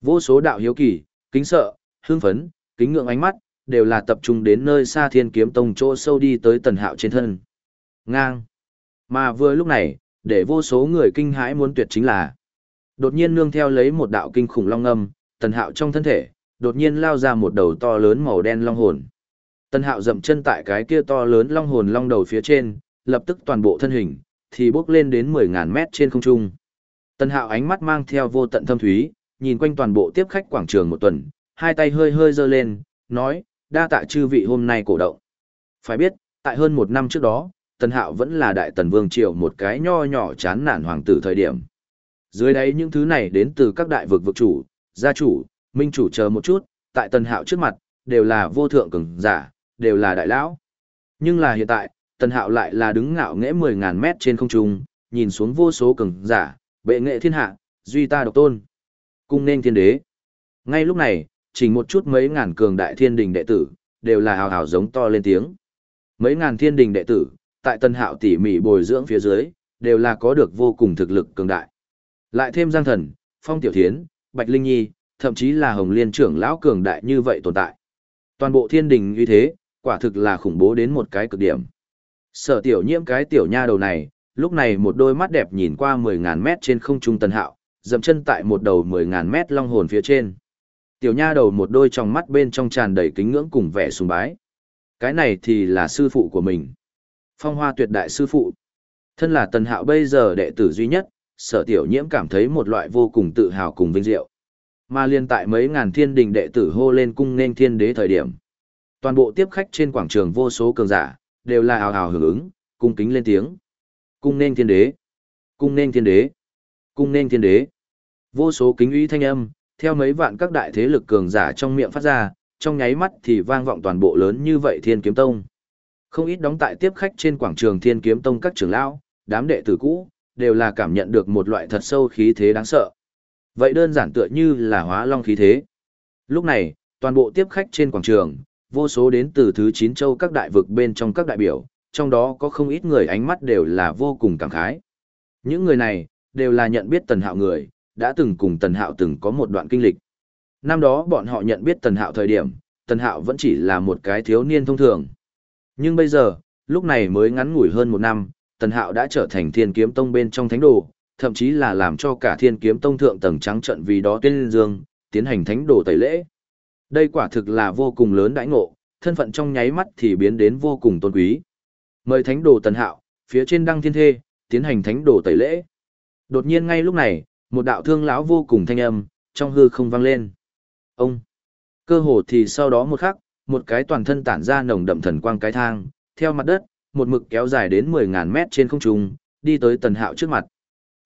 Vô số đạo hiếu kỳ, kính sợ, hương phấn, kính ngưỡng ánh mắt, đều là tập trung đến nơi xa thiên kiếm tông chỗ sâu đi tới tần hạo trên thân. Ngang. Mà vừa lúc này, để vô số người kinh hãi muốn tuyệt chính là đột nhiên nương theo lấy một đạo kinh khủng long âm, tần hạo trong thân thể, đột nhiên lao ra một đầu to lớn màu đen long hồn. Tần hạo dậm chân tại cái kia to lớn long hồn long đầu phía trên, lập tức toàn bộ thân hình, thì bước lên đến 10.000 mét trên không trung. Tần hạo ánh mắt mang theo vô tận thâm thúy, nhìn quanh toàn bộ tiếp khách quảng trường một tuần, hai tay hơi hơi giơ lên, nói, đa tạ chư vị hôm nay cổ động. Phải biết, tại hơn một năm trước đó, Tần Hạo vẫn là đại tần vương triều một cái nho nhỏ chán nản hoàng tử thời điểm. Dưới đấy những thứ này đến từ các đại vực vực chủ, gia chủ, minh chủ chờ một chút, tại Tần Hạo trước mặt, đều là vô thượng cường giả, đều là đại lão. Nhưng là hiện tại, Tần Hạo lại là đứng ngạo nghễ 10.000 mét trên không trung, nhìn xuống vô số cường giả, bệ nghệ thiên hạ, duy ta độc tôn. Cung nên thiên đế. Ngay lúc này, chỉ một chút mấy ngàn cường đại thiên đình đệ tử, đều là hào hào giống to lên tiếng. Mấy ngàn thiên đình đệ tử, tại tân hạo tỉ mỉ bồi dưỡng phía dưới, đều là có được vô cùng thực lực cường đại. Lại thêm Giang Thần, Phong Tiểu Thiến, Bạch Linh Nhi, thậm chí là Hồng Liên trưởng lão cường đại như vậy tồn tại. Toàn bộ thiên đình như thế, quả thực là khủng bố đến một cái cực điểm. Sở tiểu nhiễm cái tiểu nha đầu này, lúc này một đôi mắt đẹp nhìn qua 10.000 mét trên không trung tân hạo, dậm chân tại một đầu 10.000 mét long hồn phía trên. Tiểu nha đầu một đôi trong mắt bên trong tràn đầy kính ngưỡng cùng vẻ sùng bái. Cái này thì là sư phụ của mình. Phong hoa tuyệt đại sư phụ. Thân là tần hạo bây giờ đệ tử duy nhất, sở tiểu nhiễm cảm thấy một loại vô cùng tự hào cùng vinh diệu. Mà liên tại mấy ngàn thiên đình đệ tử hô lên cung nên thiên đế thời điểm. Toàn bộ tiếp khách trên quảng trường vô số cường giả, đều là hào hào hưởng ứng, cung kính lên tiếng. Cung nên thiên đế. Cung nên thiên đế. Cung nên thiên đế. Vô số kính uy thanh âm, theo mấy vạn các đại thế lực cường giả trong miệng phát ra, trong nháy mắt thì vang vọng toàn bộ lớn như vậy Thiên Kiếm Tông. Không ít đóng tại tiếp khách trên quảng trường Thiên Kiếm Tông các trưởng lão, đám đệ tử cũ, đều là cảm nhận được một loại thật sâu khí thế đáng sợ. Vậy đơn giản tựa như là hóa long khí thế. Lúc này, toàn bộ tiếp khách trên quảng trường, vô số đến từ thứ chín châu các đại vực bên trong các đại biểu, trong đó có không ít người ánh mắt đều là vô cùng cảm khái. Những người này, đều là nhận biết tần hạo người, đã từng cùng Tần Hạo từng có một đoạn kinh lịch. Năm đó bọn họ nhận biết Tần Hạo thời điểm, Tần Hạo vẫn chỉ là một cái thiếu niên thông thường. Nhưng bây giờ, lúc này mới ngắn ngủi hơn một năm, Tần Hạo đã trở thành thiên kiếm tông bên trong thánh đồ, thậm chí là làm cho cả thiên kiếm tông thượng tầng trắng trận vì đó tuyên dương, tiến hành thánh đồ tẩy lễ. Đây quả thực là vô cùng lớn đãi ngộ, thân phận trong nháy mắt thì biến đến vô cùng tôn quý. Mời thánh đồ Tần Hạo, phía trên đăng thiên thê, tiến hành thánh đồ tẩy lễ. Đột nhiên ngay lúc này, một đạo thương lão vô cùng thanh âm, trong hư không vang lên. Ông! Cơ hồ thì sau đó một khắc, một cái toàn thân tản ra nồng đậm thần quang cái thang, theo mặt đất, một mực kéo dài đến 10.000 mét trên không trung, đi tới tần hạo trước mặt.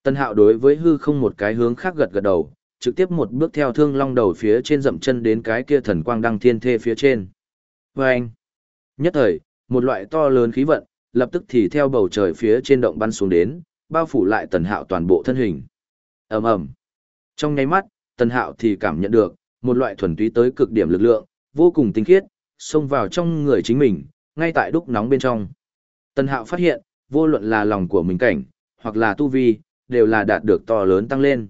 Tần hạo đối với hư không một cái hướng khác gật gật đầu, trực tiếp một bước theo thương long đầu phía trên dậm chân đến cái kia thần quang đăng thiên thê phía trên. Và anh, nhất thời, một loại to lớn khí vận, lập tức thì theo bầu trời phía trên động bắn xuống đến, bao phủ lại tần hạo toàn bộ thân hình. Ầm ầm. Trong nháy mắt, tần hạo thì cảm nhận được, một loại thuần túy tới cực điểm lực lượng, vô cùng tinh khiết, xông vào trong người chính mình, ngay tại đúc nóng bên trong. Tần hạo phát hiện, vô luận là lòng của mình cảnh, hoặc là tu vi, đều là đạt được to lớn tăng lên.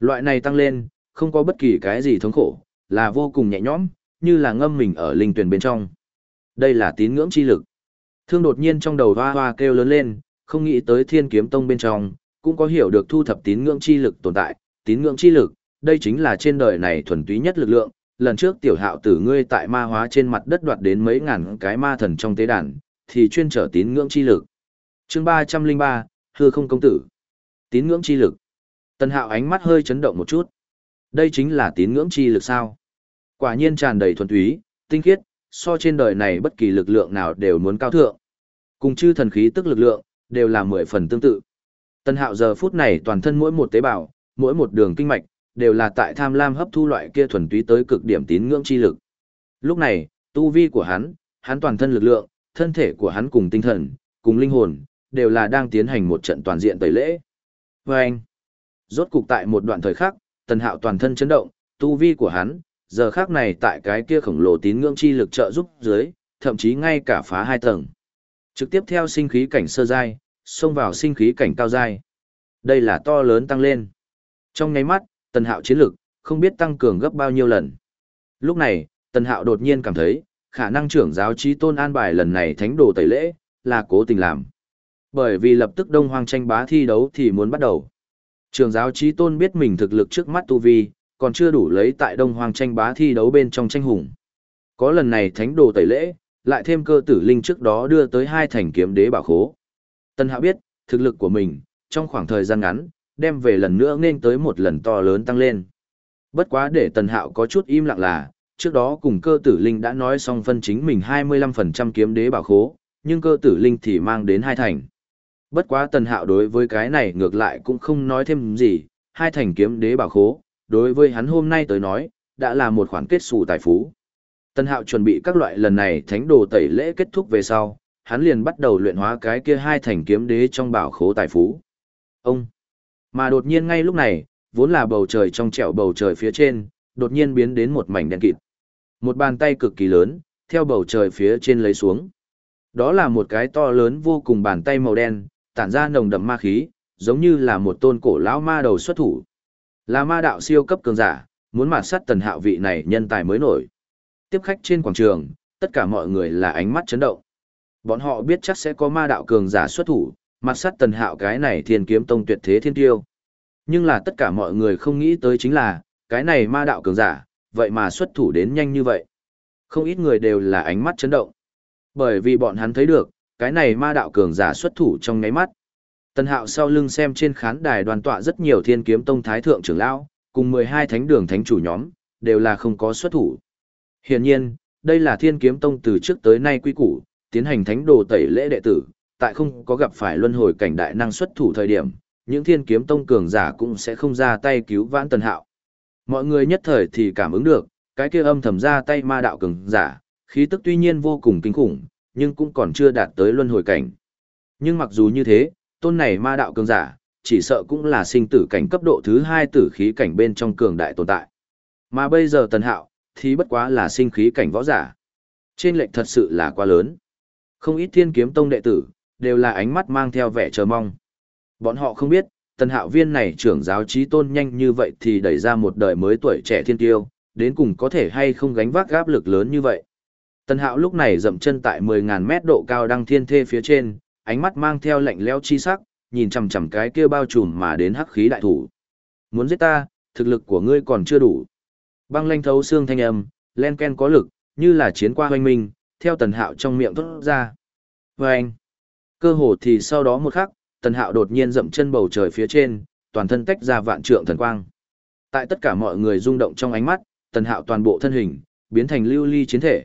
Loại này tăng lên, không có bất kỳ cái gì thống khổ, là vô cùng nhẹ nhõm, như là ngâm mình ở linh tuyển bên trong. Đây là tín ngưỡng chi lực. Thương đột nhiên trong đầu hoa hoa kêu lớn lên không nghĩ tới thiên kiếm tông bên trong cũng có hiểu được thu thập tín ngưỡng chi lực tồn tại, tín ngưỡng chi lực, đây chính là trên đời này thuần túy nhất lực lượng. Lần trước tiểu hạo tử ngươi tại ma hóa trên mặt đất đoạt đến mấy ngàn cái ma thần trong tế đàn, thì chuyên trở tín ngưỡng chi lực. chương 303, hư không công tử. Tín ngưỡng chi lực. Tần hạo ánh mắt hơi chấn động một chút. Đây chính là tín ngưỡng chi lực sao? Quả nhiên tràn đầy thuần túy, tinh khiết, so trên đời này bất kỳ lực lượng nào đều muốn cao thượng. Cùng chư thần khí tức lực lượng, đều là mười phần tương tự. Tân hạo giờ phút này toàn thân mỗi một tế bào, mỗi một đường kinh mạch, đều là tại tham lam hấp thu loại kia thuần túy tới cực điểm tín ngưỡng chi lực. Lúc này, tu vi của hắn, hắn toàn thân lực lượng, thân thể của hắn cùng tinh thần, cùng linh hồn, đều là đang tiến hành một trận toàn diện tẩy lễ. Và anh, rốt cục tại một đoạn thời khắc, tần hạo toàn thân chấn động, tu vi của hắn, giờ khác này tại cái kia khổng lồ tín ngưỡng chi lực trợ giúp dưới, thậm chí ngay cả phá hai tầng. Trực tiếp theo sinh khí cảnh sơ giai, xông vào sinh khí cảnh cao giai. Đây là to lớn tăng lên. Trong nháy mắt, tần hạo chiến lực, không biết tăng cường gấp bao nhiêu lần. Lúc này, Tần Hạo đột nhiên cảm thấy, khả năng trưởng giáo trí tôn an bài lần này thánh đồ tẩy lễ, là cố tình làm. Bởi vì lập tức đông hoang tranh bá thi đấu thì muốn bắt đầu. Trưởng giáo trí tôn biết mình thực lực trước mắt tu vi, còn chưa đủ lấy tại đông hoang tranh bá thi đấu bên trong tranh hùng. Có lần này thánh đồ tẩy lễ, lại thêm cơ tử linh trước đó đưa tới hai thành kiếm đế bảo khố. Tân Hạo biết, thực lực của mình, trong khoảng thời gian ngắn, đem về lần nữa nên tới một lần to lớn tăng lên. Bất quá để Tần Hạo có chút im lặng là, trước đó cùng cơ tử linh đã nói xong phân chính mình 25% kiếm đế bảo khố, nhưng cơ tử linh thì mang đến hai thành. Bất quá Tần Hạo đối với cái này ngược lại cũng không nói thêm gì, hai thành kiếm đế bảo khố, đối với hắn hôm nay tới nói, đã là một khoản kết xù tài phú. Tân Hạo chuẩn bị các loại lần này thánh đồ tẩy lễ kết thúc về sau, hắn liền bắt đầu luyện hóa cái kia hai thành kiếm đế trong bảo khố tài phú. Ông! Mà đột nhiên ngay lúc này, vốn là bầu trời trong trẻo bầu trời phía trên, đột nhiên biến đến một mảnh đen kịt. Một bàn tay cực kỳ lớn, theo bầu trời phía trên lấy xuống. Đó là một cái to lớn vô cùng bàn tay màu đen, tản ra nồng đậm ma khí, giống như là một tôn cổ lão ma đầu xuất thủ. Là ma đạo siêu cấp cường giả, muốn mạt sát tần hạo vị này nhân tài mới nổi. Tiếp khách trên quảng trường, tất cả mọi người là ánh mắt chấn động. Bọn họ biết chắc sẽ có ma đạo cường giả xuất thủ, mặt sát tần hạo cái này thiên kiếm tông tuyệt thế thiên tiêu. Nhưng là tất cả mọi người không nghĩ tới chính là, cái này ma đạo cường giả, vậy mà xuất thủ đến nhanh như vậy. Không ít người đều là ánh mắt chấn động. Bởi vì bọn hắn thấy được, cái này ma đạo cường giả xuất thủ trong ngáy mắt. Tần hạo sau lưng xem trên khán đài đoàn tọa rất nhiều thiên kiếm tông thái thượng trưởng lão, cùng 12 thánh đường thánh chủ nhóm, đều là không có xuất thủ. Hiển nhiên, đây là thiên kiếm tông từ trước tới nay quy củ, tiến hành thánh đồ tẩy lễ đệ tử, tại không có gặp phải luân hồi cảnh đại năng xuất thủ thời điểm, những thiên kiếm tông cường giả cũng sẽ không ra tay cứu vãn tần hạo. Mọi người nhất thời thì cảm ứng được, cái kia âm thầm ra tay ma đạo cường giả, khí tức tuy nhiên vô cùng kinh khủng, nhưng cũng còn chưa đạt tới luân hồi cảnh. Nhưng mặc dù như thế, tôn này ma đạo cường giả, chỉ sợ cũng là sinh tử cảnh cấp độ thứ hai tử khí cảnh bên trong cường đại tồn tại. Mà bây giờ tần hạo, thì bất quá là sinh khí cảnh võ giả. Trên lệnh thật sự là quá lớn. Không ít thiên kiếm tông đệ tử, đều là ánh mắt mang theo vẻ chờ mong. Bọn họ không biết, tần hạo viên này trưởng giáo trí tôn nhanh như vậy thì đẩy ra một đời mới tuổi trẻ thiên tiêu, đến cùng có thể hay không gánh vác gáp lực lớn như vậy. Tần hạo lúc này dậm chân tại 10.000 mét độ cao đăng thiên thê phía trên, ánh mắt mang theo lạnh leo chi sắc, nhìn chằm chằm cái kia bao trùm mà đến hắc khí đại thủ. Muốn giết ta, thực lực của ngươi còn chưa đủ. Băng lanh thấu xương thanh âm, len ken có lực, như là chiến qua hoanh minh, theo tần hạo trong miệng thốt ra. Và anh, cơ hồ thì sau đó một khắc, tần hạo đột nhiên dậm chân bầu trời phía trên, toàn thân tách ra vạn trượng thần quang. Tại tất cả mọi người rung động trong ánh mắt, tần hạo toàn bộ thân hình, biến thành lưu ly chiến thể.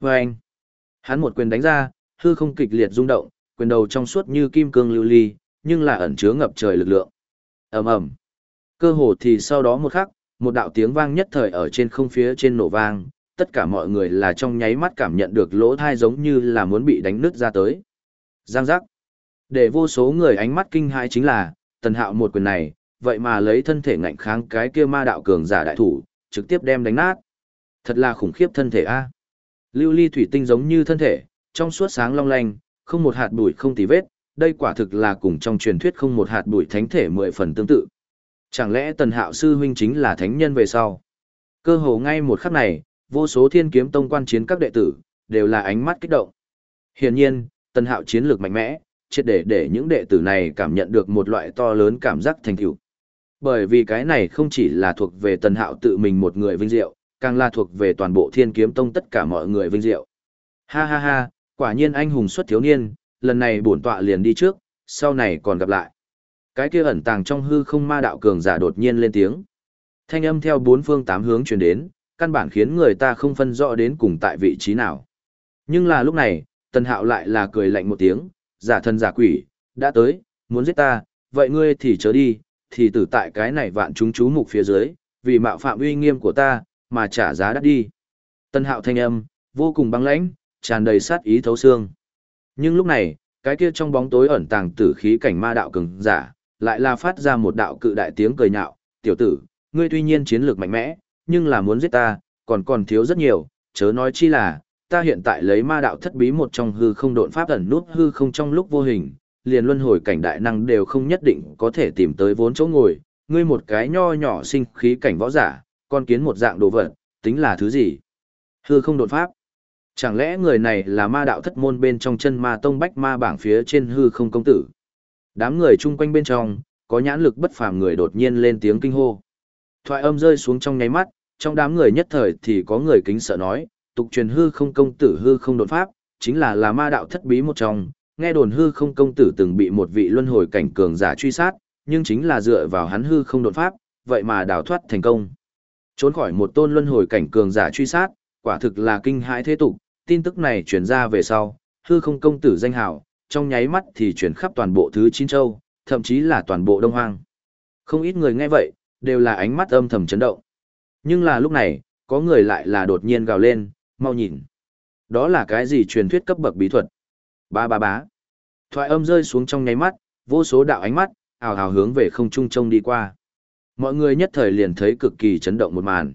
Và anh, hắn một quyền đánh ra, hư không kịch liệt rung động, quyền đầu trong suốt như kim cương lưu ly, nhưng là ẩn chứa ngập trời lực lượng. ầm ầm Cơ hồ thì sau đó một khắc, một đạo tiếng vang nhất thời ở trên không phía trên nổ vang, tất cả mọi người là trong nháy mắt cảm nhận được lỗ thai giống như là muốn bị đánh nứt ra tới. Giang giác. Để vô số người ánh mắt kinh hãi chính là, tần hạo một quyền này, vậy mà lấy thân thể ngạnh kháng cái kia ma đạo cường giả đại thủ, trực tiếp đem đánh nát. Thật là khủng khiếp thân thể a. Lưu ly thủy tinh giống như thân thể, trong suốt sáng long lanh, không một hạt bụi không tì vết, đây quả thực là cùng trong truyền thuyết không một hạt bụi thánh thể mười phần tương tự. Chẳng lẽ tần hạo sư huynh chính là thánh nhân về sau? Cơ hồ ngay một khắc này, vô số thiên kiếm tông quan chiến các đệ tử, đều là ánh mắt kích động. Hiển nhiên, tần hạo chiến lược mạnh mẽ, triệt để để những đệ tử này cảm nhận được một loại to lớn cảm giác thành tựu. Bởi vì cái này không chỉ là thuộc về tần hạo tự mình một người vinh diệu, càng là thuộc về toàn bộ thiên kiếm tông tất cả mọi người vinh diệu. Ha ha ha, quả nhiên anh hùng xuất thiếu niên, lần này bổn tọa liền đi trước, sau này còn gặp lại. Cái kia ẩn tàng trong hư không ma đạo cường giả đột nhiên lên tiếng. Thanh âm theo bốn phương tám hướng truyền đến, căn bản khiến người ta không phân rõ đến cùng tại vị trí nào. Nhưng là lúc này, Tần Hạo lại là cười lạnh một tiếng, giả thân giả quỷ, đã tới, muốn giết ta, vậy ngươi thì chớ đi, thì tử tại cái này vạn chúng chú mục phía dưới, vì mạo phạm uy nghiêm của ta, mà trả giá đắt đi. Tần Hạo thanh âm, vô cùng băng lãnh, tràn đầy sát ý thấu xương. Nhưng lúc này, cái kia trong bóng tối ẩn tàng tử khí cảnh ma đạo cường giả, lại là phát ra một đạo cự đại tiếng cười nhạo, tiểu tử, ngươi tuy nhiên chiến lược mạnh mẽ, nhưng là muốn giết ta, còn còn thiếu rất nhiều, chớ nói chi là, ta hiện tại lấy ma đạo thất bí một trong hư không độn pháp ẩn nút hư không trong lúc vô hình, liền luân hồi cảnh đại năng đều không nhất định có thể tìm tới vốn chỗ ngồi, ngươi một cái nho nhỏ sinh khí cảnh võ giả, con kiến một dạng đồ vật, tính là thứ gì? Hư không đột pháp. Chẳng lẽ người này là ma đạo thất môn bên trong chân ma tông bách ma bảng phía trên hư không công tử? Đám người chung quanh bên trong, có nhãn lực bất phàm người đột nhiên lên tiếng kinh hô. Thoại âm rơi xuống trong nháy mắt, trong đám người nhất thời thì có người kính sợ nói, tục truyền hư không công tử hư không đột pháp, chính là là ma đạo thất bí một trong, nghe đồn hư không công tử từng bị một vị luân hồi cảnh cường giả truy sát, nhưng chính là dựa vào hắn hư không đột pháp, vậy mà đào thoát thành công. Trốn khỏi một tôn luân hồi cảnh cường giả truy sát, quả thực là kinh hãi thế tục, tin tức này truyền ra về sau, hư không công tử danh hào, trong nháy mắt thì chuyển khắp toàn bộ thứ chín châu, thậm chí là toàn bộ đông hoang. Không ít người nghe vậy, đều là ánh mắt âm thầm chấn động. Nhưng là lúc này, có người lại là đột nhiên gào lên, mau nhìn. Đó là cái gì truyền thuyết cấp bậc bí thuật? Ba ba bá. Thoại âm rơi xuống trong nháy mắt, vô số đạo ánh mắt, ào ào hướng về không trung trông đi qua. Mọi người nhất thời liền thấy cực kỳ chấn động một màn.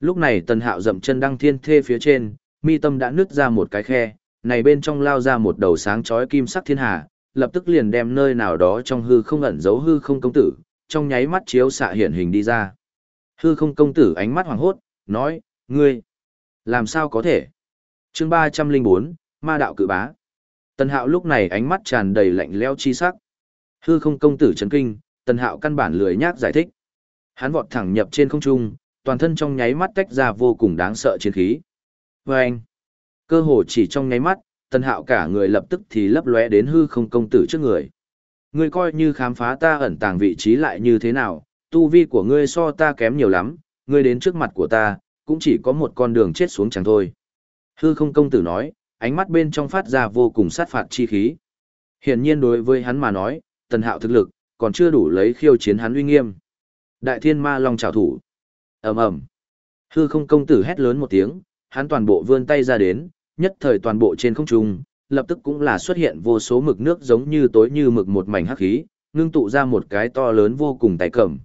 Lúc này tần hạo dậm chân đăng thiên thê phía trên, mi tâm đã nứt ra một cái khe, này bên trong lao ra một đầu sáng chói kim sắc thiên hà, lập tức liền đem nơi nào đó trong hư không ẩn giấu hư không công tử, trong nháy mắt chiếu xạ hiện hình đi ra. Hư không công tử ánh mắt hoàng hốt, nói, ngươi, làm sao có thể? chương ba trăm linh bốn ma đạo cự bá. Tần hạo lúc này ánh mắt tràn đầy lạnh leo chi sắc. Hư không công tử chấn kinh, tần hạo căn bản lười nhác giải thích. Hắn vọt thẳng nhập trên không trung, toàn thân trong nháy mắt tách ra vô cùng đáng sợ chiến khí. Vâng! anh, cơ hồ chỉ trong nháy mắt, tần hạo cả người lập tức thì lấp lóe đến hư không công tử trước người. Ngươi coi như khám phá ta ẩn tàng vị trí lại như thế nào, tu vi của ngươi so ta kém nhiều lắm, ngươi đến trước mặt của ta, cũng chỉ có một con đường chết xuống chẳng thôi. Hư không công tử nói, ánh mắt bên trong phát ra vô cùng sát phạt chi khí. Hiển nhiên đối với hắn mà nói, tần hạo thực lực, còn chưa đủ lấy khiêu chiến hắn uy nghiêm. Đại thiên ma long trào thủ. ầm ầm Hư không công tử hét lớn một tiếng, hắn toàn bộ vươn tay ra đến, nhất thời toàn bộ trên không trung, lập tức cũng là xuất hiện vô số mực nước giống như tối như mực một mảnh hắc khí, ngưng tụ ra một cái to lớn vô cùng tay cầm.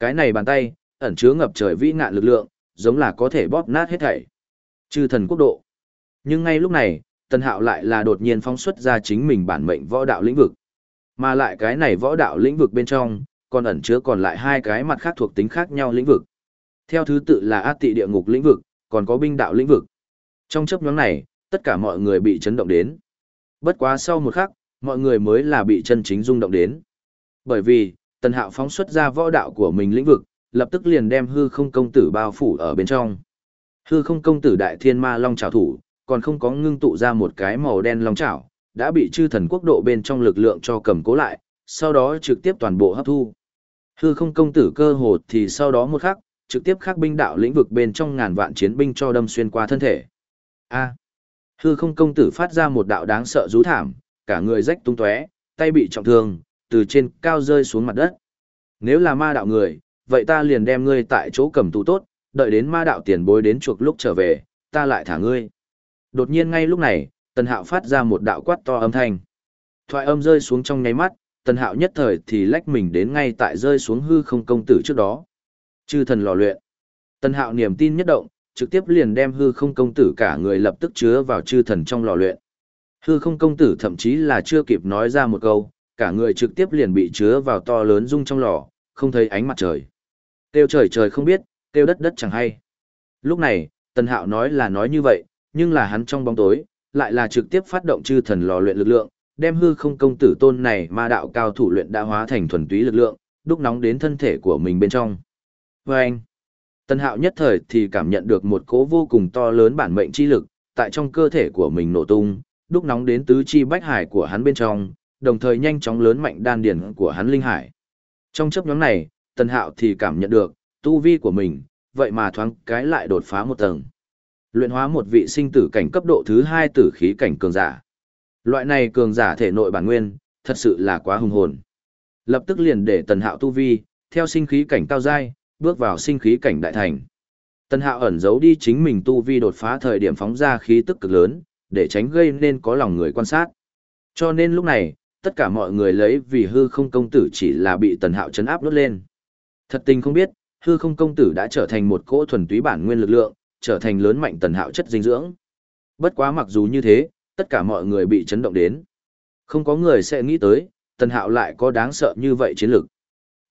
Cái này bàn tay, ẩn chứa ngập trời vĩ ngạn lực lượng, giống là có thể bóp nát hết thảy. Chư thần quốc độ. Nhưng ngay lúc này, Tần Hạo lại là đột nhiên phóng xuất ra chính mình bản mệnh võ đạo lĩnh vực. Mà lại cái này võ đạo lĩnh vực bên trong, còn ẩn chứa còn lại hai cái mặt khác thuộc tính khác nhau lĩnh vực. Theo thứ tự là át tị địa ngục lĩnh vực, còn có binh đạo lĩnh vực. Trong chấp nhóm này, tất cả mọi người bị chấn động đến. Bất quá sau một khắc, mọi người mới là bị chân chính rung động đến. Bởi vì, Tần Hạo phóng xuất ra võ đạo của mình lĩnh vực, lập tức liền đem hư không công tử bao phủ ở bên trong. Hư không công tử đại thiên ma long trảo thủ, còn không có ngưng tụ ra một cái màu đen long trảo, đã bị chư thần quốc độ bên trong lực lượng cho cầm cố lại, sau đó trực tiếp toàn bộ hấp thu. Hư không công tử cơ hồ thì sau đó một khắc, trực tiếp khắc binh đạo lĩnh vực bên trong ngàn vạn chiến binh cho đâm xuyên qua thân thể. A. Hư không công tử phát ra một đạo đáng sợ rú thảm, cả người rách tung tóe, tay bị trọng thương, từ trên cao rơi xuống mặt đất. Nếu là ma đạo người, vậy ta liền đem ngươi tại chỗ cầm tù tốt, đợi đến ma đạo tiền bối đến chuộc lúc trở về, ta lại thả ngươi. Đột nhiên ngay lúc này, Tần Hạo phát ra một đạo quát to âm thanh. Thoại âm rơi xuống trong nháy mắt, Tần Hạo nhất thời thì lách mình đến ngay tại rơi xuống hư không công tử trước đó. Chư thần lò luyện. Tần Hạo niềm tin nhất động, trực tiếp liền đem hư không công tử cả người lập tức chứa vào chư thần trong lò luyện. Hư không công tử thậm chí là chưa kịp nói ra một câu, cả người trực tiếp liền bị chứa vào to lớn rung trong lò, không thấy ánh mặt trời. Tiêu trời trời không biết, tiêu đất đất chẳng hay. Lúc này, Tần Hạo nói là nói như vậy, nhưng là hắn trong bóng tối, lại là trực tiếp phát động chư thần lò luyện lực lượng, đem hư không công tử tôn này ma đạo cao thủ luyện đã hóa thành thuần túy lực lượng, đúc nóng đến thân thể của mình bên trong. Vâng! anh, Tân hạo nhất thời thì cảm nhận được một cố vô cùng to lớn bản mệnh chi lực, tại trong cơ thể của mình nổ tung, đúc nóng đến tứ chi bách hải của hắn bên trong, đồng thời nhanh chóng lớn mạnh đan điển của hắn linh hải. Trong chấp nhóm này, Tân hạo thì cảm nhận được, tu vi của mình, vậy mà thoáng cái lại đột phá một tầng. Luyện hóa một vị sinh tử cảnh cấp độ thứ hai tử khí cảnh cường giả. Loại này cường giả thể nội bản nguyên, thật sự là quá hùng hồn. Lập tức liền để tần hạo tu vi, theo sinh khí cảnh cao giai, bước vào sinh khí cảnh đại thành. Tần hạo ẩn giấu đi chính mình tu vi đột phá thời điểm phóng ra khí tức cực lớn, để tránh gây nên có lòng người quan sát. Cho nên lúc này, tất cả mọi người lấy vì hư không công tử chỉ là bị tần hạo chấn áp nốt lên. Thật tình không biết, hư không công tử đã trở thành một cỗ thuần túy bản nguyên lực lượng, trở thành lớn mạnh tần hạo chất dinh dưỡng. Bất quá mặc dù như thế, tất cả mọi người bị chấn động đến. Không có người sẽ nghĩ tới, tần hạo lại có đáng sợ như vậy chiến lực.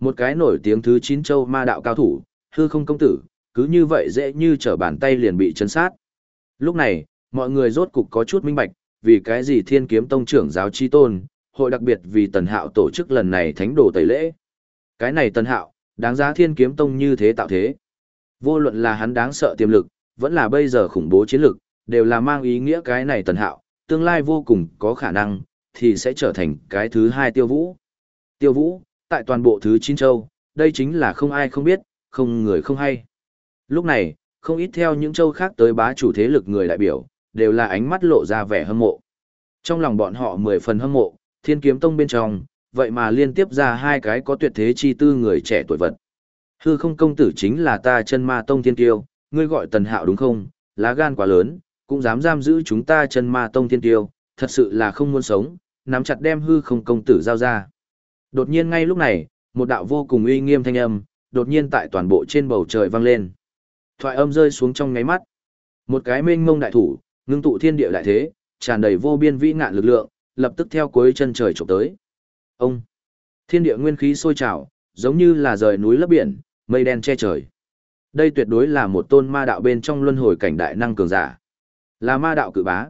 Một cái nổi tiếng thứ chín châu ma đạo cao thủ, hư không công tử, cứ như vậy dễ như trở bàn tay liền bị chấn sát. Lúc này, mọi người rốt cục có chút minh bạch, vì cái gì thiên kiếm tông trưởng giáo chi tôn, hội đặc biệt vì tần hạo tổ chức lần này thánh đồ tẩy lễ. Cái này tần hạo, đáng giá thiên kiếm tông như thế tạo thế. Vô luận là hắn đáng sợ tiềm lực, vẫn là bây giờ khủng bố chiến lực, đều là mang ý nghĩa cái này tần hạo, tương lai vô cùng có khả năng, thì sẽ trở thành cái thứ hai tiêu vũ. Tiêu vũ, tại toàn bộ thứ chín châu, đây chính là không ai không biết, không người không hay. Lúc này, không ít theo những châu khác tới bá chủ thế lực người đại biểu, đều là ánh mắt lộ ra vẻ hâm mộ. Trong lòng bọn họ mười phần hâm mộ, thiên kiếm tông bên trong, vậy mà liên tiếp ra hai cái có tuyệt thế chi tư người trẻ tuổi vật. Hư không công tử chính là ta chân ma tông thiên tiêu, ngươi gọi tần hạo đúng không, lá gan quá lớn, cũng dám giam giữ chúng ta chân ma tông thiên tiêu, thật sự là không muốn sống, nắm chặt đem hư không công tử giao ra. Đột nhiên ngay lúc này, một đạo vô cùng uy nghiêm thanh âm, đột nhiên tại toàn bộ trên bầu trời vang lên. Thoại âm rơi xuống trong ngáy mắt. Một cái mênh mông đại thủ, ngưng tụ thiên địa đại thế, tràn đầy vô biên vĩ ngạn lực lượng, lập tức theo cuối chân trời chụp tới. Ông! Thiên địa nguyên khí sôi trào, giống như là rời núi lấp biển, mây đen che trời. Đây tuyệt đối là một tôn ma đạo bên trong luân hồi cảnh đại năng cường giả. Là ma đạo cự bá.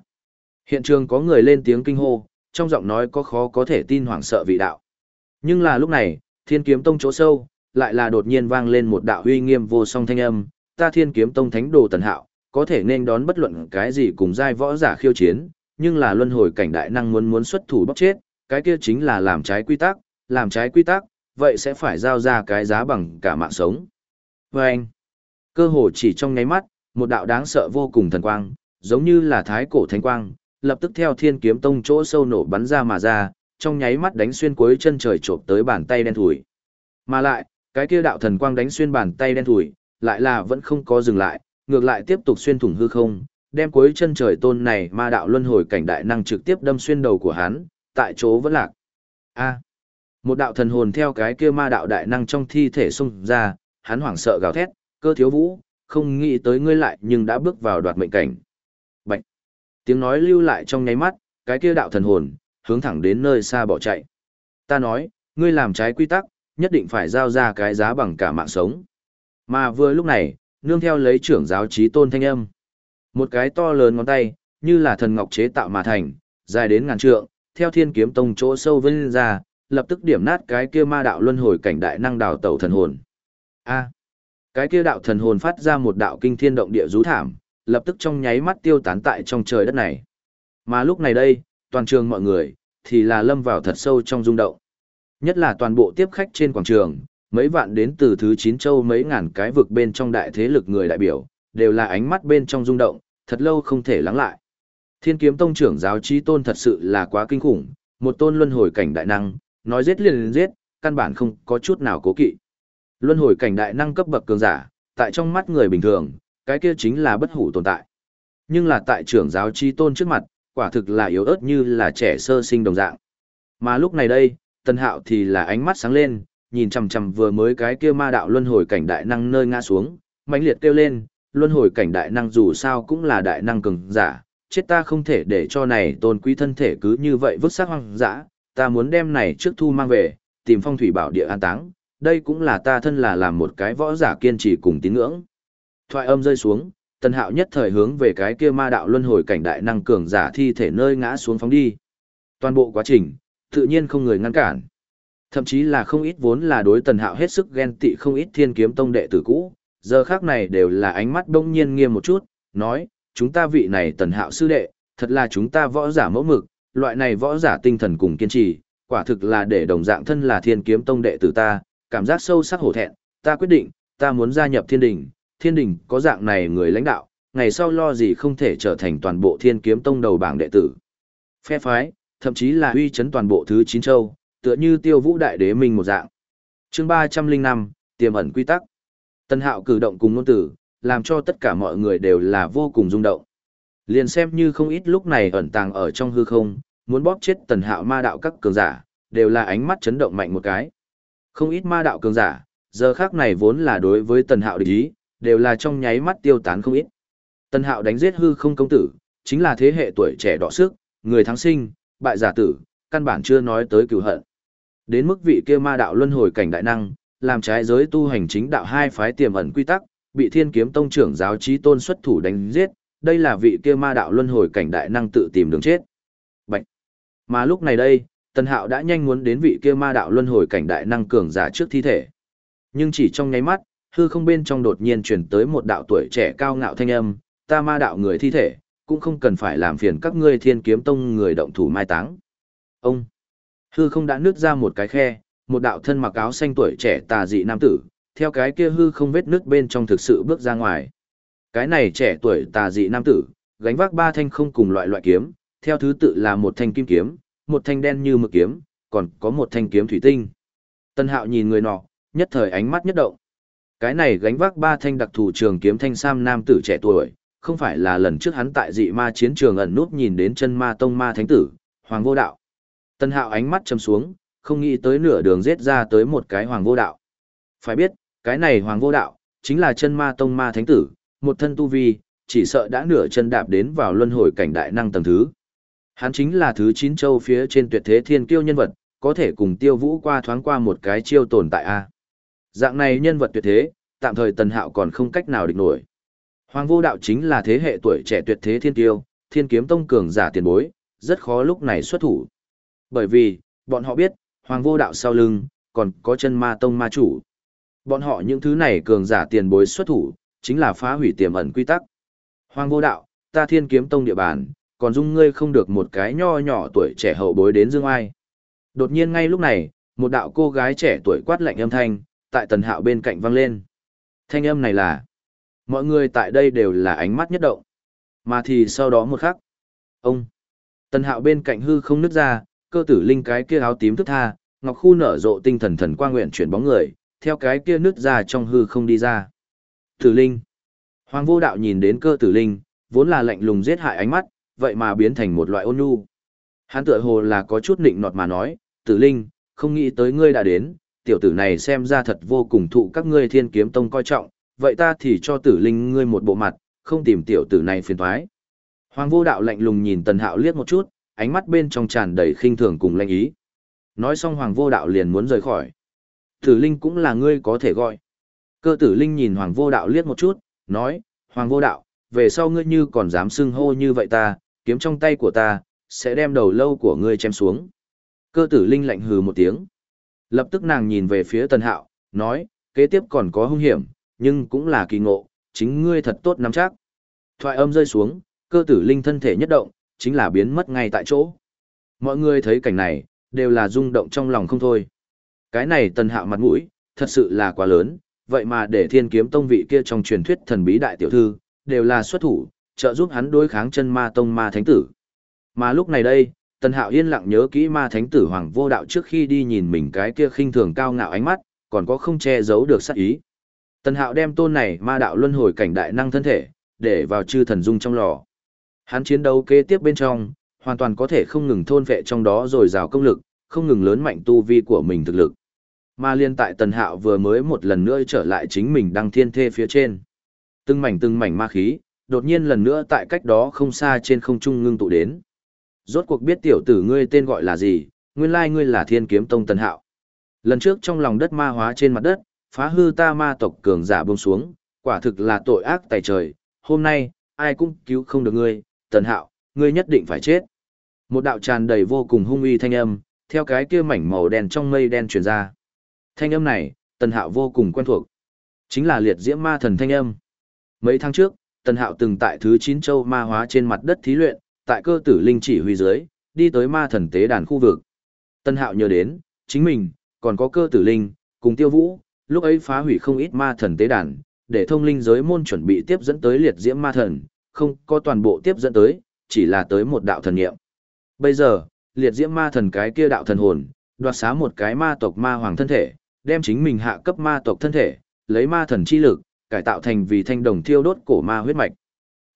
Hiện trường có người lên tiếng kinh hô, trong giọng nói có khó có thể tin hoảng sợ vị đạo. Nhưng là lúc này, thiên kiếm tông chỗ sâu, lại là đột nhiên vang lên một đạo huy nghiêm vô song thanh âm, ta thiên kiếm tông thánh đồ tần hạo, có thể nên đón bất luận cái gì cùng giai võ giả khiêu chiến, nhưng là luân hồi cảnh đại năng muốn muốn xuất thủ bóc chết, cái kia chính là làm trái quy tắc, làm trái quy tắc, vậy sẽ phải giao ra cái giá bằng cả mạng sống. Và anh, cơ hồ chỉ trong nháy mắt, một đạo đáng sợ vô cùng thần quang, giống như là thái cổ thánh quang, lập tức theo thiên kiếm tông chỗ sâu nổ bắn ra mà ra, trong nháy mắt đánh xuyên cuối chân trời trộm tới bàn tay đen thủi. Mà lại, cái kia đạo thần quang đánh xuyên bàn tay đen thủi, lại là vẫn không có dừng lại, ngược lại tiếp tục xuyên thủng hư không, đem cuối chân trời tôn này ma đạo luân hồi cảnh đại năng trực tiếp đâm xuyên đầu của hắn, tại chỗ vẫn lạc. A. một đạo thần hồn theo cái kia ma đạo đại năng trong thi thể xung ra, hắn hoảng sợ gào thét, cơ thiếu vũ, không nghĩ tới ngươi lại nhưng đã bước vào đoạt mệnh cảnh. Bạch. Tiếng nói lưu lại trong nháy mắt, cái kia đạo thần hồn, hướng thẳng đến nơi xa bỏ chạy. Ta nói, ngươi làm trái quy tắc, nhất định phải giao ra cái giá bằng cả mạng sống. Mà vừa lúc này, nương theo lấy trưởng giáo trí tôn thanh âm. Một cái to lớn ngón tay, như là thần ngọc chế tạo mà thành, dài đến ngàn trượng, theo thiên kiếm tông chỗ sâu vân ra, lập tức điểm nát cái kia ma đạo luân hồi cảnh đại năng đào tẩu thần hồn. A. cái kia đạo thần hồn phát ra một đạo kinh thiên động địa rú thảm, lập tức trong nháy mắt tiêu tán tại trong trời đất này. Mà lúc này đây, toàn trường mọi người, thì là lâm vào thật sâu trong rung động. Nhất là toàn bộ tiếp khách trên quảng trường, mấy vạn đến từ thứ chín châu mấy ngàn cái vực bên trong đại thế lực người đại biểu, đều là ánh mắt bên trong rung động, thật lâu không thể lắng lại. Thiên kiếm tông trưởng giáo trí tôn thật sự là quá kinh khủng, một tôn luân hồi cảnh đại năng, nói giết liền liền giết, căn bản không có chút nào cố kỵ. Luân hồi cảnh đại năng cấp bậc cường giả, tại trong mắt người bình thường, cái kia chính là bất hủ tồn tại. Nhưng là tại trưởng giáo trí tôn trước mặt, quả thực là yếu ớt như là trẻ sơ sinh đồng dạng. Mà lúc này đây, Tân Hạo thì là ánh mắt sáng lên, nhìn chằm chằm vừa mới cái kia ma đạo luân hồi cảnh đại năng nơi ngã xuống, mãnh liệt kêu lên, luân hồi cảnh đại năng dù sao cũng là đại năng cường giả, chết ta không thể để cho này tôn quý thân thể cứ như vậy vứt xác hoang dã, ta muốn đem này trước thu mang về, tìm phong thủy bảo địa an táng, đây cũng là ta thân là làm một cái võ giả kiên trì cùng tín ngưỡng. Thoại âm rơi xuống, Tần Hạo nhất thời hướng về cái kia ma đạo luân hồi cảnh đại năng cường giả thi thể nơi ngã xuống phóng đi. Toàn bộ quá trình, tự nhiên không người ngăn cản. Thậm chí là không ít vốn là đối Tần Hạo hết sức ghen tị không ít Thiên Kiếm Tông đệ tử cũ, giờ khác này đều là ánh mắt đông nhiên nghiêm một chút, nói, chúng ta vị này Tần Hạo sư đệ, thật là chúng ta võ giả mẫu mực, loại này võ giả tinh thần cùng kiên trì, quả thực là để đồng dạng thân là Thiên Kiếm Tông đệ tử ta, cảm giác sâu sắc hổ thẹn, ta quyết định, ta muốn gia nhập Thiên Đình, thiên đình có dạng này người lãnh đạo, ngày sau lo gì không thể trở thành toàn bộ thiên kiếm tông đầu bảng đệ tử. Phe phái, thậm chí là uy chấn toàn bộ thứ chín châu, tựa như tiêu vũ đại đế minh một dạng. chương ba trăm linh năm tiềm ẩn quy tắc. Tân hạo cử động cùng ngôn tử, làm cho tất cả mọi người đều là vô cùng rung động. Liền xem như không ít lúc này ẩn tàng ở trong hư không, muốn bóp chết tần hạo ma đạo các cường giả, đều là ánh mắt chấn động mạnh một cái. Không ít ma đạo cường giả, giờ khác này vốn là đối với tần hạo địch ý, đều là trong nháy mắt tiêu tán không ít. Tân hạo đánh giết hư không công tử, chính là thế hệ tuổi trẻ đỏ sức, người thắng sinh, bại giả tử, căn bản chưa nói tới cửu hận. Đến mức vị kia ma đạo luân hồi cảnh đại năng, làm trái giới tu hành chính đạo hai phái tiềm ẩn quy tắc, bị Thiên Kiếm Tông trưởng giáo chí tôn xuất thủ đánh giết, đây là vị kia ma đạo luân hồi cảnh đại năng tự tìm đường chết. Bạch. Mà lúc này đây, Tần Hạo đã nhanh muốn đến vị kia ma đạo luân hồi cảnh đại năng cường giả trước thi thể. Nhưng chỉ trong nháy mắt, hư không bên trong đột nhiên truyền tới một đạo tuổi trẻ cao ngạo thanh âm, ta ma đạo người thi thể, cũng không cần phải làm phiền các ngươi thiên kiếm tông người động thủ mai táng. Ông, hư không đã nứt ra một cái khe, một đạo thân mặc áo xanh tuổi trẻ tà dị nam tử, theo cái kia hư không vết nứt bên trong thực sự bước ra ngoài. Cái này trẻ tuổi tà dị nam tử, gánh vác ba thanh không cùng loại loại kiếm, theo thứ tự là một thanh kim kiếm, một thanh đen như mực kiếm, còn có một thanh kiếm thủy tinh. Tân hạo nhìn người nọ, nhất thời ánh mắt nhất động. Cái này gánh vác ba thanh đặc thù trường kiếm thanh sam nam tử trẻ tuổi, không phải là lần trước hắn tại dị ma chiến trường ẩn nút nhìn đến chân ma tông ma thánh tử, hoàng vô đạo. Tân hạo ánh mắt châm xuống, không nghĩ tới nửa đường giết ra tới một cái hoàng vô đạo. Phải biết, cái này hoàng vô đạo, chính là chân ma tông ma thánh tử, một thân tu vi, chỉ sợ đã nửa chân đạp đến vào luân hồi cảnh đại năng tầng thứ. Hắn chính là thứ chín châu phía trên tuyệt thế thiên kiêu nhân vật, có thể cùng tiêu vũ qua thoáng qua một cái chiêu tồn tại A. Dạng này nhân vật tuyệt thế, tạm thời tần hạo còn không cách nào địch nổi. Hoàng vô đạo chính là thế hệ tuổi trẻ tuyệt thế thiên tiêu, thiên kiếm tông cường giả tiền bối, rất khó lúc này xuất thủ. Bởi vì, bọn họ biết, hoàng vô đạo sau lưng, còn có chân ma tông ma chủ. Bọn họ những thứ này cường giả tiền bối xuất thủ, chính là phá hủy tiềm ẩn quy tắc. Hoàng vô đạo, ta thiên kiếm tông địa bàn, còn dung ngươi không được một cái nho nhỏ tuổi trẻ hậu bối đến dương ai. Đột nhiên ngay lúc này, một đạo cô gái trẻ tuổi quát lạnh âm thanh, tại tần hạo bên cạnh vang lên. Thanh âm này là, mọi người tại đây đều là ánh mắt nhất động. Mà thì sau đó một khắc, ông, tần hạo bên cạnh hư không nứt ra, cơ tử linh cái kia áo tím thức tha, ngọc khu nở rộ tinh thần thần quang nguyện chuyển bóng người, theo cái kia nứt ra trong hư không đi ra. Tử linh, hoàng vô đạo nhìn đến cơ tử linh, vốn là lạnh lùng giết hại ánh mắt, vậy mà biến thành một loại ôn nhu. Hắn tựa hồ là có chút nịnh nọt mà nói, tử linh, không nghĩ tới ngươi đã đến, tiểu tử này xem ra thật vô cùng thụ các ngươi thiên kiếm tông coi trọng, vậy ta thì cho tử linh ngươi một bộ mặt, không tìm tiểu tử này phiền thoái. Hoàng vô đạo lạnh lùng nhìn tần hạo liếc một chút, ánh mắt bên trong tràn đầy khinh thường cùng lanh ý. Nói xong hoàng vô đạo liền muốn rời khỏi. Tử linh cũng là ngươi có thể gọi. Cơ tử linh nhìn hoàng vô đạo liếc một chút, nói, hoàng vô đạo, về sau ngươi như còn dám xưng hô như vậy ta, kiếm trong tay của ta, sẽ đem đầu lâu của ngươi chém xuống. Cơ tử linh lạnh hừ một tiếng. Lập tức nàng nhìn về phía tần hạo, nói, kế tiếp còn có hung hiểm, nhưng cũng là kỳ ngộ, chính ngươi thật tốt nắm chắc. Thoại âm rơi xuống, cơ tử linh thân thể nhất động, chính là biến mất ngay tại chỗ. Mọi người thấy cảnh này, đều là rung động trong lòng không thôi. Cái này tần hạo mặt mũi, thật sự là quá lớn, vậy mà để thiên kiếm tông vị kia trong truyền thuyết thần bí đại tiểu thư, đều là xuất thủ, trợ giúp hắn đối kháng chân ma tông ma thánh tử. Mà lúc này đây, Tần Hạo yên lặng nhớ kỹ ma thánh tử Hoàng Vô Đạo trước khi đi nhìn mình cái kia khinh thường cao ngạo ánh mắt, còn có không che giấu được sát ý. Tần Hạo đem tôn này ma đạo luân hồi cảnh đại năng thân thể, để vào chư thần dung trong lò. Hắn chiến đấu kế tiếp bên trong, hoàn toàn có thể không ngừng thôn vệ trong đó rồi rào công lực, không ngừng lớn mạnh tu vi của mình thực lực. Ma liên tại Tần Hạo vừa mới một lần nữa trở lại chính mình đăng thiên thê phía trên. Từng mảnh từng mảnh ma khí, đột nhiên lần nữa tại cách đó không xa trên không trung ngưng tụ đến. Rốt cuộc biết tiểu tử ngươi tên gọi là gì, nguyên lai ngươi là thiên kiếm tông tần hạo. Lần trước trong lòng đất ma hóa trên mặt đất, phá hư ta ma tộc cường giả buông xuống, quả thực là tội ác tài trời, hôm nay, ai cũng cứu không được ngươi, tần hạo, ngươi nhất định phải chết. Một đạo tràn đầy vô cùng hung uy thanh âm, theo cái kia mảnh màu đen trong mây đen truyền ra. Thanh âm này, tần hạo vô cùng quen thuộc. Chính là liệt diễm ma thần thanh âm. Mấy tháng trước, tần hạo từng tại thứ chín châu ma hóa trên mặt đất thí luyện, tại cơ tử linh chỉ huy dưới, đi tới ma thần tế đàn khu vực. Tân hạo nhớ đến, chính mình, còn có cơ tử linh, cùng tiêu vũ, lúc ấy phá hủy không ít ma thần tế đàn, để thông linh giới môn chuẩn bị tiếp dẫn tới liệt diễm ma thần, không có toàn bộ tiếp dẫn tới, chỉ là tới một đạo thần nghiệm. Bây giờ, liệt diễm ma thần cái kia đạo thần hồn, đoạt xá một cái ma tộc ma hoàng thân thể, đem chính mình hạ cấp ma tộc thân thể, lấy ma thần chi lực, cải tạo thành vì thanh đồng thiêu đốt cổ ma huyết mạch.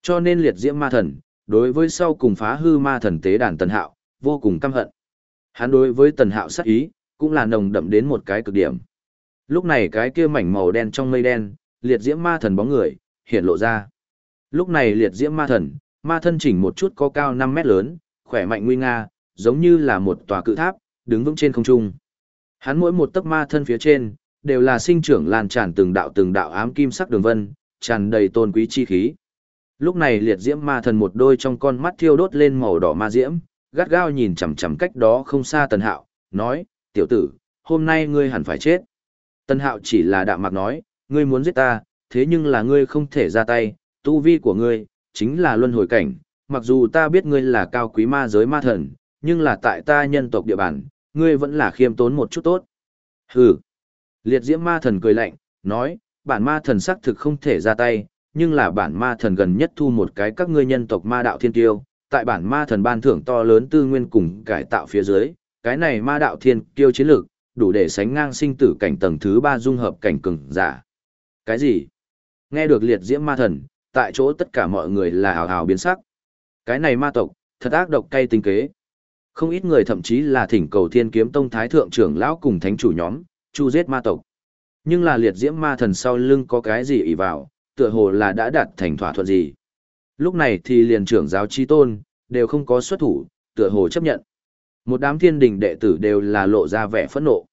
Cho nên liệt diễm ma thần, đối với sau cùng phá hư ma thần tế đàn tần hạo, vô cùng căm hận. Hắn đối với tần hạo sát ý, cũng là nồng đậm đến một cái cực điểm. Lúc này cái kia mảnh màu đen trong mây đen, liệt diễm ma thần bóng người, hiện lộ ra. Lúc này liệt diễm ma thần, ma thân chỉnh một chút có cao 5 mét lớn, khỏe mạnh nguy nga, giống như là một tòa cự tháp, đứng vững trên không trung. Hắn mỗi một tấc ma thân phía trên, đều là sinh trưởng lan tràn từng đạo từng đạo ám kim sắc đường vân, tràn đầy tôn quý chi khí. Lúc này liệt diễm ma thần một đôi trong con mắt thiêu đốt lên màu đỏ ma diễm, gắt gao nhìn chằm chằm cách đó không xa Tần Hạo, nói, tiểu tử, hôm nay ngươi hẳn phải chết. Tần Hạo chỉ là đạm mạc nói, ngươi muốn giết ta, thế nhưng là ngươi không thể ra tay, tu vi của ngươi, chính là luân hồi cảnh, mặc dù ta biết ngươi là cao quý ma giới ma thần, nhưng là tại ta nhân tộc địa bàn, ngươi vẫn là khiêm tốn một chút tốt. Hừ. Liệt diễm ma thần cười lạnh, nói, bản ma thần xác thực không thể ra tay, nhưng là bản ma thần gần nhất thu một cái các ngươi nhân tộc ma đạo thiên tiêu, tại bản ma thần ban thưởng to lớn tư nguyên cùng cải tạo phía dưới, cái này ma đạo thiên kiêu chiến lược, đủ để sánh ngang sinh tử cảnh tầng thứ ba dung hợp cảnh cường giả. Cái gì? Nghe được liệt diễm ma thần, tại chỗ tất cả mọi người là hào hào biến sắc. Cái này ma tộc, thật ác độc cay tinh kế. Không ít người thậm chí là thỉnh cầu thiên kiếm tông thái thượng trưởng lão cùng thánh chủ nhóm, chu giết ma tộc. Nhưng là liệt diễm ma thần sau lưng có cái gì ỷ vào, tựa hồ là đã đạt thành thỏa thuận gì. Lúc này thì liền trưởng giáo chi tôn, đều không có xuất thủ, tựa hồ chấp nhận. Một đám thiên đình đệ tử đều là lộ ra vẻ phẫn nộ.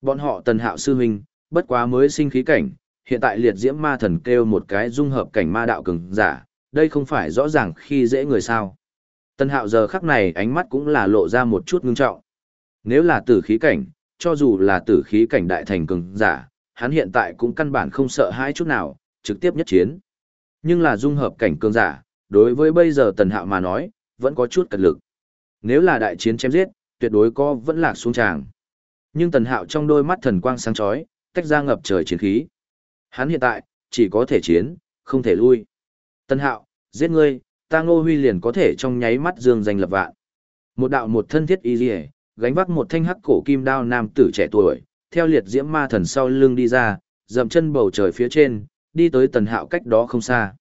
Bọn họ tần hạo sư huynh, bất quá mới sinh khí cảnh, hiện tại liệt diễm ma thần kêu một cái dung hợp cảnh ma đạo cường giả, đây không phải rõ ràng khi dễ người sao. Tần hạo giờ khắc này ánh mắt cũng là lộ ra một chút ngưng trọng. Nếu là tử khí cảnh, cho dù là tử khí cảnh đại thành cường giả, hắn hiện tại cũng căn bản không sợ hãi chút nào, trực tiếp nhất chiến. Nhưng là dung hợp cảnh cường giả, đối với bây giờ tần hạo mà nói, vẫn có chút cật lực. Nếu là đại chiến chém giết, tuyệt đối có vẫn lạc xuống tràng. Nhưng tần hạo trong đôi mắt thần quang sáng chói tách ra ngập trời chiến khí. Hắn hiện tại, chỉ có thể chiến, không thể lui. Tần hạo, giết ngươi, ta ngô huy liền có thể trong nháy mắt dương danh lập vạn. Một đạo một thân thiết y dì gánh vác một thanh hắc cổ kim đao nam tử trẻ tuổi, theo liệt diễm ma thần sau lưng đi ra, dậm chân bầu trời phía trên, đi tới tần hạo cách đó không xa.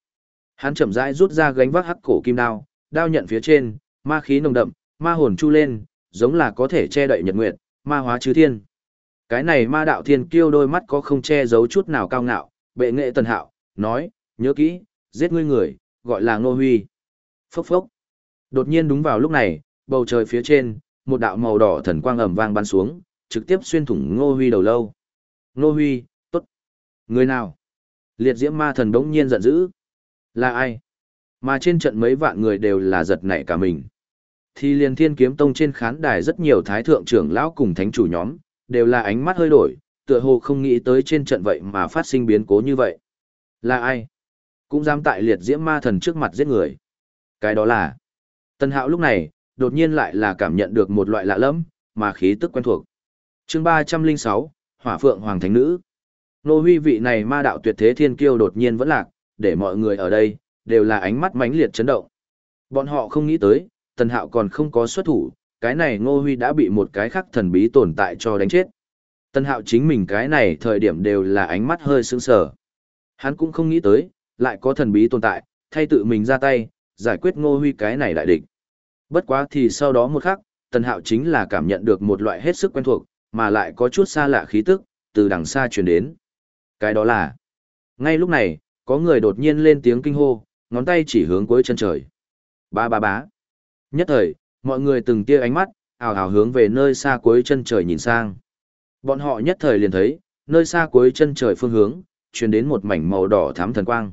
Hắn chậm rãi rút ra gánh vác hắc cổ kim đao, đao nhận phía trên, ma khí nồng đậm, ma hồn chu lên, giống là có thể che đậy nhật nguyệt, ma hóa chư thiên. Cái này ma đạo thiên kiêu đôi mắt có không che giấu chút nào cao ngạo, bệ nghệ tần hạo, nói, nhớ kỹ, giết ngươi người, gọi là ngô huy. Phốc phốc. Đột nhiên đúng vào lúc này, bầu trời phía trên, một đạo màu đỏ thần quang ầm vang bắn xuống, trực tiếp xuyên thủng ngô huy đầu lâu. Ngô huy, tốt. Người nào? Liệt diễm ma thần đống nhiên giận dữ. Là ai? Mà trên trận mấy vạn người đều là giật nảy cả mình. Thì liền thiên kiếm tông trên khán đài rất nhiều thái thượng trưởng lão cùng thánh chủ nhóm, đều là ánh mắt hơi đổi, tựa hồ không nghĩ tới trên trận vậy mà phát sinh biến cố như vậy. Là ai? Cũng dám tại liệt diễm ma thần trước mặt giết người. Cái đó là... Tân hạo lúc này, đột nhiên lại là cảm nhận được một loại lạ lẫm mà khí tức quen thuộc. chương ba trăm linh sáu Hỏa Phượng Hoàng Thánh Nữ. Nô huy vị này ma đạo tuyệt thế thiên kiêu đột nhiên vẫn lạc, để mọi người ở đây, đều là ánh mắt mãnh liệt chấn động. Bọn họ không nghĩ tới, tần hạo còn không có xuất thủ, cái này ngô huy đã bị một cái khắc thần bí tồn tại cho đánh chết. Tần hạo chính mình cái này thời điểm đều là ánh mắt hơi sững sờ. Hắn cũng không nghĩ tới, lại có thần bí tồn tại, thay tự mình ra tay, giải quyết ngô huy cái này đại địch. Bất quá thì sau đó một khắc, tần hạo chính là cảm nhận được một loại hết sức quen thuộc, mà lại có chút xa lạ khí tức, từ đằng xa truyền đến. Cái đó là, ngay lúc này, có người đột nhiên lên tiếng kinh hô, ngón tay chỉ hướng cuối chân trời. Ba ba bá. Nhất thời, mọi người từng tia ánh mắt, ào ào hướng về nơi xa cuối chân trời nhìn sang. Bọn họ nhất thời liền thấy, nơi xa cuối chân trời phương hướng, truyền đến một mảnh màu đỏ thắm thần quang.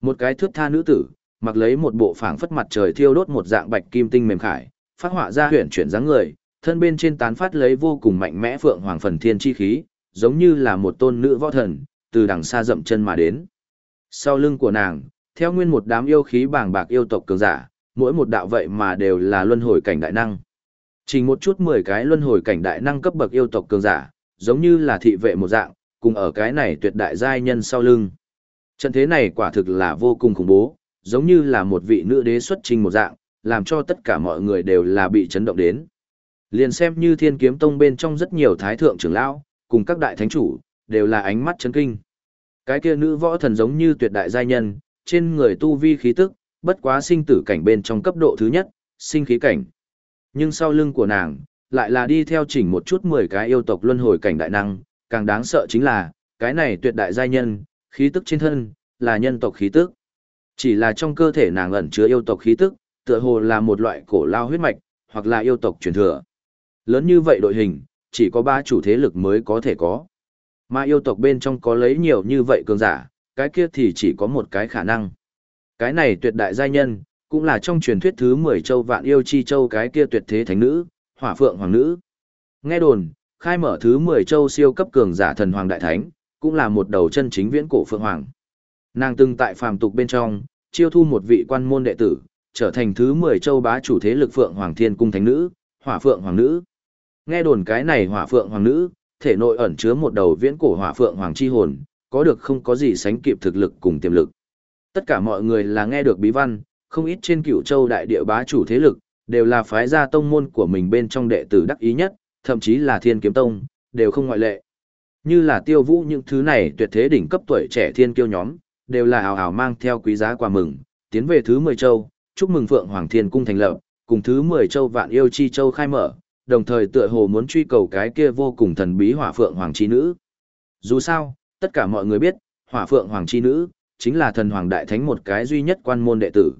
Một cái thước tha nữ tử, mặc lấy một bộ phảng phất mặt trời thiêu đốt một dạng bạch kim tinh mềm khải, phát họa ra huyền chuyển dáng người, thân bên trên tán phát lấy vô cùng mạnh mẽ phượng hoàng phần thiên chi khí, giống như là một tôn nữ võ thần, từ đằng xa dậm chân mà đến. Sau lưng của nàng, theo nguyên một đám yêu khí bàng bạc yêu tộc cường giả, mỗi một đạo vậy mà đều là luân hồi cảnh đại năng. Chỉ một chút mười cái luân hồi cảnh đại năng cấp bậc yêu tộc cường giả, giống như là thị vệ một dạng, cùng ở cái này tuyệt đại giai nhân sau lưng. Trận thế này quả thực là vô cùng khủng bố, giống như là một vị nữ đế xuất trình một dạng, làm cho tất cả mọi người đều là bị chấn động đến. Liền xem như thiên kiếm tông bên trong rất nhiều thái thượng trưởng lão, cùng các đại thánh chủ, đều là ánh mắt chấn kinh. Cái kia nữ võ thần giống như tuyệt đại giai nhân, trên người tu vi khí tức, bất quá sinh tử cảnh bên trong cấp độ thứ nhất, sinh khí cảnh. Nhưng sau lưng của nàng, lại là đi theo chỉnh một chút 10 cái yêu tộc luân hồi cảnh đại năng, càng đáng sợ chính là, cái này tuyệt đại giai nhân, khí tức trên thân, là nhân tộc khí tức. Chỉ là trong cơ thể nàng ẩn chứa yêu tộc khí tức, tựa hồ là một loại cổ lao huyết mạch, hoặc là yêu tộc truyền thừa. Lớn như vậy đội hình, chỉ có ba chủ thế lực mới có thể có. Mà yêu tộc bên trong có lấy nhiều như vậy cường giả, cái kia thì chỉ có một cái khả năng. Cái này tuyệt đại giai nhân, cũng là trong truyền thuyết thứ 10 châu vạn yêu chi châu cái kia tuyệt thế thánh nữ, hỏa phượng hoàng nữ. Nghe đồn, khai mở thứ 10 châu siêu cấp cường giả thần hoàng đại thánh, cũng là một đầu chân chính viễn cổ phượng hoàng. Nàng từng tại phàm tục bên trong, chiêu thu một vị quan môn đệ tử, trở thành thứ 10 châu bá chủ thế lực phượng hoàng thiên cung thánh nữ, hỏa phượng hoàng nữ. Nghe đồn cái này hỏa phượng hoàng nữ, thể nội ẩn chứa một đầu viễn cổ hỏa phượng hoàng chi hồn, có được không có gì sánh kịp thực lực cùng tiềm lực. Tất cả mọi người là nghe được bí văn, không ít trên cửu châu đại địa bá chủ thế lực, đều là phái gia tông môn của mình bên trong đệ tử đắc ý nhất, thậm chí là thiên kiếm tông, đều không ngoại lệ. Như là tiêu vũ những thứ này tuyệt thế đỉnh cấp tuổi trẻ thiên kiêu nhóm, đều là hào hào mang theo quý giá quà mừng, tiến về thứ 10 châu, chúc mừng Phượng Hoàng Thiên Cung thành lập, cùng thứ 10 châu vạn yêu chi châu khai mở, đồng thời tựa hồ muốn truy cầu cái kia vô cùng thần bí hỏa Phượng Hoàng chi nữ. Dù sao, tất cả mọi người biết, hỏa Phượng Hoàng chi nữ, chính là thần Hoàng Đại Thánh một cái duy nhất quan môn đệ tử.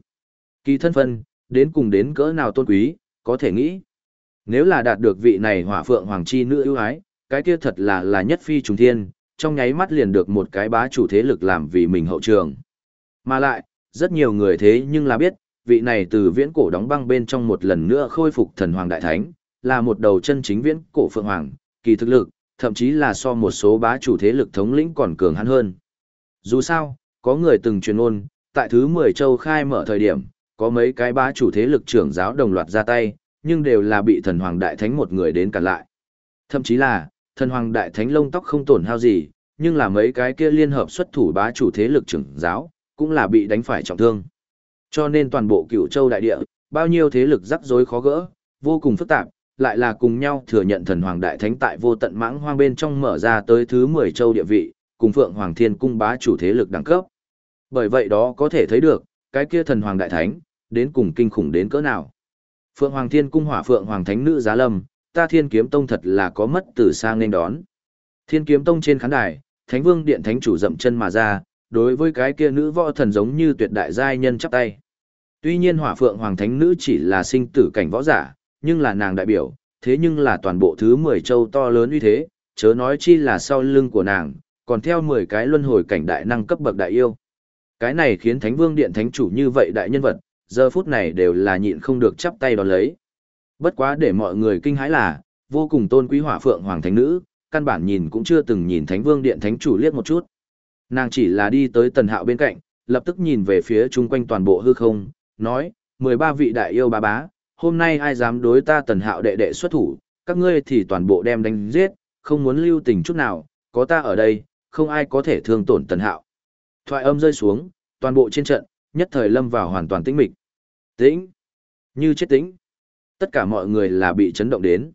Kỳ thân phân, đến cùng đến cỡ nào tôn quý, có thể nghĩ. Nếu là đạt được vị này hỏa Phượng Hoàng chi nữ ưu ái, cái kia thật là là nhất phi trùng thiên, trong nháy mắt liền được một cái bá chủ thế lực làm vì mình hậu trường. Mà lại, rất nhiều người thế nhưng là biết, vị này từ viễn cổ đóng băng bên trong một lần nữa khôi phục thần hoàng đại thánh, là một đầu chân chính viễn cổ phượng hoàng, kỳ thực lực, thậm chí là so một số bá chủ thế lực thống lĩnh còn cường hắn hơn. Dù sao, có người từng truyền ôn, tại thứ 10 châu khai mở thời điểm, có mấy cái bá chủ thế lực trưởng giáo đồng loạt ra tay, nhưng đều là bị thần hoàng đại thánh một người đến cản lại. Thậm chí là, thần hoàng đại thánh lông tóc không tổn hao gì, nhưng là mấy cái kia liên hợp xuất thủ bá chủ thế lực trưởng giáo, cũng là bị đánh phải trọng thương. Cho nên toàn bộ cửu châu đại địa, bao nhiêu thế lực rắc rối khó gỡ, vô cùng phức tạp, lại là cùng nhau thừa nhận thần hoàng đại thánh tại vô tận mãng hoang bên trong mở ra tới thứ 10 châu địa vị, cùng phượng hoàng thiên cung bá chủ thế lực đẳng cấp. Bởi vậy đó có thể thấy được, cái kia thần hoàng đại thánh, đến cùng kinh khủng đến cỡ nào. Phượng hoàng thiên cung hỏa phượng hoàng thánh nữ giá lâm, ta thiên kiếm tông thật là có mất từ sang nên đón. Thiên kiếm tông trên khán đài, thánh vương điện thánh chủ dậm chân mà ra, đối với cái kia nữ võ thần giống như tuyệt đại giai nhân chắp tay. Tuy nhiên hỏa phượng hoàng thánh nữ chỉ là sinh tử cảnh võ giả, nhưng là nàng đại biểu, thế nhưng là toàn bộ thứ 10 châu to lớn uy thế, chớ nói chi là sau lưng của nàng, còn theo 10 cái luân hồi cảnh đại năng cấp bậc đại yêu. Cái này khiến Thánh Vương Điện Thánh chủ như vậy đại nhân vật, giờ phút này đều là nhịn không được chắp tay đón lấy. Bất quá để mọi người kinh hãi là, vô cùng tôn quý hỏa phượng hoàng thánh nữ, căn bản nhìn cũng chưa từng nhìn Thánh Vương Điện Thánh chủ liếc một chút. Nàng chỉ là đi tới tần hạo bên cạnh, lập tức nhìn về phía chung quanh toàn bộ hư không, nói, 13 vị đại yêu bá bá, hôm nay ai dám đối ta tần hạo đệ đệ xuất thủ, các ngươi thì toàn bộ đem đánh giết, không muốn lưu tình chút nào, có ta ở đây, không ai có thể thương tổn tần hạo. Thoại âm rơi xuống, toàn bộ trên trận, nhất thời lâm vào hoàn toàn tĩnh mịch. Tĩnh, như chết tĩnh. Tất cả mọi người là bị chấn động đến.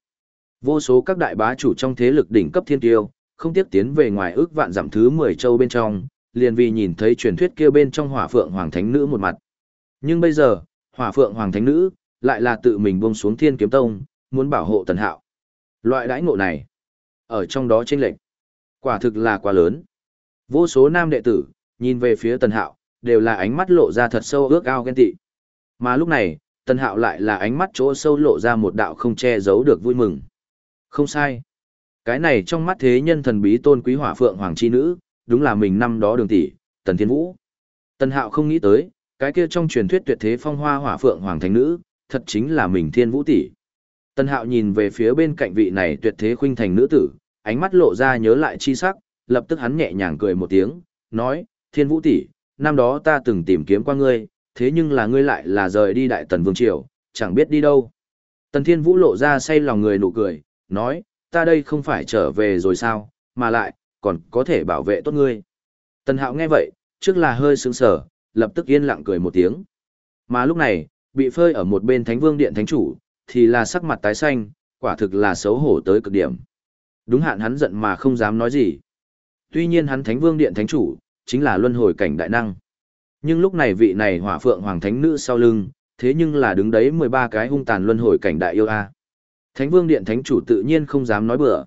Vô số các đại bá chủ trong thế lực đỉnh cấp thiên tiêu, không tiếp tiến về ngoài ước vạn giảm thứ 10 châu bên trong, liền vì nhìn thấy truyền thuyết kia bên trong hỏa phượng hoàng thánh nữ một mặt. Nhưng bây giờ, hỏa phượng hoàng thánh nữ, lại là tự mình buông xuống thiên kiếm tông, muốn bảo hộ tần hạo. Loại đãi ngộ này, ở trong đó chênh lệch quả thực là quá lớn. Vô số nam đệ tử, nhìn về phía tần hạo, đều là ánh mắt lộ ra thật sâu ước ao ghen tị. Mà lúc này, tần hạo lại là ánh mắt chỗ sâu lộ ra một đạo không che giấu được vui mừng. Không sai. Cái này trong mắt thế nhân thần bí tôn quý hỏa phượng hoàng chi nữ, đúng là mình năm đó đường tỷ, Tần Thiên Vũ. Tần Hạo không nghĩ tới, cái kia trong truyền thuyết tuyệt thế phong hoa hỏa phượng hoàng thánh nữ, thật chính là mình Thiên Vũ tỷ. Tần Hạo nhìn về phía bên cạnh vị này tuyệt thế khuynh thành nữ tử, ánh mắt lộ ra nhớ lại chi sắc, lập tức hắn nhẹ nhàng cười một tiếng, nói, Thiên Vũ tỷ, năm đó ta từng tìm kiếm qua ngươi, thế nhưng là ngươi lại là rời đi Đại Tần Vương Triều, chẳng biết đi đâu. Tần Thiên Vũ lộ ra say lòng người nụ cười, nói, ta đây không phải trở về rồi sao, mà lại, còn có thể bảo vệ tốt ngươi. Tần Hạo nghe vậy, trước là hơi sướng sở, lập tức yên lặng cười một tiếng. Mà lúc này, bị phơi ở một bên Thánh Vương Điện Thánh Chủ, thì là sắc mặt tái xanh, quả thực là xấu hổ tới cực điểm. Đúng hạn hắn giận mà không dám nói gì. Tuy nhiên hắn Thánh Vương Điện Thánh Chủ, chính là luân hồi cảnh đại năng. Nhưng lúc này vị này hỏa phượng hoàng thánh nữ sau lưng, thế nhưng là đứng đấy 13 cái hung tàn luân hồi cảnh đại yêu a. Thánh Vương Điện Thánh Chủ tự nhiên không dám nói bừa.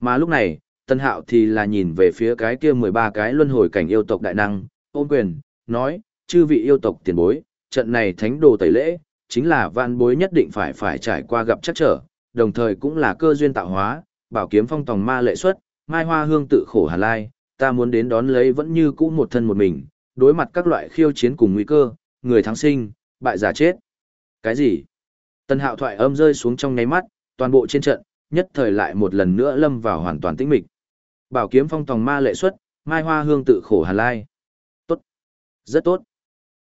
Mà lúc này, Tân Hạo thì là nhìn về phía cái kia 13 cái luân hồi cảnh yêu tộc đại năng, ôm quyền, nói, chư vị yêu tộc tiền bối, trận này thánh đồ tẩy lễ, chính là vạn bối nhất định phải phải trải qua gặp chắc trở, đồng thời cũng là cơ duyên tạo hóa, bảo kiếm phong tòng ma lệ xuất, mai hoa hương tự khổ hà lai, ta muốn đến đón lấy vẫn như cũ một thân một mình, đối mặt các loại khiêu chiến cùng nguy cơ, người thắng sinh, bại giả chết. Cái gì? Tần hạo thoại âm rơi xuống trong nháy mắt, toàn bộ trên trận, nhất thời lại một lần nữa lâm vào hoàn toàn tĩnh mịch. Bảo kiếm phong tòng ma lệ xuất, mai hoa hương tự khổ hà lai. Tốt. Rất tốt.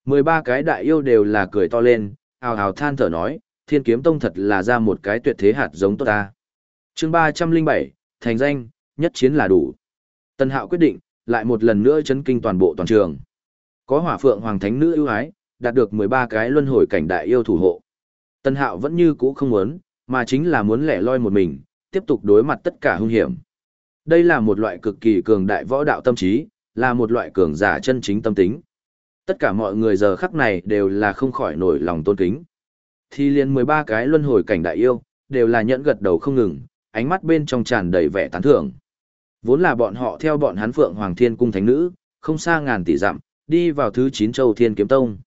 13 cái đại yêu đều là cười to lên, hào hào than thở nói, thiên kiếm tông thật là ra một cái tuyệt thế hạt giống tốt ta. chương 307, thành danh, nhất chiến là đủ. Tân hạo quyết định, lại một lần nữa chấn kinh toàn bộ toàn trường. Có hỏa phượng hoàng thánh nữ ưu ái, đạt được 13 cái luân hồi cảnh đại yêu thủ hộ. Tân hạo vẫn như cũ không muốn, mà chính là muốn lẻ loi một mình, tiếp tục đối mặt tất cả hung hiểm. Đây là một loại cực kỳ cường đại võ đạo tâm trí, là một loại cường giả chân chính tâm tính. Tất cả mọi người giờ khắc này đều là không khỏi nổi lòng tôn kính. Thì liền 13 cái luân hồi cảnh đại yêu, đều là nhẫn gật đầu không ngừng, ánh mắt bên trong tràn đầy vẻ tán thưởng. Vốn là bọn họ theo bọn hắn Phượng Hoàng Thiên Cung Thánh Nữ, không xa ngàn tỷ dặm, đi vào thứ 9 châu Thiên Kiếm Tông.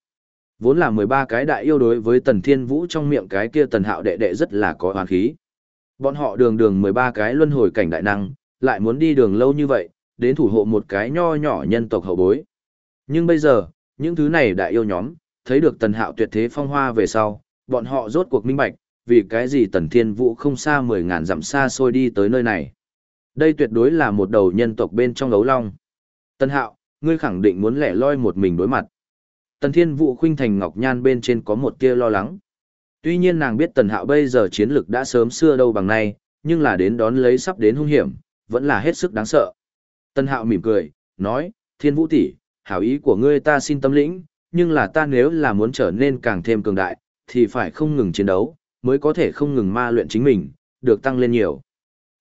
Vốn là 13 cái đại yêu đối với Tần Thiên Vũ trong miệng cái kia Tần Hạo đệ đệ rất là có hoàn khí. Bọn họ đường đường 13 cái luân hồi cảnh đại năng, lại muốn đi đường lâu như vậy, đến thủ hộ một cái nho nhỏ nhân tộc hậu bối. Nhưng bây giờ, những thứ này đại yêu nhóm, thấy được Tần Hạo tuyệt thế phong hoa về sau, bọn họ rốt cuộc minh bạch, vì cái gì Tần Thiên Vũ không xa mười ngàn dặm xa xôi đi tới nơi này. Đây tuyệt đối là một đầu nhân tộc bên trong gấu long. Tần Hạo, ngươi khẳng định muốn lẻ loi một mình đối mặt. Tần Thiên Vũ khuynh thành ngọc nhan bên trên có một tia lo lắng. Tuy nhiên nàng biết Tần Hạo bây giờ chiến lực đã sớm xưa đâu bằng nay, nhưng là đến đón lấy sắp đến hung hiểm, vẫn là hết sức đáng sợ. Tần Hạo mỉm cười, nói, Thiên Vũ tỷ, hảo ý của ngươi ta xin tâm lĩnh, nhưng là ta nếu là muốn trở nên càng thêm cường đại, thì phải không ngừng chiến đấu, mới có thể không ngừng ma luyện chính mình, được tăng lên nhiều.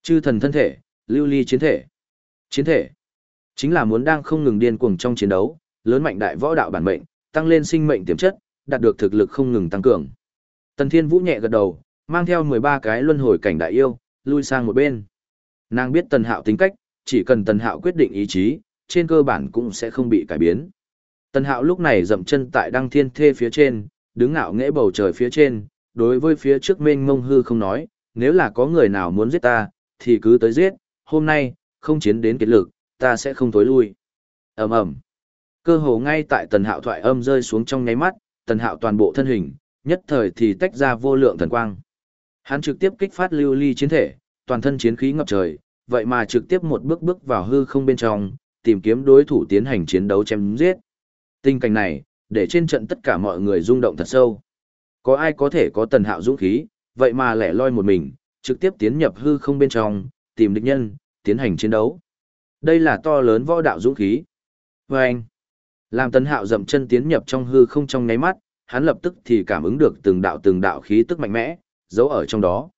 Chư thần thân thể, lưu ly chiến thể. Chiến thể, chính là muốn đang không ngừng điên cuồng trong chiến đấu, lớn mạnh đại võ đạo bản mệnh, tăng lên sinh mệnh tiềm chất, đạt được thực lực không ngừng tăng cường. Tần Thiên Vũ nhẹ gật đầu, mang theo 13 cái luân hồi cảnh đại yêu, lui sang một bên. Nàng biết Tần Hạo tính cách, chỉ cần Tần Hạo quyết định ý chí, trên cơ bản cũng sẽ không bị cải biến. Tần Hạo lúc này dậm chân tại đăng thiên thê phía trên, đứng ngạo nghễ bầu trời phía trên, đối với phía trước mênh mông hư không nói, nếu là có người nào muốn giết ta, thì cứ tới giết, hôm nay, không chiến đến kết lực, ta sẽ không tối lui. ầm ầm Cơ hồ ngay tại tần hạo thoại âm rơi xuống trong nháy mắt, tần hạo toàn bộ thân hình, nhất thời thì tách ra vô lượng thần quang. Hắn trực tiếp kích phát lưu ly chiến thể, toàn thân chiến khí ngập trời, vậy mà trực tiếp một bước bước vào hư không bên trong, tìm kiếm đối thủ tiến hành chiến đấu chém giết. Tình cảnh này, để trên trận tất cả mọi người rung động thật sâu. Có ai có thể có tần hạo dũng khí, vậy mà lẻ loi một mình, trực tiếp tiến nhập hư không bên trong, tìm địch nhân, tiến hành chiến đấu. Đây là to lớn võ đạo dũng khí. Và anh, làm tần hạo dậm chân tiến nhập trong hư không trong ngáy mắt, hắn lập tức thì cảm ứng được từng đạo từng đạo khí tức mạnh mẽ, giấu ở trong đó.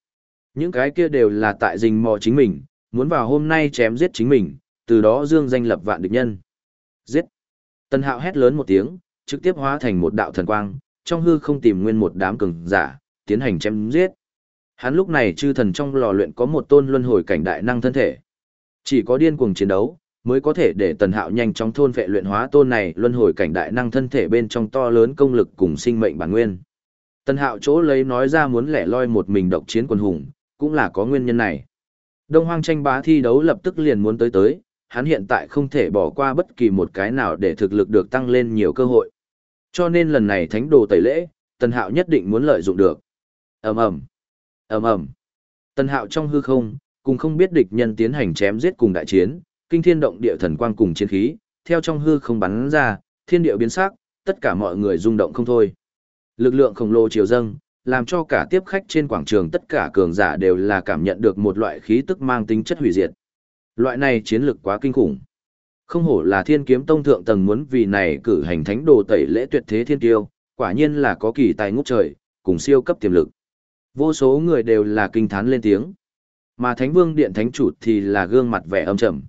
Những cái kia đều là tại rình mò chính mình, muốn vào hôm nay chém giết chính mình, từ đó dương danh lập vạn địch nhân. Giết! Tần hạo hét lớn một tiếng, trực tiếp hóa thành một đạo thần quang, trong hư không tìm nguyên một đám cường giả, tiến hành chém giết. Hắn lúc này chư thần trong lò luyện có một tôn luân hồi cảnh đại năng thân thể. Chỉ có điên cuồng chiến đấu, mới có thể để tần hạo nhanh chóng thôn vệ luyện hóa tôn này luân hồi cảnh đại năng thân thể bên trong to lớn công lực cùng sinh mệnh bản nguyên. Tần hạo chỗ lấy nói ra muốn lẻ loi một mình độc chiến quân hùng, cũng là có nguyên nhân này. Đông hoang tranh bá thi đấu lập tức liền muốn tới tới, hắn hiện tại không thể bỏ qua bất kỳ một cái nào để thực lực được tăng lên nhiều cơ hội. Cho nên lần này thánh đồ tẩy lễ, Tần Hạo nhất định muốn lợi dụng được. Ầm ầm, ầm ầm. Tần Hạo trong hư không, cùng không biết địch nhân tiến hành chém giết cùng đại chiến, kinh thiên động địa thần quang cùng chiến khí, theo trong hư không bắn ra, thiên địa biến sắc, tất cả mọi người rung động không thôi. Lực lượng khổng lồ chiều dâng, làm cho cả tiếp khách trên quảng trường tất cả cường giả đều là cảm nhận được một loại khí tức mang tính chất hủy diệt. Loại này chiến lực quá kinh khủng. Không hổ là thiên kiếm tông thượng tầng muốn vì này cử hành thánh đồ tẩy lễ tuyệt thế thiên tiêu, quả nhiên là có kỳ tài ngút trời, cùng siêu cấp tiềm lực. Vô số người đều là kinh thán lên tiếng. Mà thánh vương điện thánh chủ thì là gương mặt vẻ âm trầm.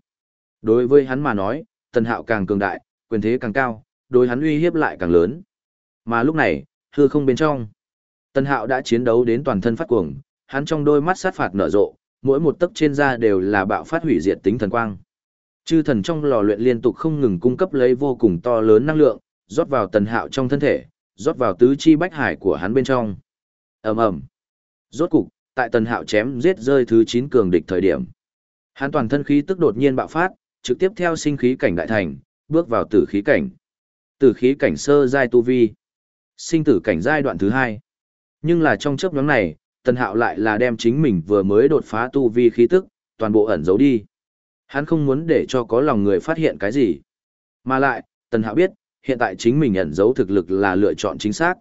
Đối với hắn mà nói, tần hạo càng cường đại, quyền thế càng cao, đối hắn uy hiếp lại càng lớn. Mà lúc này, hư không bên trong. Tần hạo đã chiến đấu đến toàn thân phát cuồng, hắn trong đôi mắt sát phạt nở rộ, mỗi một tấc trên da đều là bạo phát hủy diệt tính thần quang. Chư thần trong lò luyện liên tục không ngừng cung cấp lấy vô cùng to lớn năng lượng, rót vào tần hạo trong thân thể, rót vào tứ chi bách hải của hắn bên trong. ầm ầm Rốt cục, tại tần hạo chém giết rơi thứ 9 cường địch thời điểm. Hắn toàn thân khí tức đột nhiên bạo phát, trực tiếp theo sinh khí cảnh đại thành, bước vào tử khí cảnh. Tử khí cảnh sơ giai tu vi. Sinh tử cảnh giai đoạn thứ hai. Nhưng là trong chớp nhoáng này, Tần Hạo lại là đem chính mình vừa mới đột phá tu vi khí tức, toàn bộ ẩn giấu đi. Hắn không muốn để cho có lòng người phát hiện cái gì. Mà lại, Tần Hạo biết, hiện tại chính mình ẩn giấu thực lực là lựa chọn chính xác.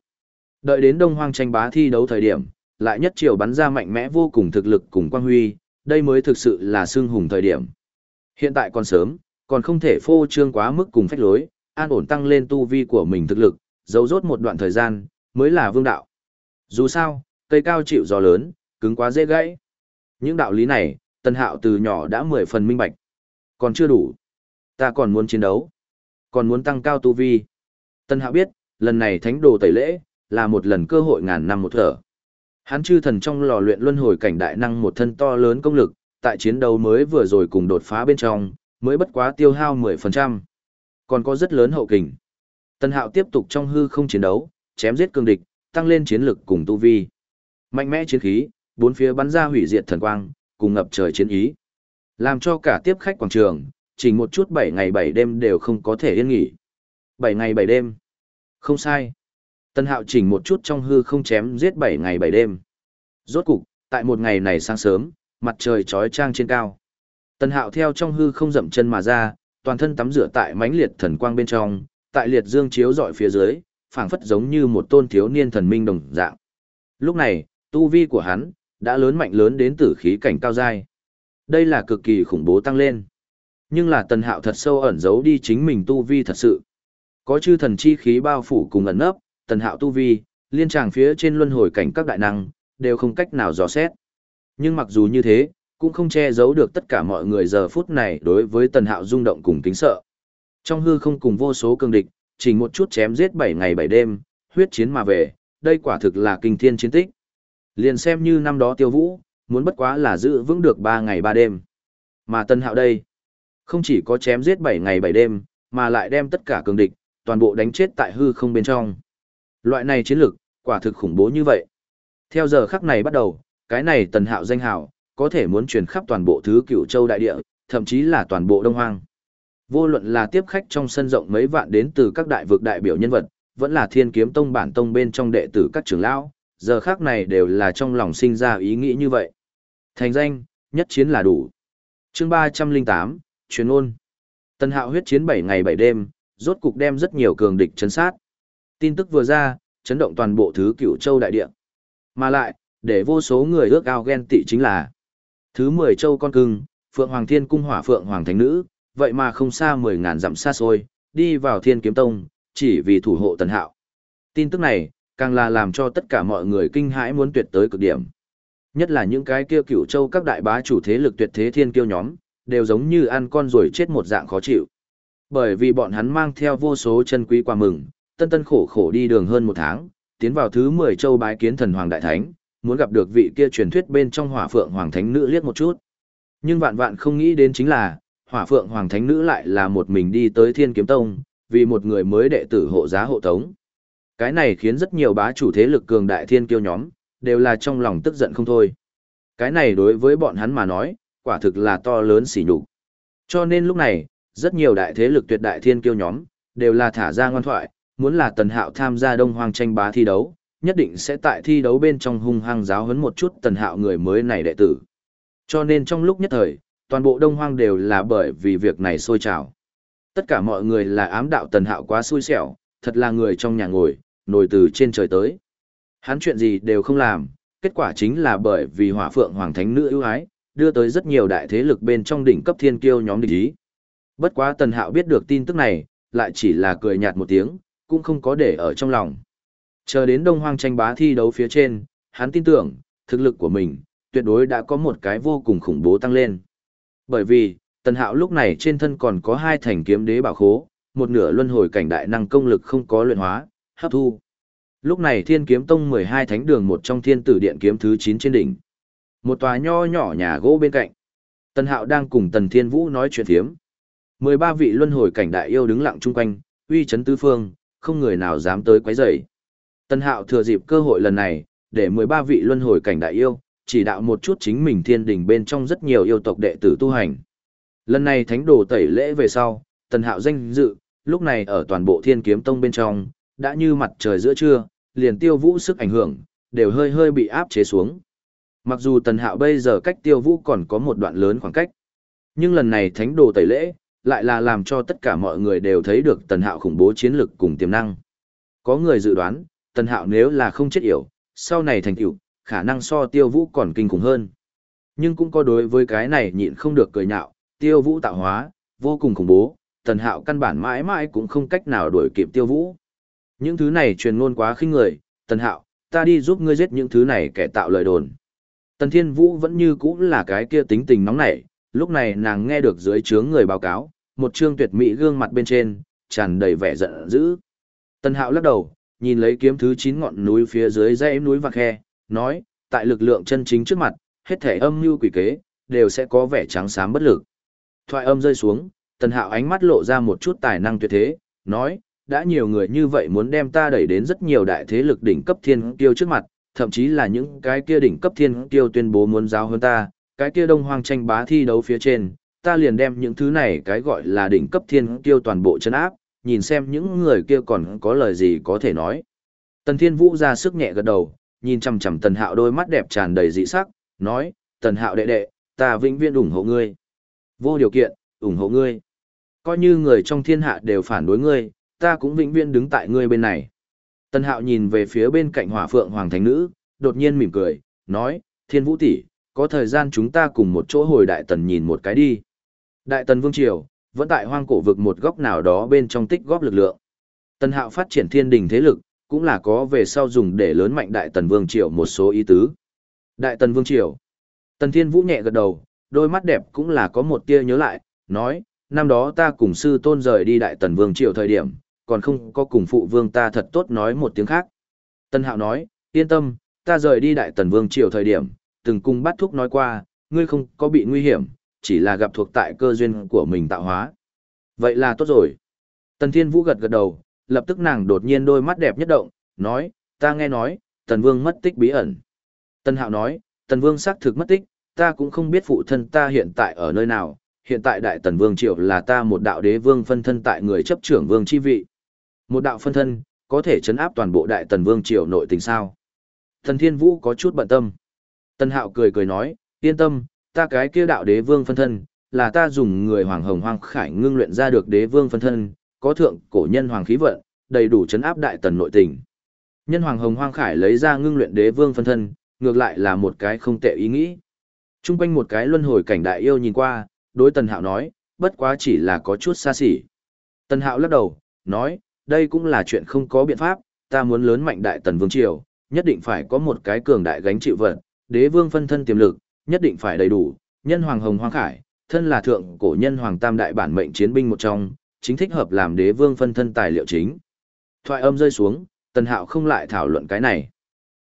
Đợi đến Đông Hoang tranh bá thi đấu thời điểm, lại nhất chiều bắn ra mạnh mẽ vô cùng thực lực cùng quang huy, đây mới thực sự là xương hùng thời điểm. Hiện tại còn sớm, còn không thể phô trương quá mức cùng phách lối, an ổn tăng lên tu vi của mình thực lực, giấu rốt một đoạn thời gian, mới là vương đạo. Dù sao, cây cao chịu gió lớn, cứng quá dễ gãy. Những đạo lý này, Tân Hạo từ nhỏ đã mười phần minh bạch. Còn chưa đủ. Ta còn muốn chiến đấu. Còn muốn tăng cao tu vi. Tân Hạo biết, lần này thánh đồ tẩy lễ, là một lần cơ hội ngàn năm một thở. Hắn chư thần trong lò luyện luân hồi cảnh đại năng một thân to lớn công lực, tại chiến đấu mới vừa rồi cùng đột phá bên trong, mới bất quá tiêu hao 10%. Còn có rất lớn hậu kình. Tân Hạo tiếp tục trong hư không chiến đấu, chém giết cường địch, tăng lên chiến lực cùng tu vi. Mạnh mẽ chiến khí, bốn phía bắn ra hủy diệt thần quang, cùng ngập trời chiến ý. Làm cho cả tiếp khách quảng trường, chỉ một chút 7 ngày 7 đêm đều không có thể yên nghỉ. 7 ngày 7 đêm. Không sai. Tân Hạo chỉnh một chút trong hư không chém giết 7 ngày 7 đêm. Rốt cục, tại một ngày này sáng sớm, mặt trời trói trang trên cao. Tân Hạo theo trong hư không dậm chân mà ra, toàn thân tắm rửa tại mãnh liệt thần quang bên trong, tại liệt dương chiếu dọi phía dưới, phảng phất giống như một tôn thiếu niên thần minh đồng dạng. Lúc này, tu vi của hắn đã lớn mạnh lớn đến tử khí cảnh cao giai. Đây là cực kỳ khủng bố tăng lên. Nhưng là Tần Hạo thật sâu ẩn giấu đi chính mình tu vi thật sự. Có chư thần chi khí bao phủ cùng ẩn nấp, Tần Hạo tu vi, liên tràng phía trên luân hồi cảnh các đại năng, đều không cách nào dò xét. Nhưng mặc dù như thế, cũng không che giấu được tất cả mọi người giờ phút này đối với Tần Hạo rung động cùng kính sợ. Trong hư không cùng vô số cương địch, chỉ một chút chém giết 7 ngày 7 đêm, huyết chiến mà về, đây quả thực là kinh thiên chiến tích. Liền xem như năm đó tiêu vũ, muốn bất quá là giữ vững được 3 ngày 3 đêm. Mà Tân Hạo đây, không chỉ có chém giết 7 ngày 7 đêm, mà lại đem tất cả cường địch, toàn bộ đánh chết tại hư không bên trong. Loại này chiến lược, quả thực khủng bố như vậy. Theo giờ khắc này bắt đầu, cái này Tần Hạo danh hào, có thể muốn truyền khắp toàn bộ thứ cửu châu đại địa, thậm chí là toàn bộ Đông Hoang. Vô luận là tiếp khách trong sân rộng mấy vạn đến từ các đại vực đại biểu nhân vật, vẫn là thiên kiếm tông bản tông bên trong đệ tử các trưởng lão, giờ khác này đều là trong lòng sinh ra ý nghĩ như vậy. Thành danh, nhất chiến là đủ. chương 308, chuyên ôn. Tân hạo huyết chiến 7 ngày 7 đêm, rốt cục đem rất nhiều cường địch chấn sát. Tin tức vừa ra, chấn động toàn bộ thứ cửu châu đại địa. Mà lại, để vô số người ước ao ghen tị chính là thứ 10 châu con cưng, Phượng Hoàng Thiên Cung Hỏa Phượng Hoàng Thánh Nữ, vậy mà không xa 10.000 dặm xa xôi, đi vào Thiên Kiếm Tông, chỉ vì thủ hộ Tần Hạo. Tin tức này, càng là làm cho tất cả mọi người kinh hãi muốn tuyệt tới cực điểm. Nhất là những cái kia cửu châu các đại bá chủ thế lực tuyệt thế thiên kiêu nhóm, đều giống như ăn con rồi chết một dạng khó chịu. Bởi vì bọn hắn mang theo vô số chân quý quà mừng, tân tân khổ khổ đi đường hơn một tháng, tiến vào thứ 10 châu bái kiến thần hoàng đại thánh, muốn gặp được vị kia truyền thuyết bên trong hỏa phượng hoàng thánh nữ liếc một chút. Nhưng vạn vạn không nghĩ đến chính là, hỏa phượng hoàng thánh nữ lại là một mình đi tới thiên kiếm tông, vì một người mới đệ tử hộ giá hộ tống. Cái này khiến rất nhiều bá chủ thế lực cường đại thiên kiêu nhóm, đều là trong lòng tức giận không thôi. Cái này đối với bọn hắn mà nói, quả thực là to lớn xỉ nhục. Cho nên lúc này, rất nhiều đại thế lực tuyệt đại thiên kiêu nhóm, đều là thả ra ngoan thoại, muốn là Tần Hạo tham gia Đông Hoang tranh bá thi đấu, nhất định sẽ tại thi đấu bên trong hung hăng giáo huấn một chút Tần Hạo người mới này đệ tử. Cho nên trong lúc nhất thời, toàn bộ Đông Hoang đều là bởi vì việc này sôi trào. Tất cả mọi người là ám đạo Tần Hạo quá xui xẻo, thật là người trong nhà ngồi, nổi từ trên trời tới. Hắn chuyện gì đều không làm, kết quả chính là bởi vì hỏa phượng hoàng thánh nữ ưu ái, đưa tới rất nhiều đại thế lực bên trong đỉnh cấp thiên kiêu nhóm địch ý. Bất quá Tần Hạo biết được tin tức này, lại chỉ là cười nhạt một tiếng, cũng không có để ở trong lòng. Chờ đến Đông Hoang tranh bá thi đấu phía trên, hắn tin tưởng, thực lực của mình, tuyệt đối đã có một cái vô cùng khủng bố tăng lên. Bởi vì, Tần Hạo lúc này trên thân còn có hai thành kiếm đế bảo khố, một nửa luân hồi cảnh đại năng công lực không có luyện hóa, hấp thu. Lúc này Thiên Kiếm Tông 12 thánh đường một trong Thiên Tử Điện kiếm thứ 9 trên đỉnh. Một tòa nho nhỏ nhà gỗ bên cạnh. Tần Hạo đang cùng Tần Thiên Vũ nói chuyện thiếm. 13 vị luân hồi cảnh đại yêu đứng lặng chung quanh, uy chấn tứ phương, không người nào dám tới quấy rầy. Tần Hạo thừa dịp cơ hội lần này, để 13 vị luân hồi cảnh đại yêu, chỉ đạo một chút chính mình thiên đình bên trong rất nhiều yêu tộc đệ tử tu hành. Lần này thánh đồ tẩy lễ về sau, tần hạo danh dự, lúc này ở toàn bộ thiên kiếm tông bên trong, đã như mặt trời giữa trưa, liền tiêu vũ sức ảnh hưởng, đều hơi hơi bị áp chế xuống. Mặc dù tần hạo bây giờ cách tiêu vũ còn có một đoạn lớn khoảng cách, nhưng lần này thánh đồ tẩy lễ, lại là làm cho tất cả mọi người đều thấy được tần hạo khủng bố chiến lực cùng tiềm năng. Có người dự đoán, tần hạo nếu là không chết yểu, sau này thành tiểu khả năng so tiêu vũ còn kinh khủng hơn. Nhưng cũng có đối với cái này nhịn không được cười nhạo, tiêu vũ tạo hóa, vô cùng khủng bố, tần hạo căn bản mãi mãi cũng không cách nào đuổi kịp tiêu vũ. Những thứ này truyền ngôn quá khinh người, tần hạo, ta đi giúp ngươi giết những thứ này kẻ tạo lời đồn. Tần thiên vũ vẫn như cũ là cái kia tính tình nóng nảy, lúc này nàng nghe được dưới trướng người báo cáo, một trương tuyệt mỹ gương mặt bên trên, tràn đầy vẻ giận dữ. Tần hạo lắc đầu, nhìn lấy kiếm thứ 9 ngọn núi phía dưới dãy núi và khe, nói, tại lực lượng chân chính trước mặt, hết thể âm mưu quỷ kế, đều sẽ có vẻ trắng xám bất lực. Thoại âm rơi xuống, tần hạo ánh mắt lộ ra một chút tài năng tuyệt thế, nói, đã nhiều người như vậy muốn đem ta đẩy đến rất nhiều đại thế lực đỉnh cấp thiên kiêu trước mặt, thậm chí là những cái kia đỉnh cấp thiên kiêu tuyên bố muốn giáo hơn ta, cái kia đông hoang tranh bá thi đấu phía trên, ta liền đem những thứ này cái gọi là đỉnh cấp thiên kiêu toàn bộ chân áp, nhìn xem những người kia còn có lời gì có thể nói. Tần Thiên Vũ ra sức nhẹ gật đầu, nhìn chằm chằm Tần Hạo đôi mắt đẹp tràn đầy dị sắc, nói, Tần Hạo đệ đệ, ta vĩnh viễn ủng hộ ngươi. Vô điều kiện, ủng hộ ngươi. Coi như người trong thiên hạ đều phản đối ngươi, ta cũng vĩnh viễn đứng tại ngươi bên này. Tần Hạo nhìn về phía bên cạnh hỏa phượng hoàng thánh nữ, đột nhiên mỉm cười, nói, Thiên Vũ tỷ, có thời gian chúng ta cùng một chỗ hồi Đại Tần nhìn một cái đi. Đại Tần Vương Triều, vẫn tại hoang cổ vực một góc nào đó bên trong tích góp lực lượng. Tần Hạo phát triển thiên đình thế lực, cũng là có về sau dùng để lớn mạnh Đại Tần Vương Triều một số ý tứ. Đại Tần Vương Triều. Tần Thiên Vũ nhẹ gật đầu, đôi mắt đẹp cũng là có một tia nhớ lại, nói, năm đó ta cùng sư tôn rời đi Đại Tần Vương Triều thời điểm, còn không có cùng phụ vương ta thật tốt nói một tiếng khác. Tân Hạo nói, yên tâm, ta rời đi Đại Tần Vương Triều thời điểm, từng cùng bắt thúc nói qua, ngươi không có bị nguy hiểm, chỉ là gặp thuộc tại cơ duyên của mình tạo hóa. Vậy là tốt rồi. Tần Thiên Vũ gật gật đầu, lập tức nàng đột nhiên đôi mắt đẹp nhất động, nói, ta nghe nói, Tần Vương mất tích bí ẩn. Tần Hạo nói, Tần Vương xác thực mất tích, ta cũng không biết phụ thân ta hiện tại ở nơi nào, hiện tại Đại Tần Vương Triệu là ta một đạo đế vương phân thân tại người chấp trưởng vương chi vị. Một đạo phân thân, có thể chấn áp toàn bộ Đại Tần Vương Triều nội tình sao. thần Thiên Vũ có chút bận tâm. Tần Hạo cười cười nói, yên tâm, ta cái kia đạo đế vương phân thân, là ta dùng người hoàng hồng hoang khải ngưng luyện ra được đế vương phân thân, có thượng cổ nhân hoàng khí vận, đầy đủ chấn áp đại tần nội tình. Nhân hoàng hồng hoang khải lấy ra ngưng luyện đế vương phân thân, ngược lại là một cái không tệ ý nghĩ. Trung quanh một cái luân hồi cảnh đại yêu nhìn qua, đối tần hạo nói, bất quá chỉ là có chút xa xỉ. Tần hạo lắc đầu, nói, đây cũng là chuyện không có biện pháp, ta muốn lớn mạnh đại tần vương triều, nhất định phải có một cái cường đại gánh chịu vận, đế vương phân thân tiềm lực, nhất định phải đầy đủ, nhân hoàng hồng hoang khải, thân là thượng cổ nhân hoàng tam đại bản mệnh chiến binh một trong, chính thích hợp làm đế vương phân thân tài liệu chính. Thoại âm rơi xuống, Tần Hạo không lại thảo luận cái này.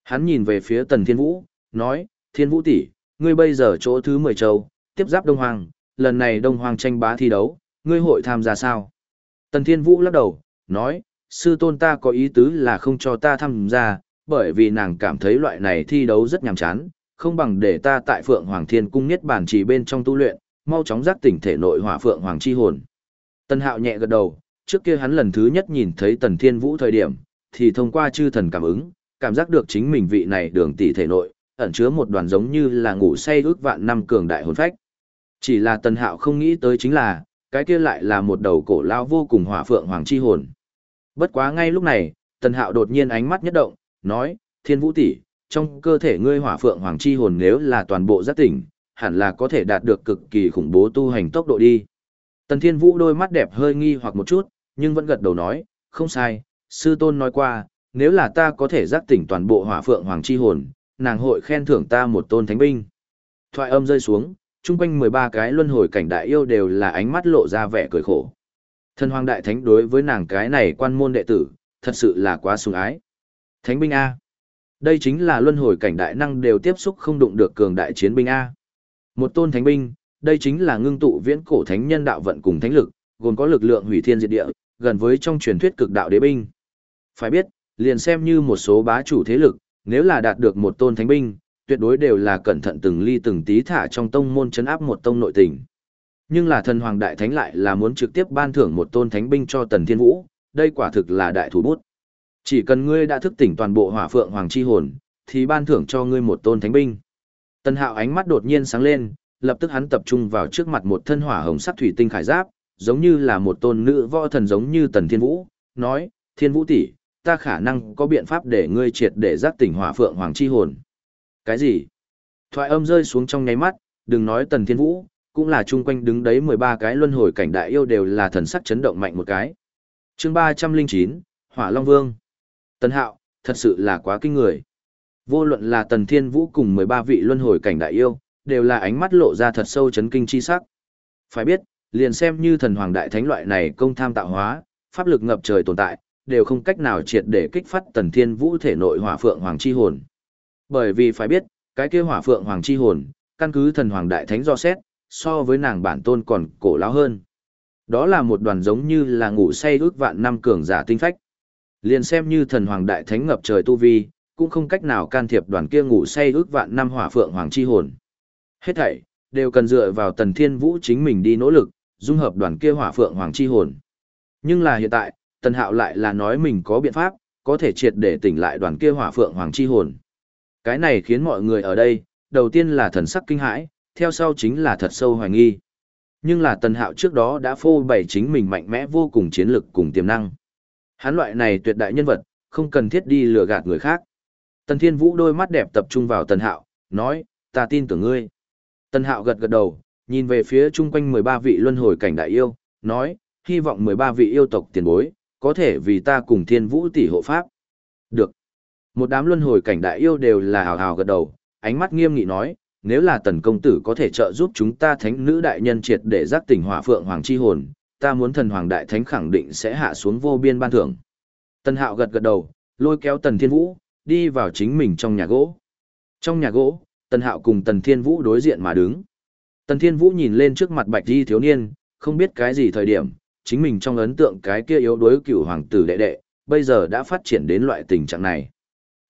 Hắn nhìn về phía Tần Thiên Vũ, nói, Thiên Vũ tỷ, ngươi bây giờ chỗ thứ 10 châu, tiếp giáp Đông Hoàng, lần này Đông Hoàng tranh bá thi đấu, ngươi hội tham gia sao? Tần Thiên Vũ lắc đầu, nói, sư tôn ta có ý tứ là không cho ta tham gia, bởi vì nàng cảm thấy loại này thi đấu rất nhàm chán, không bằng để ta tại Phượng Hoàng Thiên Cung Niết Bàn chỉ bên trong tu luyện, mau chóng giác tỉnh thể nội hỏa Phượng Hoàng chi hồn. Tân Hạo nhẹ gật đầu, trước kia hắn lần thứ nhất nhìn thấy Tần Thiên Vũ thời điểm, thì thông qua chư thần cảm ứng, cảm giác được chính mình vị này đường tỷ thể nội, ẩn chứa một đoàn giống như là ngủ say ước vạn năm cường đại hồn phách. Chỉ là Tần Hạo không nghĩ tới chính là, cái kia lại là một đầu cổ lao vô cùng hỏa phượng hoàng chi hồn. Bất quá ngay lúc này, Tần Hạo đột nhiên ánh mắt nhất động, nói, Thiên Vũ tỷ, trong cơ thể ngươi hỏa phượng hoàng chi hồn nếu là toàn bộ giác tỉnh, hẳn là có thể đạt được cực kỳ khủng bố tu hành tốc độ đi. Tần Thiên Vũ đôi mắt đẹp hơi nghi hoặc một chút, nhưng vẫn gật đầu nói, không sai, sư tôn nói qua, nếu là ta có thể giác tỉnh toàn bộ hỏa phượng hoàng chi hồn, nàng hội khen thưởng ta một tôn thánh binh. Thoại âm rơi xuống, chung quanh 13 cái luân hồi cảnh đại yêu đều là ánh mắt lộ ra vẻ cười khổ. Thần hoàng đại thánh đối với nàng cái này quan môn đệ tử, thật sự là quá sủng ái. Thánh binh A. Đây chính là luân hồi cảnh đại năng đều tiếp xúc không đụng được cường đại chiến binh A. Một tôn thánh binh, đây chính là ngưng tụ viễn cổ thánh nhân đạo vận cùng thánh lực, gồm có lực lượng hủy thiên diệt địa, gần với trong truyền thuyết cực đạo đế binh. Phải biết, liền xem như một số bá chủ thế lực, nếu là đạt được một tôn thánh binh, tuyệt đối đều là cẩn thận từng ly từng tí thả trong tông môn chấn áp một tông nội tình. Nhưng là thần hoàng đại thánh lại là muốn trực tiếp ban thưởng một tôn thánh binh cho tần thiên vũ, đây quả thực là đại thủ bút. Chỉ cần ngươi đã thức tỉnh toàn bộ hỏa phượng hoàng chi hồn, thì ban thưởng cho ngươi một tôn thánh binh. Tần hạo ánh mắt đột nhiên sáng lên, lập tức hắn tập trung vào trước mặt một thân hỏa hồng sắc thủy tinh khải giáp, giống như là một tôn nữ võ thần giống như tần thiên vũ, nói, thiên vũ tỷ ta khả năng có biện pháp để ngươi triệt để giác tỉnh hỏa phượng hoàng chi hồn. Cái gì? Thoại âm rơi xuống trong nháy mắt, đừng nói tần thiên vũ, cũng là chung quanh đứng đấy 13 cái luân hồi cảnh đại yêu đều là thần sắc chấn động mạnh một cái. chương 309, Hỏa Long Vương. Tần Hạo, thật sự là quá kinh người. Vô luận là Tần Thiên Vũ cùng 13 vị luân hồi cảnh đại yêu, đều là ánh mắt lộ ra thật sâu chấn kinh chi sắc. Phải biết, liền xem như thần hoàng đại thánh loại này công tham tạo hóa, pháp lực ngập trời tồn tại, đều không cách nào triệt để kích phát Tần Thiên Vũ thể nội hỏa phượng hoàng chi hồn. Bởi vì phải biết, cái kia hỏa phượng hoàng chi hồn, căn cứ thần hoàng đại thánh do xét, so với nàng bản tôn còn cổ lão hơn. Đó là một đoàn giống như là ngủ say ước vạn năm cường giả tinh phách. Liền xem như thần hoàng đại thánh ngập trời tu vi, cũng không cách nào can thiệp đoàn kia ngủ say ước vạn năm hỏa phượng hoàng chi hồn. Hết thảy, đều cần dựa vào tần thiên vũ chính mình đi nỗ lực, dung hợp đoàn kia hỏa phượng hoàng chi hồn. Nhưng là hiện tại, tần hạo lại là nói mình có biện pháp, có thể triệt để tỉnh lại đoàn kia hỏa phượng hoàng chi hồn. Cái này khiến mọi người ở đây, đầu tiên là thần sắc kinh hãi, theo sau chính là thật sâu hoài nghi. Nhưng là tần hạo trước đó đã phô bày chính mình mạnh mẽ vô cùng chiến lực cùng tiềm năng. Hắn loại này tuyệt đại nhân vật, không cần thiết đi lừa gạt người khác. Tần Thiên Vũ đôi mắt đẹp tập trung vào Tần Hạo, nói, ta tin tưởng ngươi. Tần Hạo gật gật đầu, nhìn về phía chung quanh 13 vị luân hồi cảnh đại yêu, nói, hy vọng 13 vị yêu tộc tiền bối, có thể vì ta cùng Thiên Vũ tỷ hộ pháp. Được. Một đám luân hồi cảnh đại yêu đều là hào hào gật đầu, ánh mắt nghiêm nghị nói, nếu là tần công tử có thể trợ giúp chúng ta thánh nữ đại nhân triệt để giác tỉnh hỏa phượng hoàng chi hồn, ta muốn thần hoàng đại thánh khẳng định sẽ hạ xuống vô biên ban thưởng. Tần hạo gật gật đầu, lôi kéo tần thiên vũ, đi vào chính mình trong nhà gỗ. Trong nhà gỗ, tần hạo cùng tần thiên vũ đối diện mà đứng. Tần thiên vũ nhìn lên trước mặt bạch di thiếu niên, không biết cái gì thời điểm, chính mình trong ấn tượng cái kia yếu đối cửu hoàng tử đệ đệ, bây giờ đã phát triển đến loại tình trạng này.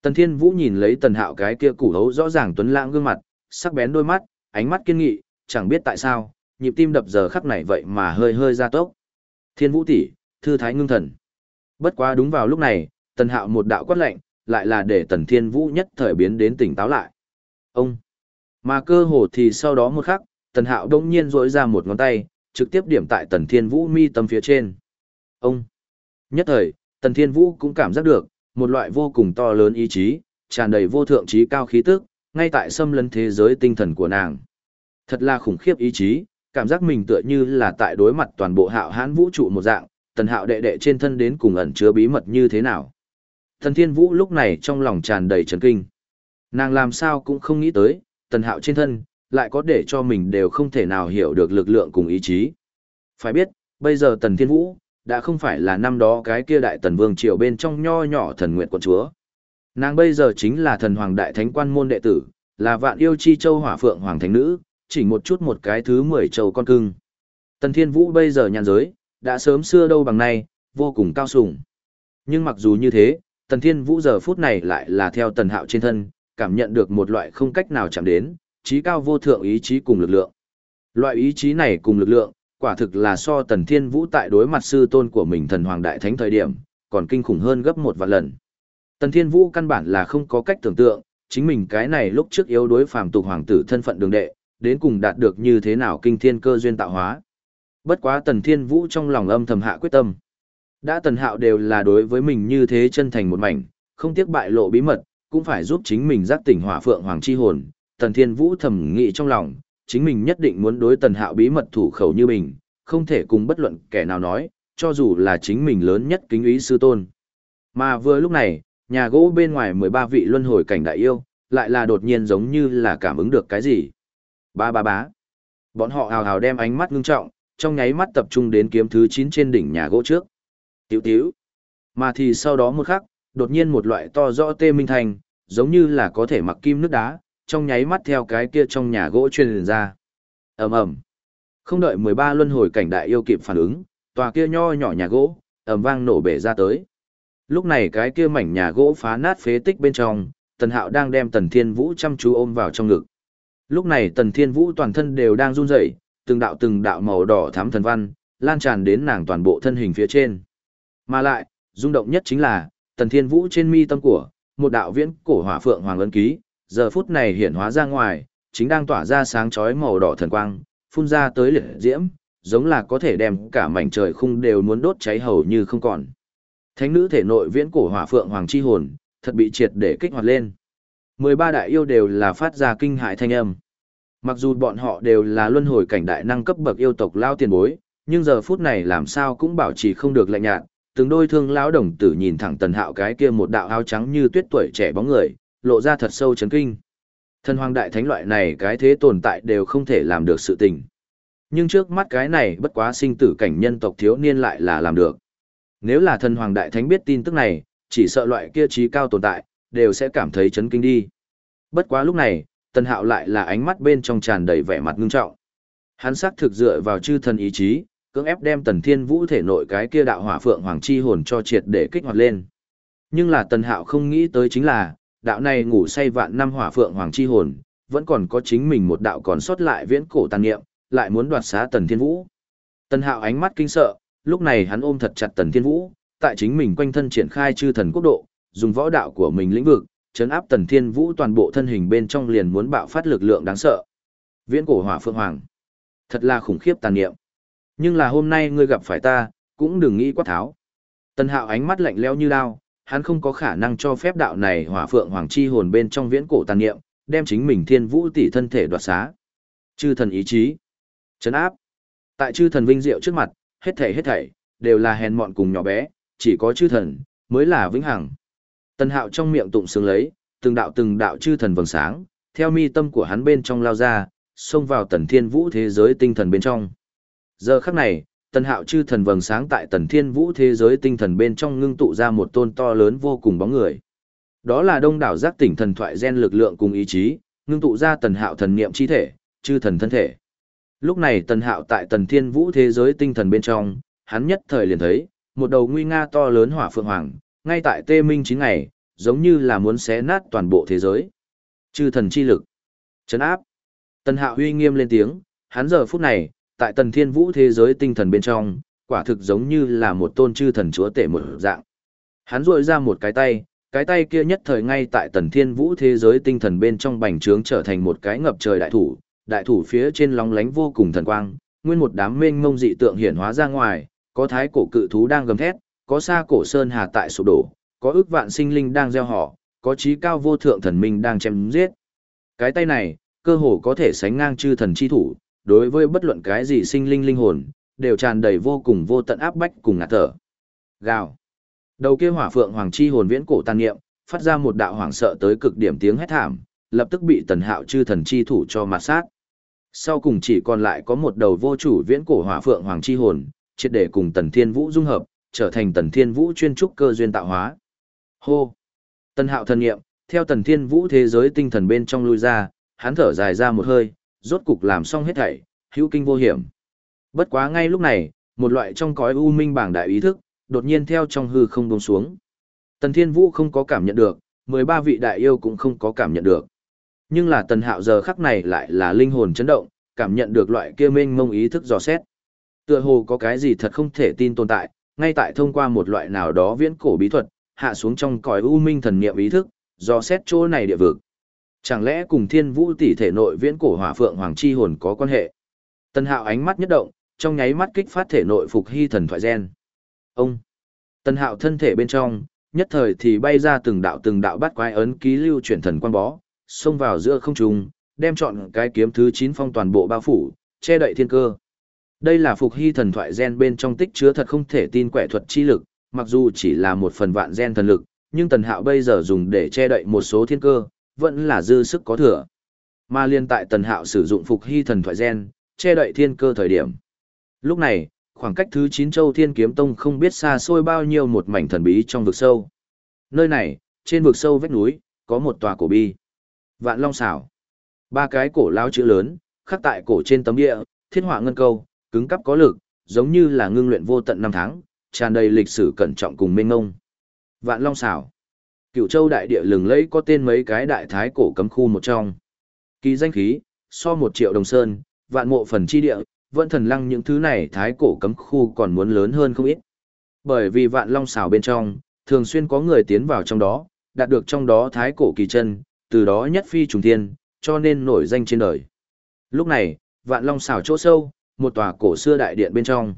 Tần thiên vũ nhìn lấy tần hạo cái kia củ hấu rõ ràng tuấn lãng gương mặt, sắc bén đôi mắt, ánh mắt kiên nghị, chẳng biết tại sao, nhịp tim đập giờ khắc này vậy mà hơi hơi ra tốc. Thiên Vũ tỷ, thư thái ngưng thần. Bất quá đúng vào lúc này, Tần Hạo một đạo quát lệnh, lại là để Tần Thiên Vũ nhất thời biến đến tỉnh táo lại. Ông. Mà cơ hồ thì sau đó một khắc, Tần Hạo đông nhiên rỗi ra một ngón tay, trực tiếp điểm tại Tần Thiên Vũ mi tâm phía trên. Ông. Nhất thời, Tần Thiên Vũ cũng cảm giác được, một loại vô cùng to lớn ý chí, tràn đầy vô thượng trí cao khí tức, ngay tại xâm lấn thế giới tinh thần của nàng. Thật là khủng khiếp ý chí, cảm giác mình tựa như là tại đối mặt toàn bộ hạo hãn vũ trụ một dạng, tần hạo đệ đệ trên thân đến cùng ẩn chứa bí mật như thế nào. Thần thiên vũ lúc này trong lòng tràn đầy chấn kinh. Nàng làm sao cũng không nghĩ tới, tần hạo trên thân, lại có để cho mình đều không thể nào hiểu được lực lượng cùng ý chí. Phải biết, bây giờ tần thiên vũ, đã không phải là năm đó cái kia đại tần vương triều bên trong nho nhỏ thần nguyện quận chúa. Nàng bây giờ chính là thần hoàng đại thánh quan môn đệ tử, là vạn yêu chi châu hỏa phượng hoàng thánh nữ, chỉ một chút một cái thứ mười châu con cưng. Tần Thiên Vũ bây giờ nhàn giới, đã sớm xưa đâu bằng nay, vô cùng cao sủng. Nhưng mặc dù như thế, Tần Thiên Vũ giờ phút này lại là theo Tần Hạo trên thân, cảm nhận được một loại không cách nào chạm đến, trí cao vô thượng ý chí cùng lực lượng. Loại ý chí này cùng lực lượng, quả thực là so Tần Thiên Vũ tại đối mặt sư tôn của mình thần hoàng đại thánh thời điểm, còn kinh khủng hơn gấp một vạn lần. Tần Thiên Vũ căn bản là không có cách tưởng tượng, chính mình cái này lúc trước yếu đối phàm tục hoàng tử thân phận đường đệ, đến cùng đạt được như thế nào kinh thiên cơ duyên tạo hóa. Bất quá Tần Thiên Vũ trong lòng âm thầm hạ quyết tâm. Đã Tần Hạo đều là đối với mình như thế chân thành một mảnh, không tiếc bại lộ bí mật, cũng phải giúp chính mình giác tỉnh hỏa phượng hoàng chi hồn. Tần Thiên Vũ thầm nghĩ trong lòng, chính mình nhất định muốn đối Tần Hạo bí mật thủ khẩu như mình, không thể cùng bất luận kẻ nào nói, cho dù là chính mình lớn nhất kính ý sư tôn. Mà vừa lúc này, nhà gỗ bên ngoài 13 vị luân hồi cảnh đại yêu, lại là đột nhiên giống như là cảm ứng được cái gì. Ba ba bá. Bọn họ hào hào đem ánh mắt ngưng trọng, trong nháy mắt tập trung đến kiếm thứ 9 trên đỉnh nhà gỗ trước. Tiểu tiểu. Mà thì sau đó một khắc, đột nhiên một loại to rõ tê minh thành, giống như là có thể mặc kim nước đá, trong nháy mắt theo cái kia trong nhà gỗ truyền ra. ầm ầm Không đợi 13 luân hồi cảnh đại yêu kịp phản ứng, tòa kia nho nhỏ nhà gỗ, ầm vang nổ bể ra tới. Lúc này cái kia mảnh nhà gỗ phá nát phế tích bên trong, Tần Hạo đang đem Tần Thiên Vũ chăm chú ôm vào trong ngực. Lúc này Tần Thiên Vũ toàn thân đều đang run rẩy, từng đạo từng đạo màu đỏ thắm thần văn, lan tràn đến nàng toàn bộ thân hình phía trên. Mà lại, rung động nhất chính là, tần thiên vũ trên mi tâm của, một đạo viễn cổ hỏa phượng hoàng ấn ký, giờ phút này hiện hóa ra ngoài, chính đang tỏa ra sáng chói màu đỏ thần quang, phun ra tới liệt diễm, giống là có thể đem cả mảnh trời khung đều muốn đốt cháy hầu như không còn. Thánh nữ thể nội viễn cổ hỏa phượng hoàng chi hồn, thật bị triệt để kích hoạt lên. 13 đại yêu đều là phát ra kinh hại thanh âm. Mặc dù bọn họ đều là luân hồi cảnh đại năng cấp bậc yêu tộc lao tiền bối, nhưng giờ phút này làm sao cũng bảo trì không được lạnh nhạt, từng đôi thương lão đồng tử nhìn thẳng tần hạo cái kia một đạo áo trắng như tuyết tuổi trẻ bóng người, lộ ra thật sâu chấn kinh. Thần hoàng đại thánh loại này cái thế tồn tại đều không thể làm được sự tình. Nhưng trước mắt cái này bất quá sinh tử cảnh nhân tộc thiếu niên lại là làm được. Nếu là thần hoàng đại thánh biết tin tức này, chỉ sợ loại kia trí cao tồn tại, đều sẽ cảm thấy chấn kinh đi. Bất quá lúc này, tần hạo lại là ánh mắt bên trong tràn đầy vẻ mặt ngưng trọng. Hắn xác thực dựa vào chư thần ý chí, cưỡng ép đem tần thiên vũ thể nội cái kia đạo hỏa phượng hoàng chi hồn cho triệt để kích hoạt lên. Nhưng là tần hạo không nghĩ tới chính là, đạo này ngủ say vạn năm hỏa phượng hoàng chi hồn, vẫn còn có chính mình một đạo còn sót lại viễn cổ tàn niệm, lại muốn đoạt xá tần thiên vũ. Tần hạo ánh mắt kinh sợ, lúc này hắn ôm thật chặt tần thiên vũ, tại chính mình quanh thân triển khai chư thần quốc độ, dùng võ đạo của mình lĩnh vực, chấn áp tần thiên vũ toàn bộ thân hình bên trong liền muốn bạo phát lực lượng đáng sợ. Viễn cổ hỏa phượng hoàng. Thật là khủng khiếp tàn niệm. Nhưng là hôm nay ngươi gặp phải ta, cũng đừng nghĩ quá tháo. Tần hạo ánh mắt lạnh lẽo như đao, hắn không có khả năng cho phép đạo này hỏa phượng hoàng chi hồn bên trong viễn cổ tàn niệm, đem chính mình thiên vũ tỷ thân thể đoạt xá. Chư thần ý chí. Chấn áp. Tại chư thần vinh diệu trước mặt, hết thảy hết thảy, đều là hèn mọn cùng nhỏ bé, chỉ có chư thần, mới là vĩnh hằng. Tần hạo trong miệng tụng sướng lấy, từng đạo từng đạo chư thần vầng sáng, theo mi tâm của hắn bên trong lao ra, xông vào tần thiên vũ thế giới tinh thần bên trong. Giờ khắc này, tần hạo chư thần vầng sáng tại tần thiên vũ thế giới tinh thần bên trong ngưng tụ ra một tôn to lớn vô cùng bóng người. Đó là đông đảo giác tỉnh thần thoại gen lực lượng cùng ý chí, ngưng tụ ra tần hạo thần niệm chi thể, chư thần thân thể. Lúc này tần hạo tại tần thiên vũ thế giới tinh thần bên trong, hắn nhất thời liền thấy, một đầu nguy nga to lớn hỏa phượng hoàng, ngay tại tê minh chính ngày, giống như là muốn xé nát toàn bộ thế giới. Chư thần chi lực. Chấn áp. Tần hạo huy nghiêm lên tiếng, hắn giờ phút này, tại tần thiên vũ thế giới tinh thần bên trong, quả thực giống như là một tôn chư thần chúa tể một dạng. Hắn rội ra một cái tay, cái tay kia nhất thời ngay tại tần thiên vũ thế giới tinh thần bên trong bành trướng trở thành một cái ngập trời đại thủ, đại thủ phía trên lóng lánh vô cùng thần quang, nguyên một đám mênh mông dị tượng hiển hóa ra ngoài, có thái cổ cự thú đang gầm thét, có xa cổ sơn hà tại sụp đổ, có ước vạn sinh linh đang gieo họ, có trí cao vô thượng thần minh đang chém giết. Cái tay này, cơ hồ có thể sánh ngang chư thần chi thủ, đối với bất luận cái gì sinh linh linh hồn, đều tràn đầy vô cùng vô tận áp bách cùng ngạt thở. Gào. Đầu kia hỏa phượng hoàng chi hồn viễn cổ tàn niệm, phát ra một đạo hoàng sợ tới cực điểm tiếng hét thảm, lập tức bị tần hạo chư thần chi thủ cho mặt sát. Sau cùng chỉ còn lại có một đầu vô chủ viễn cổ hỏa phượng hoàng chi hồn, triệt để cùng tần thiên vũ dung hợp, trở thành tần thiên vũ chuyên trúc cơ duyên tạo hóa. Hô! Tần hạo thần nghiệm, theo tần thiên vũ thế giới tinh thần bên trong lui ra, hắn thở dài ra một hơi, rốt cục làm xong hết thảy, hữu kinh vô hiểm. Bất quá ngay lúc này, một loại trong cõi u minh bảng đại ý thức, đột nhiên theo trong hư không buông xuống. Tần Thiên Vũ không có cảm nhận được, 13 vị đại yêu cũng không có cảm nhận được. Nhưng là Tần Hạo giờ khắc này lại là linh hồn chấn động, cảm nhận được loại kia mênh mông ý thức dò xét. Tựa hồ có cái gì thật không thể tin tồn tại, ngay tại thông qua một loại nào đó viễn cổ bí thuật, hạ xuống trong cõi u minh thần niệm ý thức, dò xét chỗ này địa vực. Chẳng lẽ cùng thiên vũ tỷ thể nội viễn cổ hỏa phượng hoàng chi hồn có quan hệ? Tần hạo ánh mắt nhất động, trong nháy mắt kích phát thể nội phục hy thần thoại gen. Ông! Tần hạo thân thể bên trong, nhất thời thì bay ra từng đạo từng đạo bắt quái ấn ký lưu chuyển thần quan bó, xông vào giữa không trung, đem chọn cái kiếm thứ 9 phong toàn bộ bao phủ, che đậy thiên cơ. Đây là phục hy thần thoại gen bên trong tích chứa thật không thể tin quẻ thuật chi lực, mặc dù chỉ là một phần vạn gen thần lực, nhưng tần hạo bây giờ dùng để che đậy một số thiên cơ, vẫn là dư sức có thừa. Mà liên tại tần hạo sử dụng phục hy thần thoại gen, che đậy thiên cơ thời điểm. Lúc này, khoảng cách thứ 9 châu thiên kiếm tông không biết xa xôi bao nhiêu một mảnh thần bí trong vực sâu. Nơi này, trên vực sâu vách núi, có một tòa cổ bi. Vạn long xảo. Ba cái cổ lao chữ lớn, khắc tại cổ trên tấm địa, thiên họa ngân câu, cứng cắp có lực, giống như là ngưng luyện vô tận năm tháng, tràn đầy lịch sử cẩn trọng cùng mênh ngông. Vạn long xảo. Cựu châu đại địa lừng lẫy có tên mấy cái đại thái cổ cấm khu một trong. Kỳ danh khí, so một triệu đồng sơn, vạn mộ phần chi địa, vẫn thần lăng những thứ này thái cổ cấm khu còn muốn lớn hơn không ít. Bởi vì vạn long xảo bên trong, thường xuyên có người tiến vào trong đó, đạt được trong đó thái cổ kỳ chân, từ đó nhất phi trùng thiên, cho nên nổi danh trên đời. Lúc này, vạn long xảo chỗ sâu, một tòa cổ xưa đại điện bên trong.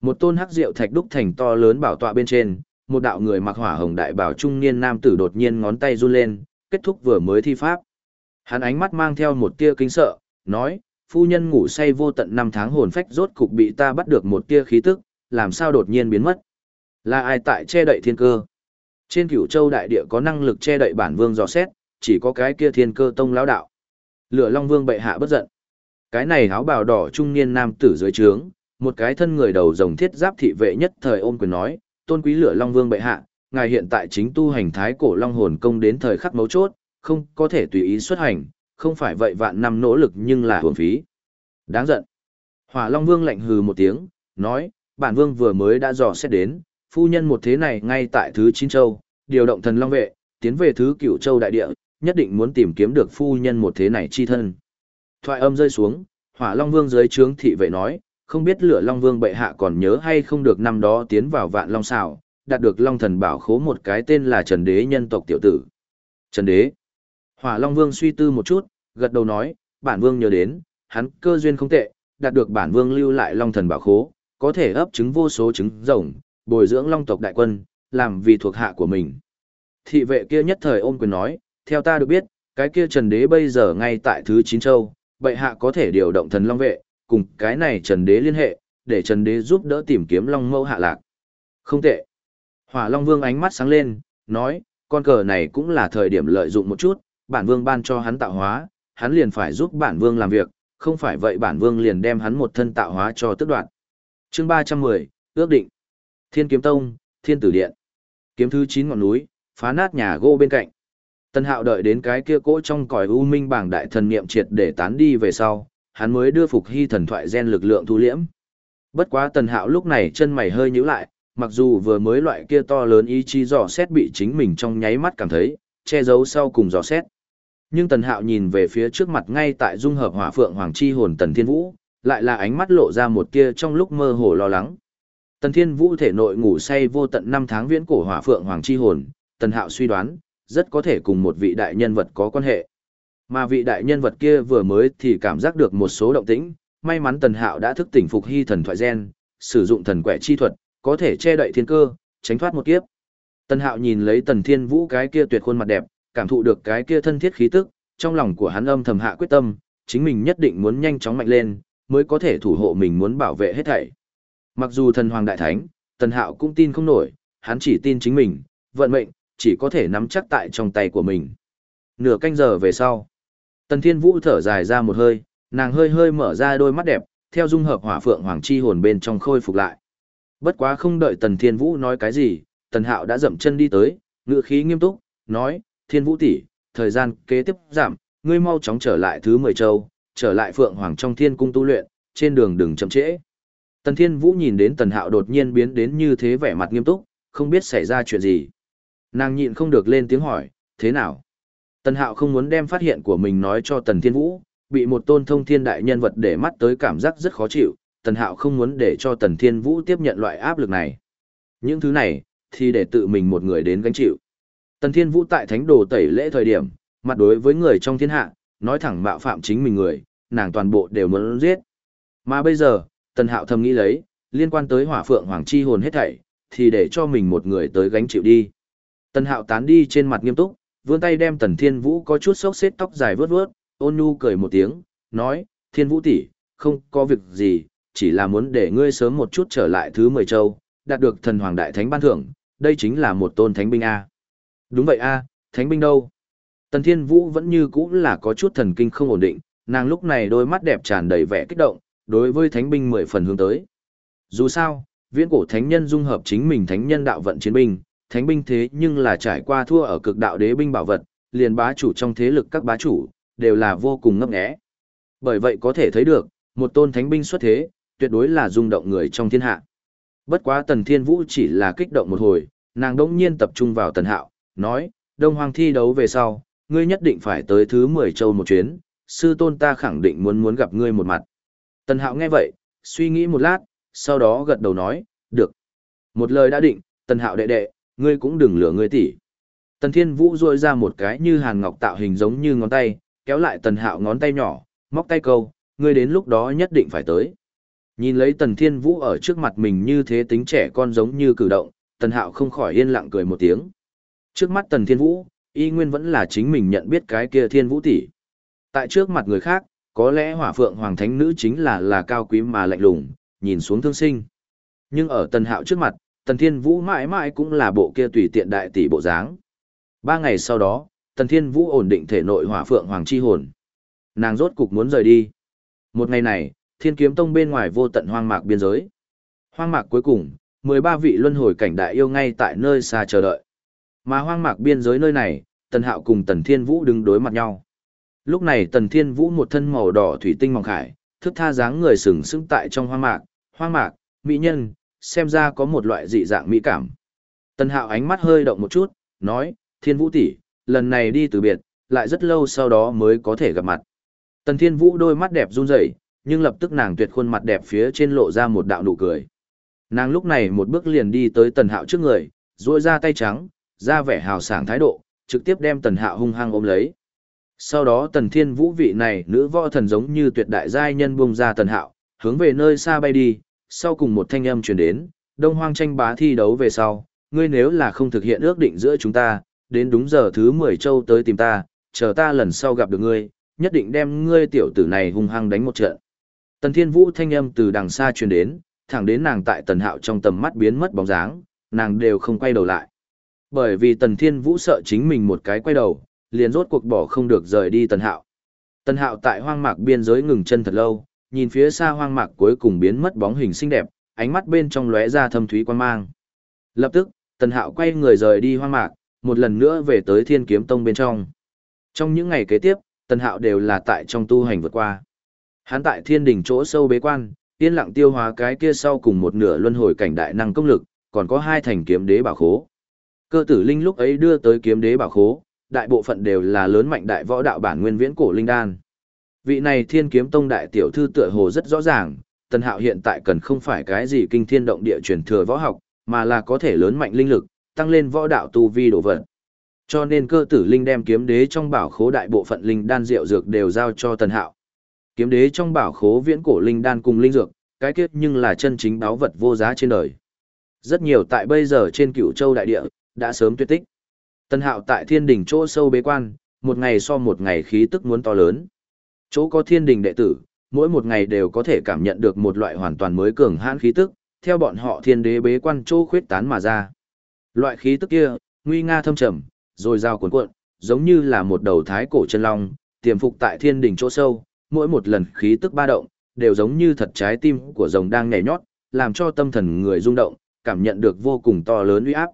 Một tôn hắc rượu thạch đúc thành to lớn bảo tọa bên trên, một đạo người mặc hỏa hồng đại bảo trung niên nam tử đột nhiên ngón tay run lên, kết thúc vừa mới thi pháp. Hắn ánh mắt mang theo một tia kinh sợ, nói, phu nhân ngủ say vô tận năm tháng hồn phách rốt cục bị ta bắt được một tia khí tức, làm sao đột nhiên biến mất. Là ai tại che đậy thiên cơ? Trên cửu châu đại địa có năng lực che đậy bản vương dò xét, chỉ có cái kia thiên cơ tông lão đạo. Lửa Long Vương bệ hạ bất giận. Cái này áo bào đỏ trung niên nam tử dưới trướng, một cái thân người đầu rồng thiết giáp thị vệ nhất thời ôm quyền nói, tôn quý lửa Long Vương bệ hạ, ngài hiện tại chính tu hành thái cổ long hồn công đến thời khắc mấu chốt, không có thể tùy ý xuất hành, không phải vậy vạn năm nỗ lực nhưng là hưởng phí. Đáng giận. Hỏa Long Vương lạnh hừ một tiếng, nói, bản vương vừa mới đã dò xét đến, phu nhân một thế này ngay tại thứ chín châu, điều động thần long vệ, tiến về thứ cửu châu đại địa, nhất định muốn tìm kiếm được phu nhân một thế này chi thân. Thoại âm rơi xuống, hỏa long vương dưới trướng thị vệ nói, không biết lửa long vương bệ hạ còn nhớ hay không được năm đó tiến vào vạn long xảo, đạt được long thần bảo khố một cái tên là Trần Đế nhân tộc tiểu tử. Trần Đế. Hỏa long vương suy tư một chút, gật đầu nói, bản vương nhớ đến, hắn cơ duyên không tệ, đạt được bản vương lưu lại long thần bảo khố, có thể ấp trứng vô số trứng rồng, bồi dưỡng long tộc đại quân, làm vì thuộc hạ của mình. Thị vệ kia nhất thời ôm quyền nói, theo ta được biết, cái kia Trần Đế bây giờ ngay tại thứ chín châu, bệ hạ có thể điều động thần long vệ, cùng cái này Trần Đế liên hệ, để Trần Đế giúp đỡ tìm kiếm long mâu hạ lạc. Không tệ. Hỏa Long Vương ánh mắt sáng lên, nói, con cờ này cũng là thời điểm lợi dụng một chút, bản vương ban cho hắn tạo hóa, hắn liền phải giúp bản vương làm việc, không phải vậy bản vương liền đem hắn một thân tạo hóa cho tức đoạn. Chương 310, ước định. Thiên Kiếm Tông, Thiên Tử Điện. Kiếm thứ 9 ngọn núi, phá nát nhà gỗ bên cạnh. Tân Hạo đợi đến cái kia cỗ trong còi u minh bảng đại thần niệm triệt để tán đi về sau, hắn mới đưa phục hy thần thoại gen lực lượng thu liễm. Bất quá Tần Hạo lúc này chân mày hơi nhíu lại, mặc dù vừa mới loại kia to lớn ý chí dò xét bị chính mình trong nháy mắt cảm thấy, che giấu sau cùng dò xét. Nhưng Tần Hạo nhìn về phía trước mặt ngay tại dung hợp hỏa phượng hoàng chi hồn Tần Thiên Vũ, lại là ánh mắt lộ ra một tia trong lúc mơ hồ lo lắng. Tần Thiên Vũ thể nội ngủ say vô tận năm tháng viễn cổ hỏa phượng hoàng chi hồn, Tần Hạo suy đoán, rất có thể cùng một vị đại nhân vật có quan hệ. Mà vị đại nhân vật kia vừa mới thì cảm giác được một số động tĩnh, may mắn Tần Hạo đã thức tỉnh phục hy thần thoại gen, sử dụng thần quẻ chi thuật, có thể che đậy thiên cơ, tránh thoát một kiếp. Tần Hạo nhìn lấy Tần Thiên Vũ cái kia tuyệt khuôn mặt đẹp, cảm thụ được cái kia thân thiết khí tức, trong lòng của hắn âm thầm hạ quyết tâm, chính mình nhất định muốn nhanh chóng mạnh lên, mới có thể thủ hộ mình muốn bảo vệ hết thảy. Mặc dù thần hoàng đại thánh, Tần Hạo cũng tin không nổi, hắn chỉ tin chính mình, vận mệnh, chỉ có thể nắm chắc tại trong tay của mình. Nửa canh giờ về sau, Tần Thiên Vũ thở dài ra một hơi, nàng hơi hơi mở ra đôi mắt đẹp, theo dung hợp hỏa phượng hoàng chi hồn bên trong khôi phục lại. Bất quá không đợi Tần Thiên Vũ nói cái gì, Tần Hạo đã dậm chân đi tới, ngựa khí nghiêm túc, nói, Thiên Vũ tỷ, thời gian kế tiếp giảm, ngươi mau chóng trở lại thứ 10 châu, trở lại phượng hoàng trong thiên cung tu luyện, trên đường đừng chậm trễ. Tần Thiên Vũ nhìn đến Tần Hạo đột nhiên biến đến như thế vẻ mặt nghiêm túc, không biết xảy ra chuyện gì. Nàng nhịn không được lên tiếng hỏi, thế nào? Tần Hạo không muốn đem phát hiện của mình nói cho Tần Thiên Vũ, bị một tôn thông thiên đại nhân vật để mắt tới cảm giác rất khó chịu, Tần Hạo không muốn để cho Tần Thiên Vũ tiếp nhận loại áp lực này. Những thứ này, thì để tự mình một người đến gánh chịu. Tần Thiên Vũ tại thánh đồ tẩy lễ thời điểm, mặt đối với người trong thiên hạ, nói thẳng mạo phạm chính mình người, nàng toàn bộ đều muốn giết. Mà bây giờ, Tần Hạo thầm nghĩ lấy, liên quan tới hỏa phượng hoàng chi hồn hết thảy, thì để cho mình một người tới gánh chịu đi. Tần Hạo tán đi trên mặt nghiêm túc, vươn tay đem Tần Thiên Vũ có chút sốc xếp tóc dài vướt vướt, ôn nhu cười một tiếng, nói, Thiên Vũ tỷ, không có việc gì, chỉ là muốn để ngươi sớm một chút trở lại thứ mười châu, đạt được thần hoàng đại thánh ban thưởng, đây chính là một tôn thánh binh A. Đúng vậy A, thánh binh đâu? Tần Thiên Vũ vẫn như cũ là có chút thần kinh không ổn định, nàng lúc này đôi mắt đẹp tràn đầy vẻ kích động, đối với thánh binh mười phần hướng tới. Dù sao, viễn cổ thánh nhân dung hợp chính mình thánh nhân đạo vận chiến binh, thánh binh thế nhưng là trải qua thua ở cực đạo đế binh bảo vật, liền bá chủ trong thế lực các bá chủ, đều là vô cùng ngấp nghé. Bởi vậy có thể thấy được, một tôn thánh binh xuất thế, tuyệt đối là rung động người trong thiên hạ. Bất quá Tần Thiên Vũ chỉ là kích động một hồi, nàng đỗng nhiên tập trung vào Tần Hạo, nói, Đông Hoàng thi đấu về sau, ngươi nhất định phải tới thứ 10 châu một chuyến, sư tôn ta khẳng định muốn muốn gặp ngươi một mặt. Tần Hạo nghe vậy, suy nghĩ một lát, sau đó gật đầu nói, được. Một lời đã định, tần hạo đệ đệ, ngươi cũng đừng lừa ngươi tỷ. Tần Thiên Vũ rôi ra một cái như hàn ngọc tạo hình giống như ngón tay, kéo lại tần hạo ngón tay nhỏ, móc tay câu, ngươi đến lúc đó nhất định phải tới. Nhìn lấy tần Thiên Vũ ở trước mặt mình như thế tính trẻ con giống như cử động, tần hạo không khỏi yên lặng cười một tiếng. Trước mắt tần Thiên Vũ, y nguyên vẫn là chính mình nhận biết cái kia Thiên Vũ tỷ. Tại trước mặt người khác, có lẽ hỏa phượng hoàng thánh nữ chính là là cao quý mà lạnh lùng, nhìn xuống thương sinh. Nhưng ở tần hạo trước mặt, tần thiên vũ mãi mãi cũng là bộ kia tùy tiện đại tỷ bộ dáng. Ba ngày sau đó, tần thiên vũ ổn định thể nội hỏa phượng hoàng chi hồn. Nàng rốt cục muốn rời đi. Một ngày này, thiên kiếm tông bên ngoài vô tận hoang mạc biên giới. Hoang mạc cuối cùng, 13 vị luân hồi cảnh đại yêu ngay tại nơi xa chờ đợi. Mà hoang mạc biên giới nơi này, tần hạo cùng tần thiên vũ đứng đối mặt nhau. Lúc này tần thiên vũ một thân màu đỏ thủy tinh mỏng khải, thức tha dáng người sừng sững tại trong hoang mạc, hoang mạc, mỹ nhân, xem ra có một loại dị dạng mỹ cảm. Tần Hạo ánh mắt hơi động một chút, nói, Thiên Vũ tỷ, lần này đi từ biệt, lại rất lâu sau đó mới có thể gặp mặt. Tần Thiên Vũ đôi mắt đẹp run rẩy, nhưng lập tức nàng tuyệt khuôn mặt đẹp phía trên lộ ra một đạo nụ cười. Nàng lúc này một bước liền đi tới Tần Hạo trước người, duỗi ra tay trắng, ra vẻ hào sảng thái độ, trực tiếp đem Tần Hạo hung hăng ôm lấy. Sau đó Tần Thiên Vũ vị này nữ võ thần giống như tuyệt đại giai nhân buông ra Tần Hạo, hướng về nơi xa bay đi, sau cùng một thanh âm truyền đến, Đông Hoang tranh bá thi đấu về sau, ngươi nếu là không thực hiện ước định giữa chúng ta, đến đúng giờ thứ 10 châu tới tìm ta, chờ ta lần sau gặp được ngươi, nhất định đem ngươi tiểu tử này hung hăng đánh một trận. Tần Thiên Vũ thanh âm từ đằng xa truyền đến, thẳng đến nàng tại Tần Hạo trong tầm mắt biến mất bóng dáng, nàng đều không quay đầu lại. Bởi vì Tần Thiên Vũ sợ chính mình một cái quay đầu, liền rốt cuộc bỏ không được rời đi Tần Hạo. Tần Hạo tại hoang mạc biên giới ngừng chân thật lâu, nhìn phía xa hoang mạc cuối cùng biến mất bóng hình xinh đẹp, ánh mắt bên trong lóe ra thâm thúy quan mang. Lập tức, Tần Hạo quay người rời đi hoang mạc, một lần nữa về tới Thiên Kiếm Tông bên trong. Trong những ngày kế tiếp, Tần Hạo đều là tại trong tu hành vượt qua. Hắn tại Thiên Đình chỗ sâu bế quan, yên lặng tiêu hóa cái kia sau cùng một nửa luân hồi cảnh đại năng công lực, còn có hai thành kiếm đế bảo khố. Cơ tử linh lúc ấy đưa tới kiếm đế bảo khố, đại bộ phận đều là lớn mạnh đại võ đạo bản nguyên viễn cổ linh đan. Vị này thiên kiếm tông đại tiểu thư tựa hồ rất rõ ràng, tần hạo hiện tại cần không phải cái gì kinh thiên động địa truyền thừa võ học, mà là có thể lớn mạnh linh lực, tăng lên võ đạo tu vi độ vật. Cho nên cơ tử linh đem kiếm đế trong bảo khố đại bộ phận linh đan rượu dược đều giao cho tần hạo. Kiếm đế trong bảo khố viễn cổ linh đan cùng linh dược, cái kết nhưng là chân chính báo vật vô giá trên đời. Rất nhiều tại bây giờ trên cửu châu đại địa, đã sớm tuyệt tích. Tần hạo tại thiên đỉnh chỗ sâu bế quan, một ngày so một ngày khí tức muốn to lớn. Chỗ có thiên đình đệ tử, mỗi một ngày đều có thể cảm nhận được một loại hoàn toàn mới cường hãn khí tức, theo bọn họ thiên đế bế quan chỗ khuyết tán mà ra. Loại khí tức kia, nguy nga thâm trầm, rồi giao cuốn cuộn, giống như là một đầu thái cổ chân long, tiềm phục tại thiên đỉnh chỗ sâu, mỗi một lần khí tức ba động, đều giống như thật trái tim của rồng đang nhảy nhót, làm cho tâm thần người rung động, cảm nhận được vô cùng to lớn uy áp.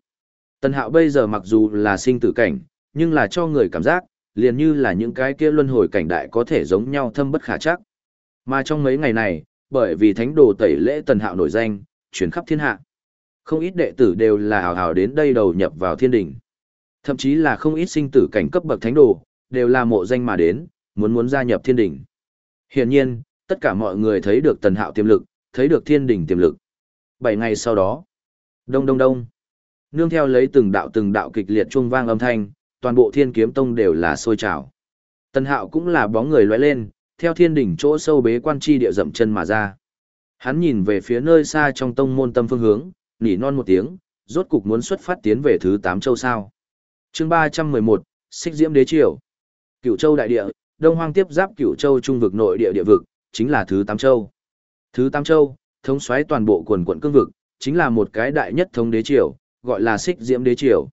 Tần Hạo bây giờ mặc dù là sinh tử cảnh, nhưng là cho người cảm giác, liền như là những cái kia luân hồi cảnh đại có thể giống nhau thâm bất khả chắc. Mà trong mấy ngày này, bởi vì thánh đồ tẩy lễ tần hạo nổi danh, chuyển khắp thiên hạ. Không ít đệ tử đều là hào hào đến đây đầu nhập vào thiên đình. Thậm chí là không ít sinh tử cảnh cấp bậc thánh đồ, đều là mộ danh mà đến, muốn muốn gia nhập thiên đình. Hiển nhiên, tất cả mọi người thấy được tần hạo tiềm lực, thấy được thiên đình tiềm lực. Bảy ngày sau đó, đông đông đông, nương theo lấy từng đạo từng đạo kịch liệt chuông vang âm thanh, toàn bộ thiên kiếm tông đều là sôi trào. Tần hạo cũng là bóng người lóe lên, theo thiên đỉnh chỗ sâu bế quan chi địa dậm chân mà ra. Hắn nhìn về phía nơi xa trong tông môn tâm phương hướng, nỉ non một tiếng, rốt cục muốn xuất phát tiến về thứ 8 châu sao. chương 311, Xích Diễm Đế Triều. Cửu châu đại địa, đông hoang tiếp giáp cửu châu trung vực nội địa địa vực, chính là thứ 8 châu. Thứ 8 châu, thống xoáy toàn bộ quần quận cương vực, chính là một cái đại nhất thống đế triều, gọi là Xích Diễm Đế Triều.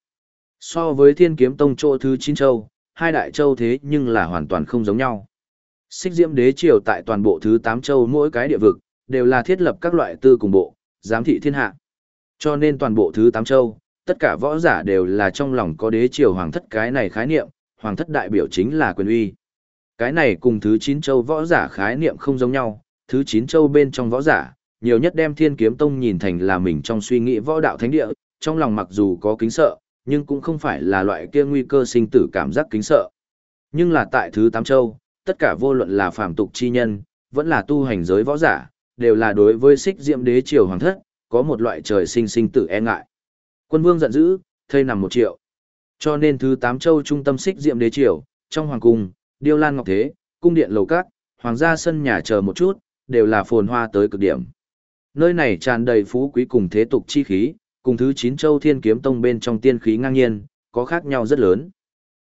So với thiên kiếm tông chỗ thứ chín châu, hai đại châu thế nhưng là hoàn toàn không giống nhau. Xích diễm đế triều tại toàn bộ thứ tám châu mỗi cái địa vực, đều là thiết lập các loại tư cùng bộ, giám thị thiên hạ. Cho nên toàn bộ thứ tám châu, tất cả võ giả đều là trong lòng có đế triều hoàng thất cái này khái niệm, hoàng thất đại biểu chính là quyền uy. Cái này cùng thứ chín châu võ giả khái niệm không giống nhau, thứ chín châu bên trong võ giả, nhiều nhất đem thiên kiếm tông nhìn thành là mình trong suy nghĩ võ đạo thánh địa, trong lòng mặc dù có kính sợ, nhưng cũng không phải là loại kia nguy cơ sinh tử cảm giác kính sợ. Nhưng là tại thứ tám châu, tất cả vô luận là phàm tục chi nhân, vẫn là tu hành giới võ giả, đều là đối với xích diệm đế triều hoàng thất, có một loại trời sinh sinh tử e ngại. Quân vương giận dữ, thây nằm một triệu. Cho nên thứ tám châu trung tâm xích diệm đế triều, trong hoàng cung, điêu lan ngọc thế, cung điện lầu cát, hoàng gia sân nhà chờ một chút, đều là phồn hoa tới cực điểm. Nơi này tràn đầy phú quý cùng thế tục chi khí, cùng thứ chín châu thiên kiếm tông bên trong tiên khí ngang nhiên, có khác nhau rất lớn.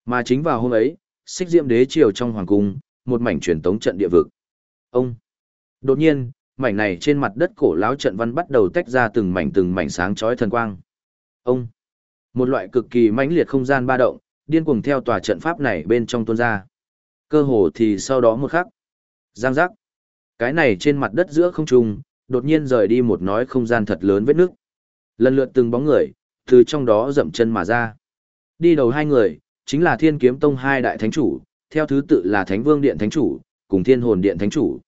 Mà chính vào hôm ấy, xích diệm đế triều trong hoàng cung, một mảnh truyền tống trận địa vực. Ông! Đột nhiên, mảnh này trên mặt đất cổ lão trận văn bắt đầu tách ra từng mảnh từng mảnh sáng chói thần quang. Ông! Một loại cực kỳ mãnh liệt không gian ba động, điên cuồng theo tòa trận pháp này bên trong tuôn ra. Cơ hồ thì sau đó một khắc. Giang giác. Cái này trên mặt đất giữa không trung, đột nhiên rời đi một nói không gian thật lớn vết nước. Lần lượt từng bóng người, từ trong đó dậm chân mà ra. Đi đầu hai người, chính là Thiên Kiếm Tông hai đại thánh chủ, theo thứ tự là Thánh Vương Điện Thánh chủ, cùng Thiên Hồn Điện Thánh chủ.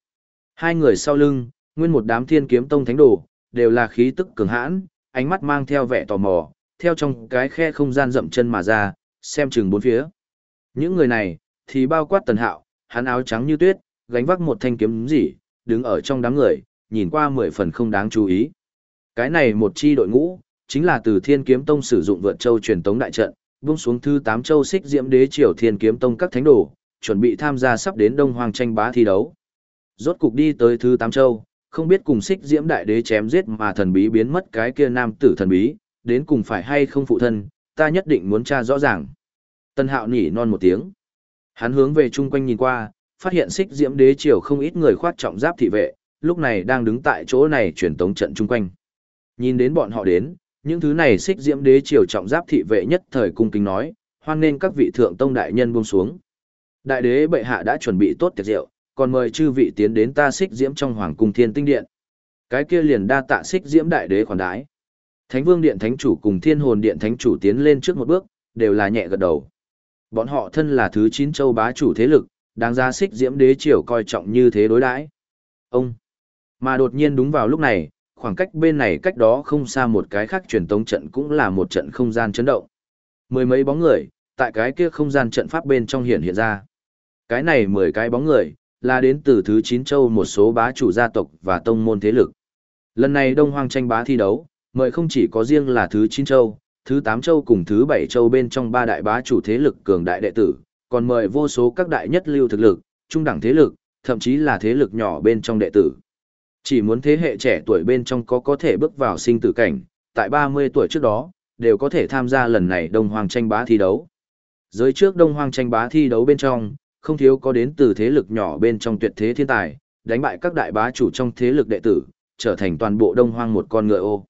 Hai người sau lưng, nguyên một đám Thiên Kiếm Tông thánh đồ, đều là khí tức cường hãn, ánh mắt mang theo vẻ tò mò, theo trong cái khe không gian dậm chân mà ra, xem chừng bốn phía. Những người này, thì bao quát Tần Hạo, hắn áo trắng như tuyết, gánh vác một thanh kiếm gì, đứng ở trong đám người, nhìn qua mười phần không đáng chú ý. Cái này một chi đội ngũ, chính là từ Thiên Kiếm Tông sử dụng vượt châu truyền tống đại trận, buông xuống thứ tám châu xích diễm đế triều Thiên Kiếm Tông các thánh đồ, chuẩn bị tham gia sắp đến Đông Hoàng tranh bá thi đấu. Rốt cục đi tới thứ tám châu, không biết cùng xích diễm đại đế chém giết mà thần bí biến mất cái kia nam tử thần bí, đến cùng phải hay không phụ thân, ta nhất định muốn tra rõ ràng. Tân hạo nỉ non một tiếng. Hắn hướng về chung quanh nhìn qua, phát hiện xích diễm đế triều không ít người khoát trọng giáp thị vệ, lúc này đang đứng tại chỗ này truyền tống trận chung quanh. Nhìn đến bọn họ đến, những thứ này xích diễm đế triều trọng giáp thị vệ nhất thời cung kính nói, hoan nên các vị thượng tông đại nhân buông xuống. Đại đế bệ hạ đã chuẩn bị tốt tiệc rượu, còn mời chư vị tiến đến ta xích diễm trong hoàng cung thiên tinh điện. Cái kia liền đa tạ xích diễm đại đế khoản đái. Thánh vương điện thánh chủ cùng thiên hồn điện thánh chủ tiến lên trước một bước, đều là nhẹ gật đầu. Bọn họ thân là thứ chín châu bá chủ thế lực, đáng ra xích diễm đế triều coi trọng như thế đối đãi. Ông. Mà đột nhiên đúng vào lúc này, khoảng cách bên này cách đó không xa một cái khác truyền tống trận cũng là một trận không gian chấn động. Mười mấy bóng người, tại cái kia không gian trận pháp bên trong hiện hiện ra. Cái này mười cái bóng người, là đến từ thứ chín châu một số bá chủ gia tộc và tông môn thế lực. Lần này Đông Hoang tranh bá thi đấu, mời không chỉ có riêng là thứ chín châu, thứ tám châu cùng thứ bảy châu bên trong ba đại bá chủ thế lực cường đại đệ tử, còn mời vô số các đại nhất lưu thực lực, trung đẳng thế lực, thậm chí là thế lực nhỏ bên trong đệ tử. Chỉ muốn thế hệ trẻ tuổi bên trong có có thể bước vào sinh tử cảnh, tại 30 tuổi trước đó, đều có thể tham gia lần này Đông Hoàng tranh bá thi đấu. Giới trước Đông Hoàng tranh bá thi đấu bên trong, không thiếu có đến từ thế lực nhỏ bên trong tuyệt thế thiên tài, đánh bại các đại bá chủ trong thế lực đệ tử, trở thành toàn bộ Đông Hoang một con ngựa ô.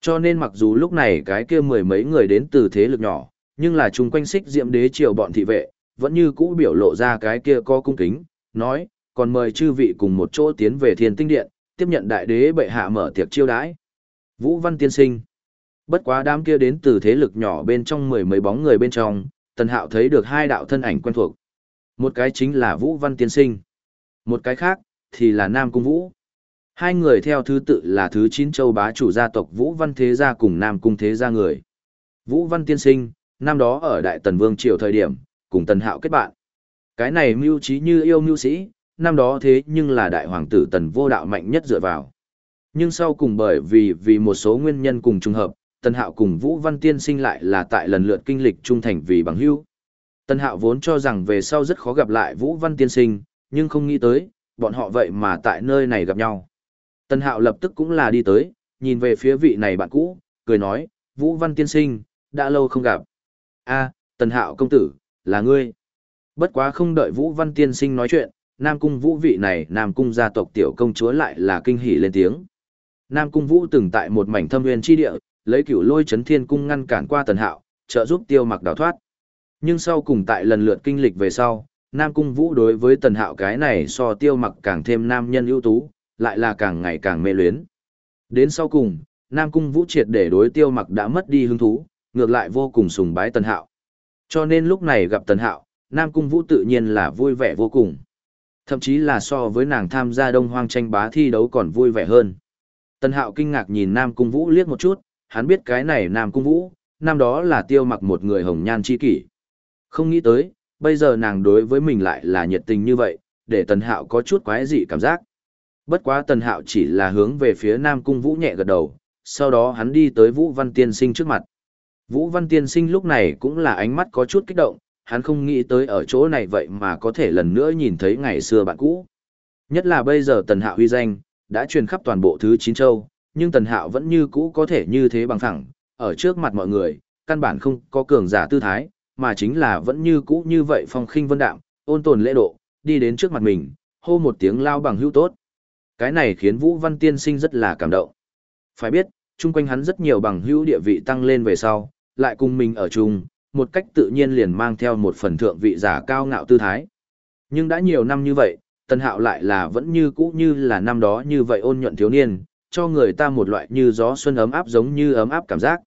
Cho nên mặc dù lúc này cái kia mười mấy người đến từ thế lực nhỏ, nhưng là chung quanh xích diệm đế triều bọn thị vệ, vẫn như cũ biểu lộ ra cái kia có cung kính, nói, còn mời chư vị cùng một chỗ tiến về thiên tinh điện, tiếp nhận đại đế bệ hạ mở tiệc chiêu đãi. Vũ Văn tiên sinh. Bất quá đám kia đến từ thế lực nhỏ bên trong mười mấy bóng người bên trong, Tần Hạo thấy được hai đạo thân ảnh quen thuộc. Một cái chính là Vũ Văn tiên sinh. Một cái khác, thì là Nam Cung Vũ. Hai người theo thứ tự là thứ chín châu bá chủ gia tộc Vũ Văn Thế Gia cùng Nam Cung Thế Gia người. Vũ Văn tiên sinh, năm đó ở Đại Tần Vương Triều thời điểm, cùng Tần Hạo kết bạn. Cái này mưu trí như yêu mưu sĩ, năm đó thế nhưng là đại hoàng tử Tần Vô Đạo mạnh nhất dựa vào. Nhưng sau cùng bởi vì vì một số nguyên nhân cùng trùng hợp, Tần Hạo cùng Vũ Văn Tiên sinh lại là tại lần lượt kinh lịch trung thành vì bằng hữu. Tần Hạo vốn cho rằng về sau rất khó gặp lại Vũ Văn Tiên sinh, nhưng không nghĩ tới, bọn họ vậy mà tại nơi này gặp nhau. Tần Hạo lập tức cũng là đi tới, nhìn về phía vị này bạn cũ, cười nói, Vũ Văn Tiên sinh, đã lâu không gặp. a Tần Hạo công tử, là ngươi. Bất quá không đợi Vũ Văn Tiên sinh nói chuyện, Nam Cung Vũ vị này Nam Cung gia tộc tiểu công chúa lại là kinh hỉ lên tiếng. Nam Cung Vũ từng tại một mảnh thâm nguyên chi địa, lấy cửu lôi chấn thiên cung ngăn cản qua Tần Hạo, trợ giúp tiêu mặc đào thoát. Nhưng sau cùng tại lần lượt kinh lịch về sau, Nam Cung Vũ đối với Tần Hạo cái này so tiêu mặc càng thêm nam nhân ưu tú, lại là càng ngày càng mê luyến. Đến sau cùng, Nam Cung Vũ triệt để đối tiêu mặc đã mất đi hứng thú, ngược lại vô cùng sùng bái Tần Hạo. Cho nên lúc này gặp Tần Hạo, Nam Cung Vũ tự nhiên là vui vẻ vô cùng. Thậm chí là so với nàng tham gia đông hoang tranh bá thi đấu còn vui vẻ hơn. Tần Hạo kinh ngạc nhìn Nam Cung Vũ liếc một chút, hắn biết cái này Nam Cung Vũ, năm đó là tiêu mặc một người hồng nhan chi kỷ. Không nghĩ tới, bây giờ nàng đối với mình lại là nhiệt tình như vậy, để Tần Hạo có chút quái dị cảm giác. Bất quá tần hạo chỉ là hướng về phía Nam Cung Vũ nhẹ gật đầu, sau đó hắn đi tới Vũ Văn Tiên Sinh trước mặt. Vũ Văn Tiên Sinh lúc này cũng là ánh mắt có chút kích động, hắn không nghĩ tới ở chỗ này vậy mà có thể lần nữa nhìn thấy ngày xưa bạn cũ. Nhất là bây giờ tần hạo huy danh, đã truyền khắp toàn bộ thứ chín châu, nhưng tần hạo vẫn như cũ có thể như thế bằng thẳng, ở trước mặt mọi người, căn bản không có cường giả tư thái, mà chính là vẫn như cũ như vậy phong khinh vân đạm, ôn tồn lễ độ, đi đến trước mặt mình, hô một tiếng lao bằng hữu tốt. Cái này khiến Vũ Văn Tiên Sinh rất là cảm động. Phải biết, chung quanh hắn rất nhiều bằng hữu địa vị tăng lên về sau, lại cùng mình ở chung, một cách tự nhiên liền mang theo một phần thượng vị giả cao ngạo tư thái. Nhưng đã nhiều năm như vậy, Tân Hạo lại là vẫn như cũ như là năm đó như vậy ôn nhuận thiếu niên, cho người ta một loại như gió xuân ấm áp giống như ấm áp cảm giác.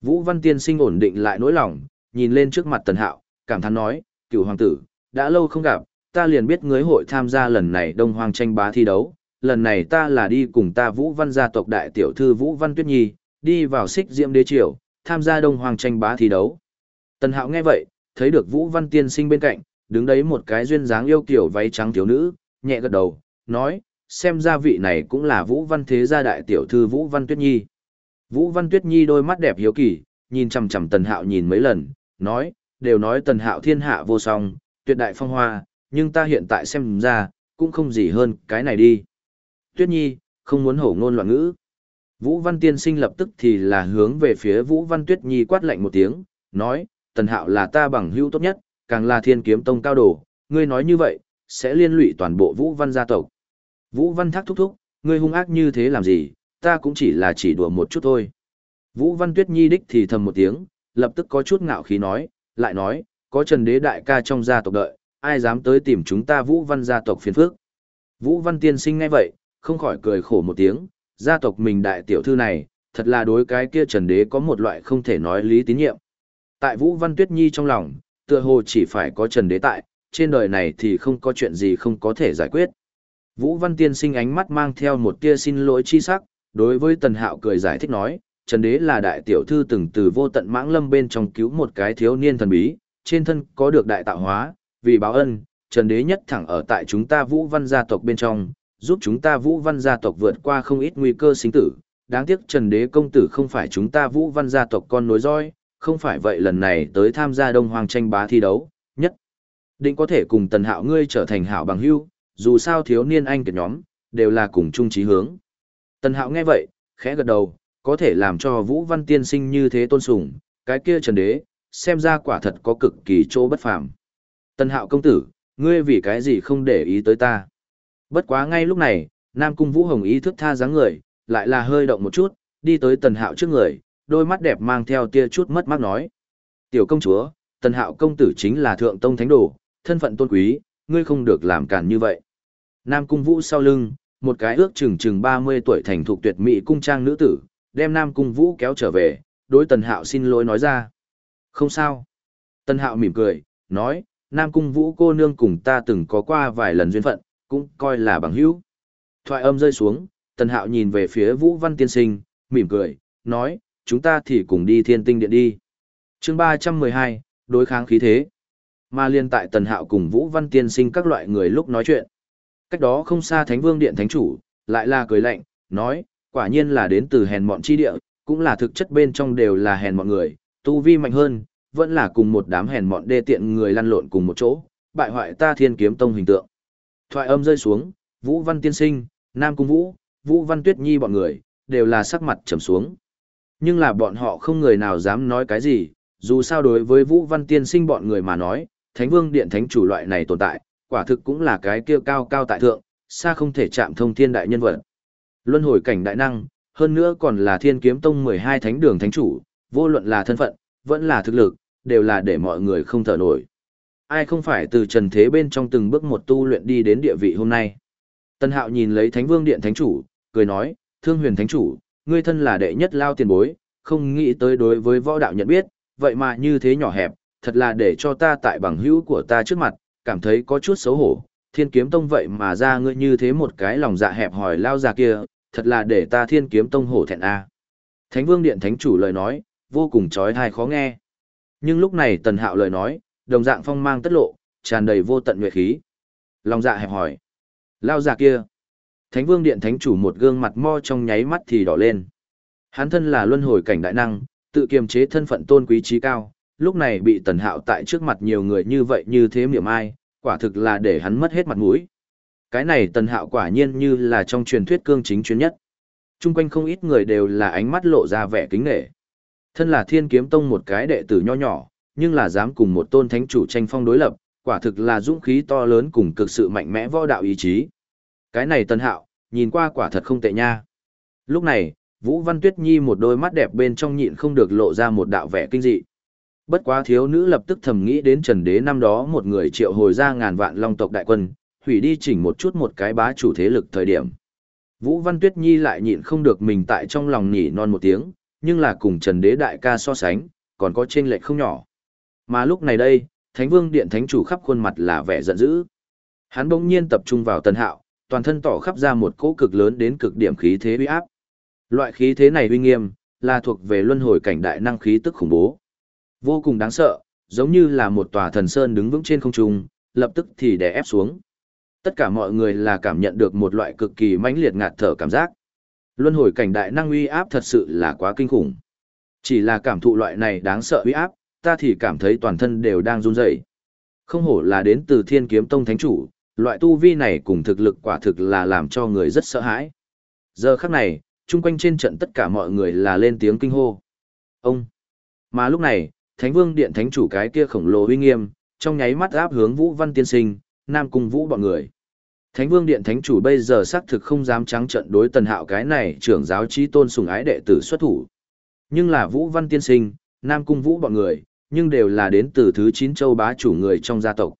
Vũ Văn Tiên sinh ổn định lại nỗi lòng, nhìn lên trước mặt Tần Hạo, cảm thán nói, cựu hoàng tử, đã lâu không gặp, ta liền biết ngươi hội tham gia lần này đông hoàng tranh bá thi đấu, lần này ta là đi cùng ta Vũ Văn gia tộc đại tiểu thư Vũ Văn Tuyết Nhi, đi vào xích diễm đế triều, tham gia đông hoàng tranh bá thi đấu. Tần Hạo nghe vậy, thấy được Vũ Văn Tiên sinh bên cạnh, đứng đấy một cái duyên dáng yêu kiểu váy trắng thiếu nữ, nhẹ gật đầu, nói, xem ra vị này cũng là Vũ Văn Thế gia đại tiểu thư Vũ Văn Tuyết Nhi. Vũ Văn Tuyết Nhi đôi mắt đẹp hiếu kỳ, nhìn chằm chằm Tần Hạo nhìn mấy lần, nói, đều nói Tần Hạo thiên hạ vô song, tuyệt đại phong hoa, nhưng ta hiện tại xem ra, cũng không gì hơn cái này đi. Tuyết Nhi, không muốn hổ ngôn loạn ngữ. Vũ Văn Tiên Sinh lập tức thì là hướng về phía Vũ Văn Tuyết Nhi quát lạnh một tiếng, nói, Tần Hạo là ta bằng hữu tốt nhất, càng là thiên kiếm tông cao đồ, ngươi nói như vậy, sẽ liên lụy toàn bộ Vũ Văn gia tộc. Vũ Văn Thác thúc thúc, ngươi hung ác như thế làm gì, ta cũng chỉ là chỉ đùa một chút thôi. Vũ Văn Tuyết Nhi đích thì thầm một tiếng, lập tức có chút ngạo khí nói, lại nói, có Trần Đế đại ca trong gia tộc đợi, ai dám tới tìm chúng ta Vũ Văn gia tộc phiền phước. Vũ Văn tiên sinh ngay vậy, không khỏi cười khổ một tiếng, gia tộc mình đại tiểu thư này, thật là đối cái kia Trần Đế có một loại không thể nói lý tín nhiệm. Tại Vũ Văn Tuyết Nhi trong lòng, tựa hồ chỉ phải có Trần Đế tại, trên đời này thì không có chuyện gì không có thể giải quyết. Vũ Văn Tiên sinh ánh mắt mang theo một tia xin lỗi chi sắc, đối với Tần Hạo cười giải thích nói, Trần Đế là đại tiểu thư từng từ vô tận mãng lâm bên trong cứu một cái thiếu niên thần bí, trên thân có được đại tạo hóa, vì báo ân, Trần Đế nhất thẳng ở tại chúng ta Vũ Văn gia tộc bên trong, giúp chúng ta Vũ Văn gia tộc vượt qua không ít nguy cơ sinh tử. Đáng tiếc Trần Đế công tử không phải chúng ta Vũ Văn gia tộc con nối roi, không phải vậy lần này tới tham gia Đông Hoàng tranh bá thi đấu, nhất định có thể cùng Tần Hạo ngươi trở thành hảo bằng hữu, dù sao thiếu niên anh kiệt nhóm đều là cùng chung chí hướng. Tần Hạo nghe vậy, khẽ gật đầu, có thể làm cho Vũ Văn tiên sinh như thế tôn sùng, cái kia Trần Đế, xem ra quả thật có cực kỳ chỗ bất phàm. Tần Hạo công tử, ngươi vì cái gì không để ý tới ta? Bất quá ngay lúc này, Nam Cung Vũ Hồng ý thức tha dáng người, lại là hơi động một chút, đi tới Tần Hạo trước người, đôi mắt đẹp mang theo tia chút mất mát nói. Tiểu công chúa, Tần Hạo công tử chính là thượng tông thánh đồ, thân phận tôn quý, ngươi không được làm cản như vậy. Nam Cung Vũ sau lưng, một cái ước chừng chừng 30 tuổi thành thục tuyệt mỹ cung trang nữ tử, đem Nam Cung Vũ kéo trở về, đối Tần Hạo xin lỗi nói ra. Không sao. Tần Hạo mỉm cười, nói, Nam Cung Vũ cô nương cùng ta từng có qua vài lần duyên phận, cũng coi là bằng hữu. Thoại âm rơi xuống, Tần Hạo nhìn về phía Vũ Văn Tiên Sinh, mỉm cười, nói, chúng ta thì cùng đi thiên tinh điện đi. chương 312, đối kháng khí thế. Mà liên tại Tần Hạo cùng Vũ Văn Tiên Sinh các loại người lúc nói chuyện. Cách đó không xa Thánh Vương Điện Thánh Chủ, lại là cười lạnh, nói, quả nhiên là đến từ hèn mọn chi địa, cũng là thực chất bên trong đều là hèn mọn người, tu vi mạnh hơn, vẫn là cùng một đám hèn mọn đê tiện người lăn lộn cùng một chỗ, bại hoại ta thiên kiếm tông hình tượng. Thoại âm rơi xuống, Vũ Văn Tiên Sinh, Nam Cung Vũ, Vũ Văn Tuyết Nhi bọn người, đều là sắc mặt trầm xuống. Nhưng là bọn họ không người nào dám nói cái gì, dù sao đối với Vũ Văn Tiên Sinh bọn người mà nói, Thánh Vương Điện Thánh chủ loại này tồn tại, quả thực cũng là cái kia cao cao tại thượng, xa không thể chạm thông thiên đại nhân vật. Luân hồi cảnh đại năng, hơn nữa còn là Thiên Kiếm Tông 12 thánh đường thánh chủ, vô luận là thân phận, vẫn là thực lực, đều là để mọi người không thở nổi. Ai không phải từ trần thế bên trong từng bước một tu luyện đi đến địa vị hôm nay. Tân Hạo nhìn lấy Thánh Vương Điện thánh chủ, cười nói, Thương Huyền thánh chủ, ngươi thân là đệ nhất lao tiền bối, không nghĩ tới đối với võ đạo nhận biết, vậy mà như thế nhỏ hẹp, thật là để cho ta tại bằng hữu của ta trước mặt, cảm thấy có chút xấu hổ. Thiên kiếm tông vậy mà ra ngươi như thế một cái lòng dạ hẹp hỏi lao già kia, thật là để ta thiên kiếm tông hổ thẹn a. Thánh vương điện thánh chủ lời nói, vô cùng trói thai khó nghe. Nhưng lúc này tần hạo lời nói, đồng dạng phong mang tất lộ, tràn đầy vô tận nguyệt khí. Lòng dạ hẹp hỏi Lao già kia. Thánh Vương Điện Thánh chủ một gương mặt mo trong nháy mắt thì đỏ lên. Hắn thân là luân hồi cảnh đại năng, tự kiềm chế thân phận tôn quý trí cao, lúc này bị Tần Hạo tại trước mặt nhiều người như vậy như thế miệng ai, quả thực là để hắn mất hết mặt mũi. Cái này Tần Hạo quả nhiên như là trong truyền thuyết cương chính chuyên nhất. Trung quanh không ít người đều là ánh mắt lộ ra vẻ kính nghệ. Thân là Thiên Kiếm Tông một cái đệ tử nho nhỏ, nhưng là dám cùng một tôn thánh chủ tranh phong đối lập, quả thực là dũng khí to lớn cùng cực sự mạnh mẽ võ đạo ý chí. Cái này Tân Hạo, nhìn qua quả thật không tệ nha. Lúc này, Vũ Văn Tuyết Nhi một đôi mắt đẹp bên trong nhịn không được lộ ra một đạo vẻ kinh dị. Bất quá thiếu nữ lập tức thầm nghĩ đến Trần Đế năm đó một người triệu hồi ra ngàn vạn long tộc đại quân, hủy đi chỉnh một chút một cái bá chủ thế lực thời điểm. Vũ Văn Tuyết Nhi lại nhịn không được mình tại trong lòng nhỉ non một tiếng, nhưng là cùng Trần Đế đại ca so sánh, còn có chênh lệch không nhỏ. Mà lúc này đây, Thánh Vương Điện Thánh chủ khắp khuôn mặt là vẻ giận dữ. Hắn bỗng nhiên tập trung vào Tân Hạo, toàn thân tỏ khắp ra một cỗ cực lớn đến cực điểm khí thế uy áp. Loại khí thế này uy nghiêm, là thuộc về luân hồi cảnh đại năng khí tức khủng bố. Vô cùng đáng sợ, giống như là một tòa thần sơn đứng vững trên không trung, lập tức thì đè ép xuống. Tất cả mọi người là cảm nhận được một loại cực kỳ mãnh liệt ngạt thở cảm giác. Luân hồi cảnh đại năng uy áp thật sự là quá kinh khủng. Chỉ là cảm thụ loại này đáng sợ uy áp, ta thì cảm thấy toàn thân đều đang run rẩy. Không hổ là đến từ Thiên Kiếm Tông thánh chủ, loại tu vi này cùng thực lực quả thực là làm cho người rất sợ hãi. Giờ khắc này, chung quanh trên trận tất cả mọi người là lên tiếng kinh hô. Ông! Mà lúc này, Thánh Vương Điện Thánh chủ cái kia khổng lồ uy nghiêm, trong nháy mắt áp hướng Vũ Văn Tiên Sinh, Nam Cung Vũ bọn người. Thánh Vương Điện Thánh chủ bây giờ xác thực không dám trắng trận đối Tần Hạo cái này trưởng giáo trí tôn sùng ái đệ tử xuất thủ. Nhưng là Vũ Văn Tiên Sinh, Nam Cung Vũ bọn người, nhưng đều là đến từ thứ chín châu bá chủ người trong gia tộc.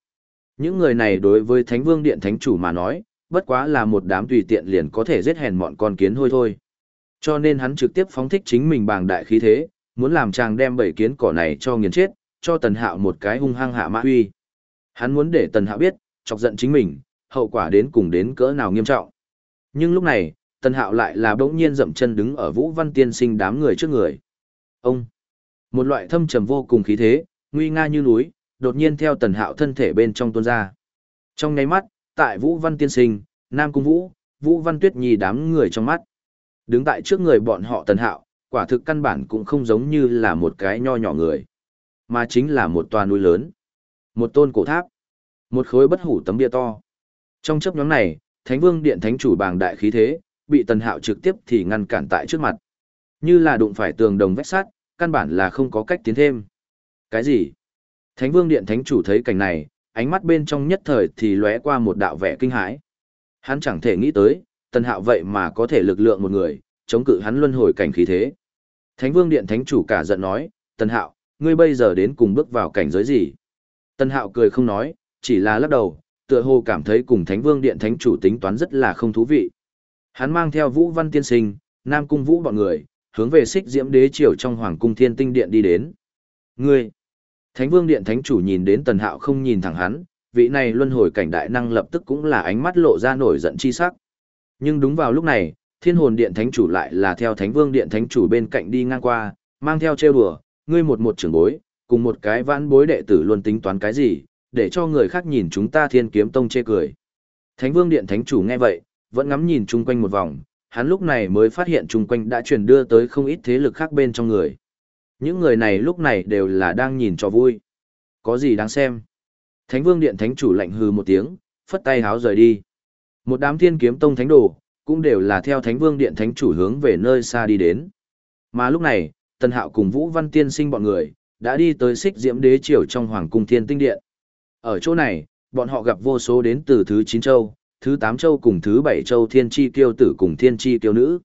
Những người này đối với Thánh Vương Điện Thánh chủ mà nói, bất quá là một đám tùy tiện liền có thể giết hèn mọn con kiến hôi thôi. Cho nên hắn trực tiếp phóng thích chính mình bàng đại khí thế, muốn làm chàng đem bảy kiến cỏ này cho nghiền chết, cho Tần Hạo một cái hung hăng hạ mã huy. Hắn muốn để Tần Hạo biết, chọc giận chính mình, hậu quả đến cùng đến cỡ nào nghiêm trọng. Nhưng lúc này, Tần Hạo lại là bỗng nhiên dậm chân đứng ở Vũ Văn Tiên Sinh đám người trước người. Ông! Một loại thâm trầm vô cùng khí thế, nguy nga như núi, đột nhiên theo Tần Hạo thân thể bên trong tuôn ra. Trong nháy mắt, tại Vũ Văn Tiên Sinh, Nam Cung Vũ, Vũ Văn Tuyết Nhi đám người trong mắt. Đứng tại trước người bọn họ Tần Hạo, quả thực căn bản cũng không giống như là một cái nho nhỏ người, mà chính là một tòa núi lớn, một tôn cổ tháp, một khối bất hủ tấm bia to. Trong chấp nhóm này, Thánh Vương Điện Thánh chủ bàng đại khí thế, bị Tần Hạo trực tiếp thì ngăn cản tại trước mặt. Như là đụng phải tường đồng vách sắt, căn bản là không có cách tiến thêm. Cái gì? Thánh Vương Điện Thánh chủ thấy cảnh này, ánh mắt bên trong nhất thời thì lóe qua một đạo vẻ kinh hãi. Hắn chẳng thể nghĩ tới, Tần Hạo vậy mà có thể lực lượng một người, chống cự hắn luân hồi cảnh khí thế. Thánh Vương Điện Thánh chủ cả giận nói, Tần Hạo, ngươi bây giờ đến cùng bước vào cảnh giới gì? Tần Hạo cười không nói, chỉ là lắc đầu, tựa hồ cảm thấy cùng Thánh Vương Điện Thánh chủ tính toán rất là không thú vị. Hắn mang theo Vũ Văn Tiên Sinh, Nam Cung Vũ bọn người, hướng về xích diễm đế triều trong Hoàng Cung Thiên Tinh Điện đi đến. Ngươi! Thánh Vương Điện Thánh chủ nhìn đến Tần Hạo không nhìn thẳng hắn, vị này luân hồi cảnh đại năng lập tức cũng là ánh mắt lộ ra nổi giận chi sắc. Nhưng đúng vào lúc này, Thiên Hồn Điện Thánh chủ lại là theo Thánh Vương Điện Thánh chủ bên cạnh đi ngang qua, mang theo trêu đùa, ngươi một một trưởng bối, cùng một cái vãn bối đệ tử luôn tính toán cái gì, để cho người khác nhìn chúng ta Thiên Kiếm Tông chê cười. Thánh Vương Điện Thánh chủ nghe vậy, vẫn ngắm nhìn chung quanh một vòng, hắn lúc này mới phát hiện chung quanh đã truyền đưa tới không ít thế lực khác bên trong người. Những người này lúc này đều là đang nhìn cho vui. Có gì đáng xem? Thánh Vương Điện Thánh chủ lạnh hừ một tiếng, phất tay háo rời đi. Một đám Thiên Kiếm Tông thánh đồ, cũng đều là theo Thánh Vương Điện Thánh chủ hướng về nơi xa đi đến. Mà lúc này, Tần Hạo cùng Vũ Văn Tiên sinh bọn người, đã đi tới xích diễm đế triều trong Hoàng Cung Thiên Tinh Điện. Ở chỗ này, bọn họ gặp vô số đến từ thứ 9 châu, thứ 8 châu cùng thứ 7 châu thiên chi kiêu tử cùng thiên chi kiêu nữ.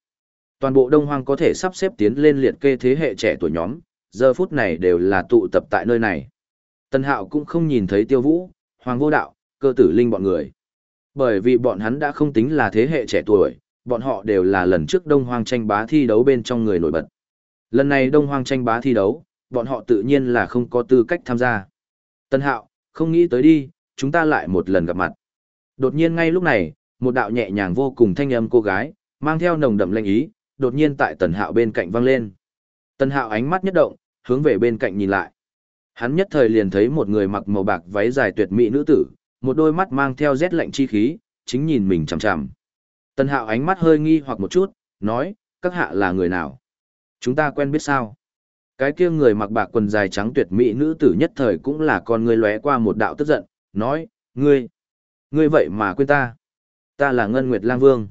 Toàn bộ Đông Hoang có thể sắp xếp tiến lên liệt kê thế hệ trẻ tuổi nhóm, giờ phút này đều là tụ tập tại nơi này. Tần Hạo cũng không nhìn thấy Tiêu Vũ, Hoàng Vô Đạo, cơ tử linh bọn người. Bởi vì bọn hắn đã không tính là thế hệ trẻ tuổi, bọn họ đều là lần trước Đông Hoang tranh bá thi đấu bên trong người nổi bật. Lần này Đông Hoang tranh bá thi đấu, bọn họ tự nhiên là không có tư cách tham gia. Tân Hạo, không nghĩ tới đi, chúng ta lại một lần gặp mặt. Đột nhiên ngay lúc này, một đạo nhẹ nhàng vô cùng thanh âm cô gái, mang theo nồng đậm lệnh ý, đột nhiên tại Tần Hạo bên cạnh vang lên. Tân Hạo ánh mắt nhất động, hướng về bên cạnh nhìn lại. Hắn nhất thời liền thấy một người mặc màu bạc váy dài tuyệt mỹ nữ tử, một đôi mắt mang theo rét lạnh chi khí, chính nhìn mình chằm chằm. Tân hạo ánh mắt hơi nghi hoặc một chút, nói, các hạ là người nào? Chúng ta quen biết sao? Cái kia người mặc bạc quần dài trắng tuyệt mỹ nữ tử nhất thời cũng là con người lóe qua một đạo tức giận, nói, ngươi, ngươi vậy mà quên ta. Ta là Ngân Nguyệt Lang Vương.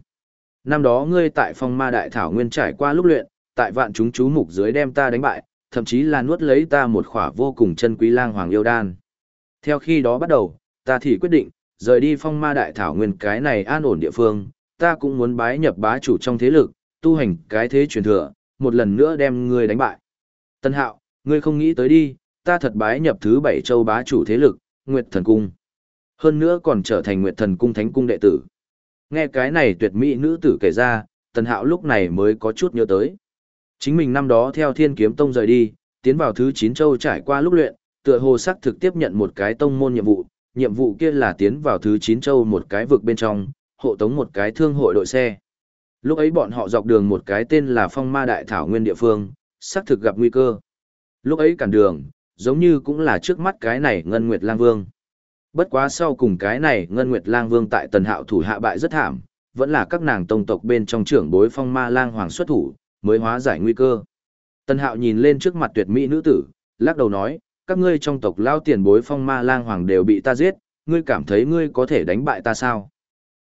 Năm đó ngươi tại phong ma đại thảo nguyên trải qua lúc luyện, tại vạn chúng chú mục dưới đem ta đánh bại, thậm chí là nuốt lấy ta một khỏa vô cùng chân quý lang hoàng yêu đan. Theo khi đó bắt đầu, ta thì quyết định, rời đi phong ma đại thảo nguyên cái này an ổn địa phương, ta cũng muốn bái nhập bá chủ trong thế lực, tu hành cái thế truyền thừa, một lần nữa đem ngươi đánh bại. Tân hạo, ngươi không nghĩ tới đi, ta thật bái nhập thứ bảy châu bá chủ thế lực, Nguyệt Thần Cung. Hơn nữa còn trở thành Nguyệt Thần Cung Thánh Cung đệ tử. Nghe cái này tuyệt mỹ nữ tử kể ra, Tần Hạo lúc này mới có chút nhớ tới. Chính mình năm đó theo Thiên Kiếm Tông rời đi, tiến vào thứ 9 châu trải qua lúc luyện, tựa hồ sắc thực tiếp nhận một cái tông môn nhiệm vụ, nhiệm vụ kia là tiến vào thứ 9 châu một cái vực bên trong, hộ tống một cái thương hội đội xe. Lúc ấy bọn họ dọc đường một cái tên là Phong Ma Đại Thảo Nguyên địa phương, xác thực gặp nguy cơ. Lúc ấy cản đường, giống như cũng là trước mắt cái này Ngân Nguyệt Lang Vương. Bất quá sau cùng cái này Ngân Nguyệt Lang Vương tại Tần Hạo thủ hạ bại rất thảm, vẫn là các nàng tông tộc bên trong trưởng bối Phong Ma Lang Hoàng xuất thủ, mới hóa giải nguy cơ. Tần Hạo nhìn lên trước mặt tuyệt mỹ nữ tử, lắc đầu nói, các ngươi trong tộc lao tiền bối Phong Ma Lang Hoàng đều bị ta giết, ngươi cảm thấy ngươi có thể đánh bại ta sao?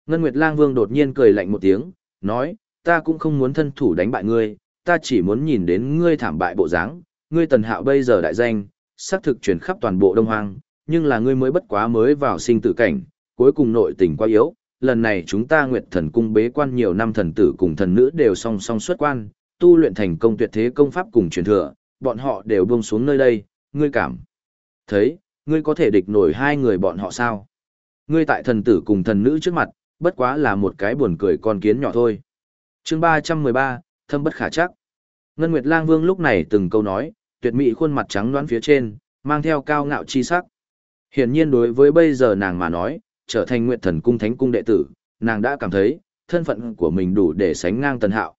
Ngân Nguyệt Lang Vương đột nhiên cười lạnh một tiếng, nói, ta cũng không muốn thân thủ đánh bại ngươi, ta chỉ muốn nhìn đến ngươi thảm bại bộ dáng, ngươi tần hạo bây giờ đại danh, xác thực truyền khắp toàn bộ Đông Hoang, nhưng là ngươi mới bất quá mới vào sinh tử cảnh, cuối cùng nội tình quá yếu, lần này chúng ta Nguyệt Thần cung bế quan nhiều năm thần tử cùng thần nữ đều song song xuất quan, tu luyện thành công tuyệt thế công pháp cùng truyền thừa, bọn họ đều buông xuống nơi đây, ngươi cảm thấy, ngươi có thể địch nổi hai người bọn họ sao? Ngươi tại thần tử cùng thần nữ trước mặt, bất quá là một cái buồn cười con kiến nhỏ thôi. chương 313, thâm bất khả chắc. Ngân Nguyệt Lang Vương lúc này từng câu nói, tuyệt mỹ khuôn mặt trắng đoán phía trên, mang theo cao ngạo chi sắc. Hiển nhiên đối với bây giờ nàng mà nói, trở thành Nguyệt Thần Cung Thánh Cung đệ tử, nàng đã cảm thấy, thân phận của mình đủ để sánh ngang Tần Hạo.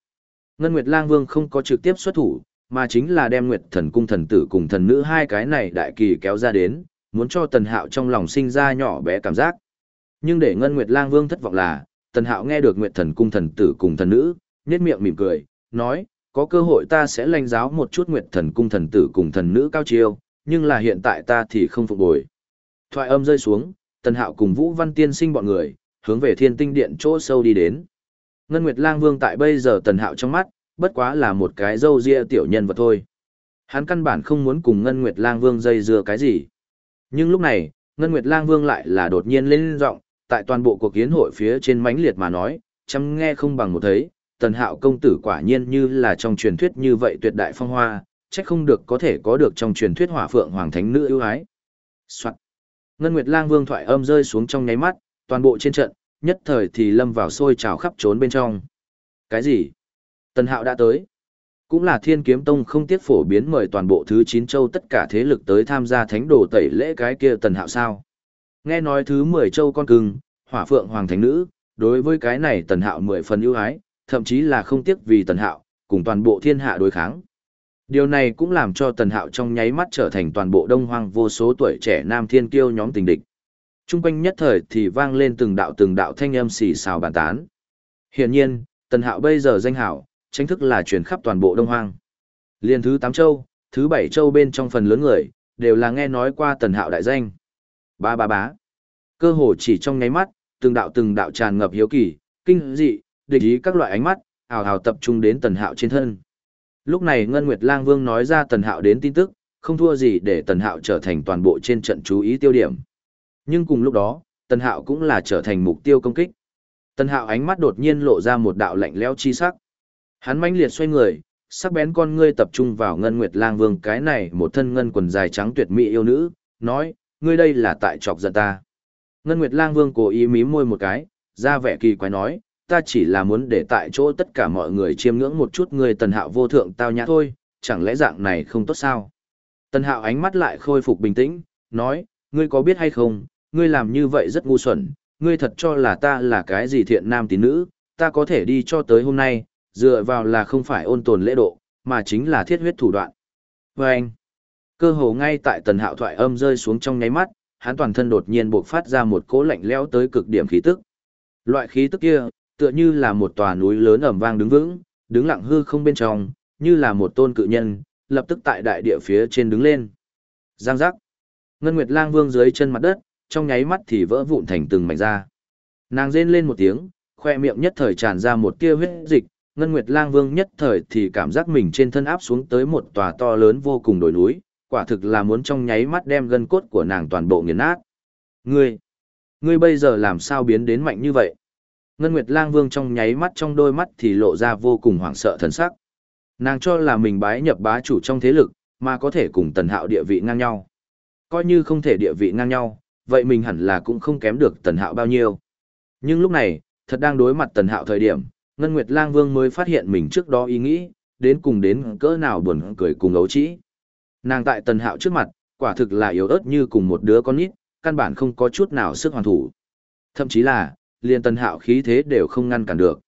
Ngân Nguyệt Lang Vương không có trực tiếp xuất thủ, mà chính là đem Nguyệt Thần Cung thần tử cùng thần nữ hai cái này đại kỳ kéo ra đến, muốn cho Tần Hạo trong lòng sinh ra nhỏ bé cảm giác. Nhưng để Ngân Nguyệt Lang Vương thất vọng là, Tần Hạo nghe được Nguyệt Thần Cung thần tử cùng thần nữ, nhếch miệng mỉm cười, nói, có cơ hội ta sẽ lãnh giáo một chút Nguyệt Thần Cung thần tử cùng thần nữ cao chiêu, nhưng là hiện tại ta thì không phục bồi. Thoại âm rơi xuống, Tần Hạo cùng Vũ Văn Tiên sinh bọn người, hướng về Thiên Tinh Điện chỗ sâu đi đến. Ngân Nguyệt Lang Vương tại bây giờ Tần Hạo trong mắt, bất quá là một cái dâu ria tiểu nhân vật thôi. Hắn căn bản không muốn cùng Ngân Nguyệt Lang Vương dây dưa cái gì. Nhưng lúc này, Ngân Nguyệt Lang Vương lại là đột nhiên lên giọng, tại toàn bộ cuộc kiến hội phía trên mãnh liệt mà nói, chăm nghe không bằng một thấy, tần hạo công tử quả nhiên như là trong truyền thuyết như vậy tuyệt đại phong hoa, chắc không được có thể có được trong truyền thuyết hỏa phượng hoàng thánh nữ ưu ái. Soạn. Ngân Nguyệt Lang Vương thoại âm rơi xuống trong nháy mắt, toàn bộ trên trận, nhất thời thì lâm vào sôi trào khắp trốn bên trong. Cái gì? Tần Hạo đã tới. Cũng là Thiên Kiếm Tông không tiếc phổ biến mời toàn bộ thứ 9 châu tất cả thế lực tới tham gia thánh đồ tẩy lễ cái kia Tần Hạo sao? Nghe nói thứ 10 châu con cưng, hỏa phượng hoàng thánh nữ, đối với cái này tần hạo mười phần ưu ái, thậm chí là không tiếc vì tần hạo, cùng toàn bộ thiên hạ đối kháng. Điều này cũng làm cho tần hạo trong nháy mắt trở thành toàn bộ đông hoang vô số tuổi trẻ nam thiên kiêu nhóm tình địch. Trung quanh nhất thời thì vang lên từng đạo từng đạo thanh âm xì xào bàn tán. Hiển nhiên, tần hạo bây giờ danh hảo, chính thức là truyền khắp toàn bộ đông hoang. Liên thứ 8 châu, thứ 7 châu bên trong phần lớn người, đều là nghe nói qua tần hạo đại danh. Ba ba bá. Cơ hồ chỉ trong nháy mắt, từng đạo từng đạo tràn ngập hiếu kỳ, kinh dị, địch ý các loại ánh mắt, ào ào tập trung đến Tần Hạo trên thân. Lúc này Ngân Nguyệt Lang Vương nói ra Tần Hạo đến tin tức, không thua gì để Tần Hạo trở thành toàn bộ trên trận chú ý tiêu điểm. Nhưng cùng lúc đó, Tần Hạo cũng là trở thành mục tiêu công kích. Tần Hạo ánh mắt đột nhiên lộ ra một đạo lạnh lẽo chi sắc. Hắn mãnh liệt xoay người, sắc bén con ngươi tập trung vào Ngân Nguyệt Lang Vương cái này, một thân ngân quần dài trắng tuyệt mỹ yêu nữ, nói, ngươi đây là tại chọc giận ta. Ngân Nguyệt Lang Vương cố ý mím môi một cái, ra vẻ kỳ quái nói, ta chỉ là muốn để tại chỗ tất cả mọi người chiêm ngưỡng một chút người tần hạo vô thượng tao nhã thôi, chẳng lẽ dạng này không tốt sao? Tần hạo ánh mắt lại khôi phục bình tĩnh, nói, ngươi có biết hay không, ngươi làm như vậy rất ngu xuẩn, ngươi thật cho là ta là cái gì thiện nam tín nữ, ta có thể đi cho tới hôm nay, dựa vào là không phải ôn tồn lễ độ, mà chính là thiết huyết thủ đoạn. Và anh, cơ hồ ngay tại tần hạo thoại âm rơi xuống trong nháy mắt, hắn toàn thân đột nhiên bộc phát ra một cỗ lạnh lẽo tới cực điểm khí tức. Loại khí tức kia, Tựa như là một tòa núi lớn ẩm vang đứng vững, đứng lặng hư không bên trong, như là một tôn cự nhân, lập tức tại đại địa phía trên đứng lên. Giang giác. Ngân Nguyệt Lang Vương dưới chân mặt đất, trong nháy mắt thì vỡ vụn thành từng mảnh ra. Nàng rên lên một tiếng, khoe miệng nhất thời tràn ra một tia huyết dịch, Ngân Nguyệt Lang Vương nhất thời thì cảm giác mình trên thân áp xuống tới một tòa to lớn vô cùng đồi núi, quả thực là muốn trong nháy mắt đem gân cốt của nàng toàn bộ nghiền nát. Ngươi, ngươi bây giờ làm sao biến đến mạnh như vậy? Ngân Nguyệt Lang Vương trong nháy mắt trong đôi mắt thì lộ ra vô cùng hoảng sợ thần sắc. Nàng cho là mình bái nhập bá chủ trong thế lực, mà có thể cùng Tần Hạo địa vị ngang nhau. Coi như không thể địa vị ngang nhau, vậy mình hẳn là cũng không kém được Tần Hạo bao nhiêu. Nhưng lúc này, thật đang đối mặt Tần Hạo thời điểm, Ngân Nguyệt Lang Vương mới phát hiện mình trước đó ý nghĩ, đến cùng đến cỡ nào buồn cười cùng ấu trĩ. Nàng tại Tần Hạo trước mặt, quả thực là yếu ớt như cùng một đứa con nít, căn bản không có chút nào sức hoàn thủ. Thậm chí là, liền Tần Hạo khí thế đều không ngăn cản được.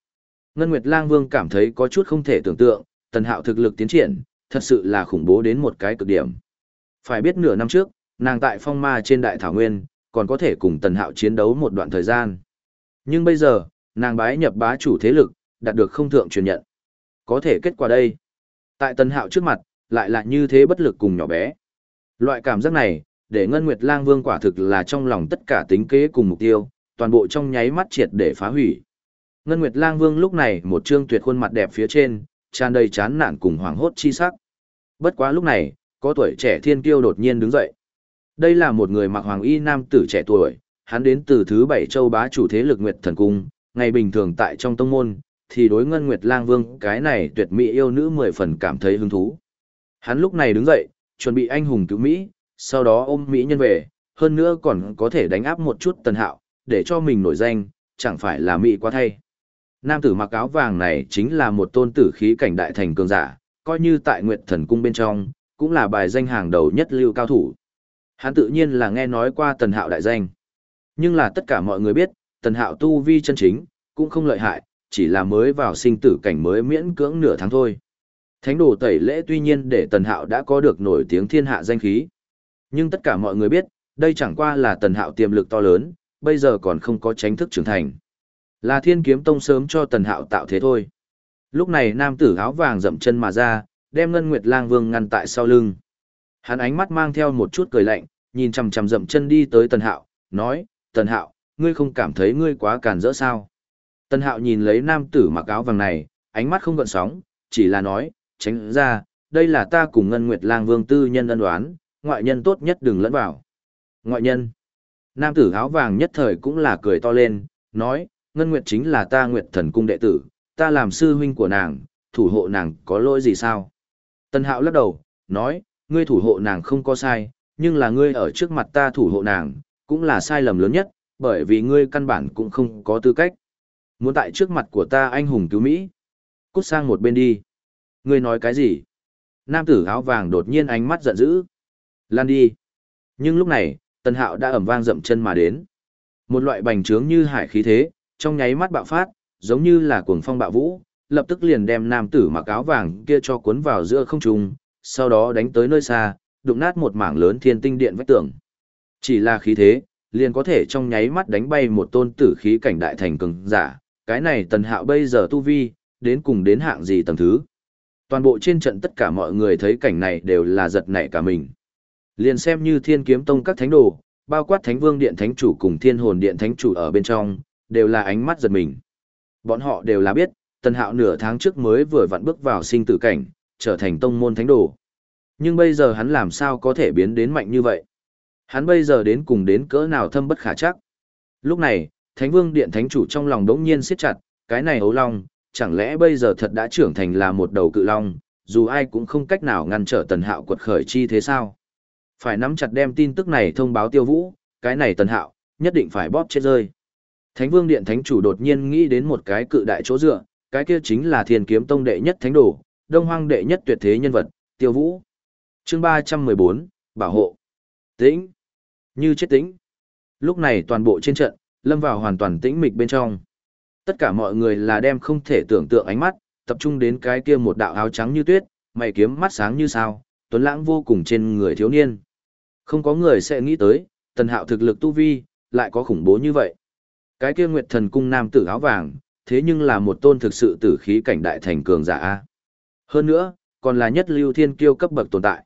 Ngân Nguyệt Lang Vương cảm thấy có chút không thể tưởng tượng, Tần Hạo thực lực tiến triển, thật sự là khủng bố đến một cái cực điểm. Phải biết nửa năm trước, nàng tại phong ma trên đại thảo nguyên, còn có thể cùng Tần Hạo chiến đấu một đoạn thời gian. Nhưng bây giờ, nàng bái nhập bá chủ thế lực, đạt được không thượng truyền nhận. Có thể kết quả đây. Tại Tần Hạo trước mặt, lại là như thế bất lực cùng nhỏ bé. Loại cảm giác này, để Ngân Nguyệt Lang Vương quả thực là trong lòng tất cả tính kế cùng mục tiêu, toàn bộ trong nháy mắt triệt để phá hủy. Ngân Nguyệt Lang Vương lúc này một trương tuyệt khuôn mặt đẹp phía trên, tràn đầy chán nản cùng hoảng hốt chi sắc. Bất quá lúc này, có tuổi trẻ thiên kiêu đột nhiên đứng dậy. Đây là một người mặc hoàng y nam tử trẻ tuổi, hắn đến từ thứ bảy châu bá chủ thế lực Nguyệt Thần Cung, ngày bình thường tại trong tông môn, thì đối Ngân Nguyệt Lang Vương cái này tuyệt mỹ yêu nữ mười phần cảm thấy hứng thú. Hắn lúc này đứng dậy, chuẩn bị anh hùng cứu Mỹ, sau đó ôm Mỹ nhân về, hơn nữa còn có thể đánh áp một chút tần hạo, để cho mình nổi danh, chẳng phải là Mỹ quá thay. Nam tử mặc áo vàng này chính là một tôn tử khí cảnh đại thành cường giả, coi như tại Nguyệt Thần Cung bên trong, cũng là bài danh hàng đầu nhất lưu cao thủ. Hắn tự nhiên là nghe nói qua tần hạo đại danh. Nhưng là tất cả mọi người biết, tần hạo tu vi chân chính, cũng không lợi hại, chỉ là mới vào sinh tử cảnh mới miễn cưỡng nửa tháng thôi. Thánh đồ tẩy lễ tuy nhiên để tần hạo đã có được nổi tiếng thiên hạ danh khí. Nhưng tất cả mọi người biết, đây chẳng qua là tần hạo tiềm lực to lớn, bây giờ còn không có tránh thức trưởng thành. Là thiên kiếm tông sớm cho tần hạo tạo thế thôi. Lúc này nam tử áo vàng dậm chân mà ra, đem ngân nguyệt lang vương ngăn tại sau lưng. Hắn ánh mắt mang theo một chút cười lạnh, nhìn chằm chằm dậm chân đi tới tần hạo, nói, tần hạo, ngươi không cảm thấy ngươi quá càn rỡ sao. Tần hạo nhìn lấy nam tử mặc áo vàng này, ánh mắt không gợn sóng, chỉ là nói, tránh ra, đây là ta cùng Ngân Nguyệt Lang Vương tư nhân ân đoán, ngoại nhân tốt nhất đừng lẫn vào. Ngoại nhân. Nam tử áo vàng nhất thời cũng là cười to lên, nói, Ngân Nguyệt chính là ta Nguyệt Thần Cung đệ tử, ta làm sư huynh của nàng, thủ hộ nàng có lỗi gì sao? Tân Hạo lắc đầu, nói, ngươi thủ hộ nàng không có sai, nhưng là ngươi ở trước mặt ta thủ hộ nàng, cũng là sai lầm lớn nhất, bởi vì ngươi căn bản cũng không có tư cách. Muốn tại trước mặt của ta anh hùng cứu Mỹ. Cút sang một bên đi. Ngươi nói cái gì? Nam tử áo vàng đột nhiên ánh mắt giận dữ. Lan đi. Nhưng lúc này, Tần Hạo đã ẩm vang dậm chân mà đến. Một loại bành trướng như hải khí thế, trong nháy mắt bạo phát, giống như là cuồng phong bạo vũ, lập tức liền đem nam tử mặc áo vàng kia cho cuốn vào giữa không trung, sau đó đánh tới nơi xa, đụng nát một mảng lớn thiên tinh điện vách tường. Chỉ là khí thế, liền có thể trong nháy mắt đánh bay một tôn tử khí cảnh đại thành cường giả, cái này Tần Hạo bây giờ tu vi, đến cùng đến hạng gì tầng thứ. Toàn bộ trên trận tất cả mọi người thấy cảnh này đều là giật nảy cả mình. Liền xem như thiên kiếm tông các thánh đồ, bao quát thánh vương điện thánh chủ cùng thiên hồn điện thánh chủ ở bên trong, đều là ánh mắt giật mình. Bọn họ đều là biết, tần hạo nửa tháng trước mới vừa vặn bước vào sinh tử cảnh, trở thành tông môn thánh đồ. Nhưng bây giờ hắn làm sao có thể biến đến mạnh như vậy? Hắn bây giờ đến cùng đến cỡ nào thâm bất khả chắc? Lúc này, Thánh Vương Điện Thánh Chủ trong lòng đống nhiên siết chặt, cái này ấu long, chẳng lẽ bây giờ thật đã trưởng thành là một đầu cự long, dù ai cũng không cách nào ngăn trở tần hạo quật khởi chi thế sao. Phải nắm chặt đem tin tức này thông báo tiêu vũ, cái này tần hạo, nhất định phải bóp chết rơi. Thánh vương điện thánh chủ đột nhiên nghĩ đến một cái cự đại chỗ dựa, cái kia chính là thiên kiếm tông đệ nhất thánh đồ, đông hoang đệ nhất tuyệt thế nhân vật, tiêu vũ chương ba trăm mười bốn bảo hộ. Tĩnh. Như chết tĩnh. Lúc này toàn bộ trên trận, lâm vào hoàn toàn tĩnh mịch bên trong. Tất cả mọi người là đem không thể tưởng tượng ánh mắt, tập trung đến cái kia một đạo áo trắng như tuyết, mày kiếm mắt sáng như sao, tuấn lãng vô cùng trên người thiếu niên. Không có người sẽ nghĩ tới, tần hạo thực lực tu vi, lại có khủng bố như vậy. Cái kia nguyệt thần cung nam tử áo vàng, thế nhưng là một tôn thực sự tử khí cảnh đại thành cường giả a. Hơn nữa, còn là nhất lưu thiên kiêu cấp bậc tồn tại.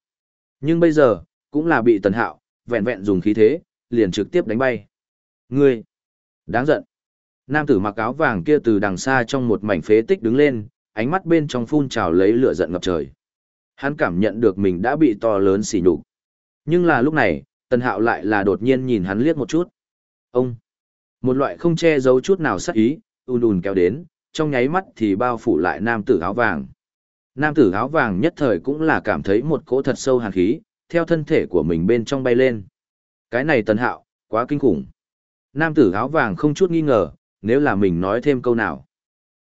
Nhưng bây giờ, cũng là bị Tần Hạo, vẹn vẹn dùng khí thế, liền trực tiếp đánh bay. Ngươi! Đáng giận! Nam tử mặc áo vàng kia từ đằng xa trong một mảnh phế tích đứng lên, ánh mắt bên trong phun trào lấy lửa giận ngập trời. Hắn cảm nhận được mình đã bị to lớn xỉ nhục. Nhưng là lúc này, Tần Hạo lại là đột nhiên nhìn hắn liếc một chút. Ông! Một loại không che giấu chút nào sắc ý, ùn ùn kéo đến, trong nháy mắt thì bao phủ lại nam tử áo vàng. Nam tử áo vàng nhất thời cũng là cảm thấy một cỗ thật sâu hàn khí, theo thân thể của mình bên trong bay lên. Cái này tần hạo, quá kinh khủng. Nam tử áo vàng không chút nghi ngờ, nếu là mình nói thêm câu nào.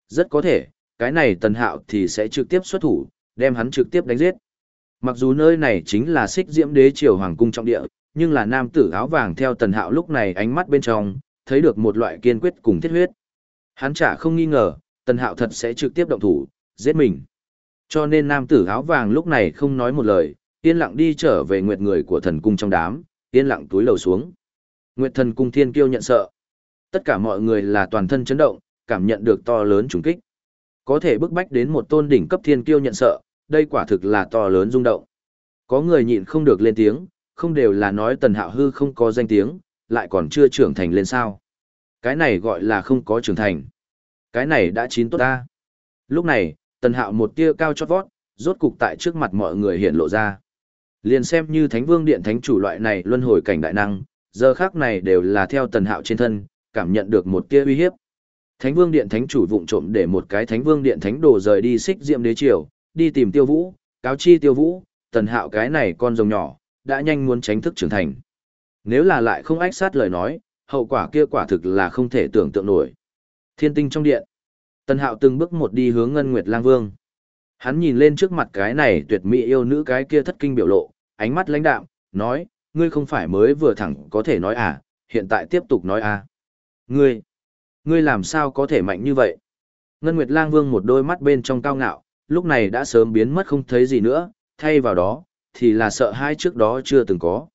Rất có thể, cái này tần hạo thì sẽ trực tiếp xuất thủ, đem hắn trực tiếp đánh giết. Mặc dù nơi này chính là xích diễm đế triều hoàng cung trọng địa, nhưng là nam tử áo vàng theo tần hạo lúc này ánh mắt bên trong, thấy được một loại kiên quyết cùng thiết huyết. Hắn chả không nghi ngờ, tần hạo thật sẽ trực tiếp động thủ, giết mình. Cho nên nam tử áo vàng lúc này không nói một lời, yên lặng đi trở về nguyệt người của thần cung trong đám, yên lặng túi lầu xuống. Nguyệt thần cung thiên kiêu nhận sợ. Tất cả mọi người là toàn thân chấn động, cảm nhận được to lớn trùng kích. Có thể bức bách đến một tôn đỉnh cấp thiên kiêu nhận sợ, đây quả thực là to lớn rung động. Có người nhịn không được lên tiếng, không đều là nói tần hạo hư không có danh tiếng, lại còn chưa trưởng thành lên sao. Cái này gọi là không có trưởng thành. Cái này đã chín tốt ta. Lúc này, tần hạo một tia cao chót vót, rốt cục tại trước mặt mọi người hiện lộ ra. Liền xem như thánh vương điện thánh chủ loại này luân hồi cảnh đại năng, giờ khác này đều là theo tần hạo trên thân, cảm nhận được một tia uy hiếp. Thánh vương điện thánh chủ vụng trộm để một cái thánh vương điện thánh đồ rời đi xích diệm đế triều, đi tìm tiêu vũ, cáo chi tiêu vũ, tần hạo cái này con rồng nhỏ, đã nhanh muốn tránh thức trưởng thành. Nếu là lại không ách sát lời nói, hậu quả kia quả thực là không thể tưởng tượng nổi. Thiên tinh trong điện. Tần Hạo từng bước một đi hướng Ngân Nguyệt Lang Vương. Hắn nhìn lên trước mặt cái này tuyệt mỹ yêu nữ cái kia thất kinh biểu lộ, ánh mắt lãnh đạm, nói, ngươi không phải mới vừa thẳng có thể nói à, hiện tại tiếp tục nói à. Ngươi, ngươi làm sao có thể mạnh như vậy? Ngân Nguyệt Lang Vương một đôi mắt bên trong cao ngạo, lúc này đã sớm biến mất không thấy gì nữa, thay vào đó, thì là sợ hai trước đó chưa từng có.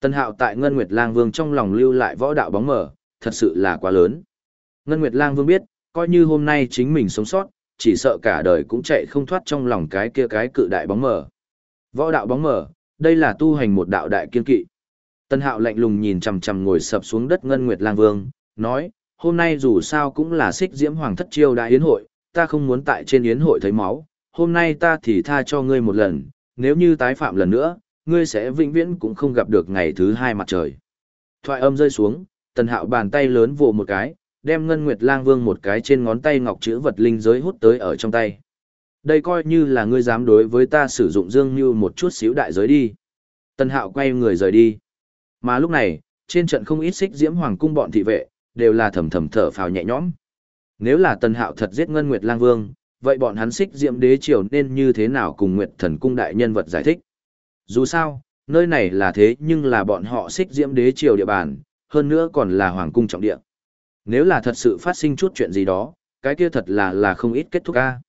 Tân hạo tại Ngân Nguyệt Lang Vương trong lòng lưu lại võ đạo bóng mở, thật sự là quá lớn. Ngân Nguyệt Lang Vương biết, coi như hôm nay chính mình sống sót, chỉ sợ cả đời cũng chạy không thoát trong lòng cái kia cái cự đại bóng mờ Võ đạo bóng mờ đây là tu hành một đạo đại kiên kỵ. Tân hạo lạnh lùng nhìn chằm chằm ngồi sập xuống đất Ngân Nguyệt Lang Vương, nói, hôm nay dù sao cũng là xích diễm hoàng thất chiêu đại yến hội, ta không muốn tại trên yến hội thấy máu, hôm nay ta thì tha cho ngươi một lần, nếu như tái phạm lần nữa, ngươi sẽ vĩnh viễn cũng không gặp được ngày thứ hai mặt trời. Thoại âm rơi xuống, tần hạo bàn tay lớn vồ một cái, đem ngân nguyệt lang vương một cái trên ngón tay ngọc chữ vật linh giới hút tới ở trong tay. Đây coi như là ngươi dám đối với ta sử dụng dương như một chút xíu đại giới đi. Tần hạo quay người rời đi. Mà lúc này, trên trận không ít xích diễm hoàng cung bọn thị vệ, đều là thầm thầm thở phào nhẹ nhõm. Nếu là tần hạo thật giết ngân nguyệt lang vương, vậy bọn hắn xích diễm đế triều nên như thế nào cùng nguyệt thần cung đại nhân vật giải thích. Dù sao, nơi này là thế nhưng là bọn họ xích diễm đế triều địa bàn, hơn nữa còn là hoàng cung trọng địa. Nếu là thật sự phát sinh chút chuyện gì đó, cái kia thật là là không ít kết thúc ca.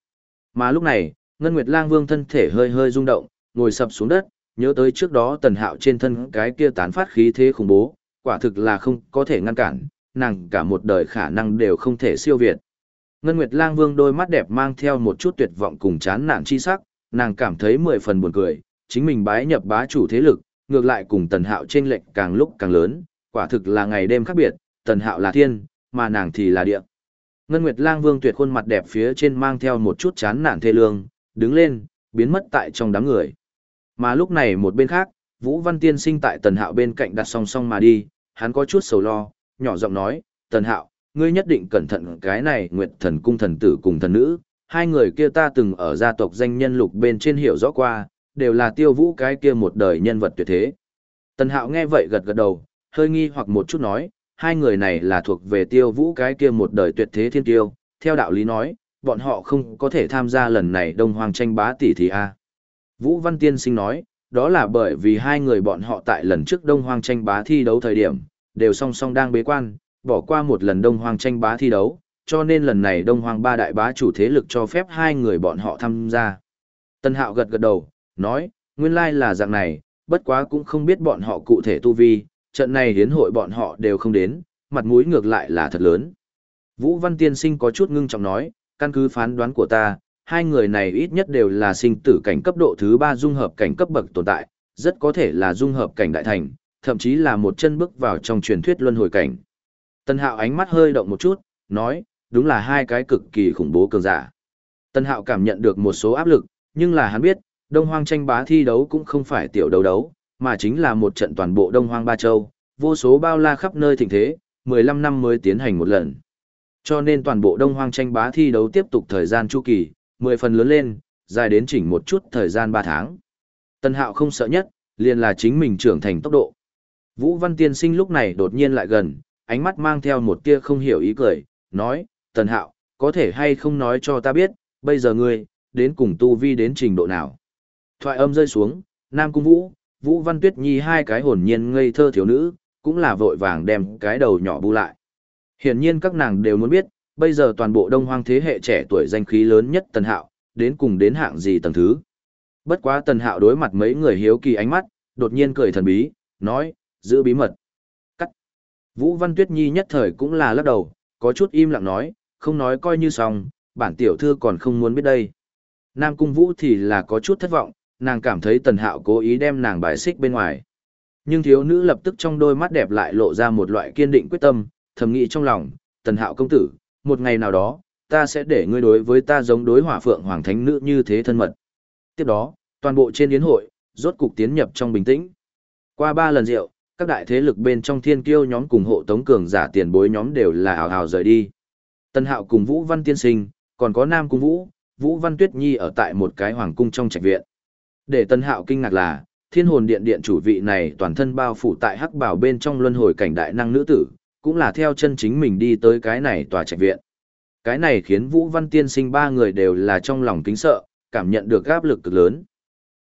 Mà lúc này, Ngân Nguyệt Lang Vương thân thể hơi hơi rung động, ngồi sập xuống đất, nhớ tới trước đó tần hạo trên thân cái kia tán phát khí thế khủng bố, quả thực là không có thể ngăn cản, nàng cả một đời khả năng đều không thể siêu việt. Ngân Nguyệt Lang Vương đôi mắt đẹp mang theo một chút tuyệt vọng cùng chán nản chi sắc, nàng cảm thấy mười phần buồn cười, chính mình bái nhập bá chủ thế lực, ngược lại cùng tần hạo trên lệch càng lúc càng lớn, quả thực là ngày đêm khác biệt, tần hạo là thiên, mà nàng thì là địa. Ngân Nguyệt Lang Vương tuyệt khuôn mặt đẹp phía trên mang theo một chút chán nản thê lương, đứng lên, biến mất tại trong đám người. Mà lúc này một bên khác, Vũ Văn Tiên sinh tại Tần Hạo bên cạnh đặt song song mà đi, hắn có chút sầu lo, nhỏ giọng nói, Tần Hạo, ngươi nhất định cẩn thận cái này Nguyệt Thần Cung thần tử cùng thần nữ, hai người kia ta từng ở gia tộc danh nhân lục bên trên hiểu rõ qua, đều là tiêu vũ cái kia một đời nhân vật tuyệt thế. Tần Hạo nghe vậy gật gật đầu, hơi nghi hoặc một chút nói, hai người này là thuộc về tiêu vũ cái kia một đời tuyệt thế thiên tiêu, theo đạo lý nói, bọn họ không có thể tham gia lần này đông hoàng tranh bá tỷ thì a. Vũ Văn Tiên Sinh nói, đó là bởi vì hai người bọn họ tại lần trước đông hoàng tranh bá thi đấu thời điểm, đều song song đang bế quan, bỏ qua một lần đông hoàng tranh bá thi đấu, cho nên lần này đông hoàng ba đại bá chủ thế lực cho phép hai người bọn họ tham gia. Tân Hạo gật gật đầu, nói, nguyên lai là dạng này, bất quá cũng không biết bọn họ cụ thể tu vi, trận này hiến hội bọn họ đều không đến, mặt mũi ngược lại là thật lớn. Vũ Văn Tiên Sinh có chút ngưng trọng nói, căn cứ phán đoán của ta, hai người này ít nhất đều là sinh tử cảnh cấp độ thứ ba dung hợp cảnh cấp bậc tồn tại, rất có thể là dung hợp cảnh đại thành, thậm chí là một chân bước vào trong truyền thuyết luân hồi cảnh. Tân Hạo ánh mắt hơi động một chút, nói, đúng là hai cái cực kỳ khủng bố cường giả. Tân Hạo cảm nhận được một số áp lực, nhưng là hắn biết, Đông Hoang tranh bá thi đấu cũng không phải tiểu đấu đấu, mà chính là một trận toàn bộ Đông Hoang Ba Châu, vô số bao la khắp nơi thịnh thế, 15 năm mới tiến hành một lần. Cho nên toàn bộ Đông Hoang tranh bá thi đấu tiếp tục thời gian chu kỳ, 10 phần lớn lên, dài đến chỉnh một chút thời gian 3 tháng. Tân Hạo không sợ nhất, liền là chính mình trưởng thành tốc độ. Vũ Văn Tiên Sinh lúc này đột nhiên lại gần, ánh mắt mang theo một tia không hiểu ý cười, nói, Tần Hạo, có thể hay không nói cho ta biết, bây giờ ngươi, đến cùng tu vi đến trình độ nào. Thoại âm rơi xuống, Nam Cung Vũ, Vũ Văn Tuyết Nhi hai cái hồn nhiên ngây thơ thiếu nữ, cũng là vội vàng đem cái đầu nhỏ bu lại. Hiển nhiên các nàng đều muốn biết, bây giờ toàn bộ đông hoang thế hệ trẻ tuổi danh khí lớn nhất Tần Hạo, đến cùng đến hạng gì tầng thứ. Bất quá Tần Hạo đối mặt mấy người hiếu kỳ ánh mắt, đột nhiên cười thần bí, nói, giữ bí mật. Cắt. Vũ Văn Tuyết Nhi nhất thời cũng là lắc đầu, có chút im lặng nói, không nói coi như xong, bản tiểu thư còn không muốn biết đây. Nam Cung Vũ thì là có chút thất vọng, nàng cảm thấy Tần Hạo cố ý đem nàng bài xích bên ngoài. Nhưng thiếu nữ lập tức trong đôi mắt đẹp lại lộ ra một loại kiên định quyết tâm, thầm nghĩ trong lòng, Tần Hạo công tử, một ngày nào đó, ta sẽ để ngươi đối với ta giống đối hỏa phượng hoàng thánh nữ như thế thân mật. Tiếp đó, toàn bộ trên yến hội, rốt cục tiến nhập trong bình tĩnh. Qua ba lần rượu, các đại thế lực bên trong thiên kiêu nhóm cùng hộ tống cường giả tiền bối nhóm đều là hào hào rời đi. Tân Hạo cùng Vũ Văn Tiên Sinh, còn có Nam Cung Vũ, Vũ Văn Tuyết Nhi ở tại một cái hoàng cung trong trạch viện. Để Tân Hạo kinh ngạc là, Thiên Hồn Điện điện chủ vị này toàn thân bao phủ tại hắc bảo bên trong luân hồi cảnh đại năng nữ tử, cũng là theo chân chính mình đi tới cái này tòa trạch viện. Cái này khiến Vũ Văn Tiên Sinh ba người đều là trong lòng kính sợ, cảm nhận được áp lực cực lớn.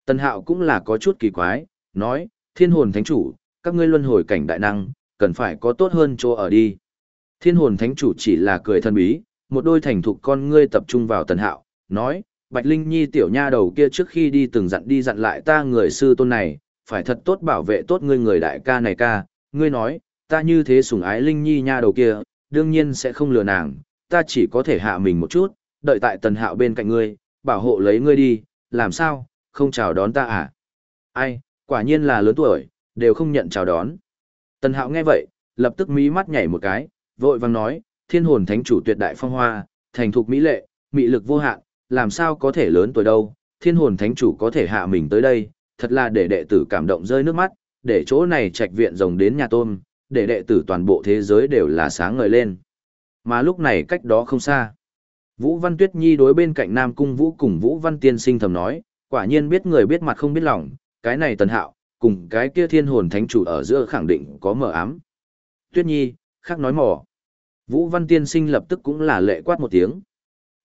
Tân Hạo cũng là có chút kỳ quái, nói, Thiên Hồn Thánh Chủ, các ngươi luân hồi cảnh đại năng, cần phải có tốt hơn chỗ ở đi. Thiên hồn thánh chủ chỉ là cười thân bí, một đôi thành thục con ngươi tập trung vào tân hạo, nói, Bạch Linh Nhi tiểu nha đầu kia trước khi đi từng dặn đi dặn lại ta người sư tôn này, phải thật tốt bảo vệ tốt ngươi người đại ca này ca, ngươi nói, ta như thế sủng ái Linh Nhi nha đầu kia, đương nhiên sẽ không lừa nàng, ta chỉ có thể hạ mình một chút, đợi tại tần hạo bên cạnh ngươi, bảo hộ lấy ngươi đi, làm sao, không chào đón ta à? Ai, quả nhiên là lớn tuổi, đều không nhận chào đón. Tần Hạo nghe vậy, lập tức mí mắt nhảy một cái, vội vang nói, thiên hồn thánh chủ tuyệt đại phong hoa, thành thục mỹ lệ, mị lực vô hạn, làm sao có thể lớn tuổi đâu, thiên hồn thánh chủ có thể hạ mình tới đây, thật là để đệ tử cảm động rơi nước mắt, để chỗ này trạch viện rồng đến nhà tôm, để đệ tử toàn bộ thế giới đều là sáng ngời lên. Mà lúc này cách đó không xa. Vũ Văn Tuyết Nhi đối bên cạnh Nam Cung Vũ cùng Vũ Văn Tiên Sinh thầm nói, quả nhiên biết người biết mặt không biết lòng, cái này tần hạo, cùng cái kia thiên hồn thánh chủ ở giữa khẳng định có mở ám. Tuyết Nhi, khác nói mỏ. Vũ Văn Tiên Sinh lập tức cũng là lệ quát một tiếng.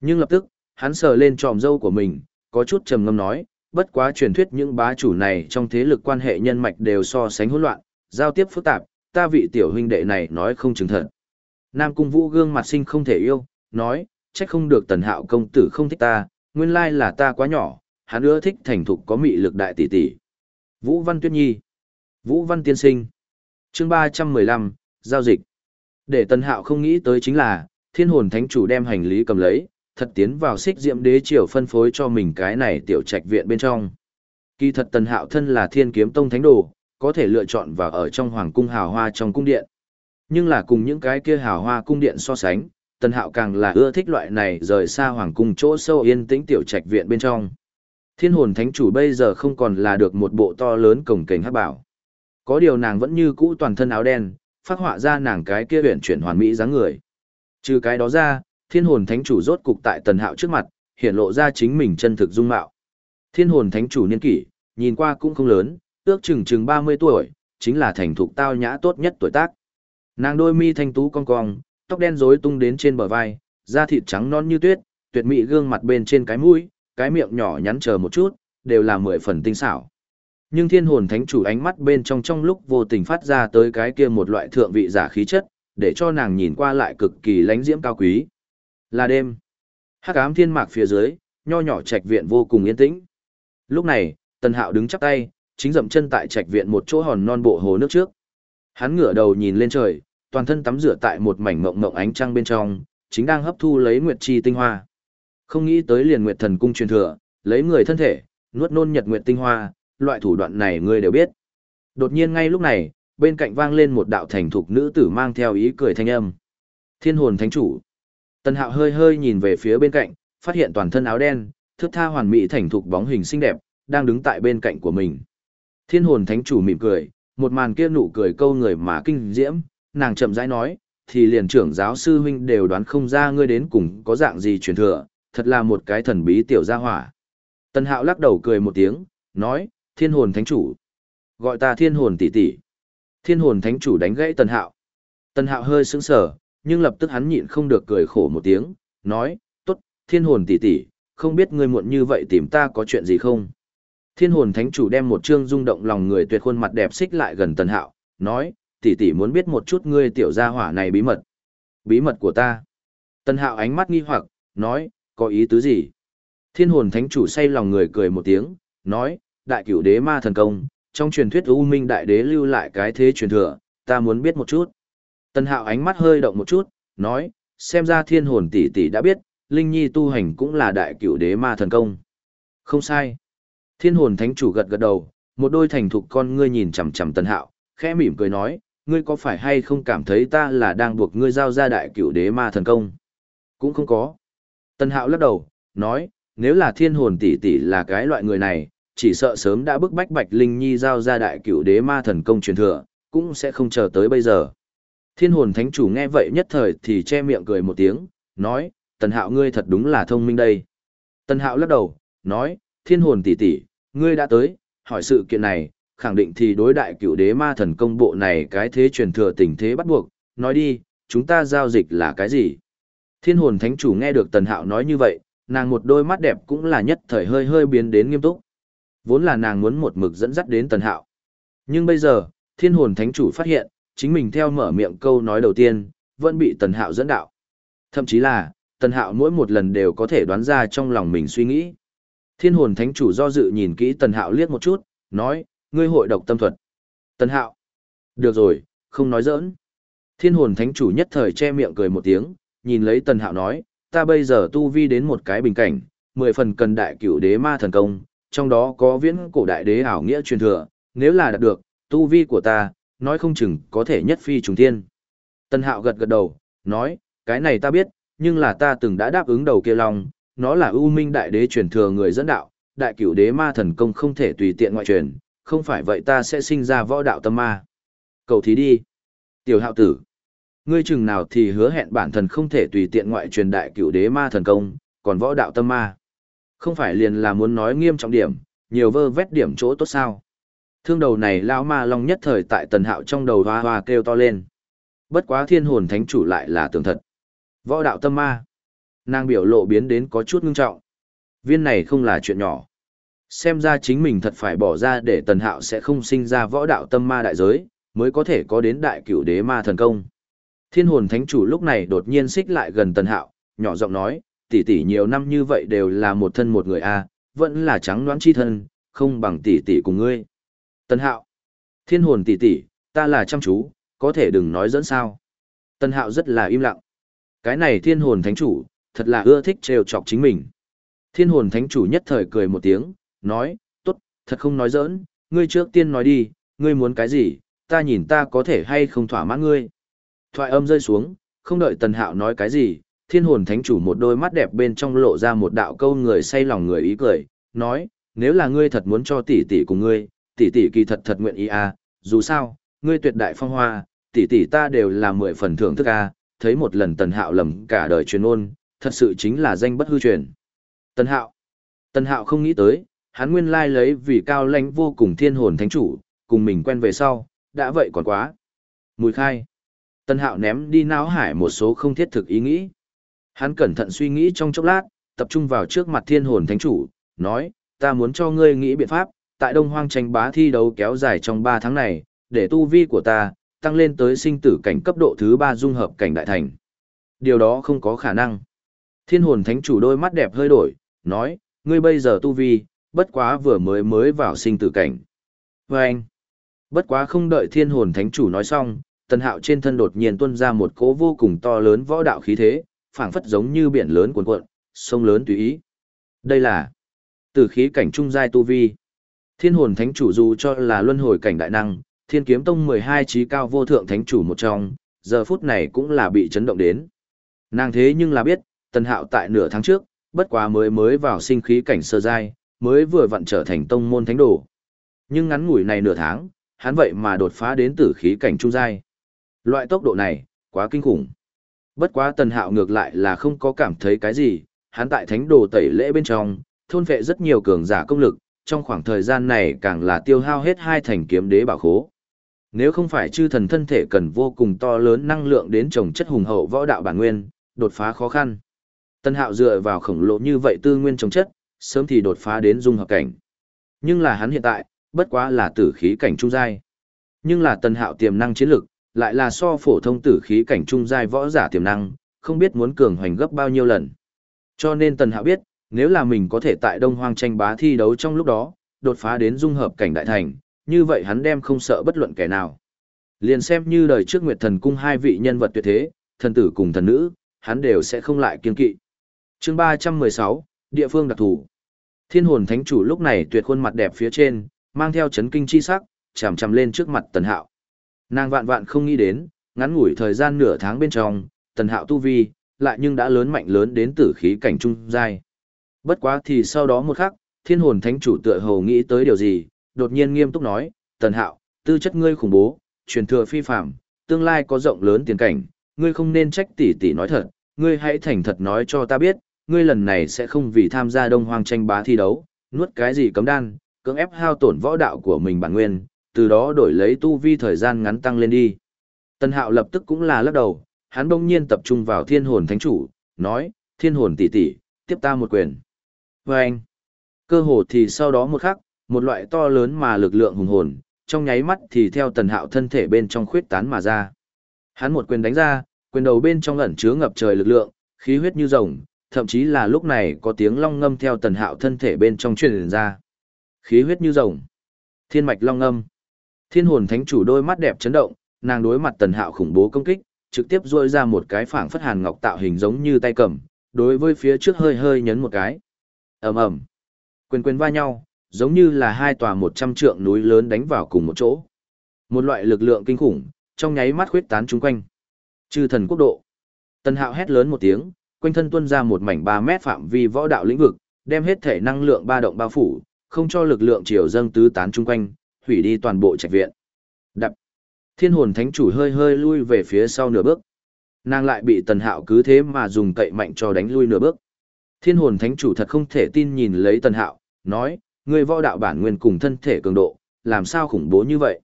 Nhưng lập tức, hắn sờ lên tròm dâu của mình, có chút trầm ngâm nói, bất quá truyền thuyết những bá chủ này trong thế lực quan hệ nhân mạch đều so sánh hỗn loạn, giao tiếp phức tạp, ta vị tiểu huynh đệ này nói không chứng thật. Nam Cung Vũ gương mặt sinh không thể yêu, nói, trách không được tần hạo công tử không thích ta, nguyên lai là ta quá nhỏ, hắn ưa thích thành thục có mị lực đại tỷ tỷ. Vũ Văn Tuyết Nhi. Vũ Văn Tiên Sinh. chương ba trăm mười lăm Giao dịch. Để tần Hạo không nghĩ tới chính là, thiên hồn thánh chủ đem hành lý cầm lấy, thật tiến vào xích diệm đế triều phân phối cho mình cái này tiểu trạch viện bên trong. Kỳ thật Tần Hạo thân là thiên kiếm tông thánh đồ, có thể lựa chọn vào ở trong hoàng cung hào hoa trong cung điện. Nhưng là cùng những cái kia hào hoa cung điện so sánh, Tần Hạo càng là ưa thích loại này rời xa hoàng cung chỗ sâu yên tĩnh tiểu trạch viện bên trong. Thiên hồn thánh chủ bây giờ không còn là được một bộ to lớn cổng kính hát bảo. Có điều nàng vẫn như cũ toàn thân áo đen, phát họa ra nàng cái kia huyền chuyển hoàn mỹ dáng người. Trừ cái đó ra, thiên hồn thánh chủ rốt cục tại tần hạo trước mặt, hiện lộ ra chính mình chân thực dung mạo. Thiên hồn thánh chủ niên kỷ, nhìn qua cũng không lớn, ước chừng chừng 30 tuổi, chính là thành thục tao nhã tốt nhất tuổi tác. Nàng đôi mi thanh tú cong cong, tóc đen rối tung đến trên bờ vai, da thịt trắng non như tuyết, tuyệt mỹ gương mặt bên trên cái mũi, cái miệng nhỏ nhắn chờ một chút, đều là mười phần tinh xảo. Nhưng thiên hồn thánh chủ ánh mắt bên trong trong lúc vô tình phát ra tới cái kia một loại thượng vị giả khí chất, để cho nàng nhìn qua lại cực kỳ lánh diễm cao quý. Là đêm. Hắc ám thiên mạc phía dưới, nho nhỏ trạch viện vô cùng yên tĩnh. Lúc này, Tần Hạo đứng chắp tay, chính dậm chân tại trạch viện một chỗ hòn non bộ hồ nước trước. Hắn ngửa đầu nhìn lên trời, toàn thân tắm rửa tại một mảnh mộng mộng ánh trăng bên trong, chính đang hấp thu lấy nguyệt chi tinh hoa. Không nghĩ tới liền nguyệt thần cung truyền thừa, lấy người thân thể, nuốt nôn nhật nguyệt tinh hoa, loại thủ đoạn này ngươi đều biết. Đột nhiên ngay lúc này, bên cạnh vang lên một đạo thành thục nữ tử mang theo ý cười thanh âm. Thiên hồn thánh chủ. Tần Hạo hơi hơi nhìn về phía bên cạnh, phát hiện toàn thân áo đen, thước tha hoàn mỹ thành thục bóng hình xinh đẹp, đang đứng tại bên cạnh của mình. Thiên hồn thánh chủ mỉm cười, một màn kia nụ cười câu người mà kinh diễm, nàng chậm rãi nói, thì liền trưởng giáo sư huynh đều đoán không ra ngươi đến cùng có dạng gì truyền thừa, thật là một cái thần bí tiểu gia hỏa. Tần Hạo lắc đầu cười một tiếng, nói, thiên hồn thánh chủ. Gọi ta thiên hồn tỷ tỷ. Thiên hồn thánh chủ đánh gãy Tần Hạo. Tần Hạo hơi sững sờ, nhưng lập tức hắn nhịn không được cười khổ một tiếng, nói, tốt, thiên hồn tỷ tỷ, không biết ngươi muộn như vậy tìm ta có chuyện gì không? Thiên hồn thánh chủ đem một chương rung động lòng người tuyệt khuôn mặt đẹp xích lại gần Tần Hạo, nói, tỷ tỷ muốn biết một chút ngươi tiểu gia hỏa này bí mật. Bí mật của ta. Tần Hạo ánh mắt nghi hoặc, nói, có ý tứ gì? Thiên hồn thánh chủ say lòng người cười một tiếng, nói, đại cửu đế ma thần công, trong truyền thuyết U Minh đại đế lưu lại cái thế truyền thừa, ta muốn biết một chút. Tần Hạo ánh mắt hơi động một chút, nói, xem ra thiên hồn tỷ tỷ đã biết, Linh Nhi tu hành cũng là đại cửu đế ma thần công. Không sai. Thiên hồn thánh chủ gật gật đầu, một đôi thành thục con ngươi nhìn chằm chằm Tần Hạo, khẽ mỉm cười nói, ngươi có phải hay không cảm thấy ta là đang buộc ngươi giao ra đại cửu đế ma thần công? Cũng không có. Tần Hạo lắc đầu, nói, nếu là thiên hồn tỷ tỷ là cái loại người này, chỉ sợ sớm đã bức bách Bạch Linh Nhi giao ra đại cửu đế ma thần công truyền thừa, cũng sẽ không chờ tới bây giờ. Thiên hồn thánh chủ nghe vậy nhất thời thì che miệng cười một tiếng, nói, tần hạo ngươi thật đúng là thông minh đây. Tần hạo lắc đầu, nói, thiên hồn tỷ tỷ, ngươi đã tới, hỏi sự kiện này, khẳng định thì đối đại cựu đế ma thần công bộ này cái thế truyền thừa tình thế bắt buộc, nói đi, chúng ta giao dịch là cái gì? Thiên hồn thánh chủ nghe được tần hạo nói như vậy, nàng một đôi mắt đẹp cũng là nhất thời hơi hơi biến đến nghiêm túc. Vốn là nàng muốn một mực dẫn dắt đến tần hạo. Nhưng bây giờ, thiên hồn thánh chủ phát hiện, chính mình theo mở miệng câu nói đầu tiên, vẫn bị tần hạo dẫn đạo. Thậm chí là, tần hạo mỗi một lần đều có thể đoán ra trong lòng mình suy nghĩ. Thiên hồn thánh chủ do dự nhìn kỹ tần hạo liếc một chút, nói, ngươi hội độc tâm thuật. Tần hạo. Được rồi, không nói giỡn. Thiên hồn thánh chủ nhất thời che miệng cười một tiếng, nhìn lấy tần hạo nói, ta bây giờ tu vi đến một cái bình cảnh, mười phần cần đại cửu đế ma thần công, trong đó có viễn cổ đại đế ảo nghĩa truyền thừa, nếu là đạt được, tu vi của ta, nói không chừng có thể nhất phi trùng thiên. Tân hạo gật gật đầu, nói, cái này ta biết, nhưng là ta từng đã đáp ứng đầu kia long, nó là ưu minh đại đế truyền thừa người dẫn đạo, đại cửu đế ma thần công không thể tùy tiện ngoại truyền, không phải vậy ta sẽ sinh ra võ đạo tâm ma. Cầu thí đi. Tiểu hạo tử. Ngươi chừng nào thì hứa hẹn bản thân không thể tùy tiện ngoại truyền đại cửu đế ma thần công, còn võ đạo tâm ma. Không phải liền là muốn nói nghiêm trọng điểm, nhiều vơ vét điểm chỗ tốt sao. Thương đầu này lão ma long nhất thời tại tần hạo trong đầu hoa hoa kêu to lên. Bất quá thiên hồn thánh chủ lại là tường thật. Võ đạo tâm ma. Nàng biểu lộ biến đến có chút ngưng trọng. Viên này không là chuyện nhỏ. Xem ra chính mình thật phải bỏ ra để tần hạo sẽ không sinh ra võ đạo tâm ma đại giới, mới có thể có đến đại cửu đế ma thần công. Thiên hồn thánh chủ lúc này đột nhiên xích lại gần tần hạo, nhỏ giọng nói, tỷ tỷ nhiều năm như vậy đều là một thân một người a, vẫn là trắng đoán chi thân, không bằng tỷ tỷ cùng ngươi. Tân Hạo, thiên hồn tỷ tỷ, ta là chăm chú, có thể đừng nói dẫn sao. Tân Hạo rất là im lặng. Cái này thiên hồn thánh chủ, thật là ưa thích trêu chọc chính mình. Thiên hồn thánh chủ nhất thời cười một tiếng, nói, tốt, thật không nói giỡn, ngươi trước tiên nói đi, ngươi muốn cái gì, ta nhìn ta có thể hay không thỏa mãn ngươi. Thoại âm rơi xuống, không đợi Tần Hạo nói cái gì, thiên hồn thánh chủ một đôi mắt đẹp bên trong lộ ra một đạo câu người say lòng người ý cười, nói, nếu là ngươi thật muốn cho tỷ tỷ cùng ngươi, tỷ tỷ kỳ thật thật nguyện ý à, dù sao, ngươi tuyệt đại phong hoa, tỷ tỷ ta đều là mười phần thưởng thức à, thấy một lần tần hạo lầm cả đời truyền ôn, thật sự chính là danh bất hư truyền. Tần hạo, tần hạo không nghĩ tới, hắn nguyên lai lấy vì cao lãnh vô cùng thiên hồn thánh chủ, cùng mình quen về sau, đã vậy còn quá. Mùi khai. Tần hạo ném đi náo hải một số không thiết thực ý nghĩ. Hắn cẩn thận suy nghĩ trong chốc lát, tập trung vào trước mặt thiên hồn thánh chủ, nói, ta muốn cho ngươi nghĩ biện pháp, tại Đông Hoang tranh bá thi đấu kéo dài trong 3 tháng này, để tu vi của ta, tăng lên tới sinh tử cảnh cấp độ thứ 3 dung hợp cảnh đại thành. Điều đó không có khả năng. Thiên hồn thánh chủ đôi mắt đẹp hơi đổi, nói, ngươi bây giờ tu vi, bất quá vừa mới mới vào sinh tử cảnh. Và anh, bất quá không đợi thiên hồn thánh chủ nói xong, tần hạo trên thân đột nhiên tuôn ra một cỗ vô cùng to lớn võ đạo khí thế, phảng phất giống như biển lớn cuồn cuộn, sông lớn tùy ý. Đây là tử khí cảnh trung giai tu vi. Thiên hồn thánh chủ dù cho là luân hồi cảnh đại năng, thiên kiếm tông 12 trí cao vô thượng thánh chủ một trong, giờ phút này cũng là bị chấn động đến. Nàng thế nhưng là biết, tần hạo tại nửa tháng trước, bất quá mới mới vào sinh khí cảnh sơ giai, mới vừa vặn trở thành tông môn thánh đồ. Nhưng ngắn ngủi này nửa tháng, hắn vậy mà đột phá đến tử khí cảnh trung giai. Loại tốc độ này, quá kinh khủng. Bất quá tần hạo ngược lại là không có cảm thấy cái gì, hắn tại thánh đồ tẩy lễ bên trong, thôn vệ rất nhiều cường giả công lực, trong khoảng thời gian này càng là tiêu hao hết hai thành kiếm đế bảo khố. Nếu không phải chư thần thân thể cần vô cùng to lớn năng lượng đến trồng chất hùng hậu võ đạo bản nguyên, đột phá khó khăn. Tân hạo dựa vào khổng lồ như vậy tư nguyên trồng chất, sớm thì đột phá đến dung hợp cảnh. Nhưng là hắn hiện tại, bất quá là tử khí cảnh trung giai. Nhưng là tân hạo tiềm năng chiến lực, lại là so phổ thông tử khí cảnh trung giai võ giả tiềm năng, không biết muốn cường hoành gấp bao nhiêu lần. Cho nên tần hạo biết, nếu là mình có thể tại Đông Hoang tranh bá thi đấu trong lúc đó, đột phá đến dung hợp cảnh đại thành, như vậy hắn đem không sợ bất luận kẻ nào. Liền xem như đời trước Nguyệt Thần Cung hai vị nhân vật tuyệt thế, thần tử cùng thần nữ, hắn đều sẽ không lại kiên kỵ. Chương 316, địa phương đặc thù. Thiên hồn thánh chủ lúc này tuyệt khuôn mặt đẹp phía trên, mang theo chấn kinh chi sắc, chằm chằm lên trước mặt Tần Hạo. Nàng vạn vạn không nghĩ đến, ngắn ngủi thời gian nửa tháng bên trong, Tần Hạo tu vi, lại nhưng đã lớn mạnh lớn đến tử khí cảnh trung giai. Bất quá thì sau đó một khắc, Thiên hồn thánh chủ tựa hồ nghĩ tới điều gì, đột nhiên nghiêm túc nói, "Tần Hạo, tư chất ngươi khủng bố, truyền thừa phi phàm, tương lai có rộng lớn tiền cảnh, ngươi không nên trách tỷ tỷ nói thật, ngươi hãy thành thật nói cho ta biết, ngươi lần này sẽ không vì tham gia đông hoang tranh bá thi đấu, nuốt cái gì cấm đan, cưỡng ép hao tổn võ đạo của mình bản nguyên, từ đó đổi lấy tu vi thời gian ngắn tăng lên đi. Tân hạo lập tức cũng là lắc đầu, hắn bỗng nhiên tập trung vào thiên hồn thánh chủ, nói, thiên hồn tỷ tỷ, tiếp ta một quyền. Và anh, cơ hồ thì sau đó một khắc, một loại to lớn mà lực lượng hùng hồn, trong nháy mắt thì theo tần hạo thân thể bên trong khuyết tán mà ra. Hắn một quyền đánh ra, quyền đầu bên trong ẩn chứa ngập trời lực lượng, khí huyết như rồng, thậm chí là lúc này có tiếng long ngâm theo tần hạo thân thể bên trong truyền ra. Khí huyết như rồng. Thiên mạch long ngâm. Thiên hồn thánh chủ đôi mắt đẹp chấn động, nàng đối mặt tần hạo khủng bố công kích, trực tiếp rôi ra một cái phảng phất hàn ngọc tạo hình giống như tay cầm, đối với phía trước hơi hơi nhấn một cái ầm ầm Quyền quyền va nhau, giống như là hai tòa một trăm trượng núi lớn đánh vào cùng một chỗ. Một loại lực lượng kinh khủng, trong nháy mắt khuyết tán chung quanh. Chư thần quốc độ. Tần Hạo hét lớn một tiếng, quanh thân tuôn ra một mảnh ba mét phạm vi võ đạo lĩnh vực, đem hết thể năng lượng ba động bao phủ, không cho lực lượng chiều dâng tứ tán chung quanh, hủy đi toàn bộ trạch viện. Đập. Thiên hồn thánh chủ hơi hơi lui về phía sau nửa bước. Nàng lại bị Tần Hạo cứ thế mà dùng cậy mạnh cho đánh lui nửa bước. Thiên hồn thánh chủ thật không thể tin nhìn lấy Tần Hạo, nói, người võ đạo bản nguyên cùng thân thể cường độ, làm sao khủng bố như vậy?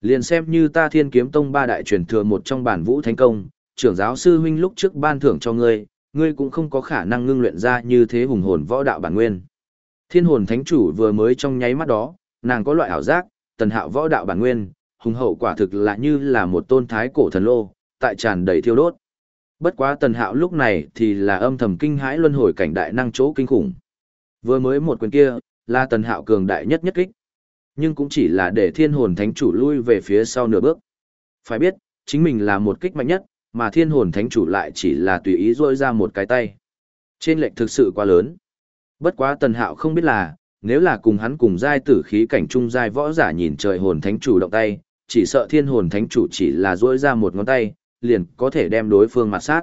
Liền xem như ta thiên kiếm tông ba đại truyền thừa một trong bản vũ thánh công, trưởng giáo sư huynh lúc trước ban thưởng cho ngươi, ngươi cũng không có khả năng ngưng luyện ra như thế hùng hồn võ đạo bản nguyên. Thiên hồn thánh chủ vừa mới trong nháy mắt đó, nàng có loại ảo giác, tần hạo võ đạo bản nguyên, hùng hậu quả thực là như là một tôn thái cổ thần lô, tại tràn đầy thiêu đốt. Bất quá tần hạo lúc này thì là âm thầm kinh hãi luân hồi cảnh đại năng chỗ kinh khủng. Vừa mới một quyền kia, là tần hạo cường đại nhất nhất kích. Nhưng cũng chỉ là để thiên hồn thánh chủ lui về phía sau nửa bước. Phải biết, chính mình là một kích mạnh nhất, mà thiên hồn thánh chủ lại chỉ là tùy ý rôi ra một cái tay. Trên lệnh thực sự quá lớn. Bất quá tần hạo không biết là, nếu là cùng hắn cùng giai tử khí cảnh trung giai võ giả nhìn trời hồn thánh chủ động tay, chỉ sợ thiên hồn thánh chủ chỉ là rôi ra một ngón tay, liền có thể đem đối phương mặt sát.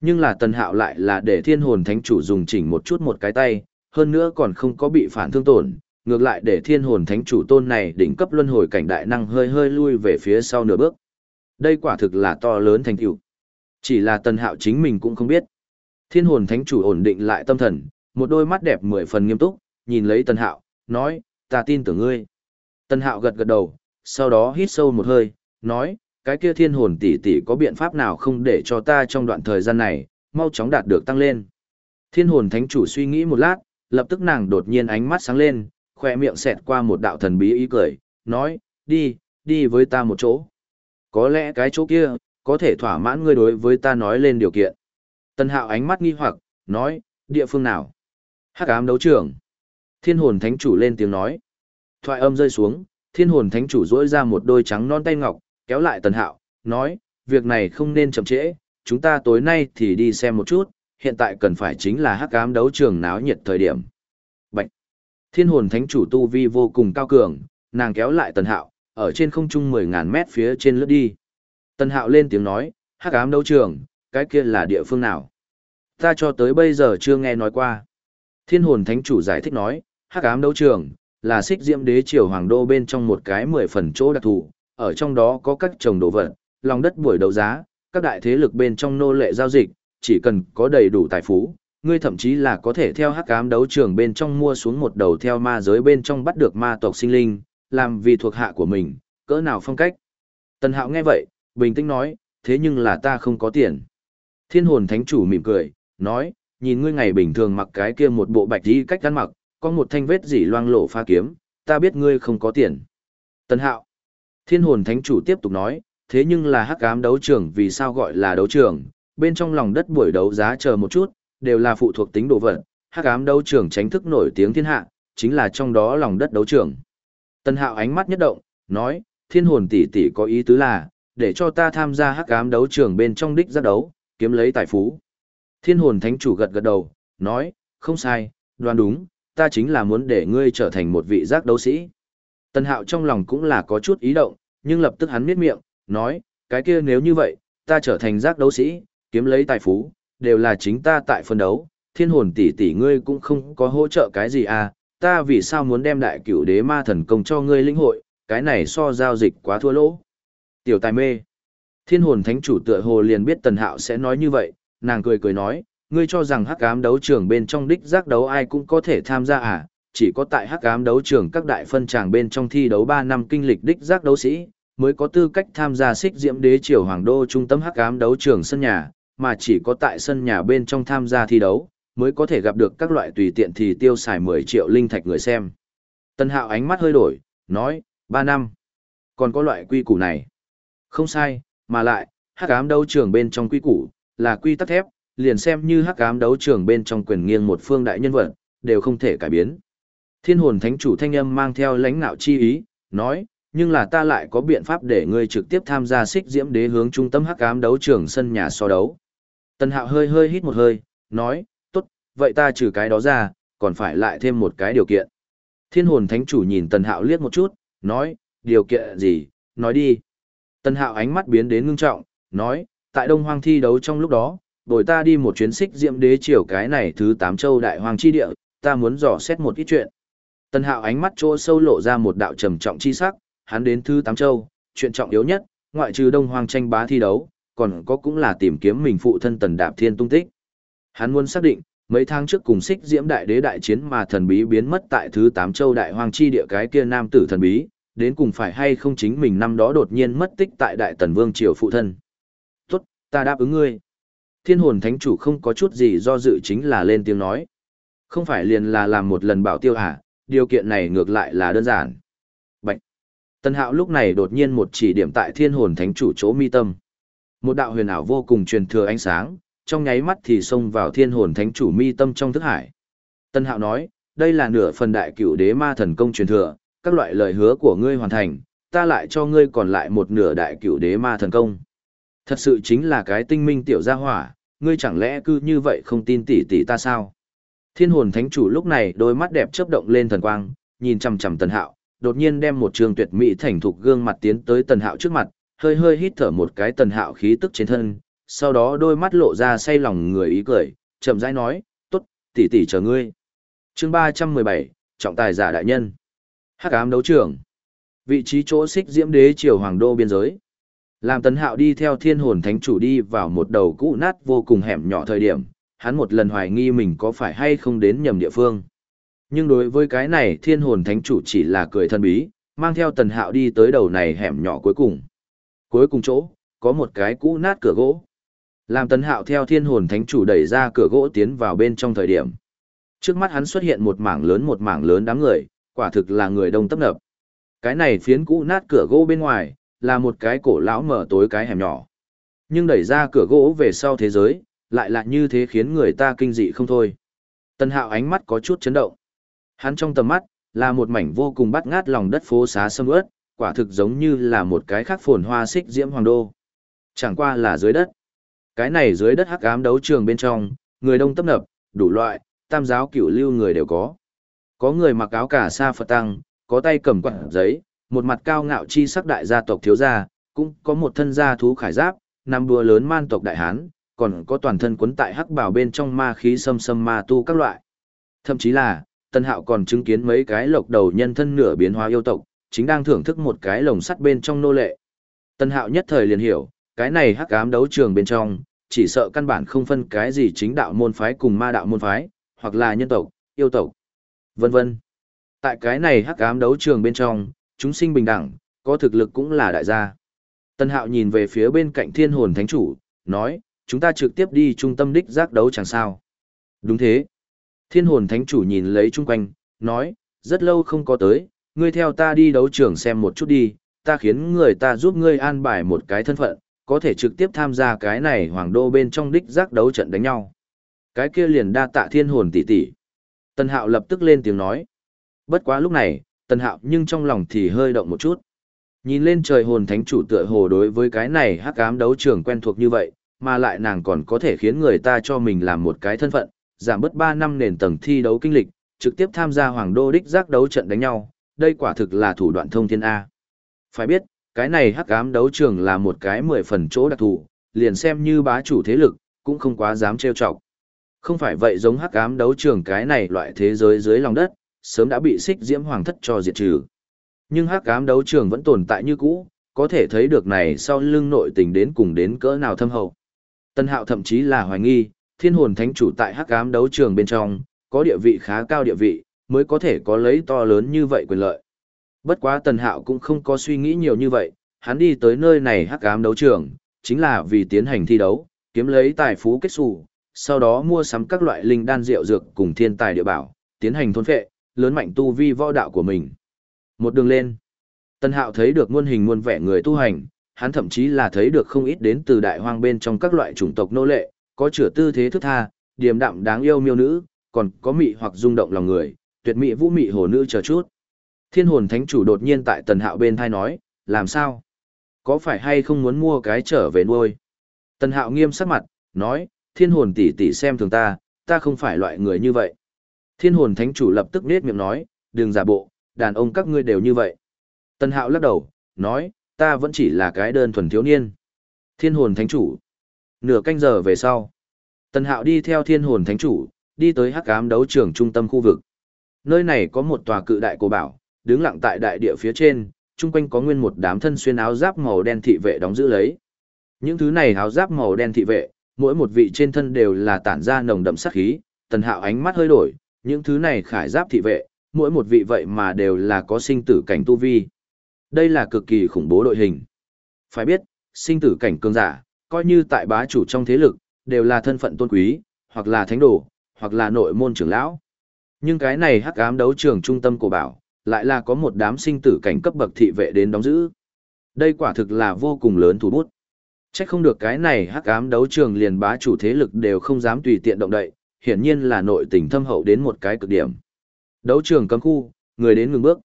Nhưng là tần hạo lại là để thiên hồn thánh chủ dùng chỉnh một chút một cái tay, hơn nữa còn không có bị phản thương tổn, ngược lại để thiên hồn thánh chủ tôn này đỉnh cấp luân hồi cảnh đại năng hơi hơi lui về phía sau nửa bước. Đây quả thực là to lớn thành tựu. Chỉ là tần hạo chính mình cũng không biết. Thiên hồn thánh chủ ổn định lại tâm thần, một đôi mắt đẹp mười phần nghiêm túc, nhìn lấy tần hạo, nói, ta tin tưởng ngươi. Tần hạo gật gật đầu, sau đó hít sâu một hơi, nói, cái kia thiên hồn tỷ tỷ có biện pháp nào không để cho ta trong đoạn thời gian này, mau chóng đạt được tăng lên. Thiên hồn thánh chủ suy nghĩ một lát, lập tức nàng đột nhiên ánh mắt sáng lên, khoe miệng xẹt qua một đạo thần bí ý cười, nói, đi, đi với ta một chỗ. Có lẽ cái chỗ kia, có thể thỏa mãn ngươi đối với ta nói lên điều kiện. Tân hạo ánh mắt nghi hoặc, nói, địa phương nào? Hắc ám đấu trường. Thiên hồn thánh chủ lên tiếng nói. Thoại âm rơi xuống, thiên hồn thánh chủ dỗi ra một đôi trắng non tay ngọc, kéo lại tần hạo, nói, việc này không nên chậm trễ, chúng ta tối nay thì đi xem một chút, hiện tại cần phải chính là hắc ám đấu trường náo nhiệt thời điểm. Bạch. Thiên hồn thánh chủ tu vi vô cùng cao cường, nàng kéo lại tần hạo, ở trên không trung 10.000 mét phía trên lướt đi. Tần hạo lên tiếng nói, hắc ám đấu trường, cái kia là địa phương nào? Ta cho tới bây giờ chưa nghe nói qua. Thiên hồn thánh chủ giải thích nói, hắc ám đấu trường, là xích diễm đế triều hoàng đô bên trong một cái mười phần chỗ đặc thù, ở trong đó có các trồng đồ vật, lòng đất buổi đấu giá, các đại thế lực bên trong nô lệ giao dịch, chỉ cần có đầy đủ tài phú, ngươi thậm chí là có thể theo hắc ám đấu trường bên trong mua xuống một đầu theo ma giới bên trong bắt được ma tộc sinh linh, làm vì thuộc hạ của mình, cỡ nào phong cách. Tần Hạo nghe vậy, bình tĩnh nói, thế nhưng là ta không có tiền. Thiên hồn thánh chủ mỉm cười, nói, nhìn ngươi ngày bình thường mặc cái kia một bộ bạch đi cách ăn mặc, có một thanh vết dỉ loang lộ pha kiếm, ta biết ngươi không có tiền. Tần Hạo. Thiên hồn thánh chủ tiếp tục nói, thế nhưng là hắc ám đấu trường vì sao gọi là đấu trường, bên trong lòng đất buổi đấu giá chờ một chút, đều là phụ thuộc tính đồ vật, hắc ám đấu trường tránh thức nổi tiếng thiên hạ, chính là trong đó lòng đất đấu trường. Tân Hạo ánh mắt nhất động, nói, thiên hồn tỷ tỷ có ý tứ là, để cho ta tham gia hắc ám đấu trường bên trong đích giác đấu, kiếm lấy tài phú. Thiên hồn thánh chủ gật gật đầu, nói, không sai, đoán đúng, ta chính là muốn để ngươi trở thành một vị giác đấu sĩ. Tần Hạo trong lòng cũng là có chút ý động, nhưng lập tức hắn miết miệng, nói, cái kia nếu như vậy, ta trở thành giác đấu sĩ, kiếm lấy tài phú, đều là chính ta tại phân đấu, thiên hồn tỷ tỷ ngươi cũng không có hỗ trợ cái gì à, ta vì sao muốn đem đại cửu đế ma thần công cho ngươi linh hội, cái này so giao dịch quá thua lỗ. Tiểu tài mê. Thiên hồn thánh chủ tựa hồ liền biết tần hạo sẽ nói như vậy, nàng cười cười nói, ngươi cho rằng hắc ám đấu trường bên trong đích giác đấu ai cũng có thể tham gia à, chỉ có tại hắc ám đấu trường các đại phân tràng bên trong thi đấu 3 năm kinh lịch đích giác đấu sĩ, mới có tư cách tham gia xích diễm đế triều hoàng đô trung tâm hắc ám đấu trường sân nhà, mà chỉ có tại sân nhà bên trong tham gia thi đấu, mới có thể gặp được các loại tùy tiện thì tiêu xài 10 triệu linh thạch người xem. Tân hạo ánh mắt hơi đổi, nói, 3 năm. Còn có loại quy củ này. Không sai, mà lại, hắc ám đấu trường bên trong quy củ, là quy tắc thép, liền xem như hắc ám đấu trường bên trong quyền nghiêng một phương đại nhân vật, đều không thể cải biến. Thiên hồn thánh chủ thanh âm mang theo lãnh nạo chi ý, nói, nhưng là ta lại có biện pháp để ngươi trực tiếp tham gia xích diễm đế hướng trung tâm hắc ám đấu trường sân nhà so đấu. Tần hạo hơi hơi hít một hơi, nói, tốt, vậy ta trừ cái đó ra, còn phải lại thêm một cái điều kiện. Thiên hồn thánh chủ nhìn tần hạo liếc một chút, nói, điều kiện gì, nói đi. Tần hạo ánh mắt biến đến ngưng trọng, nói, tại đông hoang thi đấu trong lúc đó, bồi ta đi một chuyến xích diễm đế triều cái này thứ tám châu đại hoàng chi địa, ta muốn dò xét một ít chuyện. Tần hạo ánh mắt chỗ sâu lộ ra một đạo trầm trọng chi sắc, hắn đến thứ tám châu, chuyện trọng yếu nhất, ngoại trừ đông hoang tranh bá thi đấu, còn có cũng là tìm kiếm mình phụ thân tần đạp thiên tung tích. Hắn muốn xác định, mấy tháng trước cùng xích diễm đại đế đại chiến mà thần bí biến mất tại thứ tám châu đại hoang chi địa cái kia nam tử thần bí, đến cùng phải hay không chính mình năm đó đột nhiên mất tích tại đại tần vương triều phụ thân. Tốt, ta đáp ứng ngươi. Thiên hồn thánh chủ không có chút gì do dự chính là lên tiếng nói. Không phải liền là làm một lần bảo tiêu hả?" Điều kiện này ngược lại là đơn giản. Bạch. Tân hạo lúc này đột nhiên một chỉ điểm tại thiên hồn thánh chủ chỗ mi tâm. Một đạo huyền ảo vô cùng truyền thừa ánh sáng, trong nháy mắt thì xông vào thiên hồn thánh chủ mi tâm trong thức hải. Tân hạo nói, đây là nửa phần đại cửu đế ma thần công truyền thừa, các loại lời hứa của ngươi hoàn thành, ta lại cho ngươi còn lại một nửa đại cửu đế ma thần công. Thật sự chính là cái tinh minh tiểu gia hỏa, ngươi chẳng lẽ cứ như vậy không tin tỷ tỷ ta sao? Thiên hồn thánh chủ lúc này đôi mắt đẹp chớp động lên thần quang, nhìn chằm chằm tần hạo, đột nhiên đem một trường tuyệt mỹ thành thục gương mặt tiến tới tần hạo trước mặt, hơi hơi hít thở một cái tần hạo khí tức trên thân, sau đó đôi mắt lộ ra say lòng người ý cười, chậm rãi nói, tốt, tỷ tỷ chờ ngươi. chương 317, trọng tài giả đại nhân. hắc ám đấu trường. Vị trí chỗ xích diễm đế triều hoàng đô biên giới. Làm tần hạo đi theo thiên hồn thánh chủ đi vào một đầu cũ nát vô cùng hẻm nhỏ thời điểm, hắn một lần hoài nghi mình có phải hay không đến nhầm địa phương. Nhưng đối với cái này thiên hồn thánh chủ chỉ là cười thân bí, mang theo tần hạo đi tới đầu này hẻm nhỏ cuối cùng. Cuối cùng chỗ, có một cái cũ nát cửa gỗ. Làm tần hạo theo thiên hồn thánh chủ đẩy ra cửa gỗ tiến vào bên trong thời điểm. Trước mắt hắn xuất hiện một mảng lớn một mảng lớn đám người, quả thực là người đông tấp nập. Cái này phiến cũ nát cửa gỗ bên ngoài, là một cái cổ lão mở tối cái hẻm nhỏ. Nhưng đẩy ra cửa gỗ về sau thế giới, lại là như thế khiến người ta kinh dị không thôi. Tần hạo ánh mắt có chút chấn động. Hắn trong tầm mắt, là một mảnh vô cùng bắt ngát lòng đất phố xá sâm ướt, quả thực giống như là một cái khác phồn hoa xích diễm hoàng đô. Chẳng qua là dưới đất. Cái này dưới đất hắc ám đấu trường bên trong, người đông tấp nập, đủ loại, tam giáo cửu lưu người đều có. Có người mặc áo cả sa Phật tăng, có tay cầm quạt giấy, một mặt cao ngạo chi sắc đại gia tộc thiếu gia, cũng có một thân gia thú khải giáp, năm đùa lớn man tộc đại hán, còn có toàn thân quấn tại hắc bảo bên trong ma khí xâm xâm ma tu các loại. Thậm chí là, Tân Hạo còn chứng kiến mấy cái lộc đầu nhân thân nửa biến hóa yêu tộc, chính đang thưởng thức một cái lồng sắt bên trong nô lệ. Tân Hạo nhất thời liền hiểu, cái này hắc ám đấu trường bên trong, chỉ sợ căn bản không phân cái gì chính đạo môn phái cùng ma đạo môn phái, hoặc là nhân tộc, yêu tộc, vân vân. Tại cái này hắc ám đấu trường bên trong, chúng sinh bình đẳng, có thực lực cũng là đại gia. Tân Hạo nhìn về phía bên cạnh Thiên Hồn Thánh chủ, nói, chúng ta trực tiếp đi trung tâm đích giác đấu chẳng sao. Đúng thế. Thiên Hồn Thánh chủ nhìn lấy chung quanh, nói, rất lâu không có tới, ngươi theo ta đi đấu trường xem một chút đi, ta khiến người ta giúp ngươi an bài một cái thân phận, có thể trực tiếp tham gia cái này hoàng đô bên trong đích giác đấu trận đánh nhau. Cái kia liền đa tạ thiên hồn tỷ tỷ. Tần Hạo lập tức lên tiếng nói. Bất quá lúc này, Tần Hạo nhưng trong lòng thì hơi động một chút. Nhìn lên trời hồn thánh chủ tựa hồ đối với cái này hắc ám đấu trường quen thuộc như vậy, mà lại nàng còn có thể khiến người ta cho mình làm một cái thân phận, giảm bớt 3 năm nền tầng thi đấu kinh lịch, trực tiếp tham gia hoàng đô đích giác đấu trận đánh nhau, đây quả thực là thủ đoạn thông thiên A. Phải biết, cái này hắc ám đấu trường là một cái mười phần chỗ đặc thù, liền xem như bá chủ thế lực, cũng không quá dám trêu chọc. Không phải vậy giống hắc ám đấu trường cái này loại thế giới dưới lòng đất, sớm đã bị xích diễm hoàng thất cho diệt trừ. Nhưng hắc ám đấu trường vẫn tồn tại như cũ, có thể thấy được này sau lưng nội tình đến cùng đến cỡ nào thâm hậu. Tân Hạo thậm chí là hoài nghi, thiên hồn thánh chủ tại hắc ám đấu trường bên trong, có địa vị khá cao địa vị, mới có thể có lấy to lớn như vậy quyền lợi. Bất quá Tần Hạo cũng không có suy nghĩ nhiều như vậy, hắn đi tới nơi này hắc ám đấu trường, chính là vì tiến hành thi đấu, kiếm lấy tài phú kết xù, sau đó mua sắm các loại linh đan rượu dược cùng thiên tài địa bảo, tiến hành thôn phệ, lớn mạnh tu vi võ đạo của mình. Một đường lên, Tần Hạo thấy được muôn hình muôn vẻ người tu hành, hắn thậm chí là thấy được không ít đến từ đại hoang bên trong các loại chủng tộc nô lệ, có chữa tư thế thức tha, điềm đạm đáng yêu miêu nữ, còn có mị hoặc rung động lòng người, tuyệt mỹ vũ mị hồ nữ chờ chút. Thiên hồn thánh chủ đột nhiên tại tần hạo bên thai nói, làm sao? Có phải hay không muốn mua cái trở về nuôi? Tần hạo nghiêm sắc mặt, nói, thiên hồn tỷ tỷ xem thường ta, ta không phải loại người như vậy. Thiên hồn thánh chủ lập tức nết miệng nói, đừng giả bộ, đàn ông các ngươi đều như vậy. Tần hạo lắc đầu, nói, ta vẫn chỉ là cái đơn thuần thiếu niên. Thiên hồn thánh chủ. Nửa canh giờ về sau. Tần hạo đi theo thiên hồn thánh chủ, đi tới hắc ám đấu trường trung tâm khu vực. Nơi này có một tòa cự đại cổ bảo, đứng lặng tại đại địa phía trên, chung quanh có nguyên một đám thân xuyên áo giáp màu đen thị vệ đóng giữ lấy. Những thứ này áo giáp màu đen thị vệ, mỗi một vị trên thân đều là tản ra nồng đậm sát khí, tần hạo ánh mắt hơi đổi, những thứ này khải giáp thị vệ, mỗi một vị vậy mà đều là có sinh tử cảnh tu vi. Đây là cực kỳ khủng bố đội hình. Phải biết, sinh tử cảnh cường giả, coi như tại bá chủ trong thế lực, đều là thân phận tôn quý, hoặc là thánh đồ, hoặc là nội môn trưởng lão. Nhưng cái này hắc ám đấu trường trung tâm của bảo, lại là có một đám sinh tử cảnh cấp bậc thị vệ đến đóng giữ. Đây quả thực là vô cùng lớn thủ bút. Chắc không được cái này hắc ám đấu trường liền bá chủ thế lực đều không dám tùy tiện động đậy, hiển nhiên là nội tình thâm hậu đến một cái cực điểm. Đấu trường cấm khu, người đến ngừng bước.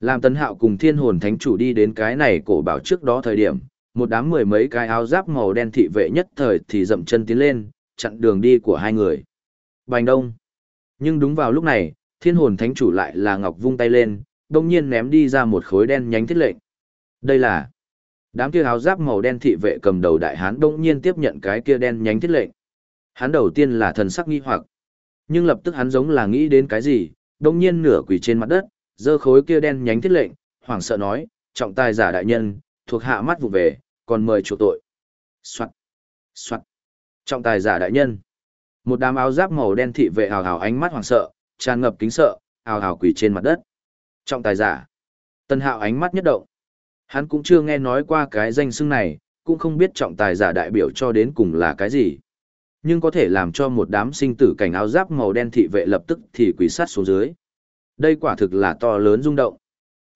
Làm tấn hạo cùng thiên hồn thánh chủ đi đến cái này cổ bảo trước đó thời điểm, một đám mười mấy cái áo giáp màu đen thị vệ nhất thời thì dậm chân tiến lên, chặn đường đi của hai người. Bành đông. Nhưng đúng vào lúc này, thiên hồn thánh chủ lại là ngọc vung tay lên, đông nhiên ném đi ra một khối đen nhánh thiết lệnh. Đây là đám kia áo giáp màu đen thị vệ cầm đầu đại hán đông nhiên tiếp nhận cái kia đen nhánh thiết lệnh. Hắn đầu tiên là thần sắc nghi hoặc, nhưng lập tức hắn giống là nghĩ đến cái gì, đông nhiên nửa quỳ trên mặt đất, dơ khối kia đen nhánh thiết lệnh, hoảng sợ nói, trọng tài giả đại nhân, thuộc hạ mắt vụ về, còn mời chủ tội. Soạn, soạn, trọng tài giả đại nhân. Một đám áo giáp màu đen thị vệ hào hào ánh mắt hoảng sợ, tràn ngập kính sợ, hào hào quỳ trên mặt đất. Trọng tài giả. Tân hạo ánh mắt nhất động. Hắn cũng chưa nghe nói qua cái danh xưng này, cũng không biết trọng tài giả đại biểu cho đến cùng là cái gì. Nhưng có thể làm cho một đám sinh tử cảnh áo giáp màu đen thị vệ lập tức thì quỳ sát xuống dưới. Đây quả thực là to lớn rung động.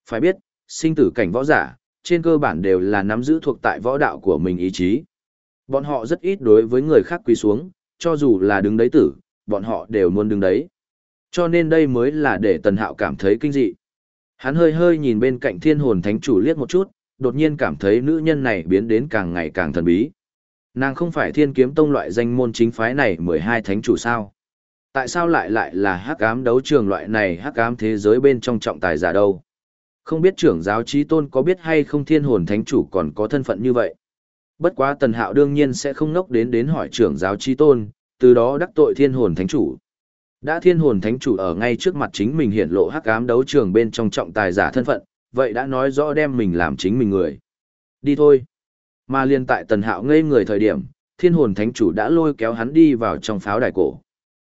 Phải biết, sinh tử cảnh võ giả, trên cơ bản đều là nắm giữ thuộc tại võ đạo của mình ý chí. Bọn họ rất ít đối với người khác quỳ xuống, cho dù là đứng đấy tử, bọn họ đều muốn đứng đấy. Cho nên đây mới là để Tần Hạo cảm thấy kinh dị. Hắn hơi hơi nhìn bên cạnh thiên hồn thánh chủ liếc một chút, đột nhiên cảm thấy nữ nhân này biến đến càng ngày càng thần bí. Nàng không phải thiên kiếm tông loại danh môn chính phái này 12 thánh chủ sao? Tại sao lại lại là hắc ám đấu trường loại này hắc ám thế giới bên trong trọng tài giả đâu? Không biết trưởng giáo trí tôn có biết hay không thiên hồn thánh chủ còn có thân phận như vậy? Bất quá tần hạo đương nhiên sẽ không nốc đến đến hỏi trưởng giáo trí tôn, từ đó đắc tội thiên hồn thánh chủ. Đã thiên hồn thánh chủ ở ngay trước mặt chính mình hiện lộ hắc ám đấu trường bên trong trọng tài giả thân phận, vậy đã nói rõ đem mình làm chính mình người. Đi thôi. Mà liên tại tần hạo ngây người thời điểm, thiên hồn thánh chủ đã lôi kéo hắn đi vào trong pháo đài cổ.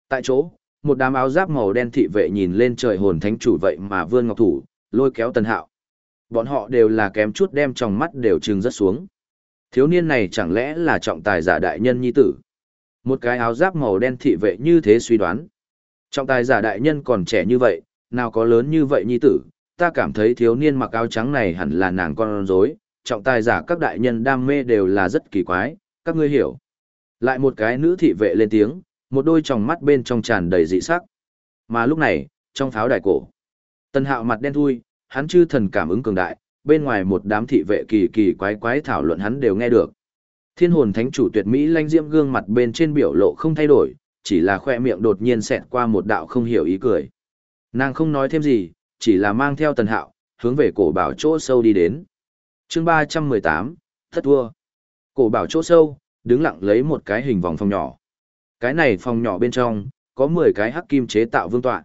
Tại chỗ, một đám áo giáp màu đen thị vệ nhìn lên trời hồn thánh chủ vậy mà vươn ngọc thủ, lôi kéo tần hạo. Bọn họ đều là kém chút đem trong mắt đều trừng rất xuống. Thiếu niên này chẳng lẽ là trọng tài giả đại nhân nhi tử? Một cái áo giáp màu đen thị vệ như thế suy đoán. Trọng tài giả đại nhân còn trẻ như vậy, nào có lớn như vậy nhi tử, ta cảm thấy thiếu niên mặc áo trắng này hẳn là nàng con rối, trọng tài giả các đại nhân đam mê đều là rất kỳ quái, các ngươi hiểu. Lại một cái nữ thị vệ lên tiếng, một đôi tròng mắt bên trong tràn đầy dị sắc. Mà lúc này, trong pháo đài cổ, Tân Hạo mặt đen thui, hắn chư thần cảm ứng cường đại, bên ngoài một đám thị vệ kỳ kỳ quái quái thảo luận hắn đều nghe được. Thiên hồn thánh chủ tuyệt mỹ lanh diễm gương mặt bên trên biểu lộ không thay đổi, chỉ là khoe miệng đột nhiên xẹt qua một đạo không hiểu ý cười. Nàng không nói thêm gì, chỉ là mang theo tần hạo, hướng về cổ bảo chỗ sâu đi đến. chương ba trăm mười tám thất vua. Cổ bảo chỗ sâu, đứng lặng lấy một cái hình vòng phòng nhỏ. Cái này phòng nhỏ bên trong, có mười cái hắc kim chế tạo vương tọa.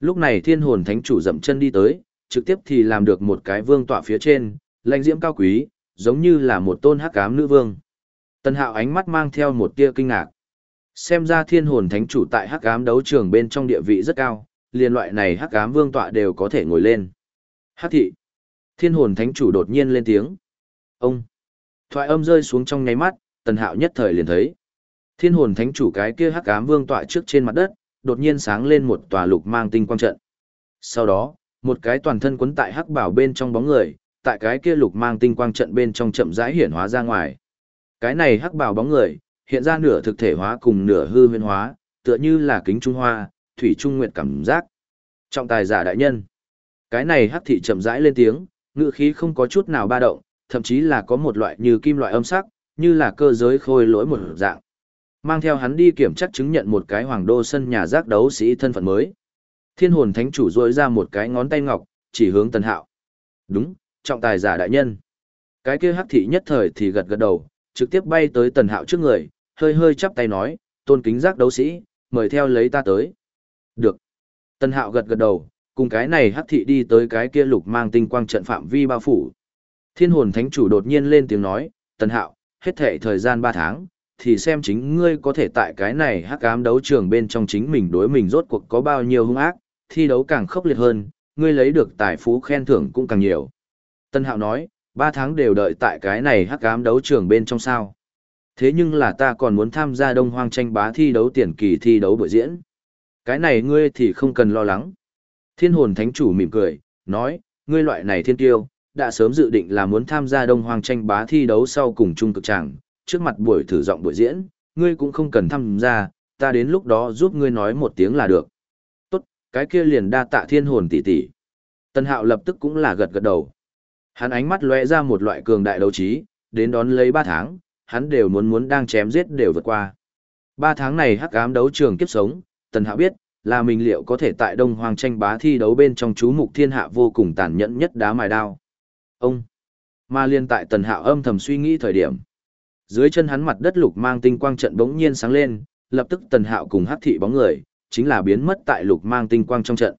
Lúc này thiên hồn thánh chủ dậm chân đi tới, trực tiếp thì làm được một cái vương tọa phía trên, lãnh diễm cao quý, giống như là một tôn hắc ám nữ vương. Tần hạo ánh mắt mang theo một tia kinh ngạc. Xem ra thiên hồn thánh chủ tại hắc ám đấu trường bên trong địa vị rất cao, liên loại này hắc ám vương tọa đều có thể ngồi lên. Hắc thị. Thiên hồn thánh chủ đột nhiên lên tiếng. Ông. Thoại âm rơi xuống trong nháy mắt, tần hạo nhất thời liền thấy. Thiên hồn thánh chủ cái kia hắc ám vương tọa trước trên mặt đất, đột nhiên sáng lên một tòa lục mang tinh quang trận. Sau đó, một cái toàn thân quấn tại hắc bảo bên trong bóng người, tại cái kia lục mang tinh quang trận bên trong chậm rãi hiển hóa ra ngoài. Cái này hắc bảo bóng người, hiện ra nửa thực thể hóa cùng nửa hư huyễn hóa, tựa như là kính trung hoa, thủy trung nguyệt cảm giác. Trọng tài giả đại nhân. Cái này hắc thị chậm rãi lên tiếng, ngữ khí không có chút nào ba động, thậm chí là có một loại như kim loại âm sắc, như là cơ giới khôi lỗi một dạng. Mang theo hắn đi kiểm chắc chứng nhận một cái hoàng đô sân nhà giác đấu sĩ thân phận mới. Thiên hồn thánh chủ rôi ra một cái ngón tay ngọc, chỉ hướng tần hạo. Đúng, trọng tài giả đại nhân. Cái kia hắc thị nhất thời thì gật gật đầu, trực tiếp bay tới tần hạo trước người, hơi hơi chắp tay nói, tôn kính giác đấu sĩ, mời theo lấy ta tới. Được. Tần hạo gật gật đầu, cùng cái này hắc thị đi tới cái kia lục mang tinh quang trận phạm vi bao phủ. Thiên hồn thánh chủ đột nhiên lên tiếng nói, tần hạo, hết thể thời gian 3 tháng, thì xem chính ngươi có thể tại cái này hắc ám đấu trường bên trong chính mình đối mình rốt cuộc có bao nhiêu hung ác, thi đấu càng khốc liệt hơn, ngươi lấy được tài phú khen thưởng cũng càng nhiều. Tân Hạo nói, 3 tháng đều đợi tại cái này hắc ám đấu trường bên trong sao. Thế nhưng là ta còn muốn tham gia đông hoang tranh bá thi đấu tiền kỳ thi đấu buổi diễn. Cái này ngươi thì không cần lo lắng. Thiên hồn thánh chủ mỉm cười, nói, ngươi loại này thiên tiêu, đã sớm dự định là muốn tham gia đông hoang tranh bá thi đấu sau cùng chung cực tràng, trước mặt buổi thử giọng buổi diễn, ngươi cũng không cần tham gia, ta đến lúc đó giúp ngươi nói một tiếng là được. Tốt, cái kia liền đa tạ thiên hồn tỷ tỷ. Tân hạo lập tức cũng là gật gật đầu. Hắn ánh mắt lóe ra một loại cường đại đấu trí, đến đón lấy 3 tháng, hắn đều muốn muốn đang chém giết đều vượt qua. 3 tháng này hắc ám đấu trường kiếp sống, Tần Hạo biết, là mình liệu có thể tại Đông Hoàng tranh bá thi đấu bên trong chú mục thiên hạ vô cùng tàn nhẫn nhất đá mài đao. Ông, mà liên tại Tần Hạo âm thầm suy nghĩ thời điểm. Dưới chân hắn mặt đất lục mang tinh quang trận bỗng nhiên sáng lên, lập tức Tần Hạo cùng hắc thị bóng người, chính là biến mất tại lục mang tinh quang trong trận.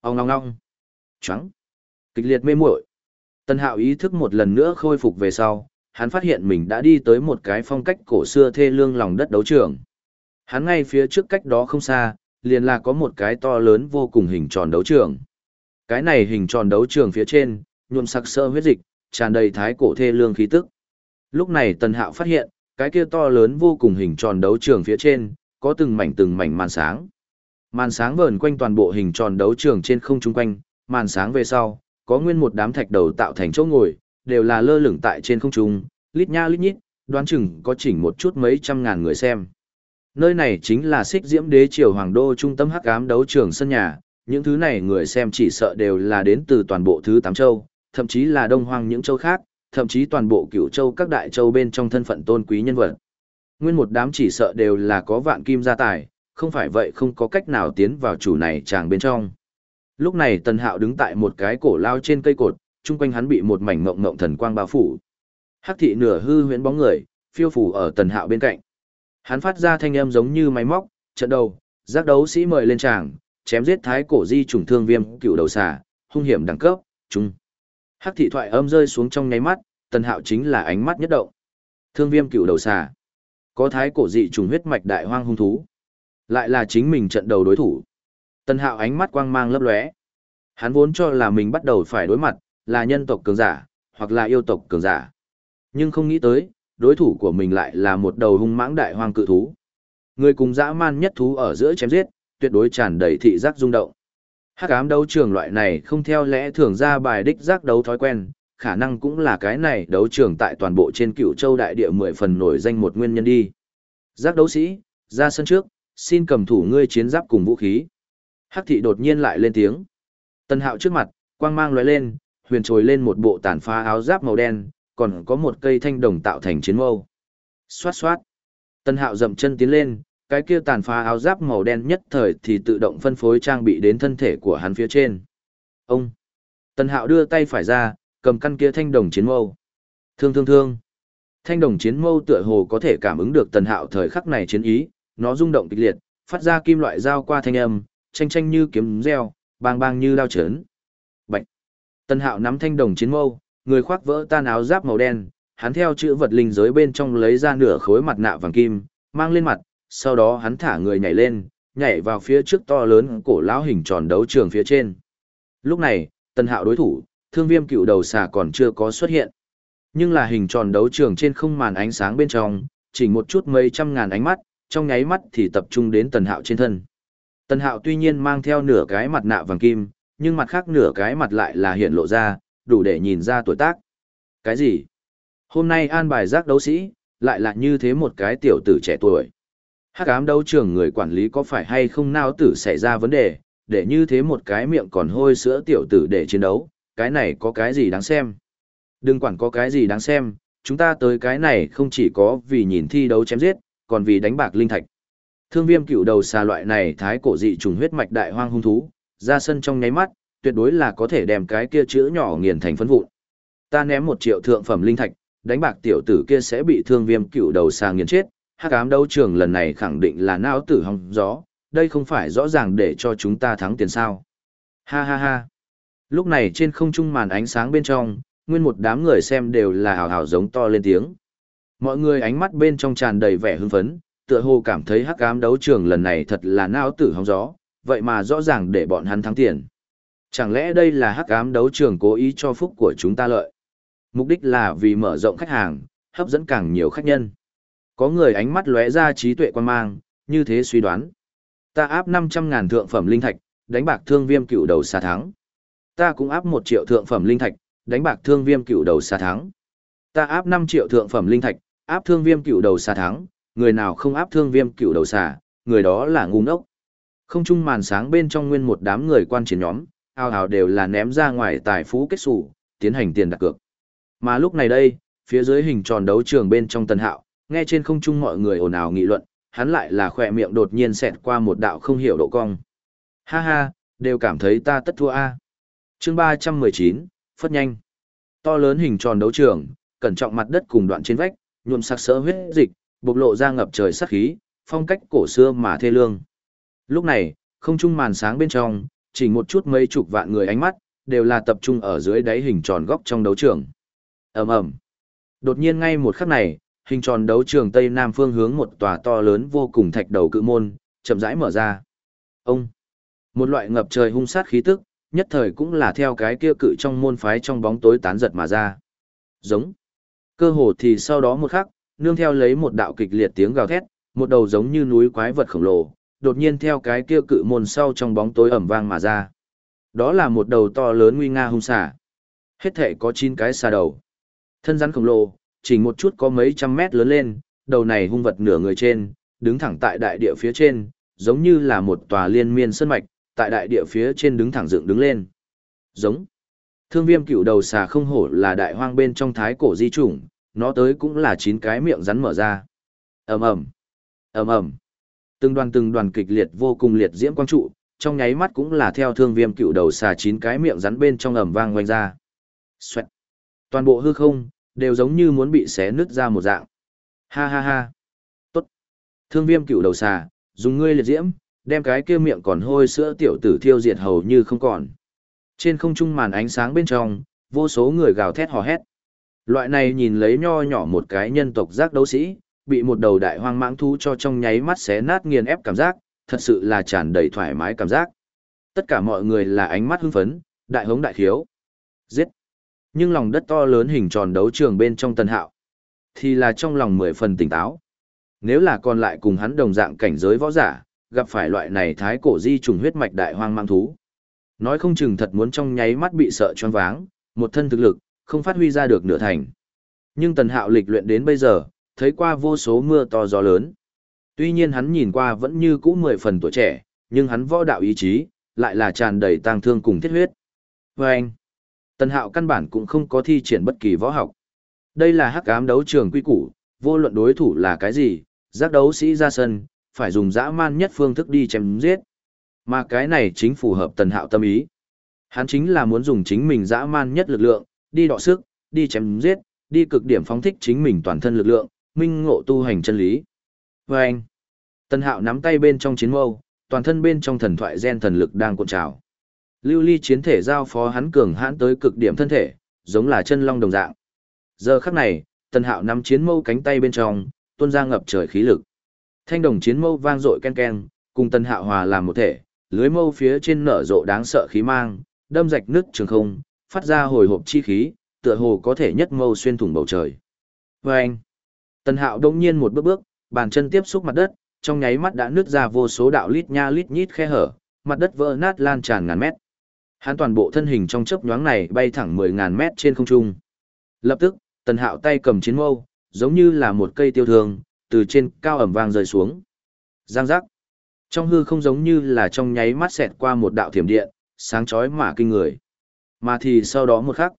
Ông ong ong, Choáng. Kịch liệt mê muội. Tần Hạo ý thức một lần nữa khôi phục về sau, hắn phát hiện mình đã đi tới một cái phong cách cổ xưa thê lương lòng đất đấu trường. Hắn ngay phía trước cách đó không xa, liền là có một cái to lớn vô cùng hình tròn đấu trường. Cái này hình tròn đấu trường phía trên, nhuộm sặc sơ huyết dịch, tràn đầy thái cổ thê lương khí tức. Lúc này Tần Hạo phát hiện, cái kia to lớn vô cùng hình tròn đấu trường phía trên, có từng mảnh từng mảnh màn sáng. Màn sáng vờn quanh toàn bộ hình tròn đấu trường trên không trung quanh, màn sáng về sau, có nguyên một đám thạch đầu tạo thành chỗ ngồi, đều là lơ lửng tại trên không trung, lít nha lít nhít, đoán chừng có chỉnh một chút mấy trăm ngàn người xem. Nơi này chính là xích diễm đế triều hoàng đô trung tâm hắc ám đấu trường sân nhà, những thứ này người xem chỉ sợ đều là đến từ toàn bộ thứ tám châu, thậm chí là đông hoang những châu khác, thậm chí toàn bộ cửu châu các đại châu bên trong thân phận tôn quý nhân vật. Nguyên một đám chỉ sợ đều là có vạn kim gia tài, không phải vậy không có cách nào tiến vào chủ này chàng bên trong. Lúc này Tần Hạo đứng tại một cái cổ lao trên cây cột, chung quanh hắn bị một mảnh ngộng ngộng thần quang bao phủ. Hắc thị nửa hư huyễn bóng người, phiêu phủ ở Tần Hạo bên cạnh. Hắn phát ra thanh âm giống như máy móc, trận đầu, giác đấu sĩ mời lên tràng, chém giết thái cổ di trùng thương viêm cựu đầu xà, hung hiểm đẳng cấp, trung. Hắc thị thoại âm rơi xuống trong nháy mắt, Tần Hạo chính là ánh mắt nhất động. Thương viêm cựu đầu xà, có thái cổ dị trùng huyết mạch đại hoang hung thú, lại là chính mình trận đầu đối thủ. Tần Hạo ánh mắt quang mang lấp lóe. Hắn vốn cho là mình bắt đầu phải đối mặt, là nhân tộc cường giả, hoặc là yêu tộc cường giả. Nhưng không nghĩ tới, đối thủ của mình lại là một đầu hung mãng đại hoang cự thú. Người cùng dã man nhất thú ở giữa chém giết, tuyệt đối tràn đầy thị giác rung động. Hắc ám đấu trường loại này không theo lẽ thường ra bài đích giác đấu thói quen, khả năng cũng là cái này đấu trường tại toàn bộ trên cựu châu đại địa mười phần nổi danh một nguyên nhân đi. Giác đấu sĩ, ra sân trước, xin cầm thủ ngươi chiến giáp cùng vũ khí. Hắc thị đột nhiên lại lên tiếng. Tân hạo trước mặt, quang mang lóe lên, huyền trồi lên một bộ tàn phá áo giáp màu đen, còn có một cây thanh đồng tạo thành chiến mâu. Xoát xoát. Tân hạo dậm chân tiến lên, cái kia tàn phá áo giáp màu đen nhất thời thì tự động phân phối trang bị đến thân thể của hắn phía trên. Ông. tần hạo đưa tay phải ra, cầm căn kia thanh đồng chiến mâu. Thương thương thương. Thanh đồng chiến mâu tựa hồ có thể cảm ứng được tần hạo thời khắc này chiến ý, nó rung động kịch liệt, phát ra kim loại dao qua thanh âm, tranh tranh như kiếm reo, bang bang như đao chấn. Bạch. Tần hạo nắm thanh đồng chiến mâu, người khoác vỡ tan áo giáp màu đen, hắn theo chữ vật linh giới bên trong lấy ra nửa khối mặt nạ vàng kim, mang lên mặt, sau đó hắn thả người nhảy lên, nhảy vào phía trước to lớn cổ lão hình tròn đấu trường phía trên. Lúc này, tần hạo đối thủ, thương viêm cựu đầu xà còn chưa có xuất hiện. Nhưng là hình tròn đấu trường trên không màn ánh sáng bên trong, chỉ một chút mấy trăm ngàn ánh mắt, trong nháy mắt thì tập trung đến tần hạo trên thân. Tần hạo tuy nhiên mang theo nửa cái mặt nạ vàng kim, nhưng mặt khác nửa cái mặt lại là hiện lộ ra, đủ để nhìn ra tuổi tác. Cái gì? Hôm nay an bài giác đấu sĩ, lại là như thế một cái tiểu tử trẻ tuổi. Hắc ám đấu trường người quản lý có phải hay không nào tử xảy ra vấn đề, để như thế một cái miệng còn hôi sữa tiểu tử để chiến đấu, cái này có cái gì đáng xem. Đừng quản có cái gì đáng xem, chúng ta tới cái này không chỉ có vì nhìn thi đấu chém giết, còn vì đánh bạc linh thạch. Thương viêm cựu đầu xà loại này thái cổ dị trùng huyết mạch đại hoang hung thú, ra sân trong nháy mắt, tuyệt đối là có thể đem cái kia chữ nhỏ nghiền thành phấn vụn. Ta ném một triệu thượng phẩm linh thạch, đánh bạc tiểu tử kia sẽ bị thương viêm cựu đầu xà nghiền chết. Hắc ám đấu trường lần này khẳng định là não tử hong gió, đây không phải rõ ràng để cho chúng ta thắng tiền sao. Ha ha ha. Lúc này trên không trung màn ánh sáng bên trong, nguyên một đám người xem đều là hào hào giống to lên tiếng. Mọi người ánh mắt bên trong tràn đầy vẻ hưng phấn, tựa hồ cảm thấy hắc ám đấu trường lần này thật là não tử hóng gió, vậy mà rõ ràng để bọn hắn thắng tiền. Chẳng lẽ đây là hắc ám đấu trường cố ý cho phúc của chúng ta lợi? Mục đích là vì mở rộng khách hàng, hấp dẫn càng nhiều khách nhân. Có người ánh mắt lóe ra trí tuệ quan mang, như thế suy đoán. Ta áp 500 ngàn thượng phẩm linh thạch, đánh bạc thương viêm cựu đầu xa thắng. Ta cũng áp 1 triệu thượng phẩm linh thạch, đánh bạc thương viêm cựu đầu xa thắng. Ta áp 5 triệu thượng phẩm linh thạch, áp thương viêm cựu đầu xa thắng, người nào không áp thương viêm cựu đầu xà, người đó là ngu ngốc. Không trung màn sáng bên trong nguyên một đám người quan chiến nhóm, ao ào đều là ném ra ngoài tài phú kết sủ, tiến hành tiền đặt cược. Mà lúc này đây, phía dưới hình tròn đấu trường bên trong tân hạo, nghe trên không trung mọi người ồn ào nghị luận, hắn lại là khỏe miệng đột nhiên xẹt qua một đạo không hiểu độ cong. Ha ha, đều cảm thấy ta tất thua a. Chương 319, phất nhanh. To lớn hình tròn đấu trường, cẩn trọng mặt đất cùng đoạn trên vách, nhuộm sặc sỡ huyết dịch, bộc lộ ra ngập trời sắc khí, phong cách cổ xưa mà thê lương. Lúc này, không trung màn sáng bên trong, chỉ một chút mấy chục vạn người ánh mắt, đều là tập trung ở dưới đáy hình tròn góc trong đấu trường. ầm ầm Đột nhiên ngay một khắc này, hình tròn đấu trường tây nam phương hướng một tòa to lớn vô cùng thạch đầu cự môn, chậm rãi mở ra. Ông! Một loại ngập trời hung sát khí tức, nhất thời cũng là theo cái kia cự trong môn phái trong bóng tối tán giật mà ra. Giống! Cơ hồ thì sau đó một khắc, nương theo lấy một đạo kịch liệt tiếng gào thét, một đầu giống như núi quái vật khổng lồ, đột nhiên theo cái kia cự môn sau trong bóng tối ẩm vang mà ra. Đó là một đầu to lớn nguy nga hung xà. Hết thể có 9 cái xà đầu. Thân rắn khổng lồ, chỉ một chút có mấy trăm mét lớn lên, đầu này hung vật nửa người trên, đứng thẳng tại đại địa phía trên, giống như là một tòa liên miên sơn mạch, tại đại địa phía trên đứng thẳng dựng đứng lên. Giống. Thương viêm cựu đầu xà không hổ là đại hoang bên trong thái cổ di chủng, nó tới cũng là chín cái miệng rắn mở ra. ầm ầm ầm ầm từng đoàn từng đoàn kịch liệt vô cùng liệt diễm quang trụ trong nháy mắt cũng là theo thương viêm cựu đầu xà chín cái miệng rắn bên trong ầm vang quanh ra Xoẹt. toàn bộ hư không đều giống như muốn bị xé nứt ra một dạng ha ha ha tốt thương viêm cựu đầu xà dùng ngươi liệt diễm đem cái kia miệng còn hôi sữa tiểu tử thiêu diệt hầu như không còn trên không trung màn ánh sáng bên trong vô số người gào thét hò hét loại này nhìn lấy nho nhỏ một cái nhân tộc giác đấu sĩ bị một đầu đại hoang mãng thú cho trong nháy mắt xé nát nghiền ép cảm giác, thật sự là tràn đầy thoải mái cảm giác. Tất cả mọi người là ánh mắt hưng phấn, đại hống đại khiếu. Giết! Nhưng lòng đất to lớn hình tròn đấu trường bên trong tần hạo, thì là trong lòng mười phần tỉnh táo. Nếu là còn lại cùng hắn đồng dạng cảnh giới võ giả, gặp phải loại này thái cổ di trùng huyết mạch đại hoang mang thú. Nói không chừng thật muốn trong nháy mắt bị sợ choáng váng, một thân thực lực, không phát huy ra được nửa thành. Nhưng tần hạo lịch luyện đến bây giờ, thấy qua vô số mưa to gió lớn. Tuy nhiên hắn nhìn qua vẫn như cũ mười phần tuổi trẻ, nhưng hắn võ đạo ý chí, lại là tràn đầy tang thương cùng thiết huyết. Vâng! anh, Tần Hạo căn bản cũng không có thi triển bất kỳ võ học. Đây là hắc ám đấu trường quy củ, vô luận đối thủ là cái gì, giác đấu sĩ ra sân, phải dùng dã man nhất phương thức đi chém giết. Mà cái này chính phù hợp Tần Hạo tâm ý. Hắn chính là muốn dùng chính mình dã man nhất lực lượng, đi đọ sức, đi chém giết, đi cực điểm phóng thích chính mình toàn thân lực lượng, minh ngộ tu hành chân lý. Và anh, Hạo nắm tay bên trong chiến mâu, toàn thân bên trong thần thoại gen thần lực đang cuộn trào. Lưu ly chiến thể giao phó hắn cường hãn tới cực điểm thân thể, giống là chân long đồng dạng. Giờ khắc này, Tần Hạo nắm chiến mâu cánh tay bên trong, tuôn ra ngập trời khí lực. Thanh đồng chiến mâu vang dội ken ken, cùng Tần Hạo hòa làm một thể, lưới mâu phía trên nở rộ đáng sợ khí mang, đâm rạch nứt trường không, phát ra hồi hộp chi khí, tựa hồ có thể nhất mâu xuyên thủng bầu trời. Và anh, Tần Hạo đông nhiên một bước bước, bàn chân tiếp xúc mặt đất, trong nháy mắt đã nứt ra vô số đạo lít nha lít nhít khe hở, mặt đất vỡ nát lan tràn ngàn mét. Hắn toàn bộ thân hình trong chớp nhoáng này bay thẳng 10.000 mét trên không trung. Lập tức, Tần Hạo tay cầm chiến mâu, giống như là một cây tiêu thương, từ trên cao ẩm vang rơi xuống. Giang giác. Trong hư không giống như là trong nháy mắt xẹt qua một đạo thiểm điện, sáng chói mà kinh người. Mà thì sau đó một khắc.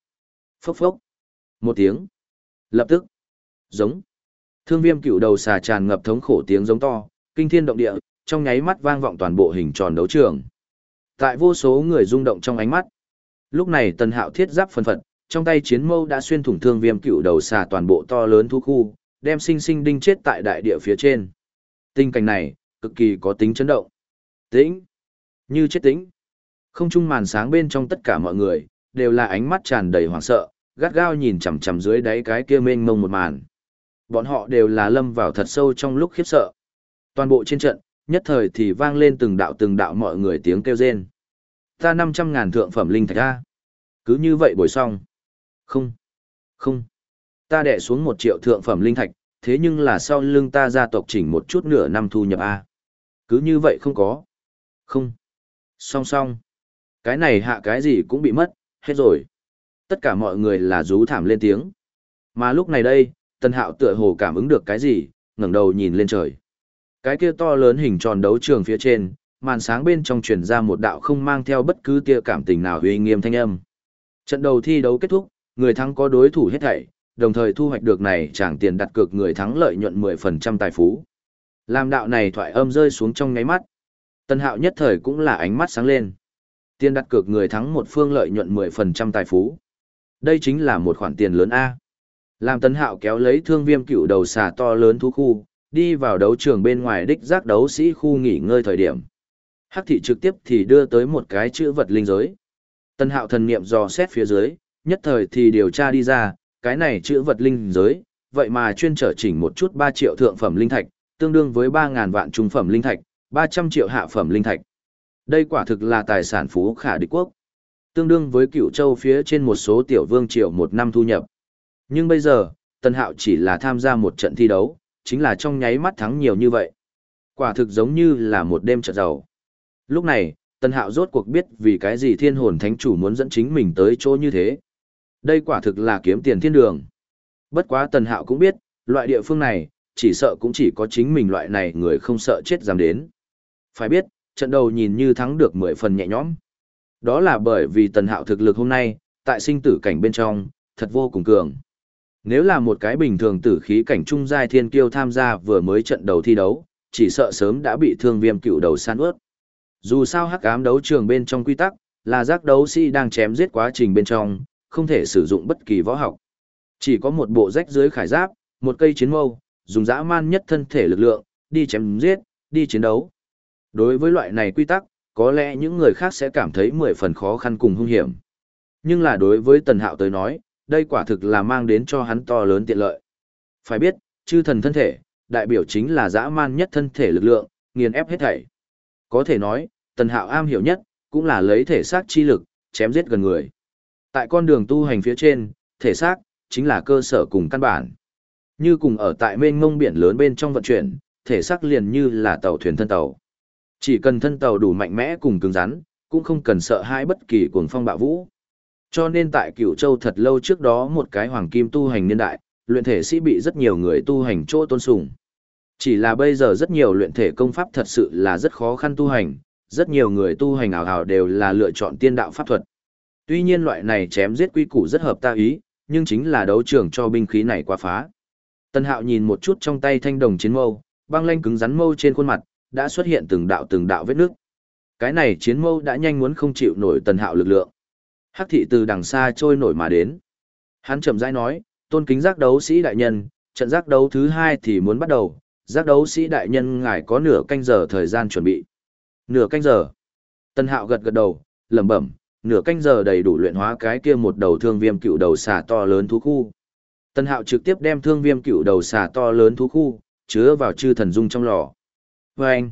Phốc phốc. Một tiếng. Lập tức. Giống. Thương viêm cựu đầu xà tràn ngập thống khổ tiếng giống to, kinh thiên động địa, trong nháy mắt vang vọng toàn bộ hình tròn đấu trường. Tại vô số người rung động trong ánh mắt. Lúc này tần hạo thiết giáp phân phật, trong tay chiến mâu đã xuyên thủng thương viêm cựu đầu xà toàn bộ to lớn thu khu, đem sinh sinh đinh chết tại đại địa phía trên. Tình cảnh này, cực kỳ có tính chấn động. Tĩnh. Như chết tĩnh. Không trung màn sáng bên trong tất cả mọi người, đều là ánh mắt tràn đầy hoảng sợ, gắt gao nhìn chằm chằm dưới đáy cái kia mênh mông một màn. Bọn họ đều là lâm vào thật sâu trong lúc khiếp sợ. Toàn bộ trên trận, nhất thời thì vang lên từng đạo từng đạo mọi người tiếng kêu rên. Ta năm trăm ngàn thượng phẩm linh thạch ra. Cứ như vậy bồi xong. Không. Không. Ta đẻ xuống một triệu thượng phẩm linh thạch, thế nhưng là sau lưng ta gia tộc chỉnh một chút nửa năm thu nhập A. Cứ như vậy không có. Không. Song song. Cái này hạ cái gì cũng bị mất, hết rồi. Tất cả mọi người là rú thảm lên tiếng. Mà lúc này đây, Tần Hạo tựa hồ cảm ứng được cái gì, ngẩng đầu nhìn lên trời. Cái kia to lớn hình tròn đấu trường phía trên, màn sáng bên trong truyền ra một đạo không mang theo bất cứ tia cảm tình nào uy nghiêm thanh âm. Trận đầu thi đấu kết thúc, người thắng có đối thủ hết thảy, đồng thời thu hoạch được này chẳng tiền đặt cược người thắng lợi nhuận 10% tài phú. Làm đạo này thoại âm rơi xuống trong ngáy mắt. Tân hạo nhất thời cũng là ánh mắt sáng lên. Tiền đặt cược người thắng một phương lợi nhuận 10% tài phú. Đây chính là một khoản tiền lớn A. Làm tấn hạo kéo lấy thương viêm cựu đầu xà to lớn thú khu, đi vào đấu trường bên ngoài đích giác đấu sĩ khu nghỉ ngơi thời điểm. Hắc thị trực tiếp thì đưa tới một cái chữ vật linh giới. Tân hạo thần niệm dò xét phía dưới, nhất thời thì điều tra đi ra, cái này chữ vật linh giới, vậy mà chuyên trở chỉnh một chút 3 triệu thượng phẩm linh thạch, tương đương với 3.000 vạn trung phẩm linh thạch, 300 triệu hạ phẩm linh thạch. Đây quả thực là tài sản phú khả địch quốc. Tương đương với cựu châu phía trên một số tiểu vương triệu một năm thu nhập. Nhưng bây giờ, Tân Hạo chỉ là tham gia một trận thi đấu, chính là trong nháy mắt thắng nhiều như vậy. Quả thực giống như là một đêm trận giàu. Lúc này, Tân Hạo rốt cuộc biết vì cái gì thiên hồn thánh chủ muốn dẫn chính mình tới chỗ như thế. Đây quả thực là kiếm tiền thiên đường. Bất quá Tân Hạo cũng biết, loại địa phương này, chỉ sợ cũng chỉ có chính mình loại này người không sợ chết dám đến. Phải biết, trận đầu nhìn như thắng được 10 phần nhẹ nhõm. Đó là bởi vì Tần Hạo thực lực hôm nay, tại sinh tử cảnh bên trong, thật vô cùng cường. Nếu là một cái bình thường tử khí cảnh trung giai thiên kiêu tham gia vừa mới trận đầu thi đấu, chỉ sợ sớm đã bị thương viêm cựu đầu san ướt. Dù sao hắc ám đấu trường bên trong quy tắc, là giác đấu sĩ đang chém giết quá trình bên trong, không thể sử dụng bất kỳ võ học. Chỉ có một bộ rách dưới khải giáp, một cây chiến mâu, dùng dã man nhất thân thể lực lượng, đi chém giết, đi chiến đấu. Đối với loại này quy tắc, có lẽ những người khác sẽ cảm thấy mười phần khó khăn cùng hung hiểm. Nhưng là đối với Tần Hạo tới nói, đây quả thực là mang đến cho hắn to lớn tiện lợi. Phải biết, chư thần thân thể, đại biểu chính là dã man nhất thân thể lực lượng, nghiền ép hết thảy. Có thể nói, Tần Hạo am hiểu nhất, cũng là lấy thể xác chi lực, chém giết gần người. Tại con đường tu hành phía trên, thể xác, chính là cơ sở cùng căn bản. Như cùng ở tại mênh mông biển lớn bên trong vận chuyển, thể xác liền như là tàu thuyền thân tàu. Chỉ cần thân tàu đủ mạnh mẽ cùng cứng rắn, cũng không cần sợ hãi bất kỳ cuồng phong bạo vũ. Cho nên tại Cửu Châu thật lâu trước đó một cái hoàng kim tu hành niên đại, luyện thể sĩ bị rất nhiều người tu hành chỗ tôn sùng. Chỉ là bây giờ rất nhiều luyện thể công pháp thật sự là rất khó khăn tu hành, rất nhiều người tu hành ảo ảo đều là lựa chọn tiên đạo pháp thuật. Tuy nhiên loại này chém giết quy củ rất hợp ta ý, nhưng chính là đấu trường cho binh khí này quá phá. Tân Hạo nhìn một chút trong tay thanh đồng chiến mâu, băng lanh cứng rắn mâu trên khuôn mặt, đã xuất hiện từng đạo từng đạo vết nước. Cái này chiến mâu đã nhanh muốn không chịu nổi Tần Hạo lực lượng. Hắc thị từ đằng xa trôi nổi mà đến. Hắn chậm rãi nói, tôn kính giác đấu sĩ đại nhân, trận giác đấu thứ hai thì muốn bắt đầu, giác đấu sĩ đại nhân ngài có nửa canh giờ thời gian chuẩn bị. Nửa canh giờ. Tân hạo gật gật đầu, lẩm bẩm, nửa canh giờ đầy đủ luyện hóa cái kia một đầu thương viêm cựu đầu xà to lớn thú khu. Tân hạo trực tiếp đem thương viêm cựu đầu xà to lớn thú khu, chứa vào chư thần dung trong lò. Và anh,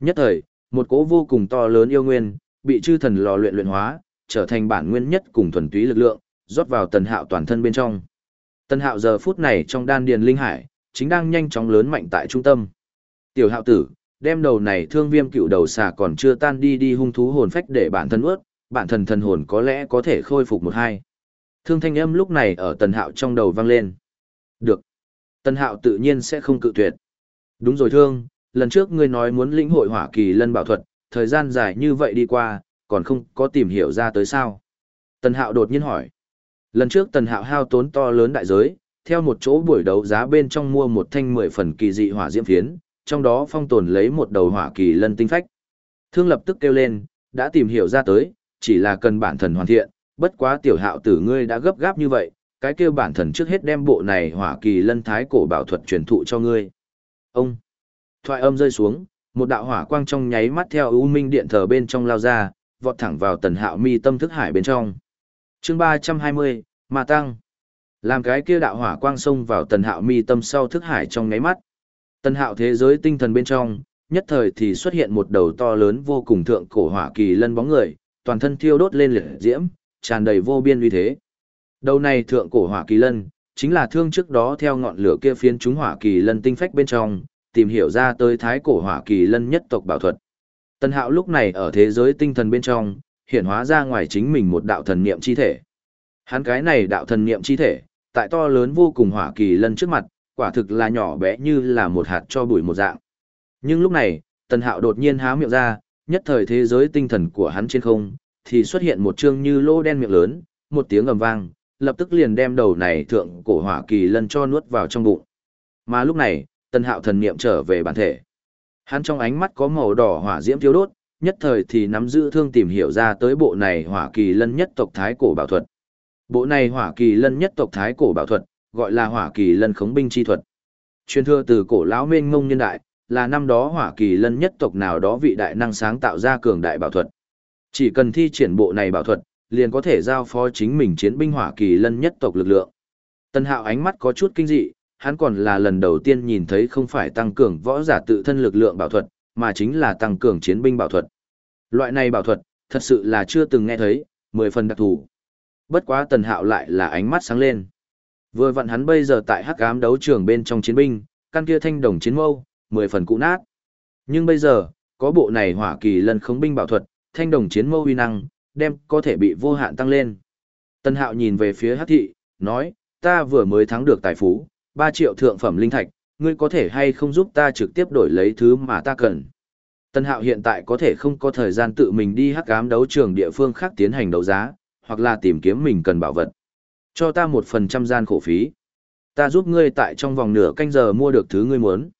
nhất thời, một cỗ vô cùng to lớn yêu nguyên, bị chư thần lò luyện luyện hóa, trở thành bản nguyên nhất cùng thuần túy lực lượng, rót vào tần hạo toàn thân bên trong. Tần hạo giờ phút này trong đan điền linh hải, chính đang nhanh chóng lớn mạnh tại trung tâm. Tiểu hạo tử, đem đầu này thương viêm cựu đầu xà còn chưa tan đi đi hung thú hồn phách để bản thân ướt, bản thân thần hồn có lẽ có thể khôi phục một hai. Thương thanh âm lúc này ở tần hạo trong đầu vang lên. Được. Tần hạo tự nhiên sẽ không cự tuyệt. Đúng rồi thương, lần trước ngươi nói muốn lĩnh hội hỏa kỳ lân bảo thuật, thời gian dài như vậy đi qua, còn không có tìm hiểu ra tới sao. Tần hạo đột nhiên hỏi. Lần trước tần hạo hao tốn to lớn đại giới, theo một chỗ buổi đấu giá bên trong mua một thanh mười phần kỳ dị hỏa diễm phiến, trong đó phong tồn lấy một đầu hỏa kỳ lân tinh phách. Thương lập tức kêu lên, đã tìm hiểu ra tới, chỉ là cần bản thần hoàn thiện, bất quá tiểu hạo tử ngươi đã gấp gáp như vậy, cái kêu bản thần trước hết đem bộ này hỏa kỳ lân thái cổ bảo thuật truyền thụ cho ngươi. Ông! Thoại âm rơi xuống, một đạo hỏa quang trong nháy mắt theo ưu minh điện thờ bên trong lao ra, vọt thẳng vào tần hạo mi tâm thức hải bên trong. chương ba trăm hai mươi Ma Tăng. Làm cái kia đạo hỏa quang xông vào tần hạo mi tâm sau thức hải trong ngáy mắt. Tần hạo thế giới tinh thần bên trong, nhất thời thì xuất hiện một đầu to lớn vô cùng thượng cổ hỏa kỳ lân bóng người, toàn thân thiêu đốt lên liệt diễm, tràn đầy vô biên uy thế. Đầu này thượng cổ hỏa kỳ lân, chính là thương trước đó theo ngọn lửa kia phiến chúng hỏa kỳ lân tinh phách bên trong, tìm hiểu ra tới thái cổ hỏa kỳ lân nhất tộc bảo thuật. Tần Hạo lúc này ở thế giới tinh thần bên trong, hiện hóa ra ngoài chính mình một đạo thần niệm chi thể. Hắn cái này đạo thần niệm chi thể, tại to lớn vô cùng hỏa kỳ lân trước mặt, quả thực là nhỏ bé như là một hạt cho bụi một dạng. Nhưng lúc này, Tần Hạo đột nhiên há miệng ra, nhất thời thế giới tinh thần của hắn trên không, thì xuất hiện một chương như lô đen miệng lớn, một tiếng ầm vang, lập tức liền đem đầu này thượng cổ hỏa kỳ lân cho nuốt vào trong bụng. Mà lúc này, Tần Hạo thần niệm trở về bản thể. Hắn trong ánh mắt có màu đỏ hỏa diễm thiếu đốt, nhất thời thì nắm giữ thương tìm hiểu ra tới bộ này hỏa kỳ lân nhất tộc thái cổ bảo thuật. Bộ này hỏa kỳ lân nhất tộc thái cổ bảo thuật, gọi là hỏa kỳ lân khống binh chi thuật. Truyền thừa từ cổ lão mênh ngông nhân đại, là năm đó hỏa kỳ lân nhất tộc nào đó vị đại năng sáng tạo ra cường đại bảo thuật. Chỉ cần thi triển bộ này bảo thuật, liền có thể giao phó chính mình chiến binh hỏa kỳ lân nhất tộc lực lượng. Tân hạo ánh mắt có chút kinh dị, hắn còn là lần đầu tiên nhìn thấy không phải tăng cường võ giả tự thân lực lượng bảo thuật, mà chính là tăng cường chiến binh bảo thuật. Loại này bảo thuật, thật sự là chưa từng nghe thấy, mười phần đặc thù. Bất quá tần hạo lại là ánh mắt sáng lên. Vừa vặn hắn bây giờ tại hắc ám đấu trường bên trong chiến binh, căn kia thanh đồng chiến mâu, mười phần cũ nát. Nhưng bây giờ, có bộ này hỏa kỳ lần khống binh bảo thuật, thanh đồng chiến mâu uy năng, đem có thể bị vô hạn tăng lên. Tân hạo nhìn về phía hắc thị, nói, ta vừa mới thắng được tài phú, 3 triệu thượng phẩm linh thạch, ngươi có thể hay không giúp ta trực tiếp đổi lấy thứ mà ta cần. Tân hạo hiện tại có thể không có thời gian tự mình đi hắc ám đấu trường địa phương khác tiến hành đấu giá, hoặc là tìm kiếm mình cần bảo vật. Cho ta một phần trăm gian khổ phí. Ta giúp ngươi tại trong vòng nửa canh giờ mua được thứ ngươi muốn.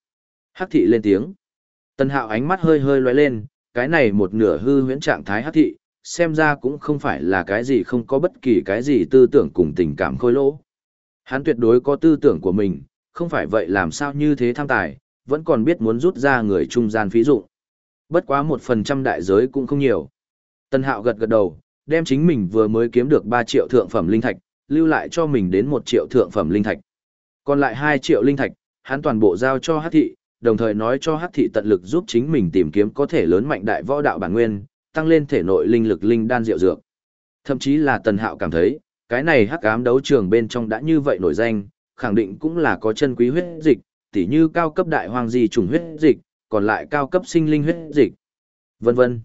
Hắc thị lên tiếng. Tân hạo ánh mắt hơi hơi lóe lên, cái này một nửa hư huyễn trạng thái hắc thị, xem ra cũng không phải là cái gì không có bất kỳ cái gì tư tưởng cùng tình cảm khôi lỗ. Hắn tuyệt đối có tư tưởng của mình, không phải vậy làm sao như thế tham tài, vẫn còn biết muốn rút ra người trung gian phí dụ. Bất quá một phần trăm đại giới cũng không nhiều. Tân hạo gật gật đầu, đem chính mình vừa mới kiếm được 3 triệu thượng phẩm linh thạch, lưu lại cho mình đến 1 triệu thượng phẩm linh thạch. Còn lại 2 triệu linh thạch, hắn toàn bộ giao cho Hắc thị, đồng thời nói cho Hắc thị tận lực giúp chính mình tìm kiếm có thể lớn mạnh đại võ đạo bản nguyên, tăng lên thể nội linh lực linh đan diệu dược. Thậm chí là Tần Hạo cảm thấy, cái này Hắc ám đấu trường bên trong đã như vậy nổi danh, khẳng định cũng là có chân quý huyết dịch, tỉ như cao cấp đại hoàng di trùng huyết dịch, còn lại cao cấp sinh linh huyết dịch, vân vân.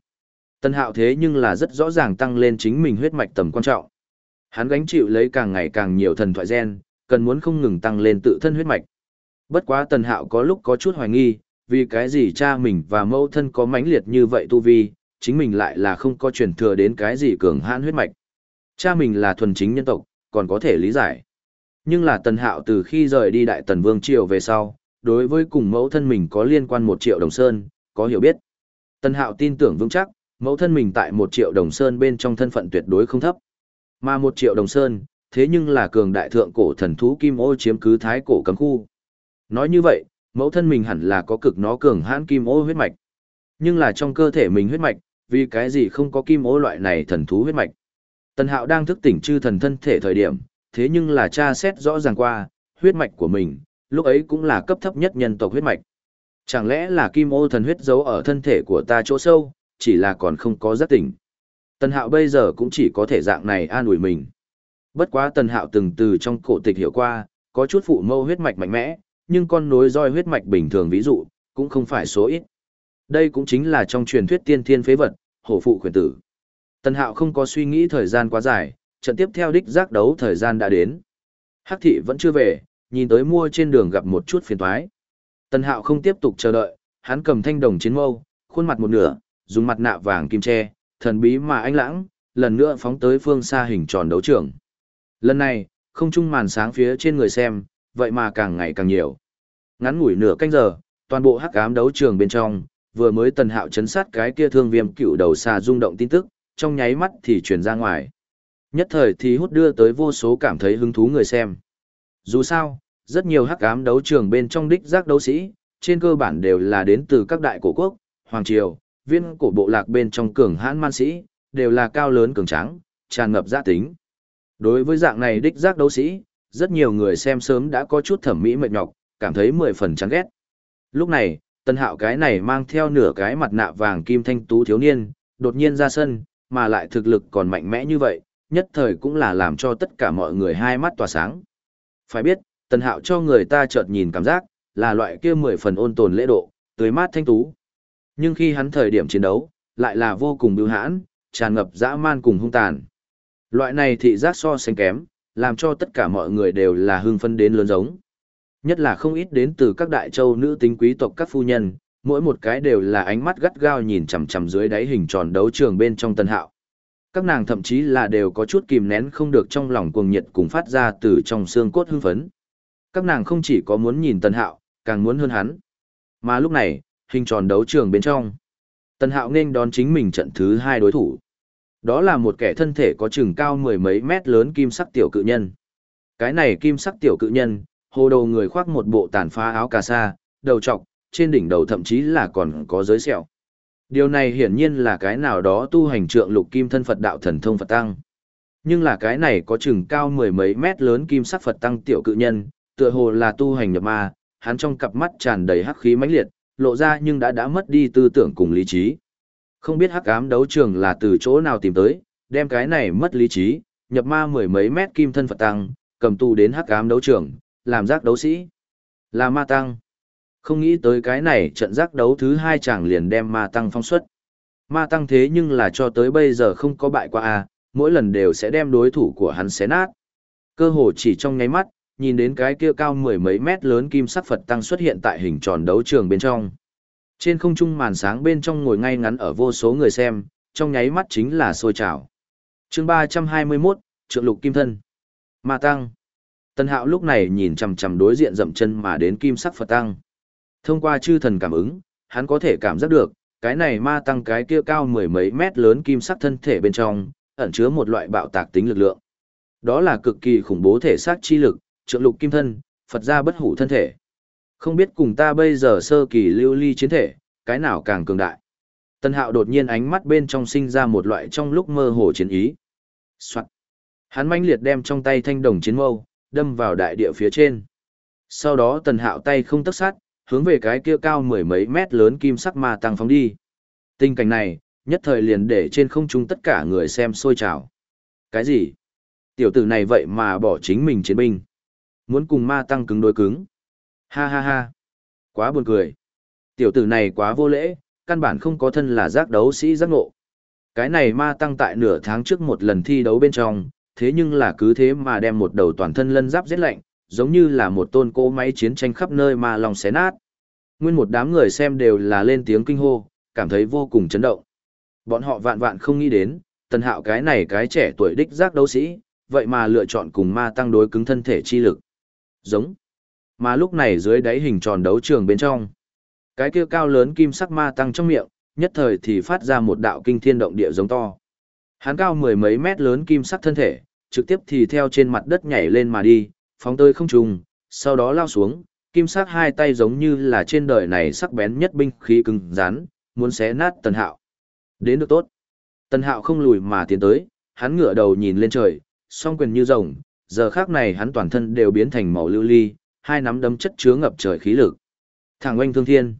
Tần Hạo thế nhưng là rất rõ ràng tăng lên chính mình huyết mạch tầm quan trọng. Hắn gánh chịu lấy càng ngày càng nhiều thần thoại gen, cần muốn không ngừng tăng lên tự thân huyết mạch. Bất quá Tần Hạo có lúc có chút hoài nghi, vì cái gì cha mình và mẫu thân có mãnh liệt như vậy tu vi, chính mình lại là không có truyền thừa đến cái gì cường hãn huyết mạch. Cha mình là thuần chính nhân tộc, còn có thể lý giải. Nhưng là Tần Hạo từ khi rời đi Đại Tần Vương Triều về sau, đối với cùng mẫu thân mình có liên quan một triệu đồng sơn, có hiểu biết. Tần Hạo tin tưởng vững chắc, mẫu thân mình tại một triệu đồng sơn bên trong thân phận tuyệt đối không thấp. Mà một triệu đồng sơn, thế nhưng là cường đại thượng cổ thần thú kim ô chiếm cứ thái cổ cấm khu. Nói như vậy, mẫu thân mình hẳn là có cực nó cường hãn kim ô huyết mạch. Nhưng là trong cơ thể mình huyết mạch, vì cái gì không có kim ô loại này thần thú huyết mạch. Tần Hạo đang thức tỉnh chư thần thân thể thời điểm, thế nhưng là tra xét rõ ràng qua, huyết mạch của mình, lúc ấy cũng là cấp thấp nhất nhân tộc huyết mạch. Chẳng lẽ là kim ô thần huyết giấu ở thân thể của ta chỗ sâu, chỉ là còn không có giác tỉnh. Tần Hạo bây giờ cũng chỉ có thể dạng này an ủi mình. Bất quá Tần Hạo từng từ trong cổ tịch hiểu qua, có chút phụ mâu huyết mạch mạnh mẽ, nhưng con nối roi huyết mạch bình thường ví dụ, cũng không phải số ít. Đây cũng chính là trong truyền thuyết tiên thiên phế vật, hổ phụ khuyển tử. Tần Hạo không có suy nghĩ thời gian quá dài, trận tiếp theo đích giác đấu thời gian đã đến. Hắc thị vẫn chưa về, nhìn tới mua trên đường gặp một chút phiền toái. Tần Hạo không tiếp tục chờ đợi, hắn cầm thanh đồng chiến mâu, khuôn mặt một nửa, dùng mặt nạ vàng kim tre, thần bí mà anh lãng, lần nữa phóng tới phương xa hình tròn đấu trường. Lần này, không trung màn sáng phía trên người xem, vậy mà càng ngày càng nhiều. Ngắn ngủi nửa canh giờ, toàn bộ hắc ám đấu trường bên trong, vừa mới tần hạo chấn sát cái kia thương viêm cựu đầu xà rung động tin tức, trong nháy mắt thì truyền ra ngoài. Nhất thời thì hút đưa tới vô số cảm thấy hứng thú người xem. Dù sao, rất nhiều hắc ám đấu trường bên trong đích giác đấu sĩ, trên cơ bản đều là đến từ các đại cổ quốc, hoàng triều, viên cổ bộ lạc bên trong cường hãn man sĩ, đều là cao lớn cường tráng, tràn ngập giá tính. Đối với dạng này đích giác đấu sĩ, rất nhiều người xem sớm đã có chút thẩm mỹ mệt nhọc, cảm thấy mười phần chán ghét. Lúc này, tân hạo cái này mang theo nửa cái mặt nạ vàng kim thanh tú thiếu niên, đột nhiên ra sân, mà lại thực lực còn mạnh mẽ như vậy, nhất thời cũng là làm cho tất cả mọi người hai mắt tỏa sáng. Phải biết, tần hạo cho người ta chợt nhìn cảm giác, là loại kia mười phần ôn tồn lễ độ, tươi mát thanh tú. Nhưng khi hắn thời điểm chiến đấu, lại là vô cùng bưu hãn, tràn ngập dã man cùng hung tàn. Loại này thị giác so sánh kém, làm cho tất cả mọi người đều là hưng phân đến lớn giống. Nhất là không ít đến từ các đại châu nữ tính quý tộc các phu nhân, mỗi một cái đều là ánh mắt gắt gao nhìn chằm chằm dưới đáy hình tròn đấu trường bên trong tân hạo. Các nàng thậm chí là đều có chút kìm nén không được trong lòng cuồng nhiệt cùng phát ra từ trong xương cốt hưng phấn. Các nàng không chỉ có muốn nhìn tân hạo, càng muốn hơn hắn. Mà lúc này, hình tròn đấu trường bên trong. tân Hạo nên đón chính mình trận thứ hai đối thủ. Đó là một kẻ thân thể có chừng cao mười mấy mét lớn kim sắc tiểu cự nhân. Cái này kim sắc tiểu cự nhân, hồ đầu người khoác một bộ tàn phá áo cà sa, đầu trọc, trên đỉnh đầu thậm chí là còn có giới sẹo. Điều này hiển nhiên là cái nào đó tu hành trượng lục kim thân Phật đạo thần thông Phật tăng. Nhưng là cái này có chừng cao mười mấy mét lớn kim sắc Phật tăng tiểu cự nhân, tựa hồ là tu hành nhập ma, hắn trong cặp mắt tràn đầy hắc khí mãnh liệt, lộ ra nhưng đã đã mất đi tư tưởng cùng lý trí. Không biết hắc ám đấu trường là từ chỗ nào tìm tới, đem cái này mất lý trí, nhập ma mười mấy mét kim thân Phật tăng, cầm tu đến hắc ám đấu trường, làm giác đấu sĩ. Là ma tăng. Không nghĩ tới cái này trận giác đấu thứ hai chàng liền đem ma tăng phong xuất. Ma tăng thế nhưng là cho tới bây giờ không có bại qua a, mỗi lần đều sẽ đem đối thủ của hắn xé nát. Cơ hồ chỉ trong nháy mắt, nhìn đến cái kia cao mười mấy mét lớn kim sắc Phật tăng xuất hiện tại hình tròn đấu trường bên trong. Trên không trung màn sáng bên trong ngồi ngay ngắn ở vô số người xem, trong nháy mắt chính là sôi trào. chương ba trăm hai mươi 321, Trượng Lục Kim Thân. Ma Tăng. Tân hạo lúc này nhìn chằm chằm đối diện dậm chân mà đến kim sắc Phật Tăng. Thông qua chư thần cảm ứng, hắn có thể cảm giác được, cái này ma tăng cái kia cao mười mấy mét lớn kim sắc thân thể bên trong, ẩn chứa một loại bạo tạc tính lực lượng. Đó là cực kỳ khủng bố thể xác chi lực, trượng lục kim thân, Phật gia bất hủ thân thể. Không biết cùng ta bây giờ sơ kỳ lưu ly chiến thể, cái nào càng cường đại. Tân hạo đột nhiên ánh mắt bên trong sinh ra một loại trong lúc mơ hồ chiến ý. Soạn. Hắn manh liệt đem trong tay thanh đồng chiến mâu, đâm vào đại địa phía trên. Sau đó tần hạo tay không tấc sát, hướng về cái kia cao mười mấy mét lớn kim sắc ma tăng phóng đi. Tình cảnh này, nhất thời liền để trên không trung tất cả người xem sôi trào. Cái gì? Tiểu tử này vậy mà bỏ chính mình chiến binh. Muốn cùng ma tăng cứng đối cứng. Ha ha ha. Quá buồn cười. Tiểu tử này quá vô lễ, căn bản không có thân là giác đấu sĩ giác ngộ. Cái này ma tăng tại nửa tháng trước một lần thi đấu bên trong, thế nhưng là cứ thế mà đem một đầu toàn thân lân giáp giết lạnh, giống như là một tôn cỗ máy chiến tranh khắp nơi mà lòng xé nát. Nguyên một đám người xem đều là lên tiếng kinh hô, cảm thấy vô cùng chấn động. Bọn họ vạn vạn không nghĩ đến, tần hạo cái này cái trẻ tuổi đích giác đấu sĩ, vậy mà lựa chọn cùng ma tăng đối cứng thân thể chi lực. Giống. Mà lúc này dưới đáy hình tròn đấu trường bên trong, cái kia cao lớn kim sắc ma tăng trong miệng, nhất thời thì phát ra một đạo kinh thiên động địa giống to. Hắn cao mười mấy mét lớn kim sắc thân thể, trực tiếp thì theo trên mặt đất nhảy lên mà đi, phóng tới không trùng, sau đó lao xuống, kim sắc hai tay giống như là trên đời này sắc bén nhất binh khí cứng rắn, muốn xé nát tần hạo. Đến được tốt. Tần hạo không lùi mà tiến tới, hắn ngửa đầu nhìn lên trời, song quyền như rồng, giờ khác này hắn toàn thân đều biến thành màu lưu ly, hai nắm đấm chất chứa ngập trời khí lực. Thẳng oanh thương thiên.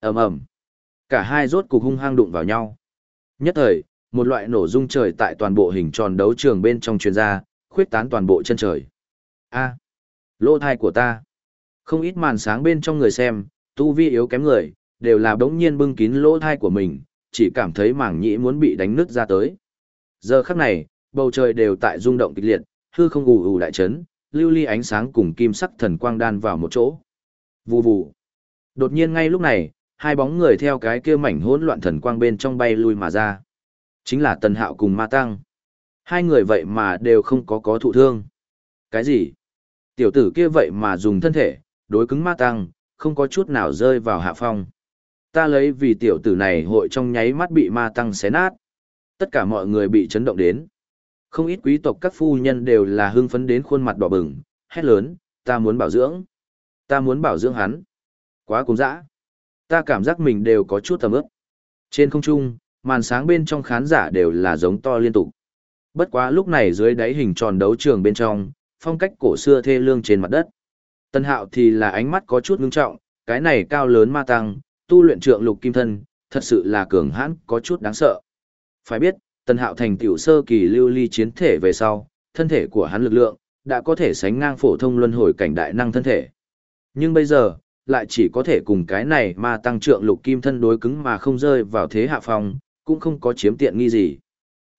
ầm ầm Cả hai rốt cục hung hăng đụng vào nhau. Nhất thời, một loại nổ rung trời tại toàn bộ hình tròn đấu trường bên trong truyền ra, khuyết tán toàn bộ chân trời. A, lỗ thai của ta. Không ít màn sáng bên trong người xem, tu vi yếu kém người, đều là đống nhiên bưng kín lỗ thai của mình, chỉ cảm thấy mảng nhĩ muốn bị đánh nứt ra tới. Giờ khắc này, bầu trời đều tại rung động kịch liệt, hư không ù ù đại chấn, lưu ly ánh sáng cùng kim sắc thần quang đan vào một chỗ. Vù vù. Đột nhiên ngay lúc này, hai bóng người theo cái kia mảnh hỗn loạn thần quang bên trong bay lui mà ra. Chính là Tần Hạo cùng Ma Tăng. Hai người vậy mà đều không có có thụ thương. Cái gì? Tiểu tử kia vậy mà dùng thân thể, đối cứng Ma Tăng, không có chút nào rơi vào hạ phong. Ta lấy vì tiểu tử này hội trong nháy mắt bị Ma Tăng xé nát. Tất cả mọi người bị chấn động đến. Không ít quý tộc các phu nhân đều là hưng phấn đến khuôn mặt đỏ bừng, hét lớn, ta muốn bảo dưỡng. Ta muốn bảo dưỡng hắn. Quá cúng dã. Ta cảm giác mình đều có chút tầm ướp. Trên không trung, màn sáng bên trong khán giả đều là giống to liên tục. Bất quá lúc này dưới đáy hình tròn đấu trường bên trong, phong cách cổ xưa thê lương trên mặt đất. Tân hạo thì là ánh mắt có chút ngưng trọng, cái này cao lớn ma tăng, tu luyện trượng lục kim thân, thật sự là cường hãn, có chút đáng sợ. Phải biết, tân hạo thành tiểu sơ kỳ lưu ly chiến thể về sau, thân thể của hắn lực lượng, đã có thể sánh ngang phổ thông luân hồi cảnh đại năng thân thể. Nhưng bây giờ, lại chỉ có thể cùng cái này ma tăng trượng lục kim thân đối cứng mà không rơi vào thế hạ phong, cũng không có chiếm tiện nghi gì.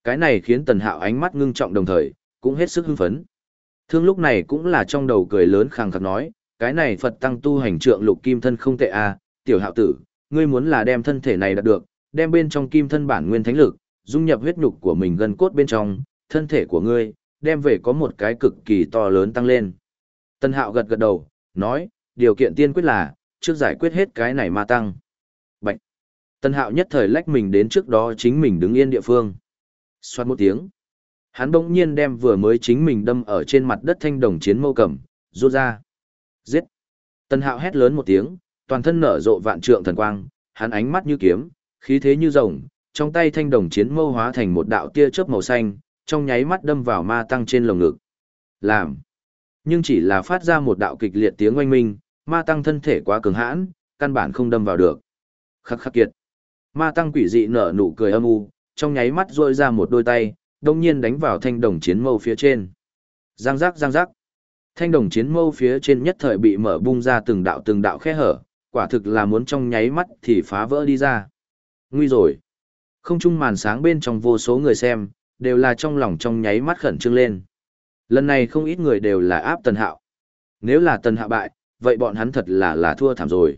Cái này khiến tần hạo ánh mắt ngưng trọng đồng thời, cũng hết sức hưng phấn. Thương lúc này cũng là trong đầu cười lớn khàng khắc nói, cái này Phật tăng tu hành trượng lục kim thân không tệ à, tiểu hạo tử, ngươi muốn là đem thân thể này đạt được, đem bên trong kim thân bản nguyên thánh lực, dung nhập huyết nhục của mình gần cốt bên trong, thân thể của ngươi, đem về có một cái cực kỳ to lớn tăng lên. Tân hạo gật gật đầu, nói, điều kiện tiên quyết là, trước giải quyết hết cái này ma tăng. Tân hạo nhất thời lách mình đến trước đó chính mình đứng yên địa phương. Xoát một tiếng. Hắn bỗng nhiên đem vừa mới chính mình đâm ở trên mặt đất thanh đồng chiến mâu cầm, rút ra. Giết. Tần hạo hét lớn một tiếng, toàn thân nở rộ vạn trượng thần quang, hắn ánh mắt như kiếm, khí thế như rồng, trong tay thanh đồng chiến mâu hóa thành một đạo tia chớp màu xanh, trong nháy mắt đâm vào ma tăng trên lồng ngực. Làm. Nhưng chỉ là phát ra một đạo kịch liệt tiếng oanh minh, ma tăng thân thể quá cường hãn, căn bản không đâm vào được. Khắc khắc kiệt. Ma tăng quỷ dị nở nụ cười âm u, trong nháy mắt rôi ra một đôi tay, đông nhiên đánh vào thanh đồng chiến mâu phía trên. Giang giác giang giác. Thanh đồng chiến mâu phía trên nhất thời bị mở bung ra từng đạo từng đạo khe hở, quả thực là muốn trong nháy mắt thì phá vỡ đi ra. Nguy rồi. Không chung màn sáng bên trong vô số người xem, đều là trong lòng trong nháy mắt khẩn trương lên. Lần này không ít người đều là áp tần hạo. Nếu là tần hạ bại, vậy bọn hắn thật là là thua thảm rồi.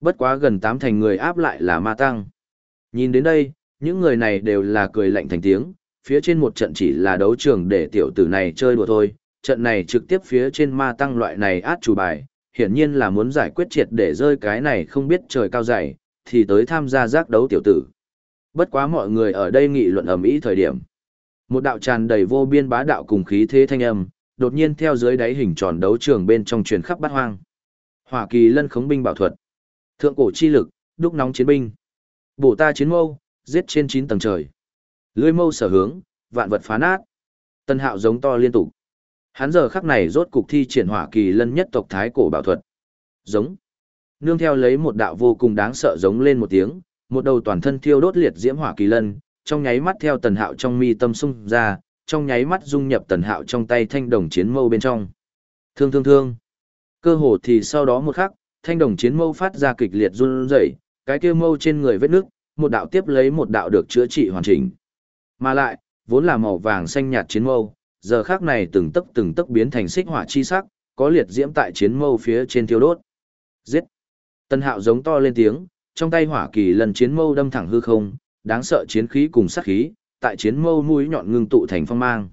Bất quá gần tám thành người áp lại là ma tăng. Nhìn đến đây, những người này đều là cười lạnh thành tiếng, phía trên một trận chỉ là đấu trường để tiểu tử này chơi đùa thôi, trận này trực tiếp phía trên ma tăng loại này át chủ bài, hiển nhiên là muốn giải quyết triệt để rơi cái này không biết trời cao dày, thì tới tham gia giác đấu tiểu tử. Bất quá mọi người ở đây nghị luận ầm ĩ thời điểm. Một đạo tràn đầy vô biên bá đạo cùng khí thế thanh âm, đột nhiên theo dưới đáy hình tròn đấu trường bên trong truyền khắp bát hoang. Hỏa kỳ lân khống binh bảo thuật. Thượng cổ chi lực, đúc nóng chiến binh. Bổ ta chiến mâu, giết trên 9 tầng trời. Lưỡi mâu sở hướng, vạn vật phá nát. Tân hạo giống to liên tục. Hắn giờ khắc này rốt cục thi triển hỏa kỳ lân nhất tộc thái cổ bảo thuật. Giống. Nương theo lấy một đạo vô cùng đáng sợ giống lên một tiếng, một đầu toàn thân thiêu đốt liệt diễm hỏa kỳ lân, trong nháy mắt theo tần hạo trong mi tâm sung ra, trong nháy mắt dung nhập tần hạo trong tay thanh đồng chiến mâu bên trong. Thương thương thương. Cơ hồ thì sau đó một khắc, thanh đồng chiến mâu phát ra kịch liệt run rẩy, cái kia mâu trên người vết nước, một đạo tiếp lấy một đạo được chữa trị hoàn chỉnh. Mà lại, vốn là màu vàng xanh nhạt chiến mâu, giờ khác này từng tấc từng tấc biến thành xích hỏa chi sắc, có liệt diễm tại chiến mâu phía trên thiêu đốt. Giết! Tân hạo giống to lên tiếng, trong tay hỏa kỳ lần chiến mâu đâm thẳng hư không, đáng sợ chiến khí cùng sát khí, tại chiến mâu mũi nhọn ngưng tụ thành phong mang.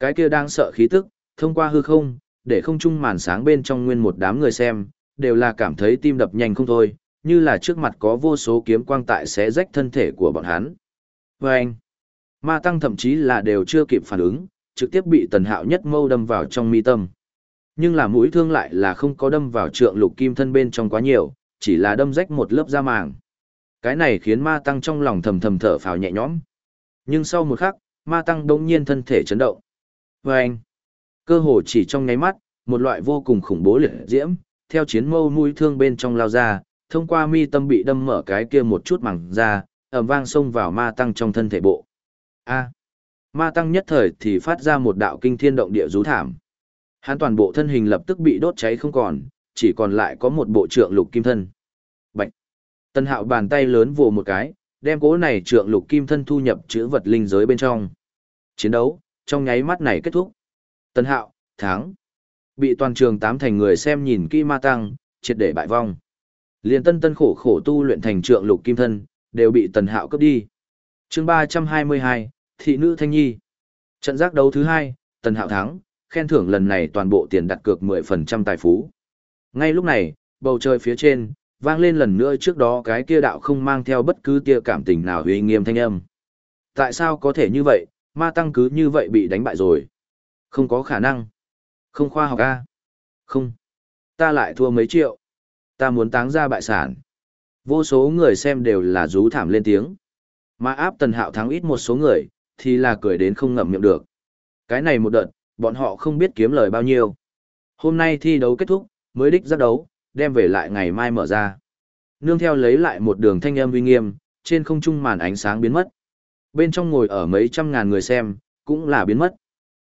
Cái kia đang sợ khí tức, thông qua hư không, để không trung màn sáng bên trong nguyên một đám người xem, đều là cảm thấy tim đập nhanh không thôi, như là trước mặt có vô số kiếm quang tại xé rách thân thể của bọn hắn. Và anh, ma tăng thậm chí là đều chưa kịp phản ứng, trực tiếp bị tần hạo nhất mâu đâm vào trong mi tâm. Nhưng là mũi thương lại là không có đâm vào trượng lục kim thân bên trong quá nhiều, chỉ là đâm rách một lớp da màng. Cái này khiến ma tăng trong lòng thầm thầm thở phào nhẹ nhõm. Nhưng sau một khắc, ma tăng đông nhiên thân thể chấn động. Và anh, cơ hồ chỉ trong nháy mắt, một loại vô cùng khủng bố liệt diễm, theo chiến mâu mũi thương bên trong lao ra, thông qua mi tâm bị đâm mở cái kia một chút màng ra, ầm vang xông vào ma tăng trong thân thể bộ. A. ma tăng nhất thời thì phát ra một đạo kinh thiên động địa rú thảm. Hắn toàn bộ thân hình lập tức bị đốt cháy không còn, chỉ còn lại có một bộ trượng lục kim thân. Bạch. Tân hạo bàn tay lớn vồ một cái, đem cố này trượng lục kim thân thu nhập chữ vật linh giới bên trong. Chiến đấu, trong nháy mắt này kết thúc. Tân hạo, thắng. Bị toàn trường tám thành người xem nhìn kỹ ma tăng, triệt để bại vong. Liên tân tân khổ khổ tu luyện thành trượng lục kim thân, đều bị tần hạo cướp đi. chương ba trăm hai mươi hai Thị nữ Thanh Nhi. Trận giác đấu thứ hai, tần hạo thắng, khen thưởng lần này toàn bộ tiền đặt cược mười phần trăm tài phú. Ngay lúc này, bầu trời phía trên, vang lên lần nữa trước đó cái kia đạo không mang theo bất cứ tia cảm tình nào uy nghiêm thanh âm. Tại sao có thể như vậy, ma tăng cứ như vậy bị đánh bại rồi? Không có khả năng. Không khoa học a Không. Ta lại thua mấy triệu. Ta muốn táng ra bại sản. Vô số người xem đều là rú thảm lên tiếng. Mà áp tần hạo thắng ít một số người, thì là cười đến không ngậm miệng được. Cái này một đợt, bọn họ không biết kiếm lời bao nhiêu. Hôm nay thi đấu kết thúc, mới đích ra đấu, đem về lại ngày mai mở ra. Nương theo lấy lại một đường thanh âm uy nghiêm, trên không trung màn ánh sáng biến mất. Bên trong ngồi ở mấy trăm ngàn người xem, cũng là biến mất.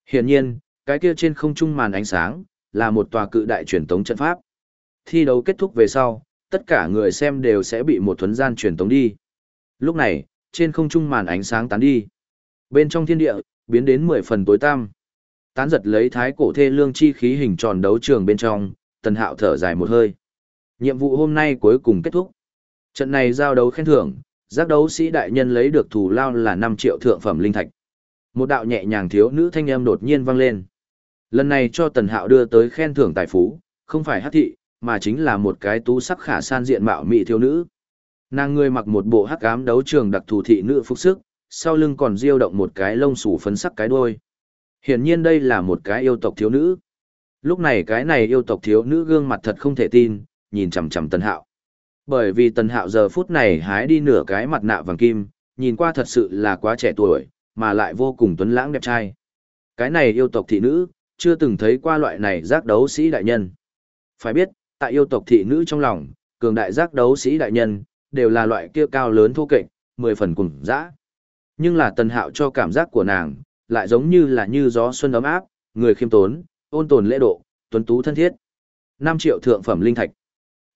Hiển nhiên, cái kia trên không trung màn ánh sáng, là một tòa cự đại truyền tống trận pháp. Thi đấu kết thúc về sau, tất cả người xem đều sẽ bị một thuấn gian truyền tống đi. Lúc này, trên không trung màn ánh sáng tán đi. Bên trong thiên địa, biến đến mười phần tối tăm. Tán giật lấy thái cổ thê lương chi khí hình tròn đấu trường bên trong, tần hạo thở dài một hơi. Nhiệm vụ hôm nay cuối cùng kết thúc. Trận này giao đấu khen thưởng, giác đấu sĩ đại nhân lấy được thù lao là năm triệu thượng phẩm linh thạch. Một đạo nhẹ nhàng thiếu nữ thanh âm đột nhiên vang lên. Lần này cho tần hạo đưa tới khen thưởng tài phú, không phải hát thị, mà chính là một cái tú sắc khả san diện mạo mỹ thiếu nữ. Nàng người mặc một bộ hắc ám đấu trường đặc thù thị nữ phục sức, sau lưng còn diêu động một cái lông xù phấn sắc cái đuôi. Hiển nhiên đây là một cái yêu tộc thiếu nữ. Lúc này cái này yêu tộc thiếu nữ gương mặt thật không thể tin, nhìn chằm chằm Tần Hạo. Bởi vì Tần Hạo giờ phút này hái đi nửa cái mặt nạ vàng kim, nhìn qua thật sự là quá trẻ tuổi, mà lại vô cùng tuấn lãng đẹp trai. Cái này yêu tộc thị nữ, chưa từng thấy qua loại này giác đấu sĩ đại nhân. Phải biết, tại yêu tộc thị nữ trong lòng, cường đại giác đấu sĩ đại nhân, đều là loại kia cao lớn thô kệch, mười phần cùng dã. Nhưng là tần hạo cho cảm giác của nàng, lại giống như là như gió xuân ấm áp, người khiêm tốn, ôn tồn lễ độ, tuấn tú thân thiết. 5 triệu thượng phẩm linh thạch.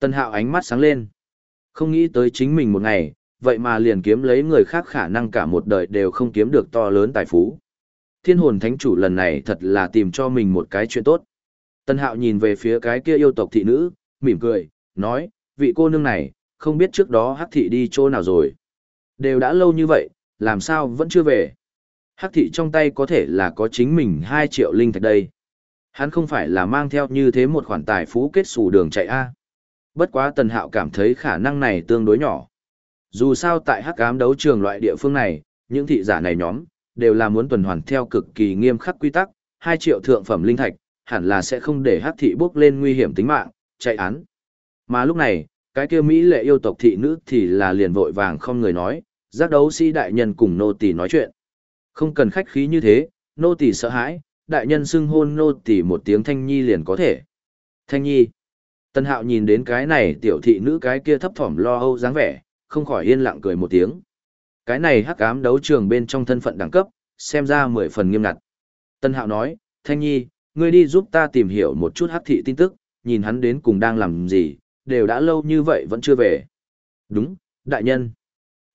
Tần hạo ánh mắt sáng lên. Không nghĩ tới chính mình một ngày, vậy mà liền kiếm lấy người khác khả năng cả một đời đều không kiếm được to lớn tài phú. Thiên hồn thánh chủ lần này thật là tìm cho mình một cái chuyện tốt. Tân hạo nhìn về phía cái kia yêu tộc thị nữ, mỉm cười, nói, vị cô nương này, không biết trước đó hắc thị đi chỗ nào rồi. Đều đã lâu như vậy, làm sao vẫn chưa về. Hắc thị trong tay có thể là có chính mình 2 triệu linh thạch đây. Hắn không phải là mang theo như thế một khoản tài phú kết xù đường chạy A. Bất quá Tần Hạo cảm thấy khả năng này tương đối nhỏ. Dù sao tại hắc ám đấu trường loại địa phương này, những thị giả này nhóm, đều là muốn tuần hoàn theo cực kỳ nghiêm khắc quy tắc, 2 triệu thượng phẩm linh thạch, hẳn là sẽ không để hắc thị bước lên nguy hiểm tính mạng, chạy án. Mà lúc này, cái kia Mỹ lệ yêu tộc thị nữ thì là liền vội vàng không người nói, giác đấu sĩ đại nhân cùng nô tỳ nói chuyện. Không cần khách khí như thế, nô tỳ sợ hãi, đại nhân xưng hôn nô tỳ một tiếng thanh nhi liền có thể. Thanh nhi. Tân hạo nhìn đến cái này tiểu thị nữ cái kia thấp thỏm lo âu dáng vẻ, không khỏi yên lặng cười một tiếng. Cái này hắc ám đấu trường bên trong thân phận đẳng cấp, xem ra mười phần nghiêm ngặt. Tân hạo nói, Thanh nhi, ngươi đi giúp ta tìm hiểu một chút hắc thị tin tức, nhìn hắn đến cùng đang làm gì, đều đã lâu như vậy vẫn chưa về. Đúng, đại nhân.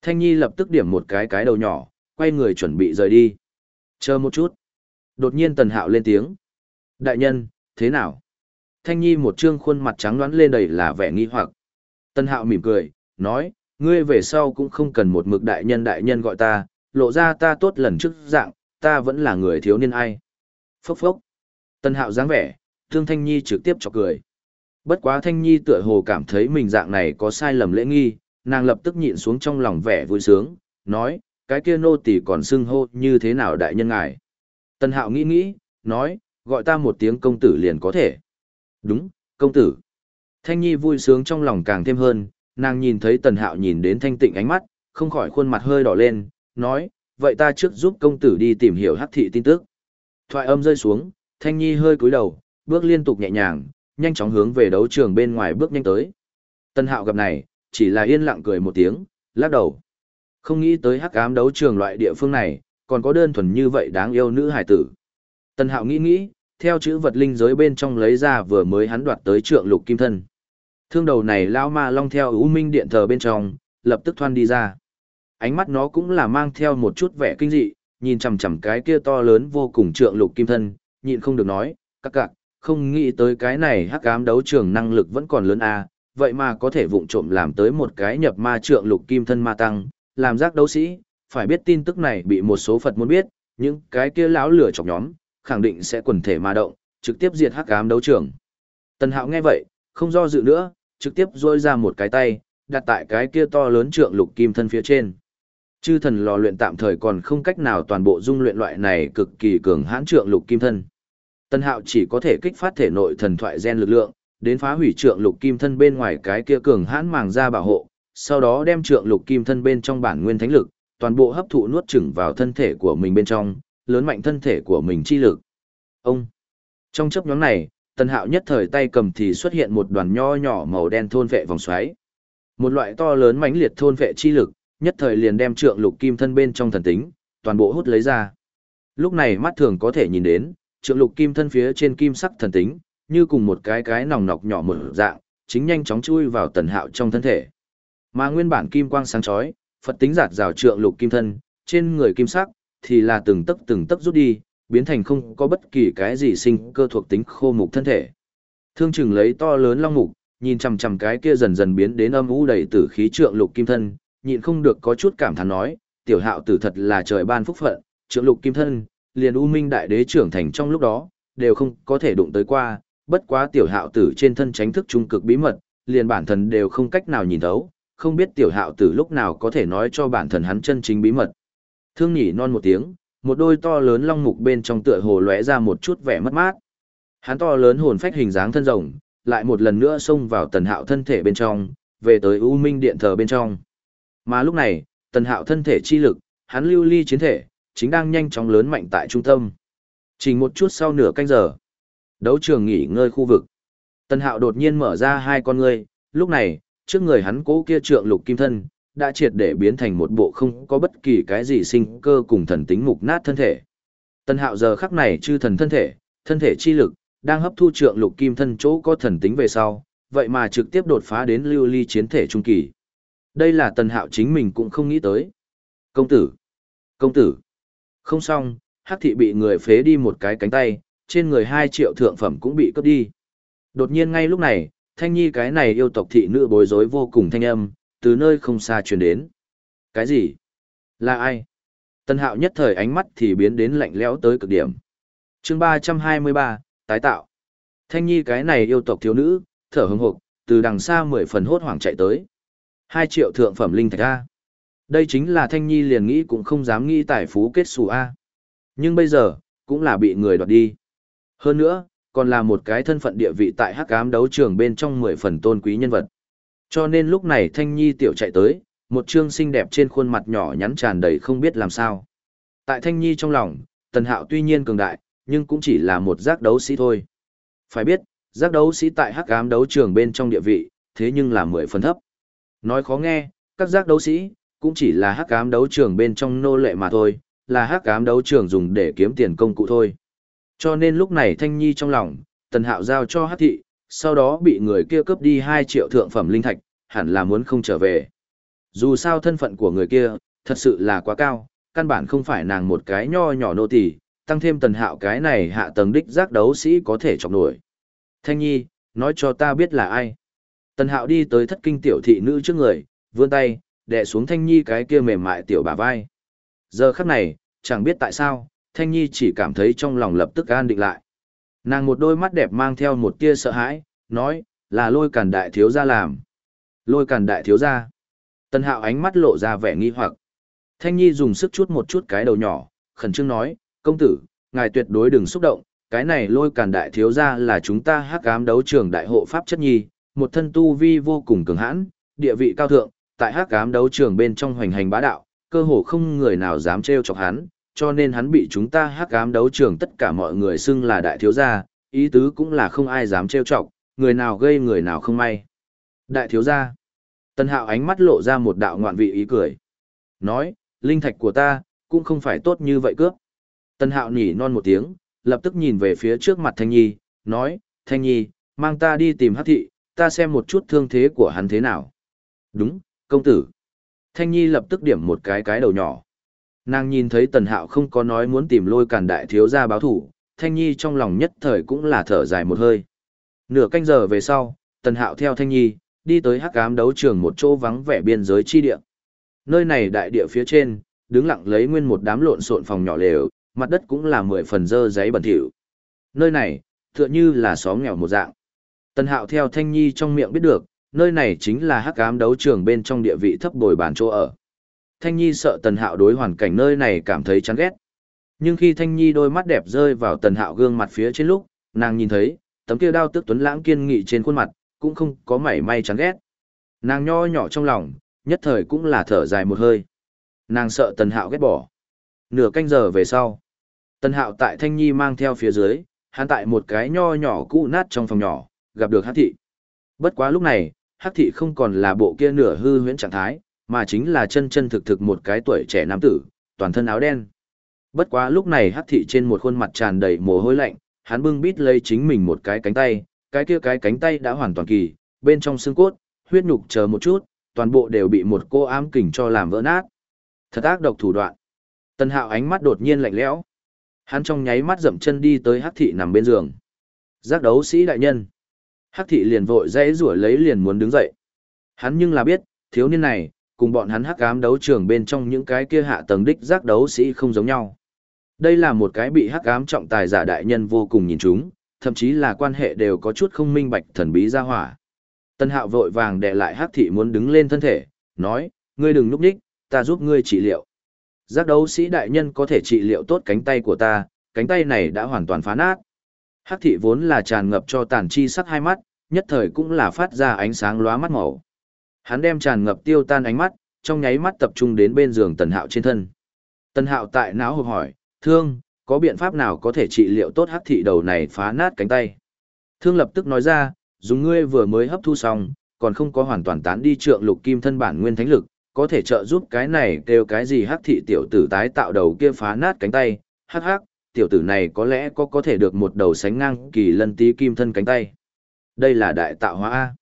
Thanh Nhi lập tức điểm một cái cái đầu nhỏ, quay người chuẩn bị rời đi. Chờ một chút. Đột nhiên Tần Hạo lên tiếng. Đại nhân, thế nào? Thanh Nhi một trương khuôn mặt trắng đoán lên đầy là vẻ nghi hoặc. Tần Hạo mỉm cười, nói, ngươi về sau cũng không cần một mực đại nhân đại nhân gọi ta, lộ ra ta tốt lần trước dạng, ta vẫn là người thiếu niên ai. Phốc phốc. Tần Hạo dáng vẻ, Thương Thanh Nhi trực tiếp chọc cười. Bất quá Thanh Nhi tựa hồ cảm thấy mình dạng này có sai lầm lễ nghi, nàng lập tức nhịn xuống trong lòng vẻ vui sướng, nói, cái kia nô tỳ còn xưng hô như thế nào đại nhân ngài. Tần Hạo nghĩ nghĩ, nói, gọi ta một tiếng công tử liền có thể. Đúng, công tử. Thanh Nhi vui sướng trong lòng càng thêm hơn, nàng nhìn thấy Tần Hạo nhìn đến thanh tịnh ánh mắt, không khỏi khuôn mặt hơi đỏ lên, nói, vậy ta trước giúp công tử đi tìm hiểu hắc thị tin tức. Thoại âm rơi xuống, Thanh Nhi hơi cúi đầu, bước liên tục nhẹ nhàng, nhanh chóng hướng về đấu trường bên ngoài bước nhanh tới. Tân Hạo gặp này, chỉ là yên lặng cười một tiếng, lắc đầu. Không nghĩ tới hắc ám đấu trường loại địa phương này, còn có đơn thuần như vậy đáng yêu nữ hải tử. Tân Hạo nghĩ nghĩ, theo chữ vật linh giới bên trong lấy ra vừa mới hắn đoạt tới trượng lục kim thân. Thương đầu này lao ma long theo ưu minh điện thờ bên trong, lập tức thoan đi ra. Ánh mắt nó cũng là mang theo một chút vẻ kinh dị, nhìn chằm chằm cái kia to lớn vô cùng trượng lục kim thân, nhịn không được nói, các cạc, không nghĩ tới cái này hắc ám đấu trường năng lực vẫn còn lớn a à, vậy mà có thể vụng trộm làm tới một cái nhập ma trượng lục kim thân ma tăng, làm giác đấu sĩ, phải biết tin tức này bị một số Phật muốn biết, những cái kia lão lửa chọc nhóm, khẳng định sẽ quần thể ma động, trực tiếp diệt hắc ám đấu trường. Tần Hạo nghe vậy, không do dự nữa, trực tiếp rôi ra một cái tay, đặt tại cái kia to lớn trượng lục kim thân phía trên. Chư thần lò luyện tạm thời còn không cách nào toàn bộ dung luyện loại này cực kỳ cường hãn trượng lục kim thân. Tân Hạo chỉ có thể kích phát thể nội thần thoại gen lực lượng, đến phá hủy trượng lục kim thân bên ngoài cái kia cường hãn màng ra bảo hộ, sau đó đem trượng lục kim thân bên trong bản nguyên thánh lực, toàn bộ hấp thụ nuốt chửng vào thân thể của mình bên trong, lớn mạnh thân thể của mình chi lực. Ông. Trong chấp nhóm này, tần Hạo nhất thời tay cầm thì xuất hiện một đoàn nho nhỏ màu đen thôn vệ vòng xoáy. Một loại to lớn mãnh liệt thôn vệ chi lực, nhất thời liền đem trượng lục kim thân bên trong thần tính, toàn bộ hút lấy ra. Lúc này mắt thường có thể nhìn đến, trượng lục kim thân phía trên kim sắc thần tính, như cùng một cái cái nòng nọc nhỏ mở dạng, chính nhanh chóng chui vào tần hạo trong thân thể. Mà nguyên bản kim quang sáng chói, Phật tính giạt rào trượng lục kim thân, trên người kim sắc, thì là từng tấc từng tấc rút đi, biến thành không có bất kỳ cái gì sinh cơ thuộc tính khô mục thân thể. Thương chừng lấy to lớn long mục, nhìn chằm chằm cái kia dần dần biến đến âm u đầy tử khí trượng lục kim thân, nhịn không được có chút cảm thán nói, tiểu hạo tử thật là trời ban phúc phận, trượng lục kim thân, liền U Minh Đại Đế trưởng thành trong lúc đó, đều không có thể đụng tới qua, bất quá tiểu hạo tử trên thân tránh thức trung cực bí mật, liền bản thân đều không cách nào nhìn thấu, không biết tiểu hạo tử lúc nào có thể nói cho bản thân hắn chân chính bí mật. Thương nhỉ non một tiếng, một đôi to lớn long mục bên trong tựa hồ lóe ra một chút vẻ mất mát. Hắn to lớn hồn phách hình dáng thân rồng, lại một lần nữa xông vào tần hạo thân thể bên trong, về tới U Minh điện thờ bên trong. Mà lúc này, tần hạo thân thể chi lực, hắn lưu ly chiến thể, chính đang nhanh chóng lớn mạnh tại trung tâm. Chỉ một chút sau nửa canh giờ, đấu trường nghỉ ngơi khu vực. Tân Hạo đột nhiên mở ra hai con ngươi, lúc này, trước người hắn cố kia trượng lục kim thân, đã triệt để biến thành một bộ không có bất kỳ cái gì sinh cơ cùng thần tính mục nát thân thể. Tân Hạo giờ khắc này chư thần thân thể, thân thể chi lực, đang hấp thu trượng lục kim thân chỗ có thần tính về sau, vậy mà trực tiếp đột phá đến lưu ly chiến thể trung kỳ. Đây là Tân Hạo chính mình cũng không nghĩ tới. Công tử! Công tử! Không xong, hắc thị bị người phế đi một cái cánh tay, trên người hai triệu thượng phẩm cũng bị cướp đi. Đột nhiên ngay lúc này, thanh nhi cái này yêu tộc thị nữ bối rối vô cùng thanh âm, từ nơi không xa truyền đến. Cái gì? Là ai? Tân hạo nhất thời ánh mắt thì biến đến lạnh lẽo tới cực điểm. chương ba trăm hai mươi ba, tái tạo. Thanh Nhi cái này yêu tộc thiếu nữ, thở hững hực, từ đằng xa mười phần hốt hoảng chạy tới. Hai triệu thượng phẩm linh thạch A. Đây chính là Thanh Nhi liền nghĩ cũng không dám nghĩ tài phú kết xù A. Nhưng bây giờ, cũng là bị người đoạt đi. Hơn nữa, còn là một cái thân phận địa vị tại hắc ám đấu trường bên trong mười phần tôn quý nhân vật. Cho nên lúc này Thanh Nhi tiểu chạy tới, một trương xinh đẹp trên khuôn mặt nhỏ nhắn tràn đầy không biết làm sao. Tại Thanh Nhi trong lòng, Tần Hạo tuy nhiên cường đại, nhưng cũng chỉ là một giác đấu sĩ thôi. Phải biết, giác đấu sĩ tại hắc ám đấu trường bên trong địa vị, thế nhưng là mười phần thấp. Nói khó nghe, các giác đấu sĩ, cũng chỉ là hắc ám đấu trường bên trong nô lệ mà thôi, là hắc ám đấu trường dùng để kiếm tiền công cụ thôi. Cho nên lúc này Thanh Nhi trong lòng, Tần Hạo giao cho hắc thị, sau đó bị người kia cướp đi 2 triệu thượng phẩm linh thạch, hẳn là muốn không trở về. Dù sao thân phận của người kia, thật sự là quá cao, căn bản không phải nàng một cái nho nhỏ nô tỳ, tăng thêm Tần Hạo cái này hạ tầng đích giác đấu sĩ có thể chọc nổi. Thanh Nhi, nói cho ta biết là ai. Tần Hạo đi tới thất kinh tiểu thị nữ trước người, vươn tay, đè xuống Thanh Nhi cái kia mềm mại tiểu bà vai. Giờ khắc này, chẳng biết tại sao, Thanh Nhi chỉ cảm thấy trong lòng lập tức an định lại. Nàng một đôi mắt đẹp mang theo một tia sợ hãi, nói, là lôi Càn đại thiếu gia làm. Lôi Càn đại thiếu gia. Tần Hạo ánh mắt lộ ra vẻ nghi hoặc. Thanh Nhi dùng sức chút một chút cái đầu nhỏ, khẩn trương nói, công tử, ngài tuyệt đối đừng xúc động, cái này lôi Càn đại thiếu gia là chúng ta hắc ám đấu trường đại hộ pháp chất nhi, một thân tu vi vô cùng cường hãn, địa vị cao thượng, tại hắc ám đấu trường bên trong hoành hành bá đạo, cơ hồ không người nào dám trêu chọc hắn, cho nên hắn bị chúng ta hắc ám đấu trường tất cả mọi người xưng là đại thiếu gia, ý tứ cũng là không ai dám trêu chọc, người nào gây người nào không may. Đại thiếu gia. Tân Hạo ánh mắt lộ ra một đạo ngoạn vị ý cười. Nói, linh thạch của ta, cũng không phải tốt như vậy cướp. Tân Hạo nhỉ non một tiếng, lập tức nhìn về phía trước mặt Thanh Nhi, nói, Thanh Nhi, mang ta đi tìm Hắc thị, ta xem một chút thương thế của hắn thế nào. Đúng, công tử. Thanh Nhi lập tức điểm một cái cái đầu nhỏ. Nàng nhìn thấy Tần Hạo không có nói muốn tìm lôi cản đại thiếu gia báo thủ, Thanh Nhi trong lòng nhất thời cũng là thở dài một hơi. Nửa canh giờ về sau, Tần Hạo theo Thanh Nhi, đi tới hắc ám đấu trường một chỗ vắng vẻ biên giới chi địa. Nơi này đại địa phía trên, đứng lặng lấy nguyên một đám lộn xộn phòng nhỏ lều, mặt đất cũng là mười phần dơ giấy bẩn thỉu. Nơi này, tựa như là xóm nghèo một dạng. Tần Hạo theo Thanh Nhi trong miệng biết được, nơi này chính là hắc ám đấu trường bên trong địa vị thấp bồi bàn chỗ ở. Thanh Nhi sợ Tần Hạo đối hoàn cảnh nơi này cảm thấy chán ghét. Nhưng khi Thanh Nhi đôi mắt đẹp rơi vào Tần Hạo gương mặt phía trên lúc, nàng nhìn thấy, tấm kia đao tức tuấn lãng kiên nghị trên khuôn mặt, cũng không có mảy may chán ghét. Nàng nho nhỏ trong lòng, nhất thời cũng là thở dài một hơi. Nàng sợ Tần Hạo ghét bỏ. Nửa canh giờ về sau, Tần Hạo tại Thanh Nhi mang theo phía dưới, hắn tại một cái nho nhỏ cũ nát trong phòng nhỏ, gặp được Hắc thị. Bất quá lúc này, Hắc thị không còn là bộ kia nửa hư huyễn trạng thái, mà chính là chân chân thực thực một cái tuổi trẻ nam tử, toàn thân áo đen. Bất quá lúc này Hắc thị trên một khuôn mặt tràn đầy mồ hôi lạnh, hắn bưng bít lấy chính mình một cái cánh tay, cái kia cái cánh tay đã hoàn toàn kỳ, bên trong xương cốt, huyết nhục chờ một chút, toàn bộ đều bị một cô ám kình cho làm vỡ nát. Thật ác độc thủ đoạn. Tân Hạo ánh mắt đột nhiên lạnh lẽo. Hắn trong nháy mắt dậm chân đi tới Hắc thị nằm bên giường. Giác đấu sĩ đại nhân. Hắc thị liền vội dãy rủa lấy liền muốn đứng dậy. Hắn nhưng là biết, thiếu niên này, cùng bọn hắn hắc ám đấu trường bên trong những cái kia hạ tầng đích giác đấu sĩ không giống nhau. Đây là một cái bị hắc ám trọng tài giả đại nhân vô cùng nhìn chúng, thậm chí là quan hệ đều có chút không minh bạch thần bí ra hỏa. Tân hạo vội vàng đệ lại hắc thị muốn đứng lên thân thể, nói, ngươi đừng núp đích, ta giúp ngươi trị liệu. Giác đấu sĩ đại nhân có thể trị liệu tốt cánh tay của ta, cánh tay này đã hoàn toàn phá nát. Hắc thị vốn là tràn ngập cho tàn chi sắc hai mắt, nhất thời cũng là phát ra ánh sáng lóa mắt màu. Hắn đem tràn ngập tiêu tan ánh mắt, trong nháy mắt tập trung đến bên giường Tần Hạo trên thân. Tần Hạo tại não hộp hỏi, thương, có biện pháp nào có thể trị liệu tốt hắc thị đầu này phá nát cánh tay? Thương lập tức nói ra, dùng ngươi vừa mới hấp thu xong, còn không có hoàn toàn tán đi trượng lục kim thân bản nguyên thánh lực, có thể trợ giúp cái này kêu cái gì hắc thị tiểu tử tái tạo đầu kia phá nát cánh tay, hắc hắc, tiểu tử này có lẽ có có thể được một đầu sánh ngang kỳ lân tí kim thân cánh tay. Đây là đại tạo hóa A.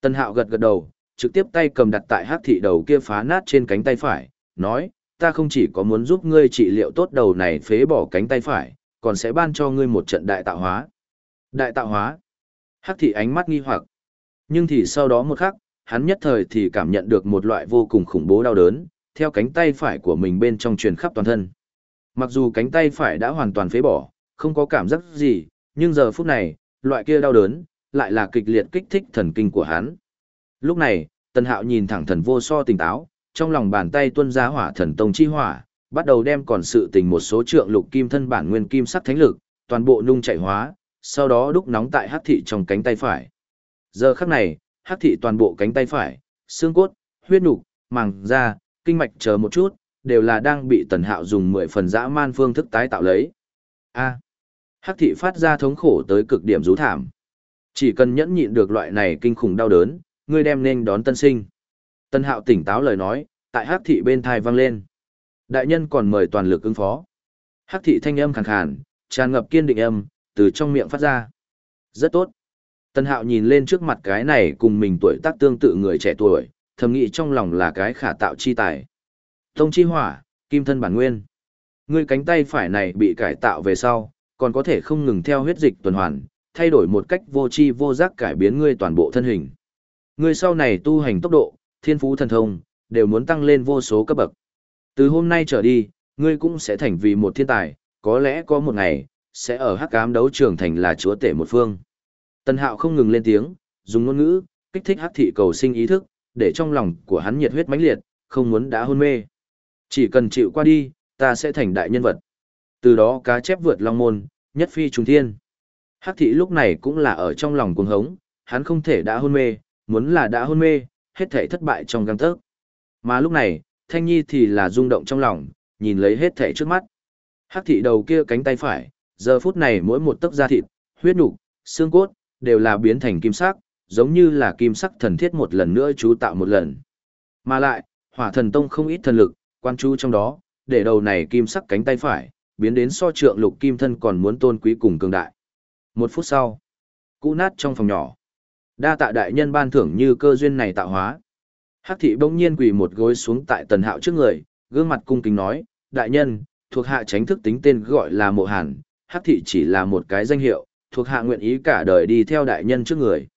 Tân hạo gật gật đầu, trực tiếp tay cầm đặt tại hắc thị đầu kia phá nát trên cánh tay phải, nói, ta không chỉ có muốn giúp ngươi trị liệu tốt đầu này phế bỏ cánh tay phải, còn sẽ ban cho ngươi một trận đại tạo hóa. Đại tạo hóa. Hắc thị ánh mắt nghi hoặc. Nhưng thì sau đó một khắc, hắn nhất thời thì cảm nhận được một loại vô cùng khủng bố đau đớn, theo cánh tay phải của mình bên trong truyền khắp toàn thân. Mặc dù cánh tay phải đã hoàn toàn phế bỏ, không có cảm giác gì, nhưng giờ phút này, loại kia đau đớn, lại là kịch liệt kích thích thần kinh của hắn. Lúc này, Tần Hạo nhìn thẳng thần vô so tỉnh táo, trong lòng bàn tay tuân ra hỏa thần tông chi hỏa, bắt đầu đem còn sự tình một số trượng lục kim thân bản nguyên kim sắc thánh lực, toàn bộ nung chảy hóa, sau đó đúc nóng tại hắc thị trong cánh tay phải. Giờ khắc này, hắc thị toàn bộ cánh tay phải, xương cốt, huyết nục, màng da, kinh mạch chờ một chút, đều là đang bị Tần Hạo dùng 10 phần dã man phương thức tái tạo lấy. A. Hắc thị phát ra thống khổ tới cực điểm rú thảm. Chỉ cần nhẫn nhịn được loại này kinh khủng đau đớn, ngươi đem nên đón tân sinh. Tân hạo tỉnh táo lời nói, tại hắc thị bên thai vang lên. Đại nhân còn mời toàn lực ứng phó. Hắc thị thanh âm khàn khàn, tràn ngập kiên định âm, từ trong miệng phát ra. Rất tốt. Tân hạo nhìn lên trước mặt cái này cùng mình tuổi tác tương tự người trẻ tuổi, thầm nghĩ trong lòng là cái khả tạo chi tài. Tông chi hỏa, kim thân bản nguyên. Ngươi cánh tay phải này bị cải tạo về sau, còn có thể không ngừng theo huyết dịch tuần hoàn, thay đổi một cách vô tri vô giác cải biến ngươi toàn bộ thân hình. Người sau này tu hành tốc độ, thiên phú thần thông, đều muốn tăng lên vô số cấp bậc. Từ hôm nay trở đi, ngươi cũng sẽ thành vì một thiên tài, có lẽ có một ngày, sẽ ở hắc ám đấu trường thành là chúa tể một phương. Tân hạo không ngừng lên tiếng, dùng ngôn ngữ, kích thích hắc thị cầu sinh ý thức, để trong lòng của hắn nhiệt huyết mãnh liệt, không muốn đã hôn mê. Chỉ cần chịu qua đi, ta sẽ thành đại nhân vật. Từ đó cá chép vượt long môn, nhất phi trùng thiên. Hắc thị lúc này cũng là ở trong lòng cuồng hống, hắn không thể đã hôn mê, muốn là đã hôn mê, hết thể thất bại trong găng tớc. Mà lúc này, Thanh Nhi thì là rung động trong lòng, nhìn lấy hết thể trước mắt. Hắc thị đầu kia cánh tay phải, giờ phút này mỗi một tấc da thịt, huyết nục, xương cốt, đều là biến thành kim sắc, giống như là kim sắc thần thiết một lần nữa chú tạo một lần. Mà lại, hỏa thần tông không ít thần lực, quan chú trong đó, để đầu này kim sắc cánh tay phải, biến đến so trượng lục kim thân còn muốn tôn quý cùng cường đại. Một phút sau, cũ nát trong phòng nhỏ. Đa tạ đại nhân ban thưởng như cơ duyên này tạo hóa. Hắc thị bỗng nhiên quỳ một gối xuống tại tần hạo trước người, gương mặt cung kính nói, đại nhân, thuộc hạ tránh thức tính tên gọi là mộ hàn, hắc thị chỉ là một cái danh hiệu, thuộc hạ nguyện ý cả đời đi theo đại nhân trước người.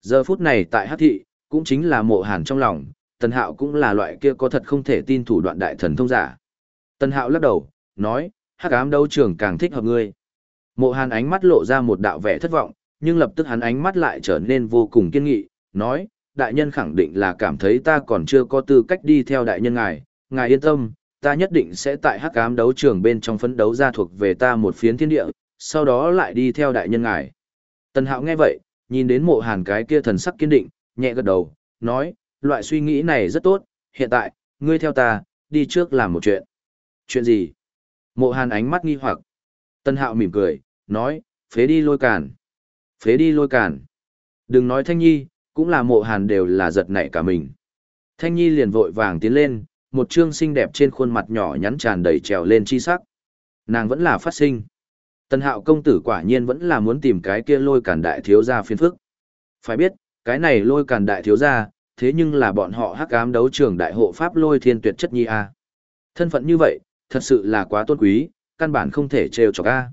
Giờ phút này tại hắc thị, cũng chính là mộ hàn trong lòng, tần hạo cũng là loại kia có thật không thể tin thủ đoạn đại thần thông giả. Tần hạo lắc đầu, nói, hắc ám đấu trường càng thích hợp ngươi. Mộ hàn ánh mắt lộ ra một đạo vẻ thất vọng, nhưng lập tức hắn ánh mắt lại trở nên vô cùng kiên nghị, nói, đại nhân khẳng định là cảm thấy ta còn chưa có tư cách đi theo đại nhân ngài, ngài yên tâm, ta nhất định sẽ tại hắc ám đấu trường bên trong phấn đấu ra thuộc về ta một phiến thiên địa, sau đó lại đi theo đại nhân ngài. Tần hạo nghe vậy, nhìn đến mộ hàn cái kia thần sắc kiên định, nhẹ gật đầu, nói, loại suy nghĩ này rất tốt, hiện tại, ngươi theo ta, đi trước làm một chuyện. Chuyện gì? Mộ hàn ánh mắt nghi hoặc. Tân hạo mỉm cười, nói, phế đi lôi càn. Phế đi lôi càn. Đừng nói Thanh Nhi, cũng là mộ hàn đều là giật nảy cả mình. Thanh Nhi liền vội vàng tiến lên, một trương xinh đẹp trên khuôn mặt nhỏ nhắn tràn đầy trèo lên chi sắc. Nàng vẫn là phát sinh. Tân hạo công tử quả nhiên vẫn là muốn tìm cái kia lôi càn đại thiếu gia phiên phức. Phải biết, cái này lôi càn đại thiếu gia, thế nhưng là bọn họ hắc ám đấu trường đại hộ pháp lôi thiên tuyệt chất nhi a. Thân phận như vậy, thật sự là quá tôn quý, căn bản không thể trêu chọc a.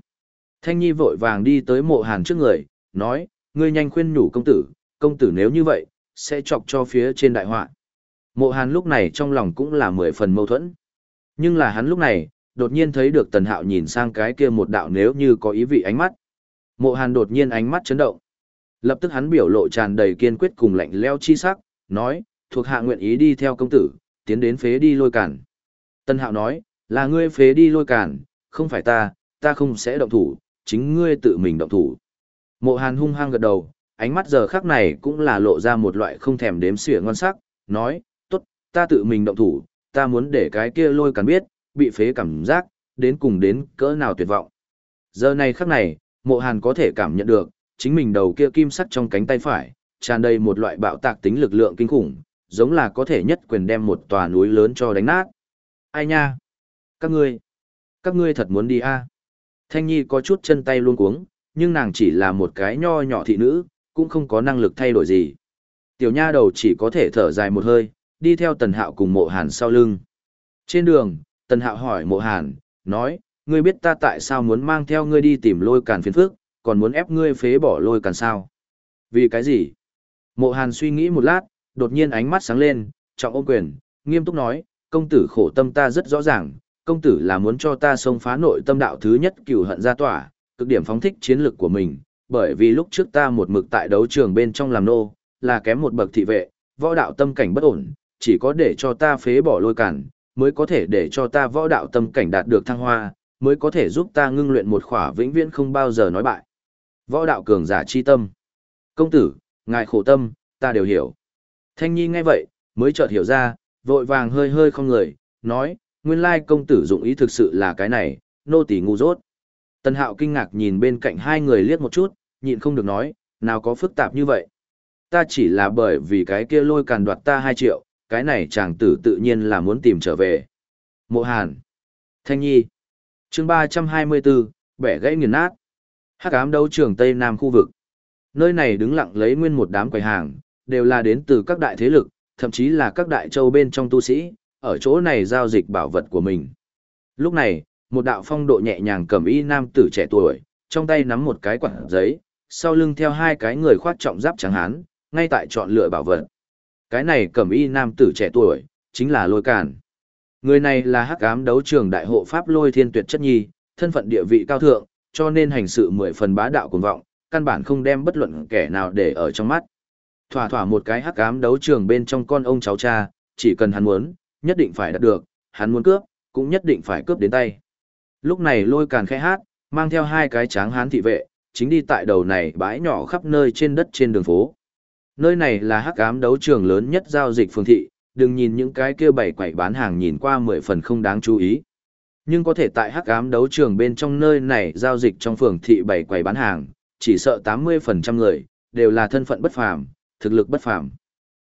Thanh Nhi vội vàng đi tới mộ hàn trước người, nói, ngươi nhanh khuyên nhủ công tử, công tử nếu như vậy, sẽ chọc cho phía trên đại họa. Mộ hàn lúc này trong lòng cũng là mười phần mâu thuẫn. Nhưng là hắn lúc này, đột nhiên thấy được tần hạo nhìn sang cái kia một đạo nếu như có ý vị ánh mắt. Mộ hàn đột nhiên ánh mắt chấn động. Lập tức hắn biểu lộ tràn đầy kiên quyết cùng lạnh leo chi sắc, nói, thuộc hạ nguyện ý đi theo công tử, tiến đến phế đi lôi cản. Tần hạo nói, là ngươi phế đi lôi cản, không phải ta, ta không sẽ động thủ, chính ngươi tự mình động thủ. Mộ hàn hung hăng gật đầu, ánh mắt giờ khắc này cũng là lộ ra một loại không thèm đếm xỉa ngon sắc, nói, tốt, ta tự mình động thủ, ta muốn để cái kia lôi cắn biết, bị phế cảm giác, đến cùng đến cỡ nào tuyệt vọng. Giờ này khắc này, mộ hàn có thể cảm nhận được, chính mình đầu kia kim sắt trong cánh tay phải, tràn đầy một loại bạo tạc tính lực lượng kinh khủng, giống là có thể nhất quyền đem một tòa núi lớn cho đánh nát. Ai nha? Các ngươi, các ngươi thật muốn đi a à? Thanh Nhi có chút chân tay luôn cuống, nhưng nàng chỉ là một cái nho nhỏ thị nữ, cũng không có năng lực thay đổi gì. Tiểu nha đầu chỉ có thể thở dài một hơi, đi theo Tần Hạo cùng mộ hàn sau lưng. Trên đường, Tần Hạo hỏi mộ hàn, nói, ngươi biết ta tại sao muốn mang theo ngươi đi tìm lôi càn phiền phước, còn muốn ép ngươi phế bỏ lôi càn sao? Vì cái gì? Mộ hàn suy nghĩ một lát, đột nhiên ánh mắt sáng lên, trọng ôm quyền, nghiêm túc nói, công tử khổ tâm ta rất rõ ràng, công tử là muốn cho ta xông phá nội tâm đạo thứ nhất cửu hận ra tỏa, cực điểm phóng thích chiến lược của mình, bởi vì lúc trước ta một mực tại đấu trường bên trong làm nô, là kém một bậc thị vệ, võ đạo tâm cảnh bất ổn, chỉ có để cho ta phế bỏ lôi cản, mới có thể để cho ta võ đạo tâm cảnh đạt được thăng hoa, mới có thể giúp ta ngưng luyện một khỏa vĩnh viễn không bao giờ nói bại. Võ đạo cường giả chi tâm. Công tử, ngài khổ tâm, ta đều hiểu. Thanh Nhi nghe vậy, mới chợt hiểu ra, vội vàng hơi hơi không người, nói, nguyên lai công tử dụng ý thực sự là cái này, nô tỳ ngu dốt. Tần hạo kinh ngạc nhìn bên cạnh hai người liếc một chút, nhịn không được nói, nào có phức tạp như vậy. Ta chỉ là bởi vì cái kia lôi càn đoạt ta hai triệu, cái này chàng tử tự nhiên là muốn tìm trở về. Mộ Hàn. Thanh Nhi. chương 324, bẻ gãy nghiền nát. Hắc ám đấu trường Tây Nam khu vực. Nơi này đứng lặng lấy nguyên một đám quầy hàng, đều là đến từ các đại thế lực, thậm chí là các đại châu bên trong tu sĩ, ở chỗ này giao dịch bảo vật của mình. Lúc này, một đạo phong độ nhẹ nhàng cầm y nam tử trẻ tuổi, trong tay nắm một cái quạt giấy, sau lưng theo hai cái người khoác trọng giáp trắng hán, ngay tại chọn lựa bảo vật. Cái này cầm y nam tử trẻ tuổi, chính là lôi càn. Người này là hắc ám đấu trường đại hộ pháp lôi thiên tuyệt chất nhi, thân phận địa vị cao thượng, cho nên hành sự mười phần bá đạo cuồng vọng, căn bản không đem bất luận kẻ nào để ở trong mắt. Thỏa thỏa một cái hắc ám đấu trường bên trong con ông cháu cha, chỉ cần hắn muốn, nhất định phải đạt được, hắn muốn cướp, cũng nhất định phải cướp đến tay. Lúc này lôi càn khẽ hát, mang theo hai cái tráng hán thị vệ, chính đi tại đầu này bãi nhỏ khắp nơi trên đất trên đường phố. Nơi này là hắc ám đấu trường lớn nhất giao dịch phương thị, đừng nhìn những cái kia bảy quẩy bán hàng nhìn qua mười phần không đáng chú ý. Nhưng có thể tại hắc ám đấu trường bên trong nơi này giao dịch trong phường thị bảy quầy bán hàng, chỉ sợ 80% người, đều là thân phận bất phàm, thực lực bất phàm.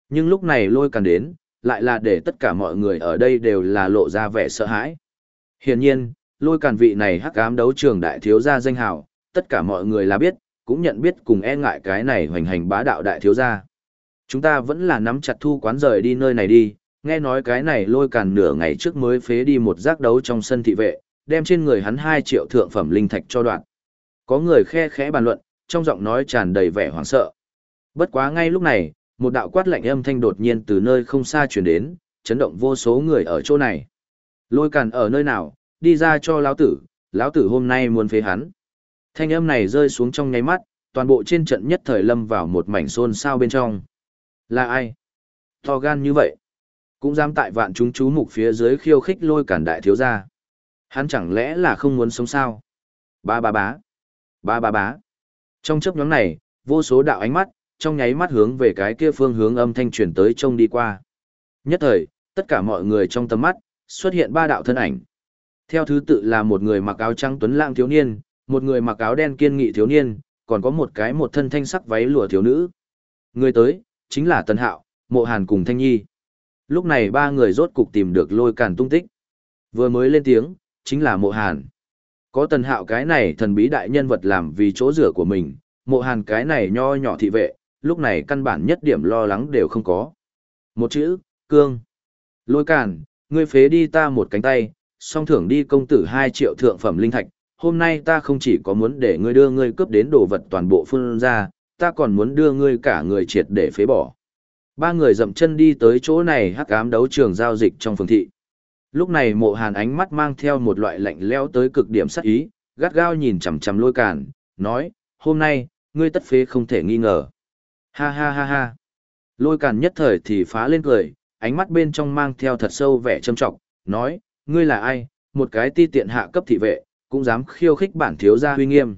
Nhưng lúc này lôi càn đến, lại là để tất cả mọi người ở đây đều là lộ ra vẻ sợ hãi. Hiển nhiên, lôi càn vị này hắc ám đấu trường đại thiếu gia danh hào, tất cả mọi người là biết, cũng nhận biết cùng e ngại cái này hoành hành bá đạo đại thiếu gia. Chúng ta vẫn là nắm chặt thu quán rời đi nơi này đi, nghe nói cái này lôi càn nửa ngày trước mới phế đi một giác đấu trong sân thị vệ, đem trên người hắn 2 triệu thượng phẩm linh thạch cho đoạn. Có người khe khẽ bàn luận, trong giọng nói tràn đầy vẻ hoảng sợ. Bất quá ngay lúc này, một đạo quát lạnh âm thanh đột nhiên từ nơi không xa truyền đến, chấn động vô số người ở chỗ này. Lôi càn ở nơi nào, đi ra cho lão tử, lão tử hôm nay muốn phế hắn. Thanh âm này rơi xuống trong nháy mắt, toàn bộ trên trận nhất thời lâm vào một mảnh xôn xao bên trong. Là ai? To gan như vậy. Cũng dám tại vạn chúng chú mục phía dưới khiêu khích lôi cản đại thiếu gia. Hắn chẳng lẽ là không muốn sống sao? Ba ba bá. Ba ba bá. Trong chấp nhóm này, vô số đạo ánh mắt, trong nháy mắt hướng về cái kia phương hướng âm thanh truyền tới trông đi qua. Nhất thời, tất cả mọi người trong tầm mắt, xuất hiện ba đạo thân ảnh. Theo thứ tự là một người mặc áo trắng tuấn lãng thiếu niên, một người mặc áo đen kiên nghị thiếu niên, còn có một cái một thân thanh sắc váy lụa thiếu nữ. Người tới, chính là Tân Hạo, Mộ Hàn cùng Thanh Nhi. Lúc này ba người rốt cục tìm được lôi cản tung tích. Vừa mới lên tiếng, chính là Mộ Hàn. Có Tần Hạo cái này thần bí đại nhân vật làm vì chỗ rửa của mình, Mộ Hàn cái này nho nhỏ thị vệ, lúc này căn bản nhất điểm lo lắng đều không có. Một chữ, cương. Lôi cản, ngươi phế đi ta một cánh tay, song thưởng đi công tử 2 triệu thượng phẩm linh thạch, hôm nay ta không chỉ có muốn để ngươi đưa ngươi cướp đến đồ vật toàn bộ phương ra, ta còn muốn đưa ngươi cả người triệt để phế bỏ. Ba người dậm chân đi tới chỗ này hắc ám đấu trường giao dịch trong phường thị. Lúc này mộ hàn ánh mắt mang theo một loại lạnh leo tới cực điểm sắc ý, gắt gao nhìn chằm chằm lôi càn, nói, hôm nay, ngươi tất phế không thể nghi ngờ. Ha ha ha ha. Lôi càn nhất thời thì phá lên cười, ánh mắt bên trong mang theo thật sâu vẻ châm trọng, nói, ngươi là ai, một cái ti tiện hạ cấp thị vệ, cũng dám khiêu khích bản thiếu gia huy nghiêm.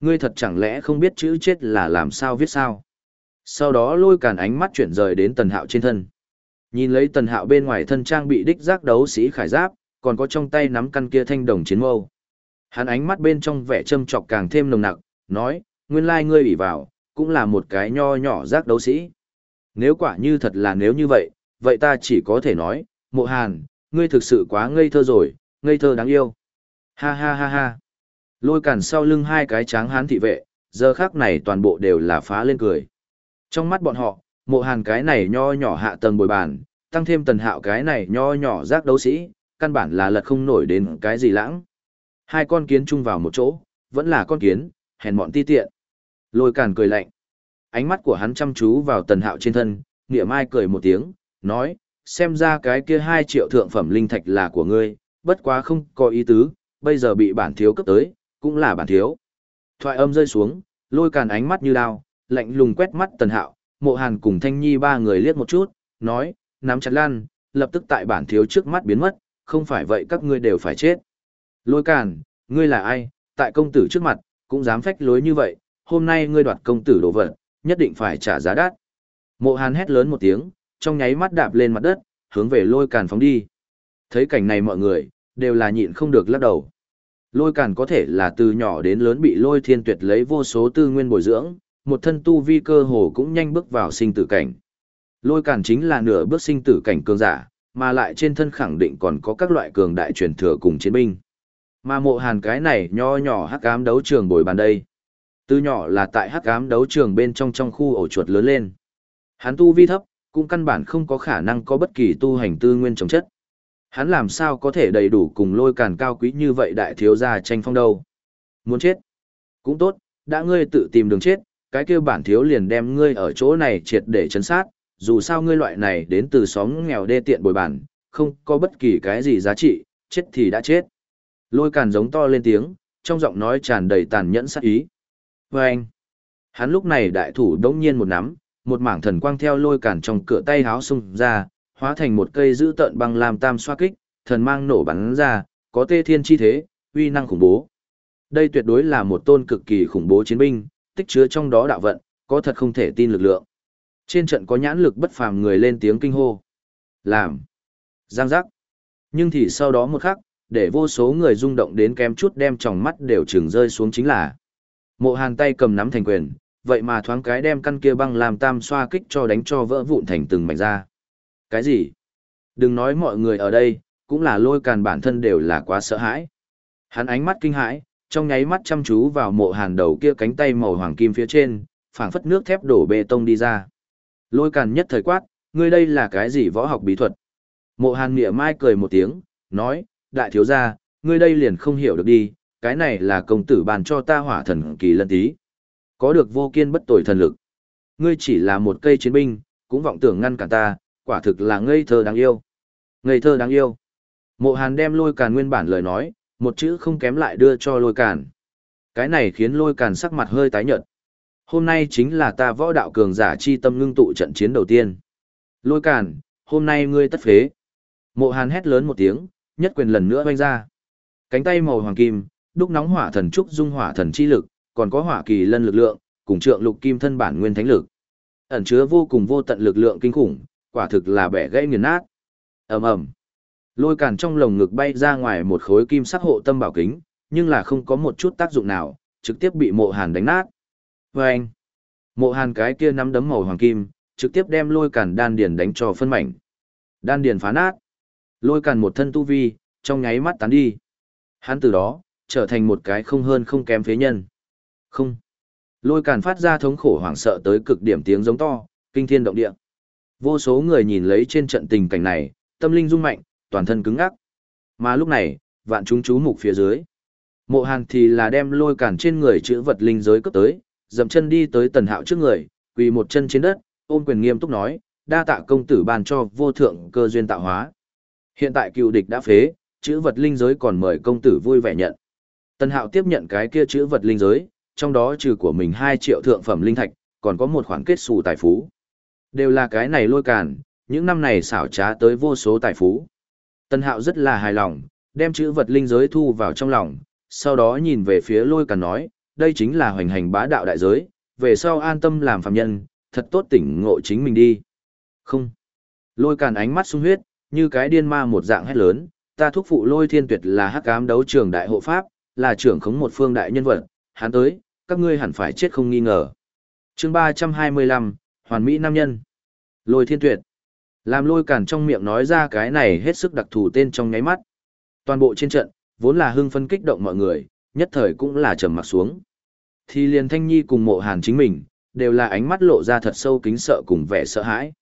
Ngươi thật chẳng lẽ không biết chữ chết là làm sao viết sao? Sau đó lôi càn ánh mắt chuyển rời đến tần hạo trên thân. Nhìn lấy tần hạo bên ngoài thân trang bị đích giác đấu sĩ khải giáp, còn có trong tay nắm căn kia thanh đồng chiến mâu. Hắn ánh mắt bên trong vẻ châm trọc càng thêm nồng nặc, nói, nguyên lai ngươi ủy vào, cũng là một cái nho nhỏ giác đấu sĩ. Nếu quả như thật là nếu như vậy, vậy ta chỉ có thể nói, mộ hàn, ngươi thực sự quá ngây thơ rồi, ngây thơ đáng yêu. Ha ha ha ha. Lôi cản sau lưng hai cái tráng hán thị vệ, giờ khác này toàn bộ đều là phá lên cười. Trong mắt bọn họ, mộ hàn cái này nho nhỏ hạ tầng bồi bàn, tăng thêm tần hạo cái này nho nhỏ giác đấu sĩ, căn bản là lật không nổi đến cái gì lãng. Hai con kiến chung vào một chỗ, vẫn là con kiến, hèn mọn ti tiện. Lôi cản cười lạnh. Ánh mắt của hắn chăm chú vào tần hạo trên thân, nghĩa mai cười một tiếng, nói, xem ra cái kia hai triệu thượng phẩm linh thạch là của ngươi, bất quá không có ý tứ, bây giờ bị bản thiếu cấp tới, cũng là bản thiếu, Thoại âm rơi xuống, lôi càn ánh mắt như đao, lạnh lùng quét mắt tần hạo, mộ hàn cùng thanh nhi ba người liếc một chút, nói, nắm chặt lan, lập tức tại bản thiếu trước mắt biến mất, không phải vậy các ngươi đều phải chết. Lôi càn, ngươi là ai, tại công tử trước mặt, cũng dám phách lối như vậy, hôm nay ngươi đoạt công tử đồ vật, nhất định phải trả giá đắt. Mộ hàn hét lớn một tiếng, trong nháy mắt đạp lên mặt đất, hướng về lôi càn phóng đi. Thấy cảnh này mọi người, đều là nhịn không được lắc đầu. Lôi càn có thể là từ nhỏ đến lớn bị lôi thiên tuyệt lấy vô số tư nguyên bồi dưỡng, một thân tu vi cơ hồ cũng nhanh bước vào sinh tử cảnh. Lôi càn chính là nửa bước sinh tử cảnh cường giả, mà lại trên thân khẳng định còn có các loại cường đại truyền thừa cùng chiến binh. Mà mộ hàn cái này nho nhỏ hắc ám đấu trường bồi bàn đây. Từ nhỏ là tại hắc ám đấu trường bên trong trong khu ổ chuột lớn lên. Hắn tu vi thấp, cũng căn bản không có khả năng có bất kỳ tu hành tư nguyên chống chất. Hắn làm sao có thể đầy đủ cùng lôi càn cao quý như vậy đại thiếu gia tranh phong đâu. Muốn chết. Cũng tốt, đã ngươi tự tìm đường chết, cái kêu bản thiếu liền đem ngươi ở chỗ này triệt để chấn sát, dù sao ngươi loại này đến từ xóm nghèo đê tiện bồi bản, không có bất kỳ cái gì giá trị, chết thì đã chết. Lôi càn giống to lên tiếng, trong giọng nói tràn đầy tàn nhẫn sát ý. Vâng! anh, hắn lúc này đại thủ đống nhiên một nắm, một mảng thần quang theo lôi cản trong cửa tay háo xung ra, hóa thành một cây giữ tợn băng làm tam xoa kích, thần mang nổ bắn ra, có tê thiên chi thế, uy năng khủng bố. Đây tuyệt đối là một tôn cực kỳ khủng bố chiến binh, tích chứa trong đó đạo vận, có thật không thể tin lực lượng. Trên trận có nhãn lực bất phàm người lên tiếng kinh hô. Làm. Giang giác. Nhưng thì sau đó một khắc, để vô số người rung động đến kém chút đem tròng mắt đều trừng rơi xuống chính là. Mộ hàn tay cầm nắm thành quyền, vậy mà thoáng cái đem căn kia băng làm tam xoa kích cho đánh cho vỡ vụn thành từng mảnh ra. Cái gì? Đừng nói mọi người ở đây, cũng là lôi càn bản thân đều là quá sợ hãi. Hắn ánh mắt kinh hãi, trong nháy mắt chăm chú vào mộ hàn đầu kia cánh tay màu hoàng kim phía trên, phảng phất nước thép đổ bê tông đi ra. Lôi càn nhất thời quát, ngươi đây là cái gì võ học bí thuật? Mộ hàn nghĩa mai cười một tiếng, nói, đại thiếu gia, ngươi đây liền không hiểu được đi, cái này là công tử bàn cho ta hỏa thần kỳ lân tí. Có được vô kiên bất tồi thần lực. Ngươi chỉ là một cây chiến binh, cũng vọng tưởng ngăn cản ta, quả thực là ngây thơ đáng yêu. Ngây thơ đáng yêu. Mộ hàn đem lôi càn nguyên bản lời nói, một chữ không kém lại đưa cho lôi càn. Cái này khiến lôi càn sắc mặt hơi tái nhợt. Hôm nay chính là ta võ đạo cường giả chi tâm ngưng tụ trận chiến đầu tiên. Lôi càn, hôm nay ngươi tất phế. Mộ hàn hét lớn một tiếng, nhất quyền lần nữa oanh ra. Cánh tay màu hoàng kim, đúc nóng hỏa thần trúc dung hỏa thần chi lực, còn có hỏa kỳ lân lực lượng, cùng trượng lục kim thân bản nguyên thánh lực. Ẩn chứa vô cùng vô tận lực lượng kinh khủng, quả thực là bẻ gãy nghiền nát. Ầm ầm. Lôi càn trong lồng ngực bay ra ngoài một khối kim sắc hộ tâm bảo kính, nhưng là không có một chút tác dụng nào, trực tiếp bị mộ hàn đánh nát. Và anh, mộ hàn cái kia nắm đấm màu hoàng kim, trực tiếp đem lôi càn đan điền đánh cho phân mảnh. Đan điền phá nát. Lôi càn một thân tu vi, trong nháy mắt tán đi. Hắn từ đó, trở thành một cái không hơn không kém phế nhân. Không. Lôi càn phát ra thống khổ hoảng sợ tới cực điểm tiếng giống to, kinh thiên động địa. Vô số người nhìn lấy trên trận tình cảnh này, tâm linh rung mạnh, toàn thân cứng ngắc. Mà lúc này, vạn chúng chú mục phía dưới. Mộ Hàn thì là đem lôi cản trên người chữ vật linh giới cấp tới, dậm chân đi tới tần hạo trước người, quỳ một chân trên đất, ôm quyền nghiêm túc nói, đa tạ công tử ban cho vô thượng cơ duyên tạo hóa. Hiện tại cựu địch đã phế, chữ vật linh giới còn mời công tử vui vẻ nhận. Tần hạo tiếp nhận cái kia chữ vật linh giới, trong đó trừ của mình 2 triệu thượng phẩm linh thạch, còn có một khoản kết xù tài phú. Đều là cái này lôi cản, những năm này xảo trá tới vô số tài phú. Tân hạo rất là hài lòng, đem chữ vật linh giới thu vào trong lòng, sau đó nhìn về phía lôi càn nói, đây chính là hoành hành bá đạo đại giới, về sau an tâm làm phạm nhân, thật tốt tỉnh ngộ chính mình đi. Không. Lôi càn ánh mắt sung huyết, như cái điên ma một dạng hét lớn, ta thúc phụ lôi thiên tuyệt là hắc ám đấu trường đại hộ pháp, là trưởng khống một phương đại nhân vật, hắn tới, các ngươi hẳn phải chết không nghi ngờ. chương 325, Hoàn Mỹ Nam Nhân. Lôi thiên tuyệt. Làm lôi cản trong miệng nói ra cái này hết sức đặc thù tên trong nháy mắt. Toàn bộ trên trận, vốn là hưng phân kích động mọi người, nhất thời cũng là trầm mặt xuống. Thì liền thanh nhi cùng mộ hàn chính mình, đều là ánh mắt lộ ra thật sâu kính sợ cùng vẻ sợ hãi.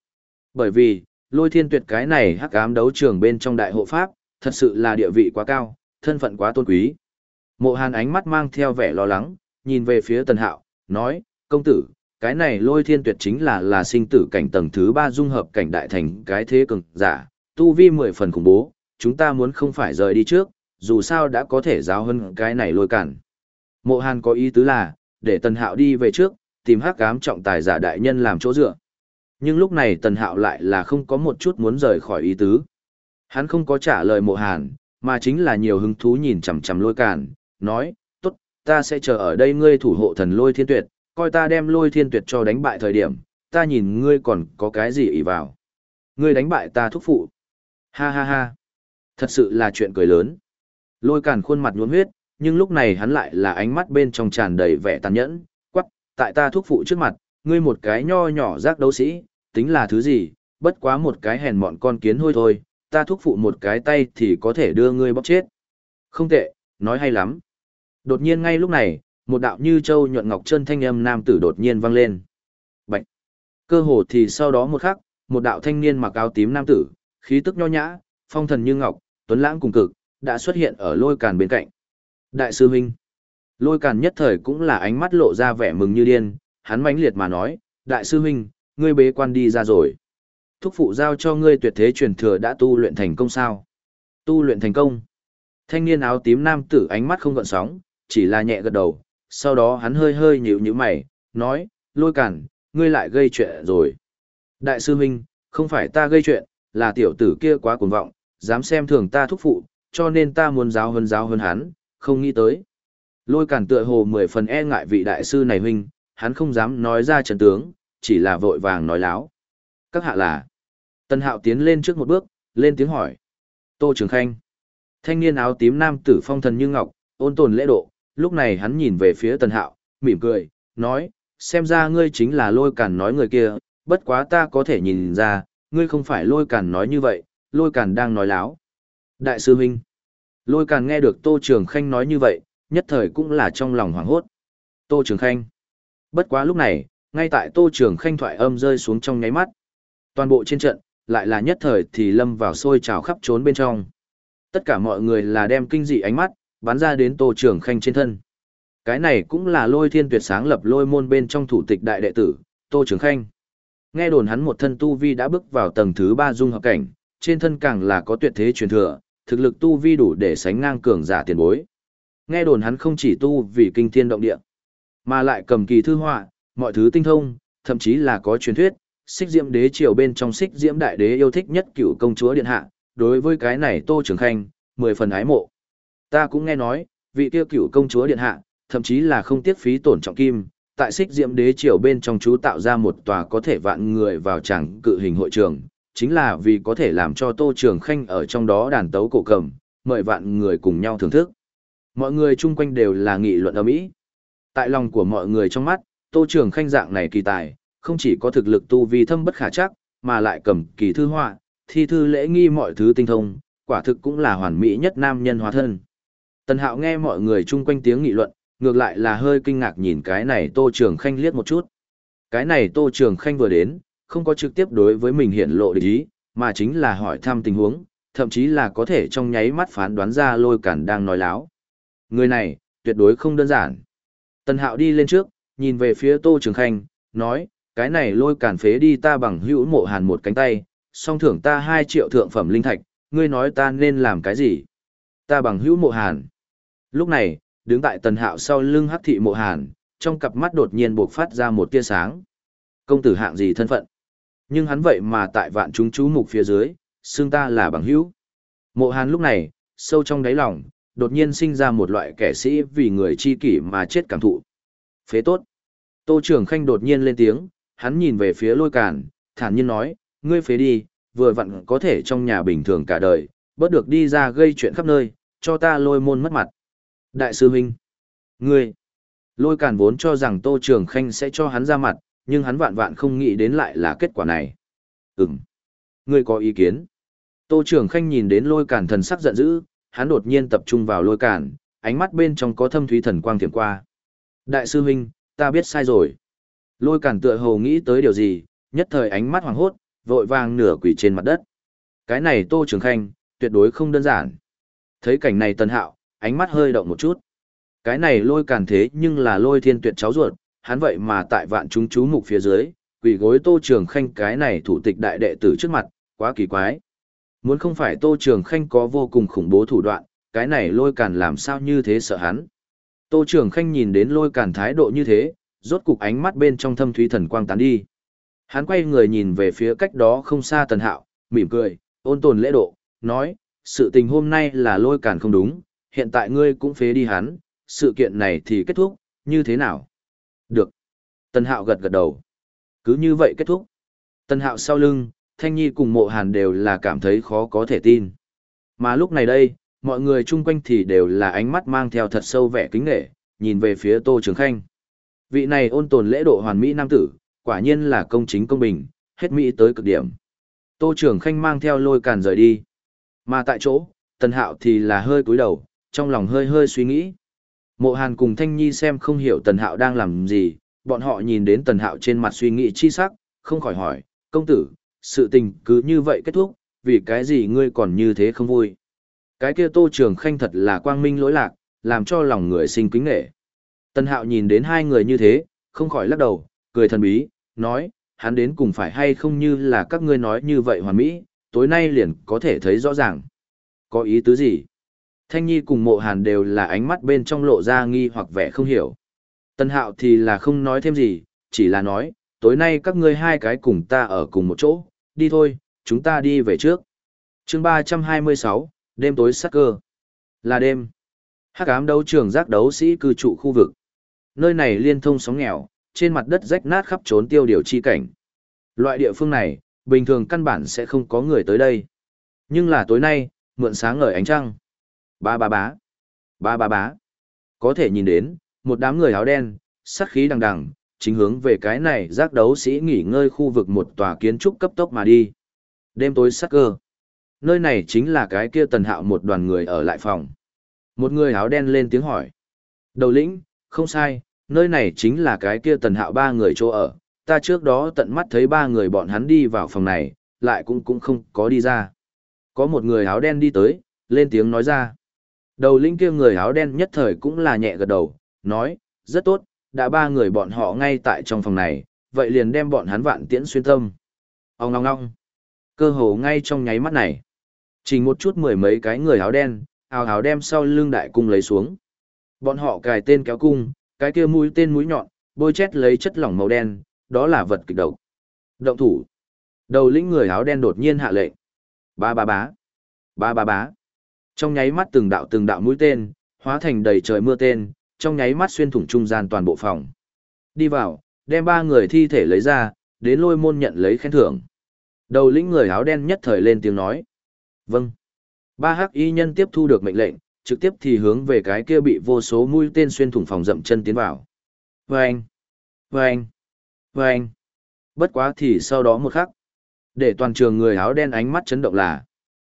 Bởi vì, lôi thiên tuyệt cái này hắc ám đấu trường bên trong đại hộ pháp, thật sự là địa vị quá cao, thân phận quá tôn quý. Mộ hàn ánh mắt mang theo vẻ lo lắng, nhìn về phía tần hạo, nói, công tử, cái này lôi thiên tuyệt chính là là sinh tử cảnh tầng thứ ba dung hợp cảnh đại thành cái thế cường giả, tu vi mười phần khủng bố, chúng ta muốn không phải rời đi trước, dù sao đã có thể giáo hơn cái này lôi cản. Mộ Hàn có ý tứ là, để Tần Hạo đi về trước, tìm hắc ám trọng tài giả đại nhân làm chỗ dựa. Nhưng lúc này Tần Hạo lại là không có một chút muốn rời khỏi ý tứ. Hắn không có trả lời Mộ Hàn, mà chính là nhiều hứng thú nhìn chằm chằm lôi càn, nói, ta sẽ chờ ở đây ngươi thủ hộ thần lôi thiên tuyệt, coi ta đem lôi thiên tuyệt cho đánh bại thời điểm, ta nhìn ngươi còn có cái gì ý vào. Ngươi đánh bại ta thúc phụ. Ha ha ha. Thật sự là chuyện cười lớn. Lôi càn khuôn mặt nhuốm huyết, nhưng lúc này hắn lại là ánh mắt bên trong tràn đầy vẻ tàn nhẫn, quắc, tại ta thúc phụ trước mặt, ngươi một cái nho nhỏ rác đấu sĩ, tính là thứ gì, bất quá một cái hèn mọn con kiến hôi thôi, ta thúc phụ một cái tay thì có thể đưa ngươi bóc chết. Không tệ, nói hay lắm. Đột nhiên ngay lúc này, một đạo như châu nhuận ngọc chân thanh âm nam tử đột nhiên vang lên. Bạch. Cơ hồ thì sau đó một khắc, một đạo thanh niên mặc áo tím nam tử, khí tức nho nhã, phong thần như ngọc, tuấn lãng cùng cực, đã xuất hiện ở lôi càn bên cạnh. Đại sư huynh. Lôi càn nhất thời cũng là ánh mắt lộ ra vẻ mừng như điên, hắn mãnh liệt mà nói, đại sư huynh, ngươi bế quan đi ra rồi. Thúc phụ giao cho ngươi tuyệt thế truyền thừa đã tu luyện thành công sao? Tu luyện thành công. Thanh niên áo tím nam tử ánh mắt không gợn sóng, chỉ là nhẹ gật đầu, sau đó hắn hơi hơi nhíu nhíu mày, nói, lôi cản, ngươi lại gây chuyện rồi. Đại sư huynh, không phải ta gây chuyện, là tiểu tử kia quá cuồng vọng, dám xem thường ta thúc phụ, cho nên ta muốn giáo hơn giáo hơn hắn, không nghĩ tới. Lôi cản tựa hồ mười phần e ngại vị đại sư này huynh, hắn không dám nói ra trận tướng, chỉ là vội vàng nói láo. Các hạ là. Tân hạo tiến lên trước một bước, lên tiếng hỏi. Tô Trường Khanh. Thanh niên áo tím nam tử phong thần như ngọc, ôn tồn lễ độ, lúc này hắn nhìn về phía Tần hạo, mỉm cười, nói, xem ra ngươi chính là lôi cản nói người kia, bất quá ta có thể nhìn ra, ngươi không phải lôi cản nói như vậy, lôi cản đang nói láo. Đại sư huynh. Lôi cản nghe được Tô Trường Khanh nói như vậy, nhất thời cũng là trong lòng hoảng hốt. Tô Trường Khanh. Bất quá lúc này, ngay tại Tô Trường Khanh thoại âm rơi xuống trong nháy mắt. Toàn bộ trên trận, lại là nhất thời thì lâm vào sôi trào khắp trốn bên trong. Tất cả mọi người là đem kinh dị ánh mắt, bắn ra đến Tô Trường Khanh trên thân. Cái này cũng là lôi thiên tuyệt sáng lập lôi môn bên trong thủ tịch đại đệ tử, Tô Trường Khanh. Nghe đồn hắn một thân tu vi đã bước vào tầng thứ ba dung hợp cảnh, trên thân càng là có tuyệt thế truyền thừa, thực lực tu vi đủ để sánh ngang cường giả tiền bối. Nghe đồn hắn không chỉ tu vì kinh thiên động địa, mà lại cầm kỳ thư họa, mọi thứ tinh thông, thậm chí là có truyền thuyết, xích diễm đế triều bên trong xích diễm đại đế yêu thích nhất cựu công chúa điện hạ, đối với cái này Tô Trường Khanh, mười phần ái mộ. Ta cũng nghe nói, vị kia cựu công chúa điện hạ, thậm chí là không tiếc phí tổn trọng kim, tại xích diễm đế triều bên trong chú tạo ra một tòa có thể vạn người vào chẳng cự hình hội trường, chính là vì có thể làm cho Tô Trường Khanh ở trong đó đàn tấu cổ cầm, mời vạn người cùng nhau thưởng thức. Mọi người chung quanh đều là nghị luận ở ý. Tại lòng của mọi người trong mắt, Tô Trường Khanh dạng này kỳ tài, không chỉ có thực lực tu vi thâm bất khả chắc, mà lại cầm kỳ thư họa, thi thư lễ nghi mọi thứ tinh thông, quả thực cũng là hoàn mỹ nhất nam nhân hóa thân. Tần Hạo nghe mọi người chung quanh tiếng nghị luận, ngược lại là hơi kinh ngạc nhìn cái này Tô Trường Khanh liếc một chút. Cái này Tô Trường Khanh vừa đến, không có trực tiếp đối với mình hiện lộ địch ý, mà chính là hỏi thăm tình huống, thậm chí là có thể trong nháy mắt phán đoán ra lôi cản đang nói láo. Người này, tuyệt đối không đơn giản. Tần Hạo đi lên trước, nhìn về phía Tô Trường Khanh, nói, cái này lôi cản phế đi ta bằng hữu mộ hàn một cánh tay, song thưởng ta 2 triệu thượng phẩm linh thạch, ngươi nói ta nên làm cái gì? Ta bằng hữu mộ hàn. Lúc này, đứng tại tần hạo sau lưng hắc thị mộ hàn, trong cặp mắt đột nhiên bộc phát ra một tia sáng. Công tử hạng gì thân phận? Nhưng hắn vậy mà tại vạn chúng chú mục phía dưới, xương ta là bằng hữu. Mộ hàn lúc này, sâu trong đáy lòng, đột nhiên sinh ra một loại kẻ sĩ vì người chi kỷ mà chết cảm thụ. Phế tốt. Tô trưởng Khanh đột nhiên lên tiếng, hắn nhìn về phía lôi càn, thản nhiên nói, ngươi phế đi, vừa vặn có thể trong nhà bình thường cả đời, bớt được đi ra gây chuyện khắp nơi, cho ta lôi môn mất mặt. Đại sư huynh, ngươi, lôi càn vốn cho rằng Tô Trường Khanh sẽ cho hắn ra mặt, nhưng hắn vạn vạn không nghĩ đến lại là kết quả này. Ừm, ngươi có ý kiến. Tô Trường Khanh nhìn đến lôi càn thần sắc giận dữ, hắn đột nhiên tập trung vào lôi càn, ánh mắt bên trong có thâm thúy thần quang thiểm qua. Đại sư huynh, ta biết sai rồi. Lôi càn tựa hồ nghĩ tới điều gì, nhất thời ánh mắt hoàng hốt, vội vàng nửa quỷ trên mặt đất. Cái này Tô Trường Khanh, tuyệt đối không đơn giản. Thấy cảnh này Tần Hạo, ánh mắt hơi động một chút. Cái này lôi càn thế nhưng là lôi thiên tuyệt cháu ruột, hắn vậy mà tại vạn chúng chú mục phía dưới, quỷ gối Tô Trường Khanh cái này thủ tịch đại đệ tử trước mặt, quá kỳ quái. Muốn không phải Tô Trường Khanh có vô cùng khủng bố thủ đoạn, cái này lôi càn làm sao như thế sợ hắn. Tô Trường Khanh nhìn đến lôi Càn thái độ như thế, rốt cục ánh mắt bên trong thâm thúy thần quang tán đi. Hắn quay người nhìn về phía cách đó không xa tần hạo, mỉm cười, ôn tồn lễ độ, nói, sự tình hôm nay là lôi Càn không đúng, hiện tại ngươi cũng phế đi hắn, sự kiện này thì kết thúc, như thế nào? Được. Tần hạo gật gật đầu. Cứ như vậy kết thúc. Tần hạo sau lưng, Thanh Nhi cùng mộ hàn đều là cảm thấy khó có thể tin. Mà lúc này đây, mọi người chung quanh thì đều là ánh mắt mang theo thật sâu vẻ kính nghệ, nhìn về phía Tô Trường Khanh. Vị này ôn tồn lễ độ hoàn mỹ nam tử, quả nhiên là công chính công bình, hết mỹ tới cực điểm. Tô Trường Khanh mang theo lôi càn rời đi. Mà tại chỗ, Tần Hạo thì là hơi cúi đầu, trong lòng hơi hơi suy nghĩ. Mộ Hàn cùng Thanh Nhi xem không hiểu Tần Hạo đang làm gì, bọn họ nhìn đến Tần Hạo trên mặt suy nghĩ chi sắc, không khỏi hỏi, công tử, sự tình cứ như vậy kết thúc, vì cái gì ngươi còn như thế không vui. Cái kia Tô Trường Khanh thật là quang minh lỗi lạc, làm cho lòng người sinh kính nghệ. Tần Hạo nhìn đến hai người như thế, không khỏi lắc đầu, cười thần bí, nói, hắn đến cùng phải hay không như là các ngươi nói như vậy hoàn mỹ, tối nay liền có thể thấy rõ ràng. Có ý tứ gì? Thanh Nhi cùng mộ hàn đều là ánh mắt bên trong lộ ra nghi hoặc vẻ không hiểu. Tân hạo thì là không nói thêm gì, chỉ là nói, tối nay các ngươi hai cái cùng ta ở cùng một chỗ, đi thôi, chúng ta đi về trước. chương 326, đêm tối sắc cơ. Là đêm. Hắc ám đấu trường giác đấu sĩ cư trụ khu vực. Nơi này liên thông sóng nghèo, trên mặt đất rách nát khắp trốn tiêu điều chi cảnh. Loại địa phương này, bình thường căn bản sẽ không có người tới đây. Nhưng là tối nay, mượn sáng ngời ánh trăng. Ba ba bá. Ba ba bá. Có thể nhìn đến, một đám người áo đen, sát khí đằng đằng, chính hướng về cái này giác đấu sĩ nghỉ ngơi khu vực một tòa kiến trúc cấp tốc mà đi. Đêm tối sắc cơ. Nơi này chính là cái kia tần hạo một đoàn người ở lại phòng. Một người áo đen lên tiếng hỏi. Đầu lĩnh, không sai, nơi này chính là cái kia tần hạo ba người chỗ ở. Ta trước đó tận mắt thấy ba người bọn hắn đi vào phòng này, lại cũng cũng không có đi ra. Có một người áo đen đi tới, lên tiếng nói ra. Đầu linh kia người áo đen nhất thời cũng là nhẹ gật đầu, nói, rất tốt, đã ba người bọn họ ngay tại trong phòng này, vậy liền đem bọn hắn vạn tiễn xuyên tâm. Ông ngong ngong. Cơ hồ ngay trong nháy mắt này. Chỉ một chút mười mấy cái người áo đen, áo áo đem sau lưng đại cung lấy xuống. Bọn họ cài tên kéo cung, cái kia mũi tên mũi nhọn, bôi chét lấy chất lỏng màu đen, đó là vật kịch độc. Động thủ. Đầu lĩnh người áo đen đột nhiên hạ lệnh. Ba ba bá. Ba ba bá. Trong nháy mắt từng đạo từng đạo mũi tên, hóa thành đầy trời mưa tên, trong nháy mắt xuyên thủng trung gian toàn bộ phòng. Đi vào, đem ba người thi thể lấy ra, đến lôi môn nhận lấy khen thưởng. Đầu lĩnh người áo đen nhất thời lên tiếng nói. Vâng. Ba hắc y nhân tiếp thu được mệnh lệnh, trực tiếp thì hướng về cái kia bị vô số mũi tên xuyên thủng phòng dậm chân tiến vào. Vâng. Vâng. Vâng. Bất quá thì sau đó một khắc. Để toàn trường người áo đen ánh mắt chấn động là.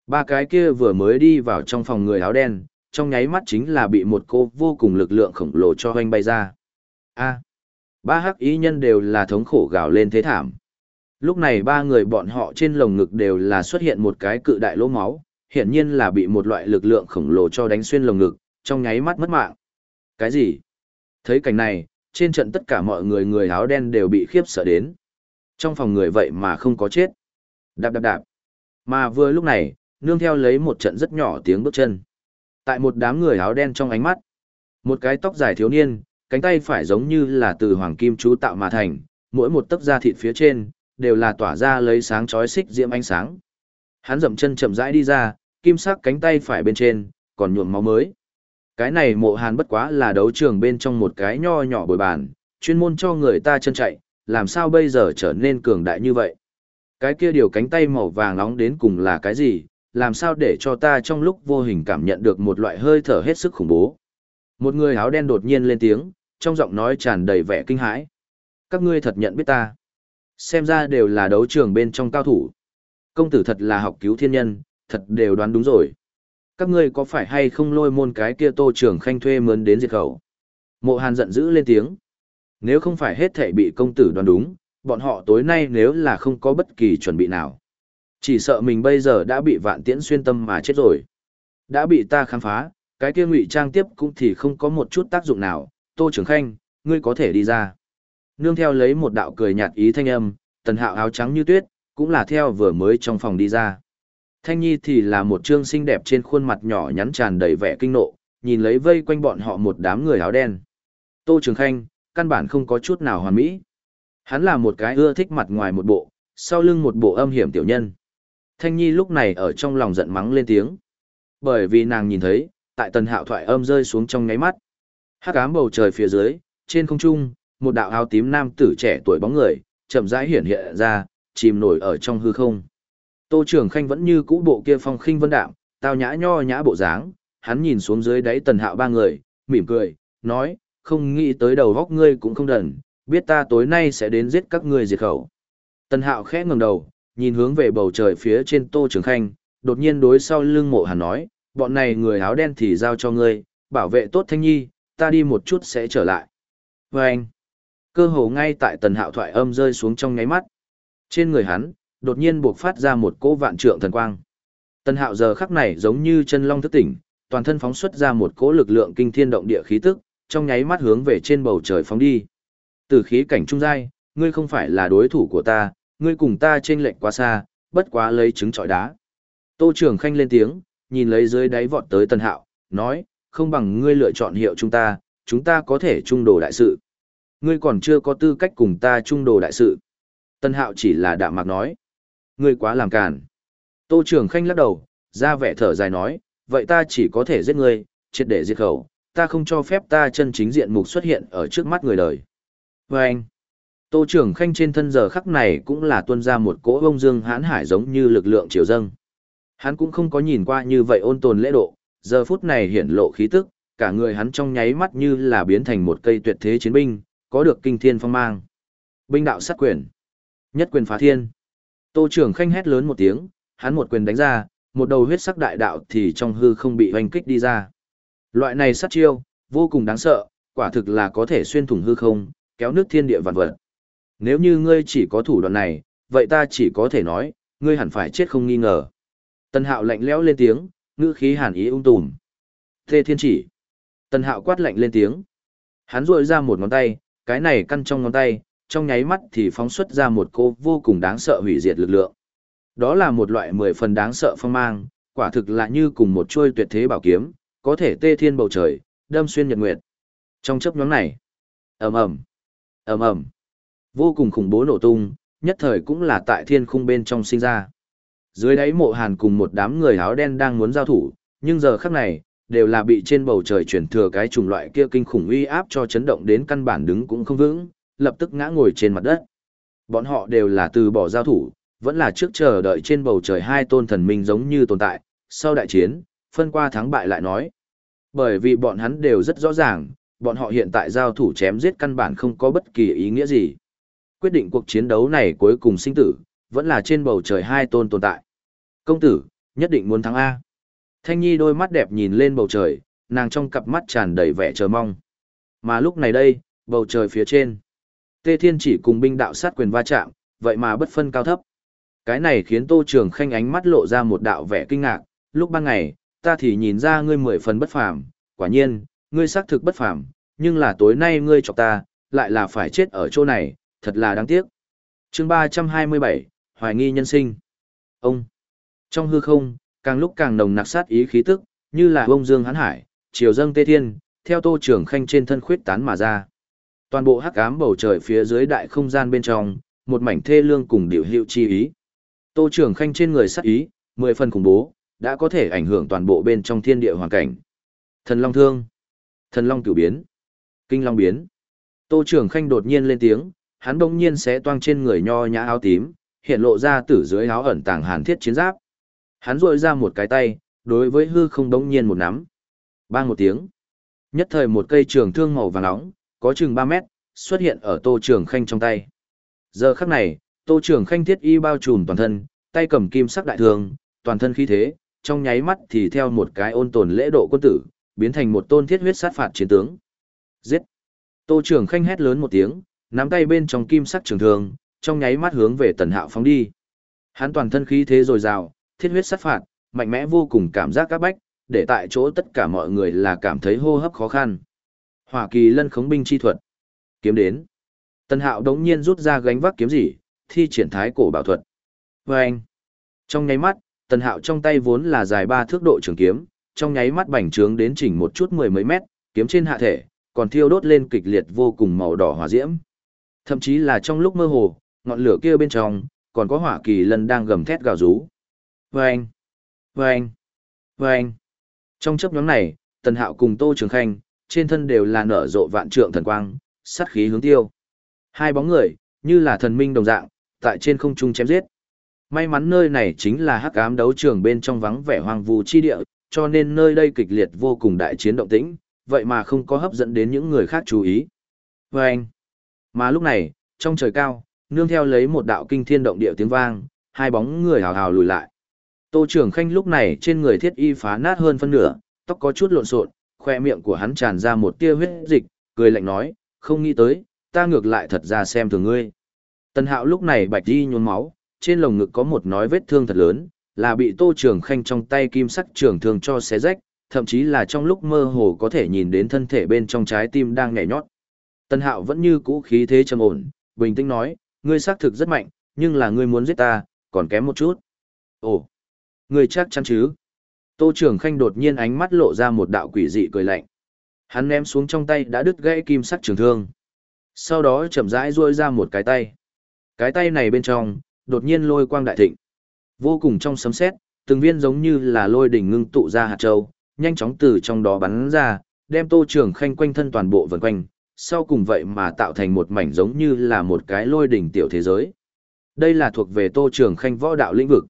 Ba cái kia vừa mới đi vào trong phòng người áo đen, trong nháy mắt chính là bị một cô vô cùng lực lượng khổng lồ cho hoanh bay ra. A. ba hắc ý nhân đều là thống khổ gào lên thế thảm. Lúc này ba người bọn họ trên lồng ngực đều là xuất hiện một cái cự đại lỗ máu, hiển nhiên là bị một loại lực lượng khổng lồ cho đánh xuyên lồng ngực, trong nháy mắt mất mạng. Cái gì? Thấy cảnh này, trên trận tất cả mọi người người áo đen đều bị khiếp sợ đến. Trong phòng người vậy mà không có chết. Đạp đạp đạp. Mà vừa lúc này, nương theo lấy một trận rất nhỏ tiếng bước chân. Tại một đám người áo đen trong ánh mắt, một cái tóc dài thiếu niên, cánh tay phải giống như là từ hoàng kim chú tạo mà thành, mỗi một tấc da thịt phía trên đều là tỏa ra lấy sáng chói xích diễm ánh sáng. Hắn dậm chân chậm rãi đi ra, kim sắc cánh tay phải bên trên còn nhuộm máu mới. Cái này mộ hàn bất quá là đấu trường bên trong một cái nho nhỏ bồi bàn, chuyên môn cho người ta chân chạy, làm sao bây giờ trở nên cường đại như vậy. Cái kia điều cánh tay màu vàng nóng đến cùng là cái gì, làm sao để cho ta trong lúc vô hình cảm nhận được một loại hơi thở hết sức khủng bố. Một người áo đen đột nhiên lên tiếng, trong giọng nói tràn đầy vẻ kinh hãi. Các ngươi thật nhận biết ta. Xem ra đều là đấu trường bên trong cao thủ. Công tử thật là học cứu thiên nhân, thật đều đoán đúng rồi. Các ngươi có phải hay không lôi môn cái kia tô trưởng khanh thuê mướn đến diệt khẩu? Mộ hàn giận dữ lên tiếng. Nếu không phải hết thể bị công tử đoán đúng, bọn họ tối nay nếu là không có bất kỳ chuẩn bị nào. Chỉ sợ mình bây giờ đã bị vạn tiễn xuyên tâm mà chết rồi. Đã bị ta khám phá, cái kia ngụy trang tiếp cũng thì không có một chút tác dụng nào, Tô Trường Khanh, ngươi có thể đi ra. Nương theo lấy một đạo cười nhạt ý thanh âm, tần hạo áo trắng như tuyết, cũng là theo vừa mới trong phòng đi ra. Thanh Nhi thì là một trương xinh đẹp trên khuôn mặt nhỏ nhắn tràn đầy vẻ kinh nộ, nhìn lấy vây quanh bọn họ một đám người áo đen. Tô Trường Khanh, căn bản không có chút nào hoàn mỹ. Hắn là một cái ưa thích mặt ngoài một bộ, sau lưng một bộ âm hiểm tiểu nhân. Thanh Nhi lúc này ở trong lòng giận mắng lên tiếng. Bởi vì nàng nhìn thấy, tại tần hạo thoại âm rơi xuống trong ngáy mắt. hắc ám bầu trời phía dưới, trên không trung, một đạo áo tím nam tử trẻ tuổi bóng người, chậm rãi hiển hiện ra, chìm nổi ở trong hư không. Tô Trường Khanh vẫn như cũ bộ kia phong khinh vân đạm, tao nhã nho nhã bộ dáng, hắn nhìn xuống dưới đáy tần hạo ba người, mỉm cười, nói, không nghĩ tới đầu góc ngươi cũng không đần, biết ta tối nay sẽ đến giết các ngươi diệt khẩu. Tần hạo khẽ ngẩng đầu, nhìn hướng về bầu trời phía trên Tô Trường Khanh, đột nhiên đối sau lưng mộ hàn nói, bọn này người áo đen thì giao cho ngươi, bảo vệ tốt thanh nhi, ta đi một chút sẽ trở lại. Và anh, cơ hồ ngay tại tần hạo thoại âm rơi xuống trong ngáy mắt. Trên người hắn, đột nhiên buộc phát ra một cỗ vạn trượng thần quang. Tần hạo giờ khắc này giống như chân long thức tỉnh, toàn thân phóng xuất ra một cỗ lực lượng kinh thiên động địa khí tức, trong nháy mắt hướng về trên bầu trời phóng đi. Từ khí cảnh trung giai, ngươi không phải là đối thủ của ta, ngươi cùng ta trên lệnh quá xa, bất quá lấy trứng trọi đá. Tô Trường Khanh lên tiếng, nhìn lấy dưới đáy vọt tới Tân Hạo, nói, không bằng ngươi lựa chọn hiệu chúng ta, chúng ta có thể trung đồ đại sự. Ngươi còn chưa có tư cách cùng ta trung đồ đại sự. Tân Hạo chỉ là đạm mạc nói. Ngươi quá làm càn. Tô Trường Khanh lắc đầu, ra vẻ thở dài nói, vậy ta chỉ có thể giết ngươi, triệt để diệt khẩu, ta không cho phép ta chân chính diện mục xuất hiện ở trước mắt người đời. Vâng! anh, Tô trưởng Khanh trên thân giờ khắc này cũng là tuân ra một cỗ bông dương hãn hải giống như lực lượng triều dâng. Hắn cũng không có nhìn qua như vậy ôn tồn lễ độ, giờ phút này hiển lộ khí tức, cả người hắn trong nháy mắt như là biến thành một cây tuyệt thế chiến binh, có được kinh thiên phong mang. Binh đạo sát quyền, nhất quyền phá thiên. Tô trưởng Khanh hét lớn một tiếng, hắn một quyền đánh ra, một đầu huyết sắc đại đạo thì trong hư không bị hoành kích đi ra. Loại này sát chiêu, vô cùng đáng sợ, quả thực là có thể xuyên thủng hư không, kéo nước thiên địa vạn vật. Nếu như ngươi chỉ có thủ đoạn này, vậy ta chỉ có thể nói, ngươi hẳn phải chết không nghi ngờ. Tần Hạo lạnh lẽo lên tiếng, ngữ khí hàn ý ung tùm. Thê thiên chỉ. Tần Hạo quát lạnh lên tiếng. Hắn rội ra một ngón tay, cái này căn trong ngón tay, trong nháy mắt thì phóng xuất ra một cô vô cùng đáng sợ hủy diệt lực lượng. Đó là một loại mười phần đáng sợ phong mang, quả thực là như cùng một chuôi tuyệt thế bảo kiếm, có thể tê thiên bầu trời, đâm xuyên nhật nguyệt. Trong chấp nhóm này, ầm ầm, ầm ầm, vô cùng khủng bố nổ tung, nhất thời cũng là tại thiên khung bên trong sinh ra. Dưới đáy mộ hàn cùng một đám người áo đen đang muốn giao thủ, nhưng giờ khắc này, đều là bị trên bầu trời chuyển thừa cái chủng loại kia kinh khủng uy áp cho chấn động đến căn bản đứng cũng không vững, lập tức ngã ngồi trên mặt đất. Bọn họ đều là từ bỏ giao thủ, vẫn là trước chờ đợi trên bầu trời hai tôn thần minh giống như tồn tại, sau đại chiến, phân qua thắng bại lại nói. Bởi vì bọn hắn đều rất rõ ràng, bọn họ hiện tại giao thủ chém giết căn bản không có bất kỳ ý nghĩa gì. Quyết định cuộc chiến đấu này cuối cùng sinh tử, vẫn là trên bầu trời hai tôn tồn tại. Công tử, nhất định muốn thắng A. Thanh Nhi đôi mắt đẹp nhìn lên bầu trời, nàng trong cặp mắt tràn đầy vẻ chờ mong. Mà lúc này đây, bầu trời phía trên. Tê Thiên chỉ cùng binh đạo sát quyền va chạm, vậy mà bất phân cao thấp. Cái này khiến Tô Trường Khanh ánh mắt lộ ra một đạo vẻ kinh ngạc, lúc ban ngày, ta thì nhìn ra ngươi mười phần bất phàm, quả nhiên, ngươi xác thực bất phàm, nhưng là tối nay ngươi chọc ta, lại là phải chết ở chỗ này, thật là đáng tiếc. chương 327, Hoài nghi nhân sinh. Ông. Trong hư không, càng lúc càng nồng nặc sát ý khí tức, như là bông dương hán hải, chiều dâng tê thiên, theo tô trưởng khanh trên thân khuyết tán mà ra. Toàn bộ hắc ám bầu trời phía dưới đại không gian bên trong, một mảnh thê lương cùng điều hiệu chi ý. Tô trưởng khanh trên người sát ý, mười phần khủng bố, đã có thể ảnh hưởng toàn bộ bên trong thiên địa hoàn cảnh. Thần Long Thương, Thần Long Cửu Biến, Kinh Long Biến. Tô trưởng khanh đột nhiên lên tiếng, hắn bỗng nhiên sẽ toang trên người nho nhã áo tím, hiện lộ ra từ dưới áo ẩn tàng hàn thiết chiến giáp. Hắn rội ra một cái tay, đối với hư không đống nhiên một nắm. Bang một tiếng. Nhất thời một cây trường thương màu vàng nóng, có chừng 3 mét, xuất hiện ở tô trường khanh trong tay. Giờ khắc này, tô trường khanh thiết y bao trùm toàn thân, tay cầm kim sắc đại thương, toàn thân khí thế, trong nháy mắt thì theo một cái ôn tồn lễ độ quân tử, biến thành một tôn thiết huyết sát phạt chiến tướng. Giết! Tô trường khanh hét lớn một tiếng, nắm tay bên trong kim sắc trường thương, trong nháy mắt hướng về tần hạo phóng đi. Hắn toàn thân khí thế dồi dào, thiết huyết sát phạt, mạnh mẽ vô cùng cảm giác các bách, để tại chỗ tất cả mọi người là cảm thấy hô hấp khó khăn. Hỏa kỳ lân khống binh chi thuật. Kiếm đến. Tần hạo đống nhiên rút ra gánh vác kiếm gì, thi triển thái cổ bảo thuật. Và anh. Trong nháy mắt, tần hạo trong tay vốn là dài ba thước độ trường kiếm, trong nháy mắt bành trướng đến chỉnh một chút mười mấy mét, kiếm trên hạ thể, còn thiêu đốt lên kịch liệt vô cùng màu đỏ hỏa diễm. Thậm chí là trong lúc mơ hồ, ngọn lửa kia bên trong, còn có hỏa kỳ lân đang gầm thét gào rú. Vâng! Vâng! Vâng! Trong chấp nhóm này, Tần Hạo cùng Tô Trường Khanh, trên thân đều là nở rộ vạn trượng thần quang, sát khí hướng tiêu. Hai bóng người, như là thần minh đồng dạng, tại trên không trung chém giết. May mắn nơi này chính là hắc ám đấu trường bên trong vắng vẻ hoang vu chi địa, cho nên nơi đây kịch liệt vô cùng đại chiến động tĩnh, vậy mà không có hấp dẫn đến những người khác chú ý. Và anh, mà lúc này, trong trời cao, nương theo lấy một đạo kinh thiên động địa tiếng vang, hai bóng người hào hào lùi lại. Tô trưởng khanh lúc này trên người thiết y phá nát hơn phân nửa, tóc có chút lộn xộn, khoe miệng của hắn tràn ra một tia huyết dịch, cười lạnh nói, không nghĩ tới, ta ngược lại thật ra xem thường ngươi. Tần hạo lúc này bạch đi nhuôn máu, trên lồng ngực có một nói vết thương thật lớn, là bị tô trường khanh trong tay kim sắc trường thương cho xé rách, thậm chí là trong lúc mơ hồ có thể nhìn đến thân thể bên trong trái tim đang nhảy nhót. Tần hạo vẫn như cũ khí thế trầm ổn, bình tĩnh nói, ngươi xác thực rất mạnh, nhưng là ngươi muốn giết ta, còn kém một chút. Ồ, ngươi chắc chắn chứ? Tô Trường Khanh đột nhiên ánh mắt lộ ra một đạo quỷ dị cười lạnh. Hắn ném xuống trong tay đã đứt gãy kim sắc trường thương. Sau đó chậm rãi duỗi ra một cái tay. Cái tay này bên trong, đột nhiên lôi quang đại thịnh. Vô cùng trong sấm sét, từng viên giống như là lôi đỉnh ngưng tụ ra hạt châu, nhanh chóng từ trong đó bắn ra, đem Tô Trường Khanh quanh thân toàn bộ vần quanh, sau cùng vậy mà tạo thành một mảnh giống như là một cái lôi đỉnh tiểu thế giới. Đây là thuộc về Tô Trường Khanh võ đạo lĩnh vực.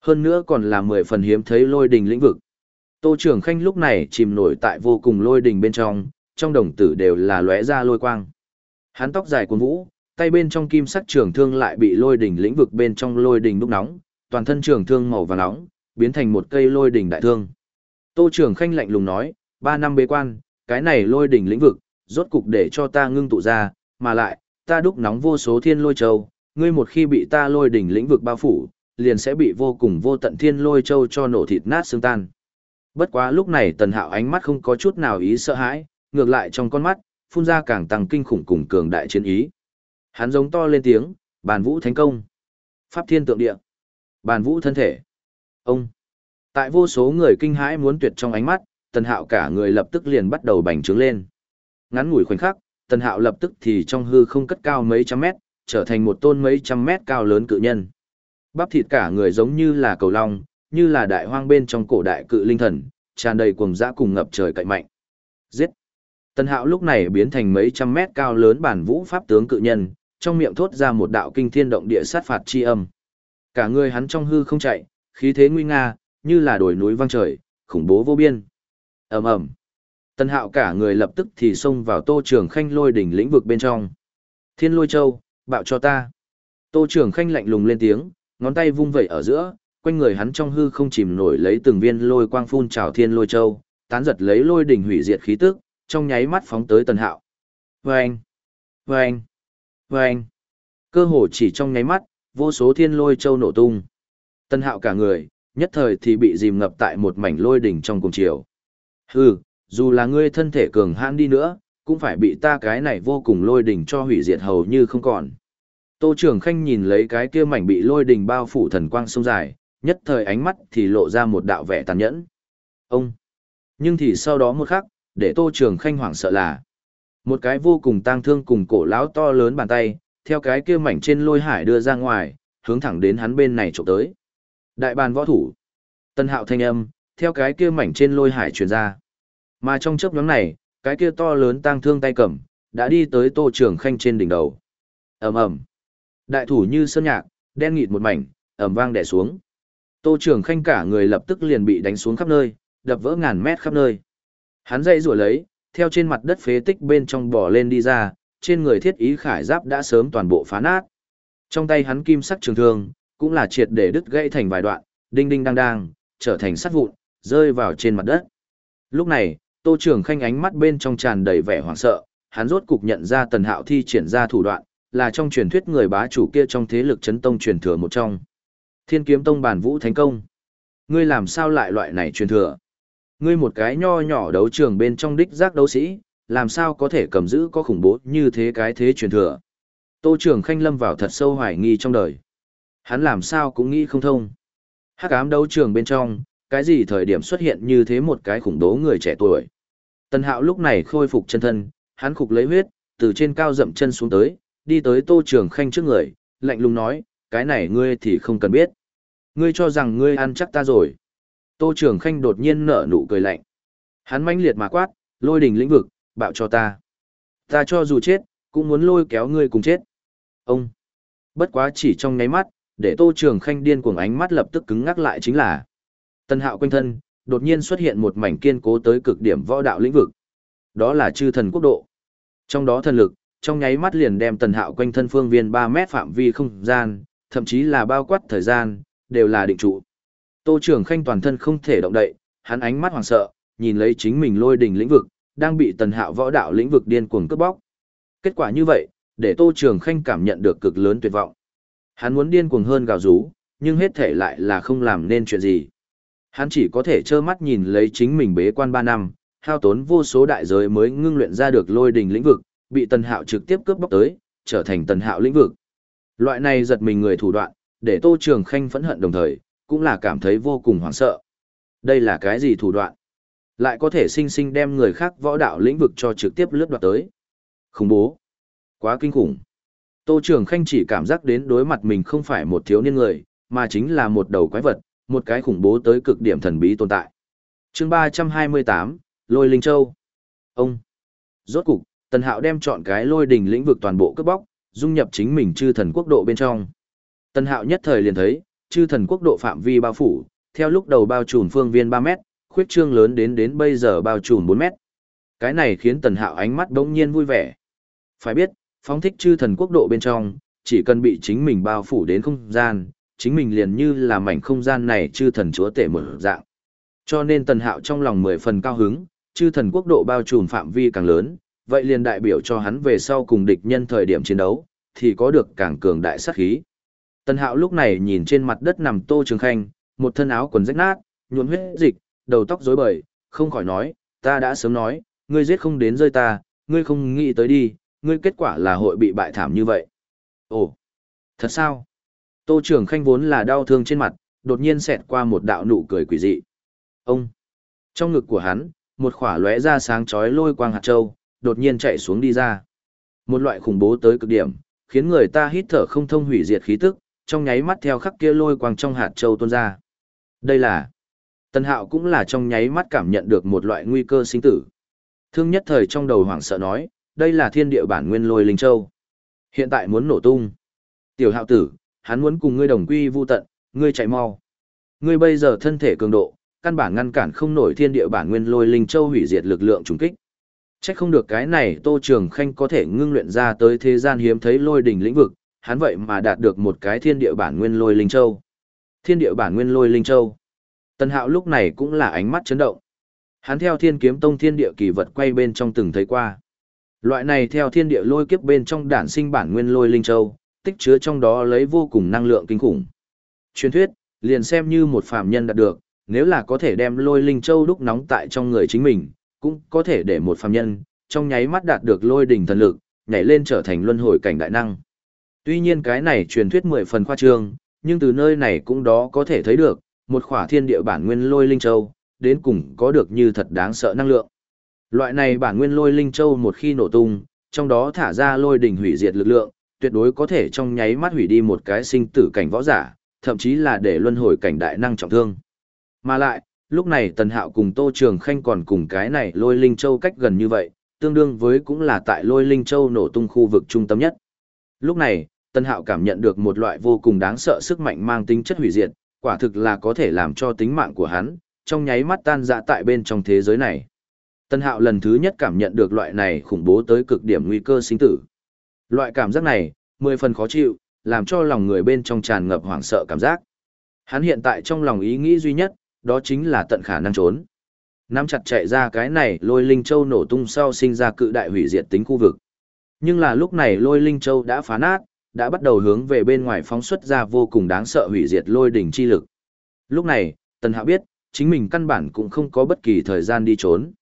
Hơn nữa còn là mười phần hiếm thấy lôi đỉnh lĩnh vực. Tô Trường Khanh lúc này chìm nổi tại vô cùng lôi đỉnh bên trong, trong đồng tử đều là lóe ra lôi quang. Hắn tóc dài cuốn vũ, tay bên trong kim sắc trường thương lại bị lôi đỉnh lĩnh vực bên trong lôi đỉnh đúc nóng, toàn thân trường thương màu vàng nóng, biến thành một cây lôi đỉnh đại thương. Tô Trường Khanh lạnh lùng nói, ba năm bế quan, cái này lôi đỉnh lĩnh vực, rốt cục để cho ta ngưng tụ ra, mà lại, ta đúc nóng vô số thiên lôi châu, ngươi một khi bị ta lôi đỉnh lĩnh vực bao phủ, liền sẽ bị vô cùng vô tận thiên lôi châu cho nổ thịt nát xương tan. Bất quá lúc này tần hạo ánh mắt không có chút nào ý sợ hãi, ngược lại trong con mắt, phun ra càng tăng kinh khủng cùng cường đại chiến ý. Hắn giống to lên tiếng, bàn vũ thành công. Pháp thiên tượng địa. Bàn vũ thân thể. Ông. Tại vô số người kinh hãi muốn tuyệt trong ánh mắt, tần hạo cả người lập tức liền bắt đầu bành trướng lên. Ngắn ngủi khoảnh khắc, tần hạo lập tức thì trong hư không cất cao mấy trăm mét, trở thành một tôn mấy trăm mét cao lớn cự nhân. Bắp thịt cả người giống như là cầu long, như là đại hoang bên trong cổ đại cự linh thần, tràn đầy cuồng dã cùng ngập trời cạnh mạnh. Giết! Tần hạo lúc này biến thành mấy trăm mét cao lớn bản vũ pháp tướng cự nhân, trong miệng thốt ra một đạo kinh thiên động địa sát phạt chi âm. Cả người hắn trong hư không chạy, khí thế nguy nga, như là đồi núi vang trời, khủng bố vô biên. ầm ầm, Tần Hạo cả người lập tức thì xông vào Tô Trường Khanh lôi đỉnh lĩnh vực bên trong. Thiên lôi châu, bạo cho ta. Tô Trường Khanh lạnh lùng lên tiếng, ngón tay vung vẩy ở giữa, quanh người hắn trong hư không chìm nổi lấy từng viên lôi quang phun trào thiên lôi châu, tán giật lấy lôi đỉnh hủy diệt khí tức, trong nháy mắt phóng tới Tần Hạo. Vâng! Vâng! Vâng! Cơ hồ chỉ trong nháy mắt, vô số thiên lôi châu nổ tung. Tần Hạo cả người, nhất thời thì bị dìm ngập tại một mảnh lôi đỉnh trong cùng chiều. Hừ, dù là ngươi thân thể cường hãn đi nữa, cũng phải bị ta cái này vô cùng lôi đỉnh cho hủy diệt hầu như không còn. Tô Trường Khanh nhìn lấy cái kia mảnh bị lôi đỉnh bao phủ thần quang sông dài, nhất thời ánh mắt thì lộ ra một đạo vẻ tàn nhẫn. Ông! Nhưng thì sau đó một khắc, để Tô Trường Khanh hoảng sợ là một cái vô cùng tang thương cùng cổ lão to lớn bàn tay, theo cái kia mảnh trên lôi hải đưa ra ngoài, hướng thẳng đến hắn bên này trộm tới. Đại bàn võ thủ. Tân hạo thanh âm, theo cái kia mảnh trên lôi hải truyền ra. Mà trong chớp nhóm này, cái kia to lớn tang thương tay cầm, đã đi tới Tô Trường Khanh trên đỉnh đầu. ầm ầm, Đại thủ như sơn nhạc, đen nghịt một mảnh, ầm vang đè xuống. Tô Trường Khanh cả người lập tức liền bị đánh xuống khắp nơi, đập vỡ ngàn mét khắp nơi. Hắn dây rủa lấy, theo trên mặt đất phế tích bên trong bò lên đi ra, trên người thiết ý khải giáp đã sớm toàn bộ phá nát. Trong tay hắn kim sắc trường thương, cũng là triệt để đứt gãy thành vài đoạn, đinh đinh đang đang, trở thành sắt vụn, rơi vào trên mặt đất. Lúc này, Tô Trường Khanh ánh mắt bên trong tràn đầy vẻ hoảng sợ, hắn rốt cục nhận ra Tần Hạo thi triển ra thủ đoạn, là trong truyền thuyết người bá chủ kia trong thế lực chấn tông truyền thừa một trong. Thiên kiếm tông bản vũ thánh công. Ngươi làm sao lại loại này truyền thừa? Ngươi một cái nho nhỏ đấu trường bên trong đích giác đấu sĩ, làm sao có thể cầm giữ có khủng bố như thế cái thế truyền thừa? Tô Trường Khanh lâm vào thật sâu hoài nghi trong đời. Hắn làm sao cũng nghĩ không thông. Hắc ám đấu trường bên trong, cái gì thời điểm xuất hiện như thế một cái khủng bố người trẻ tuổi. Tần Hạo lúc này khôi phục chân thân, hắn khục lấy huyết, từ trên cao dậm chân xuống tới, đi tới Tô Trường Khanh trước người, lạnh lùng nói, cái này ngươi thì không cần biết. Ngươi cho rằng ngươi ăn chắc ta rồi. Tô Trường Khanh đột nhiên nở nụ cười lạnh. Hắn mãnh liệt mà quát, lôi đỉnh lĩnh vực, bạo cho ta. Ta cho dù chết, cũng muốn lôi kéo ngươi cùng chết. Ông. Bất quá chỉ trong nháy mắt, để Tô Trường Khanh điên cuồng ánh mắt lập tức cứng ngắc lại chính là. Tân hạo quanh thân, đột nhiên xuất hiện một mảnh kiên cố tới cực điểm võ đạo lĩnh vực. Đó là chư thần quốc độ. Trong đó thần lực, trong nháy mắt liền đem tần hạo quanh thân phương viên 3 mét phạm vi không gian, thậm chí là bao quát thời gian, đều là định trụ. Tô Trường Khanh toàn thân không thể động đậy, hắn ánh mắt hoảng sợ, nhìn lấy chính mình lôi đỉnh lĩnh vực, đang bị tần hạo võ đạo lĩnh vực điên cuồng cướp bóc. Kết quả như vậy, để Tô Trường Khanh cảm nhận được cực lớn tuyệt vọng. Hắn muốn điên cuồng hơn gào rú, nhưng hết thể lại là không làm nên chuyện gì. Hắn chỉ có thể trơ mắt nhìn lấy chính mình bế quan 3 năm, hao tốn vô số đại giới mới ngưng luyện ra được lôi đình lĩnh vực, bị tần hạo trực tiếp cướp bóc tới, trở thành tần hạo lĩnh vực. Loại này giật mình người thủ đoạn, để Tô Trường Khanh phẫn hận đồng thời, cũng là cảm thấy vô cùng hoảng sợ. Đây là cái gì thủ đoạn? Lại có thể sinh sinh đem người khác võ đạo lĩnh vực cho trực tiếp lướt đoạt tới. Khủng bố. Quá kinh khủng. Tô Trường Khanh chỉ cảm giác đến đối mặt mình không phải một thiếu niên người, mà chính là một đầu quái vật, một cái khủng bố tới cực điểm thần bí tồn tại. chương 328, Lôi Linh Châu. Ông. Rốt cục, Tần Hạo đem chọn cái lôi đỉnh lĩnh vực toàn bộ cướp bóc, dung nhập chính mình chư thần quốc độ bên trong. Tần Hạo nhất thời liền thấy, chư thần quốc độ phạm vi bao phủ, theo lúc đầu bao trùm phương viên 3 mét, khuyết trương lớn đến đến bây giờ bao trùm 4 mét. Cái này khiến Tần Hạo ánh mắt bỗng nhiên vui vẻ. Phải biết, phóng thích chư thần quốc độ bên trong, chỉ cần bị chính mình bao phủ đến không gian, chính mình liền như là mảnh không gian này chư thần chúa tể mở dạng. Cho nên Tần Hạo trong lòng mười phần cao hứng, chư thần quốc độ bao trùm phạm vi càng lớn, vậy liền đại biểu cho hắn về sau cùng địch nhân thời điểm chiến đấu, thì có được càng cường đại sát khí. Tần Hạo lúc này nhìn trên mặt đất nằm Tô Trường Khanh, một thân áo quần rách nát, nhuộn huyết dịch, đầu tóc rối bời, không khỏi nói, ta đã sớm nói, ngươi giết không đến rơi ta, ngươi không nghĩ tới đi, ngươi kết quả là hội bị bại thảm như vậy. Ồ, thật sao? Tô Trường Khanh vốn là đau thương trên mặt, đột nhiên xẹt qua một đạo nụ cười quỷ dị. Ông! Trong ngực của hắn, một khỏa lóe ra sáng chói lôi quang hạt châu, đột nhiên chạy xuống đi ra. Một loại khủng bố tới cực điểm, khiến người ta hít thở không thông hủy diệt khí tức, trong nháy mắt theo khắc kia lôi quang trong hạt châu tuôn ra. Đây là Tân Hạo cũng là trong nháy mắt cảm nhận được một loại nguy cơ sinh tử. Thương nhất thời trong đầu hoảng sợ nói, đây là thiên địa bản nguyên lôi linh châu. Hiện tại muốn nổ tung. Tiểu Hạo tử, hắn muốn cùng ngươi đồng quy vu tận, ngươi chạy mau. Ngươi bây giờ thân thể cường độ, căn bản ngăn cản không nổi thiên địa bản nguyên lôi linh châu hủy diệt lực lượng trùng kích. Chắc không được cái này Tô Trường Khanh có thể ngưng luyện ra tới thế gian hiếm thấy lôi đỉnh lĩnh vực, hắn vậy mà đạt được một cái thiên địa bản nguyên lôi linh châu. Thiên địa bản nguyên lôi linh châu. Tân Hạo lúc này cũng là ánh mắt chấn động. Hắn theo Thiên Kiếm Tông thiên địa kỳ vật quay bên trong từng thấy qua. Loại này theo thiên địa lôi kiếp bên trong đản sinh bản nguyên lôi linh châu, tích chứa trong đó lấy vô cùng năng lượng kinh khủng. Truyền thuyết, liền xem như một phàm nhân đạt được, nếu là có thể đem lôi linh châu đúc nóng tại trong người chính mình, cũng có thể để một phàm nhân, trong nháy mắt đạt được lôi đỉnh thần lực, nhảy lên trở thành luân hồi cảnh đại năng. Tuy nhiên cái này truyền thuyết mười phần khoa trương, nhưng từ nơi này cũng đó có thể thấy được, một khỏa thiên địa bản nguyên lôi linh châu, đến cùng có được như thật đáng sợ năng lượng. Loại này bản nguyên lôi linh châu một khi nổ tung, trong đó thả ra lôi đỉnh hủy diệt lực lượng, tuyệt đối có thể trong nháy mắt hủy đi một cái sinh tử cảnh võ giả, thậm chí là để luân hồi cảnh đại năng trọng thương. Mà lại, lúc này Tần Hạo cùng Tô Trường Khanh còn cùng cái này lôi linh châu cách gần như vậy, tương đương với cũng là tại lôi linh châu nổ tung khu vực trung tâm nhất. Lúc này, Tần Hạo cảm nhận được một loại vô cùng đáng sợ sức mạnh mang tính chất hủy diệt, quả thực là có thể làm cho tính mạng của hắn, trong nháy mắt tan dã tại bên trong thế giới này. Tân Hạo lần thứ nhất cảm nhận được loại này khủng bố tới cực điểm nguy cơ sinh tử. Loại cảm giác này, mười phần khó chịu, làm cho lòng người bên trong tràn ngập hoảng sợ cảm giác. Hắn hiện tại trong lòng ý nghĩ duy nhất, đó chính là tận khả năng trốn. Nắm chặt chạy ra cái này lôi linh châu nổ tung sau sinh ra cự đại hủy diệt tính khu vực. Nhưng là lúc này lôi linh châu đã phá nát, đã bắt đầu hướng về bên ngoài phóng xuất ra vô cùng đáng sợ hủy diệt lôi đỉnh chi lực. Lúc này, Tần Hạ biết, chính mình căn bản cũng không có bất kỳ thời gian đi trốn.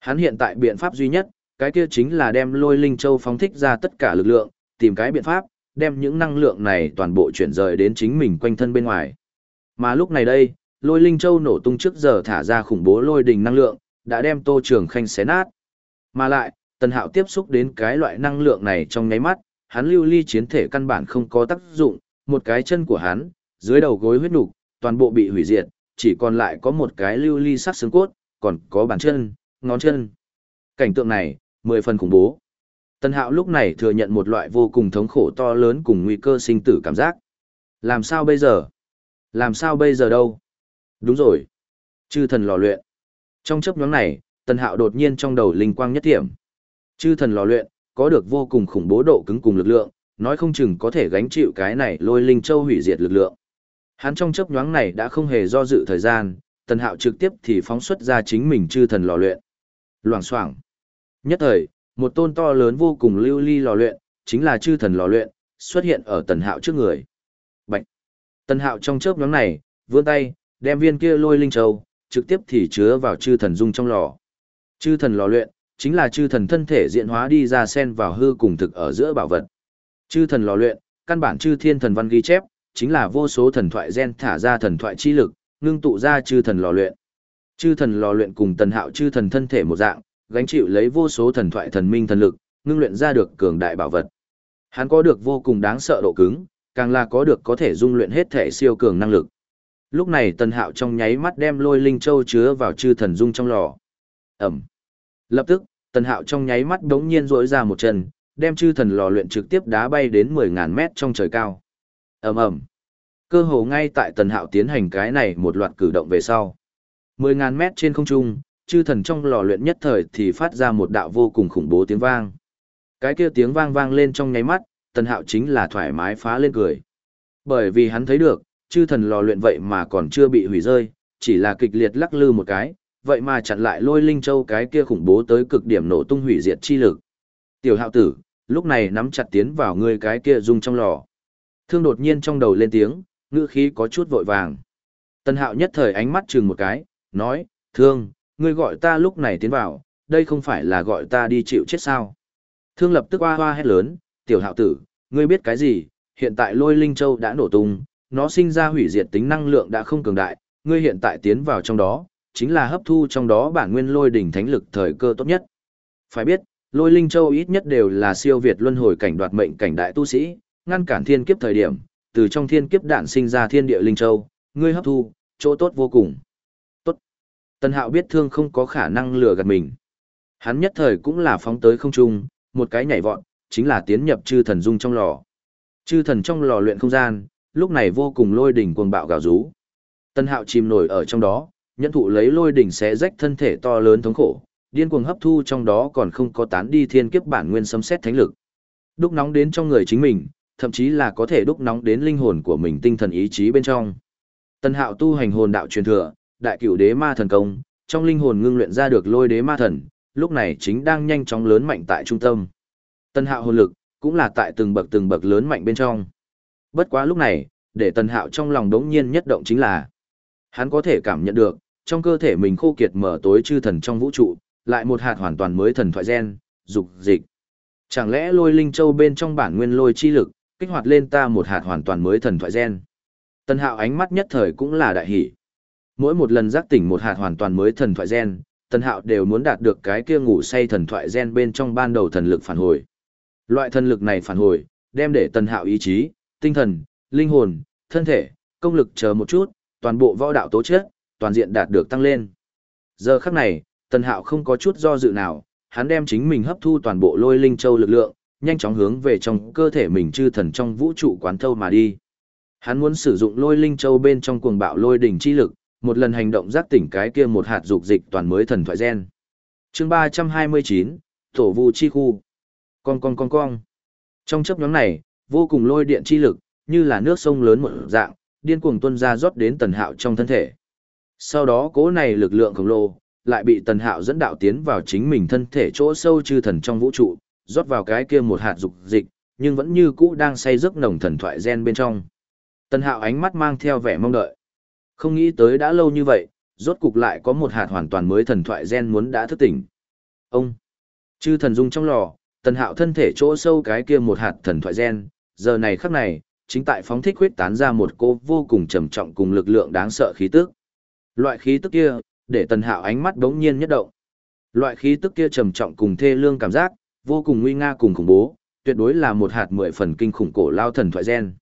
Hắn hiện tại biện pháp duy nhất, cái kia chính là đem lôi linh châu phóng thích ra tất cả lực lượng, tìm cái biện pháp, đem những năng lượng này toàn bộ chuyển rời đến chính mình quanh thân bên ngoài. Mà lúc này đây, lôi linh châu nổ tung trước giờ thả ra khủng bố lôi đình năng lượng, đã đem Tô Trường Khanh xé nát. Mà lại, Tần Hạo tiếp xúc đến cái loại năng lượng này trong nháy mắt, hắn lưu ly chiến thể căn bản không có tác dụng, một cái chân của hắn, dưới đầu gối huyết nục, toàn bộ bị hủy diệt, chỉ còn lại có một cái lưu ly sắc xương cốt, còn có bàn chân, ngón chân. Cảnh tượng này, mười phần khủng bố. Tần Hạo lúc này thừa nhận một loại vô cùng thống khổ to lớn cùng nguy cơ sinh tử cảm giác. Làm sao bây giờ? Làm sao bây giờ đâu? Đúng rồi. Chư thần lò luyện. Trong chấp nhóm này, Tần Hạo đột nhiên trong đầu linh quang nhất điểm. Chư thần lò luyện, có được vô cùng khủng bố độ cứng cùng lực lượng, nói không chừng có thể gánh chịu cái này lôi linh châu hủy diệt lực lượng. Hắn trong chấp nhoáng này đã không hề do dự thời gian, Tần Hạo trực tiếp thì phóng xuất ra chính mình chư thần lò luyện. Loảng xoảng. Nhất thời, một tôn to lớn vô cùng lưu ly lò luyện, chính là chư thần lò luyện, xuất hiện ở Tần Hạo trước người. Bạch. Tần Hạo trong chớp nhóm này, vươn tay, đem viên kia lôi linh châu, trực tiếp thì chứa vào chư thần dung trong lò. Chư thần lò luyện, chính là chư thần thân thể diện hóa đi ra sen vào hư cùng thực ở giữa bảo vật. Chư thần lò luyện, căn bản chư thiên thần văn ghi chép, chính là vô số thần thoại gen thả ra thần thoại chi lực, ngưng tụ ra chư thần lò luyện. Chư thần lò luyện cùng tần hạo chư thần thân thể một dạng, gánh chịu lấy vô số thần thoại thần minh thần lực, ngưng luyện ra được cường đại bảo vật. Hắn có được vô cùng đáng sợ độ cứng, càng là có được có thể dung luyện hết thể siêu cường năng lực. Lúc này tần hạo trong nháy mắt đem lôi linh châu chứa vào chư thần dung trong lò. Ẩm. Lập tức, tần hạo trong nháy mắt đống nhiên rỗi ra một chân, đem chư thần lò luyện trực tiếp đá bay đến 10.000 mét trong trời cao. ầm ầm Cơ hồ ngay tại tần hạo tiến hành cái này một loạt cử động về sau. 10.000 mét trên không trung, chư thần trong lò luyện nhất thời thì phát ra một đạo vô cùng khủng bố tiếng vang. Cái kia tiếng vang vang lên trong nháy mắt, tần hạo chính là thoải mái phá lên cười. Bởi vì hắn thấy được, chư thần lò luyện vậy mà còn chưa bị hủy rơi, chỉ là kịch liệt lắc lư một cái, vậy mà chặn lại lôi linh châu cái kia khủng bố tới cực điểm nổ tung hủy diệt chi lực. Tiểu hạo tử, lúc này nắm chặt tiến vào người cái kia dung trong lò. Thương đột nhiên trong đầu lên tiếng, ngữ khí có chút vội vàng. tần hạo nhất thời ánh mắt chừng một cái, nói, thương, ngươi gọi ta lúc này tiến vào, đây không phải là gọi ta đi chịu chết sao. Thương lập tức hoa hoa hét lớn, tiểu hạo tử, ngươi biết cái gì, hiện tại lôi linh châu đã nổ tung, nó sinh ra hủy diệt tính năng lượng đã không cường đại, ngươi hiện tại tiến vào trong đó, chính là hấp thu trong đó bản nguyên lôi đỉnh thánh lực thời cơ tốt nhất. Phải biết, lôi linh châu ít nhất đều là siêu việt luân hồi cảnh đoạt mệnh cảnh đại tu sĩ, ngăn cản thiên kiếp thời điểm, từ trong thiên kiếp đạn sinh ra thiên địa linh châu, ngươi hấp thu, chỗ tốt vô cùng. Tần Hạo biết thương không có khả năng lừa gạt mình. Hắn nhất thời cũng là phóng tới không trung, một cái nhảy vọt, chính là tiến nhập chư thần dung trong lò. Chư thần trong lò luyện không gian, lúc này vô cùng lôi đỉnh cuồng bạo gào rú. Tân Hạo chìm nổi ở trong đó, nhận thụ lấy lôi đỉnh xé rách thân thể to lớn thống khổ, điên cuồng hấp thu trong đó còn không có tán đi thiên kiếp bản nguyên sấm xét thánh lực. Đúc nóng đến trong người chính mình, thậm chí là có thể đúc nóng đến linh hồn của mình tinh thần ý chí bên trong. Tân Hạo tu hành hồn đạo truyền thừa, đại cửu đế ma thần công, trong linh hồn ngưng luyện ra được lôi đế ma thần, lúc này chính đang nhanh chóng lớn mạnh tại trung tâm. Tân Hạo hồn lực cũng là tại từng bậc từng bậc lớn mạnh bên trong. Bất quá lúc này, để Tân Hạo trong lòng đống nhiên nhất động chính là hắn có thể cảm nhận được, trong cơ thể mình khô kiệt mở tối chư thần trong vũ trụ, lại một hạt hoàn toàn mới thần thoại gen, dục dịch. Chẳng lẽ lôi linh châu bên trong bản nguyên lôi chi lực, kích hoạt lên ta một hạt hoàn toàn mới thần thoại gen. Tân hạo ánh mắt nhất thời cũng là đại hỷ. Mỗi một lần giác tỉnh một hạt hoàn toàn mới thần thoại gen, tân hạo đều muốn đạt được cái kia ngủ say thần thoại gen bên trong ban đầu thần lực phản hồi. Loại thần lực này phản hồi, đem để tân hạo ý chí, tinh thần, linh hồn, thân thể, công lực chờ một chút, toàn bộ võ đạo tố chất, toàn diện đạt được tăng lên. Giờ khắc này, Tần Hạo không có chút do dự nào, hắn đem chính mình hấp thu toàn bộ lôi linh châu lực lượng, nhanh chóng hướng về trong cơ thể mình chư thần trong vũ trụ quán thâu mà đi. Hắn muốn sử dụng lôi linh châu bên trong cuồng bạo lôi đỉnh chi lực, một lần hành động giác tỉnh cái kia một hạt dục dịch toàn mới thần thoại gen. Chương 329, Tổ vu chi khu. Con con con con. Trong chấp nhóm này, vô cùng lôi điện chi lực, như là nước sông lớn một dạng, điên cuồng tuôn ra rót đến tần hạo trong thân thể. Sau đó cố này lực lượng khổng lồ, lại bị tần hạo dẫn đạo tiến vào chính mình thân thể chỗ sâu chư thần trong vũ trụ, rót vào cái kia một hạt dục dịch, nhưng vẫn như cũ đang say giấc nồng thần thoại gen bên trong. Tần hạo ánh mắt mang theo vẻ mong đợi. Không nghĩ tới đã lâu như vậy, rốt cục lại có một hạt hoàn toàn mới thần thoại gen muốn đã thức tỉnh. Ông, chư thần dung trong lò, tần hạo thân thể chỗ sâu cái kia một hạt thần thoại gen, giờ này khắc này, chính tại phóng thích huyết tán ra một cô vô cùng trầm trọng cùng lực lượng đáng sợ khí tức. Loại khí tức kia, để tần hạo ánh mắt đống nhiên nhất động. Loại khí tức kia trầm trọng cùng thê lương cảm giác, vô cùng nguy nga cùng khủng bố, tuyệt đối là một hạt mười phần kinh khủng cổ lao thần thoại gen.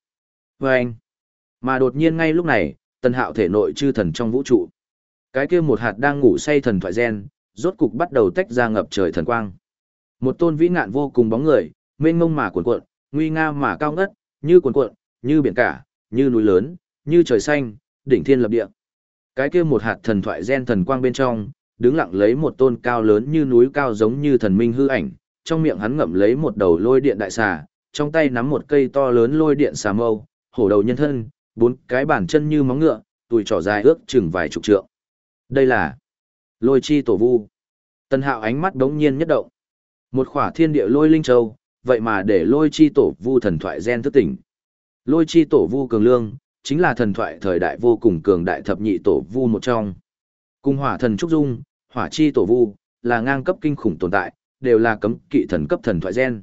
Và anh, mà đột nhiên ngay lúc này, tần hạo thể nội chư thần trong vũ trụ. Cái kia một hạt đang ngủ say thần thoại gen, rốt cục bắt đầu tách ra ngập trời thần quang. Một tôn vĩ ngạn vô cùng bóng người, mênh mông mà cuộn cuộn, nguy nga mà cao ngất, như cuộn cuộn, như biển cả, như núi lớn, như trời xanh, đỉnh thiên lập địa. Cái kia một hạt thần thoại gen thần quang bên trong, đứng lặng lấy một tôn cao lớn như núi cao giống như thần minh hư ảnh, trong miệng hắn ngậm lấy một đầu lôi điện đại xà, trong tay nắm một cây to lớn lôi điện xà mâu, hổ đầu nhân thân, bốn cái bàn chân như móng ngựa, tuổi trỏ dài ước chừng vài chục trượng. Đây là lôi chi tổ vu. Tân hạo ánh mắt đống nhiên nhất động. Một khỏa thiên địa lôi linh châu, vậy mà để lôi chi tổ vu thần thoại gen thức tỉnh. Lôi chi tổ vu cường lương, chính là thần thoại thời đại vô cùng cường đại thập nhị tổ vu một trong. Cùng hỏa thần trúc dung, hỏa chi tổ vu, là ngang cấp kinh khủng tồn tại, đều là cấm kỵ thần cấp thần thoại gen.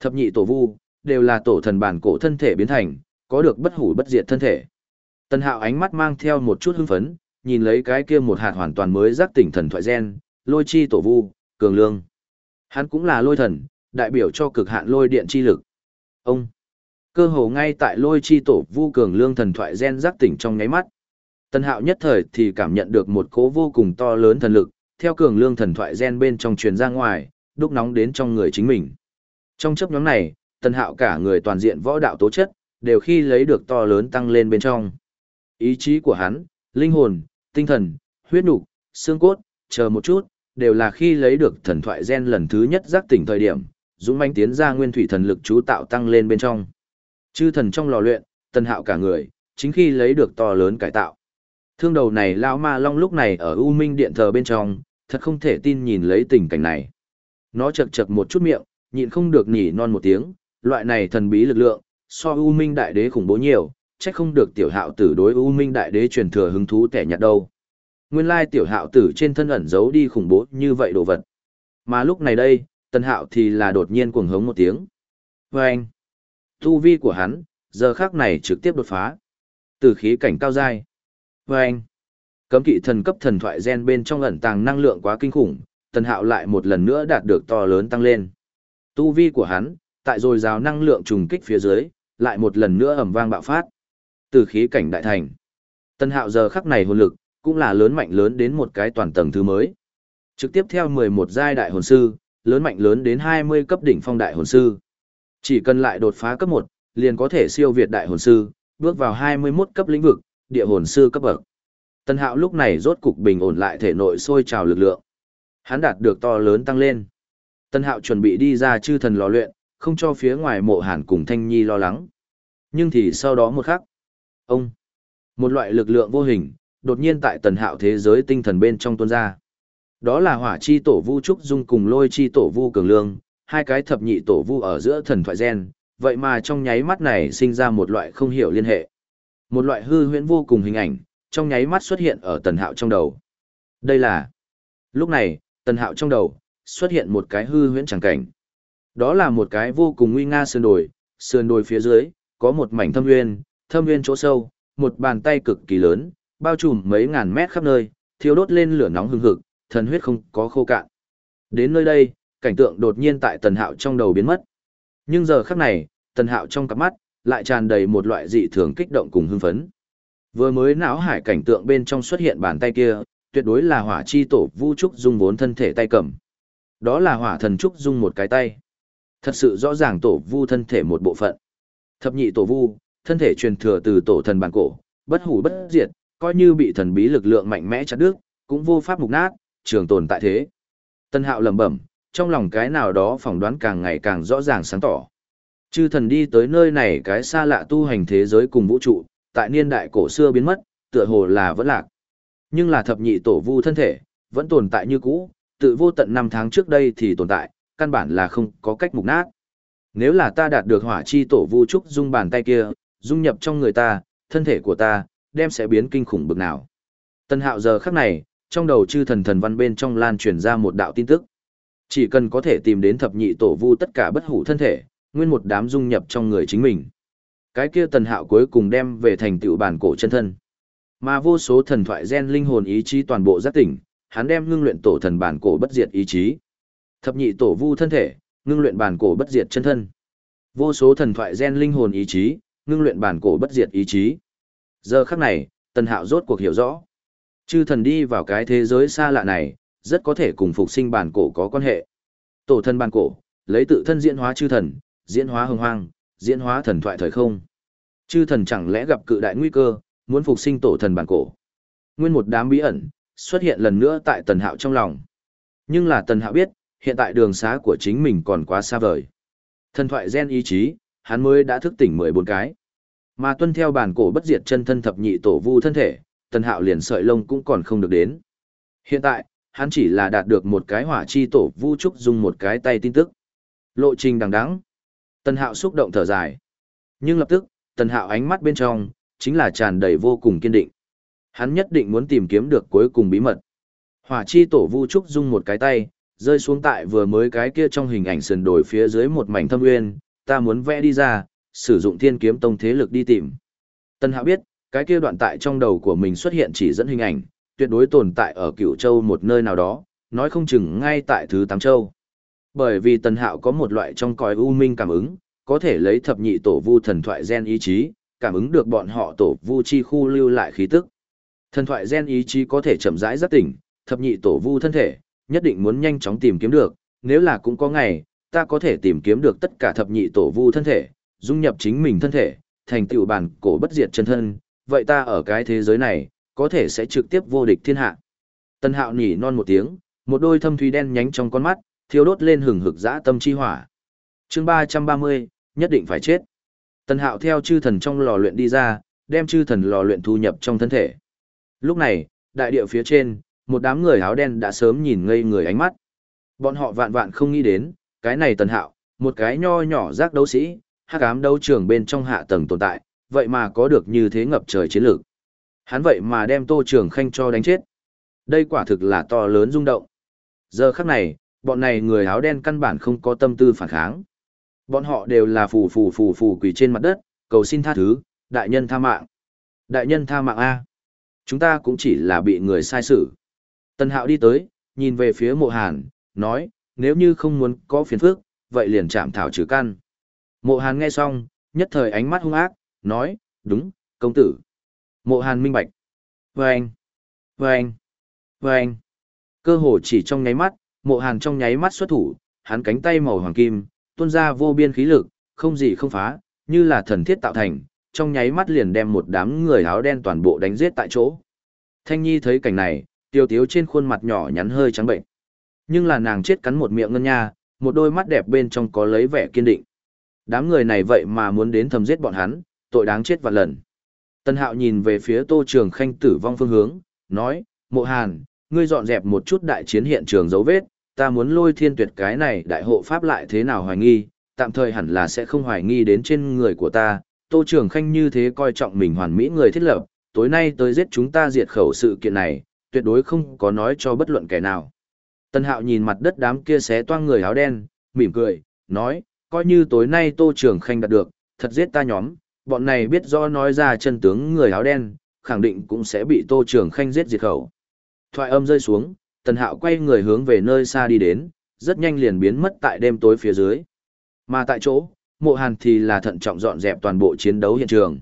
Thập nhị tổ vu, đều là tổ thần bản cổ thân thể biến thành, có được bất hủ bất diệt thân thể. Tần hạo ánh mắt mang theo một chút hưng phấn, nhìn lấy cái kia một hạt hoàn toàn mới giác tỉnh thần thoại gen, lôi chi tổ vu, cường lương. Hắn cũng là lôi thần, đại biểu cho cực hạn lôi điện chi lực. Ông, cơ hồ ngay tại lôi chi tổ vu cường lương thần thoại gen giác tỉnh trong nháy mắt. Tân hạo nhất thời thì cảm nhận được một cố vô cùng to lớn thần lực, theo cường lương thần thoại gen bên trong truyền ra ngoài, đúc nóng đến trong người chính mình. Trong chấp nhóm này, tân hạo cả người toàn diện võ đạo tố chất, đều khi lấy được to lớn tăng lên bên trong. Ý chí của hắn, linh hồn, tinh thần, huyết nục, xương cốt, chờ một chút, đều là khi lấy được thần thoại gen lần thứ nhất giác tỉnh thời điểm, dũng mãnh tiến ra nguyên thủy thần lực chú tạo tăng lên bên trong. Chư thần trong lò luyện, tân hạo cả người, chính khi lấy được to lớn cải tạo. Thương đầu này lão ma long lúc này ở U Minh điện thờ bên trong, thật không thể tin nhìn lấy tình cảnh này. Nó chật chật một chút miệng, nhịn không được nhỉ non một tiếng, loại này thần bí lực lượng, so U Minh đại đế khủng bố nhiều, chắc không được tiểu hạo tử đối U Minh đại đế truyền thừa hứng thú tẻ nhạt đâu. Nguyên lai tiểu hạo tử trên thân ẩn giấu đi khủng bố như vậy đồ vật. Mà lúc này đây, tân hạo thì là đột nhiên cuồng hống một tiếng. Và anh, tu vi của hắn, giờ khác này trực tiếp đột phá. Từ khí cảnh cao dai. Và anh, cấm kỵ thần cấp thần thoại gen bên trong ẩn tàng năng lượng quá kinh khủng, tần hạo lại một lần nữa đạt được to lớn tăng lên. Tu vi của hắn, tại dồi dào năng lượng trùng kích phía dưới, lại một lần nữa ầm vang bạo phát. Từ khí cảnh đại thành. tân hạo giờ khắc này hồn lực, cũng là lớn mạnh lớn đến một cái toàn tầng thứ mới. Trực tiếp theo 11 giai đại hồn sư, lớn mạnh lớn đến 20 cấp đỉnh phong đại hồn sư. Chỉ cần lại đột phá cấp 1, liền có thể siêu việt đại hồn sư, bước vào 21 cấp lĩnh vực, địa hồn sư cấp bậc. Tân Hạo lúc này rốt cục bình ổn lại thể nội sôi trào lực lượng. Hắn đạt được to lớn tăng lên. Tân Hạo chuẩn bị đi ra chư thần lò luyện, không cho phía ngoài mộ hàn cùng Thanh Nhi lo lắng. Nhưng thì sau đó một khắc, ông, một loại lực lượng vô hình, đột nhiên tại Tần Hạo thế giới tinh thần bên trong tuôn ra. Đó là hỏa chi tổ vu trúc dung cùng lôi chi tổ vu cường lương, hai cái thập nhị tổ vu ở giữa thần thoại gen, vậy mà trong nháy mắt này sinh ra một loại không hiểu liên hệ. Một loại hư huyễn vô cùng hình ảnh, trong nháy mắt xuất hiện ở tần hạo trong đầu. Đây là... Lúc này, tần hạo trong đầu, xuất hiện một cái hư huyễn chẳng cảnh. Đó là một cái vô cùng nguy nga sườn đồi, sườn đồi phía dưới, có một mảnh thâm nguyên, thâm nguyên chỗ sâu, một bàn tay cực kỳ lớn, bao trùm mấy ngàn mét khắp nơi, thiêu đốt lên lửa nóng hừng hực, thần huyết không có khô cạn. Đến nơi đây, cảnh tượng đột nhiên tại tần hạo trong đầu biến mất. Nhưng giờ khắc này, tần hạo trong cặp mắt, lại tràn đầy một loại dị thường kích động cùng hưng phấn. Vừa mới não hải cảnh tượng bên trong xuất hiện bàn tay kia, tuyệt đối là hỏa chi tổ Vũ trúc dung vốn thân thể tay cầm. Đó là hỏa thần trúc dung một cái tay. Thật sự rõ ràng tổ vu thân thể một bộ phận. Thập nhị tổ vu, thân thể truyền thừa từ tổ thần bản cổ, bất hủ bất diệt, coi như bị thần bí lực lượng mạnh mẽ chặt đứt, cũng vô pháp mục nát, trường tồn tại thế. Tân Hạo lẩm bẩm, trong lòng cái nào đó phỏng đoán càng ngày càng rõ ràng sáng tỏ. Chư thần đi tới nơi này cái xa lạ tu hành thế giới cùng vũ trụ, tại niên đại cổ xưa biến mất, tựa hồ là vẫn lạc. Nhưng là thập nhị tổ vu thân thể, vẫn tồn tại như cũ, tự vô tận năm tháng trước đây thì tồn tại, căn bản là không có cách mục nát. Nếu là ta đạt được hỏa chi tổ vu trúc dung bàn tay kia, dung nhập trong người ta, thân thể của ta, đem sẽ biến kinh khủng bực nào. Tân hạo giờ khắc này, trong đầu chư thần thần văn bên trong lan truyền ra một đạo tin tức. Chỉ cần có thể tìm đến thập nhị tổ vu tất cả bất hủ thân thể, nguyên một đám dung nhập trong người chính mình. Cái kia tần hạo cuối cùng đem về thành tựu bản cổ chân thân. Mà vô số thần thoại gen linh hồn ý chí toàn bộ giác tỉnh, hắn đem ngưng luyện tổ thần bản cổ bất diệt ý chí. Thập nhị tổ vu thân thể, ngưng luyện bản cổ bất diệt chân thân. Vô số thần thoại gen linh hồn ý chí, ngưng luyện bản cổ bất diệt ý chí. Giờ khắc này, Tần Hạo rốt cuộc hiểu rõ. Chư thần đi vào cái thế giới xa lạ này, rất có thể cùng phục sinh bản cổ có quan hệ. Tổ thân bản cổ, lấy tự thân diễn hóa chư thần, diễn hóa hồng hoang, diễn hóa thần thoại thời không. Chư thần chẳng lẽ gặp cự đại nguy cơ, muốn phục sinh tổ thần bản cổ. Nguyên một đám bí ẩn, xuất hiện lần nữa tại Tần Hạo trong lòng. Nhưng là Tần Hạo biết, hiện tại đường xá của chính mình còn quá xa vời. Thần thoại gen ý chí, hắn mới đã thức tỉnh 14 cái. Mà tuân theo bản cổ bất diệt chân thân thập nhị tổ vu thân thể, Tần Hạo liền sợi lông cũng còn không được đến. Hiện tại, hắn chỉ là đạt được một cái hỏa chi tổ vu trúc dùng một cái tay tin tức. Lộ trình đằng đẵng. Tần Hạo xúc động thở dài. Nhưng lập tức, Tần Hạo ánh mắt bên trong chính là tràn đầy vô cùng kiên định. Hắn nhất định muốn tìm kiếm được cuối cùng bí mật. Hỏa chi tổ vu trúc dung một cái tay, rơi xuống tại vừa mới cái kia trong hình ảnh sườn đồi phía dưới một mảnh thâm nguyên, ta muốn vẽ đi ra, sử dụng thiên kiếm tông thế lực đi tìm. Tân Hạo biết, cái kia đoạn tại trong đầu của mình xuất hiện chỉ dẫn hình ảnh, tuyệt đối tồn tại ở cựu châu một nơi nào đó, nói không chừng ngay tại thứ tám châu. Bởi vì tân Hạo có một loại trong còi u minh cảm ứng, có thể lấy thập nhị tổ vu thần thoại gen ý chí, cảm ứng được bọn họ tổ vu chi khu lưu lại khí tức. Thần thoại gen ý chí có thể chậm rãi giác tỉnh, thập nhị tổ vu thân thể, nhất định muốn nhanh chóng tìm kiếm được, nếu là cũng có ngày, ta có thể tìm kiếm được tất cả thập nhị tổ vu thân thể, dung nhập chính mình thân thể, thành tựu bản cổ bất diệt chân thân, vậy ta ở cái thế giới này, có thể sẽ trực tiếp vô địch thiên hạ. Tân hạo nhỉ non một tiếng, một đôi thâm thúy đen nhánh trong con mắt, thiêu đốt lên hừng hực dã tâm chi hỏa. chương 330, nhất định phải chết. Tân hạo theo chư thần trong lò luyện đi ra, đem chư thần lò luyện thu nhập trong thân thể. Lúc này, đại địa phía trên, một đám người áo đen đã sớm nhìn ngây người ánh mắt. Bọn họ vạn vạn không nghĩ đến, cái này tần hạo, một cái nho nhỏ giác đấu sĩ, hắc ám đấu trường bên trong hạ tầng tồn tại, vậy mà có được như thế ngập trời chiến lược. Hắn vậy mà đem Tô Trường Khanh cho đánh chết. Đây quả thực là to lớn rung động. Giờ khắc này, bọn này người áo đen căn bản không có tâm tư phản kháng. Bọn họ đều là phù phù phù phù quỳ trên mặt đất, cầu xin tha thứ, đại nhân tha mạng. Đại nhân tha mạng A. Chúng ta cũng chỉ là bị người sai xử. Tần Hạo đi tới, nhìn về phía mộ hàn, nói, nếu như không muốn có phiền phức, vậy liền chạm thảo trừ căn. Mộ hàn nghe xong, nhất thời ánh mắt hung ác, nói, đúng, công tử. Mộ hàn minh bạch. Vâng, vâng, vâng. Cơ hồ chỉ trong nháy mắt, mộ hàn trong nháy mắt xuất thủ, hắn cánh tay màu hoàng kim, tuôn ra vô biên khí lực, không gì không phá, như là thần thiết tạo thành, trong nháy mắt liền đem một đám người áo đen toàn bộ đánh giết tại chỗ. Thanh Nhi thấy cảnh này, tiêu tiếu trên khuôn mặt nhỏ nhắn hơi trắng bệnh. Nhưng là nàng chết cắn một miệng ngân nha, một đôi mắt đẹp bên trong có lấy vẻ kiên định. Đám người này vậy mà muốn đến thầm giết bọn hắn, tội đáng chết vạn lần. Tân Hạo nhìn về phía Tô Trường Khanh tử vong phương hướng, nói, Mộ Hàn, ngươi dọn dẹp một chút đại chiến hiện trường dấu vết, ta muốn lôi thiên tuyệt cái này đại hộ pháp lại thế nào hoài nghi, tạm thời hẳn là sẽ không hoài nghi đến trên người của ta. Tô Trường Khanh như thế coi trọng mình hoàn mỹ người thiết lập, tối nay tới giết chúng ta diệt khẩu sự kiện này, tuyệt đối không có nói cho bất luận kẻ nào. Tân Hạo nhìn mặt đất đám kia xé toang người áo đen, mỉm cười, nói, coi như tối nay Tô Trường Khanh đạt được, thật giết ta nhóm, bọn này biết rõ nói ra chân tướng người áo đen, khẳng định cũng sẽ bị Tô Trường Khanh giết diệt khẩu. Thoại âm rơi xuống, Tần Hạo quay người hướng về nơi xa đi đến, rất nhanh liền biến mất tại đêm tối phía dưới. Mà tại chỗ, Mộ Hàn thì là thận trọng dọn dẹp toàn bộ chiến đấu hiện trường.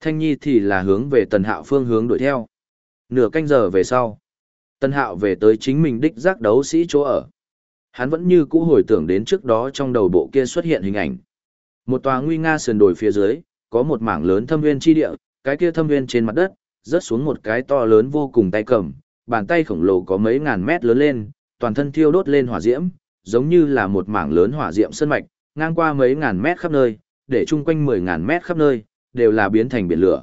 Thanh Nhi thì là hướng về Tần Hạo phương hướng đuổi theo. Nửa canh giờ về sau, tân Hạo về tới chính mình đích giác đấu sĩ chỗ ở. Hắn vẫn như cũ hồi tưởng đến trước đó trong đầu bộ kia xuất hiện hình ảnh. Một tòa nguy nga sườn đồi phía dưới, có một mảng lớn thâm viên chi địa, cái kia thâm viên trên mặt đất, rớt xuống một cái to lớn vô cùng tay cầm, bàn tay khổng lồ có mấy ngàn mét lớn lên, toàn thân thiêu đốt lên hỏa diễm, giống như là một mảng lớn hỏa diễm sơn mạch, ngang qua mấy ngàn mét khắp nơi, để chung quanh mười ngàn mét khắp nơi, đều là biến thành biển lửa.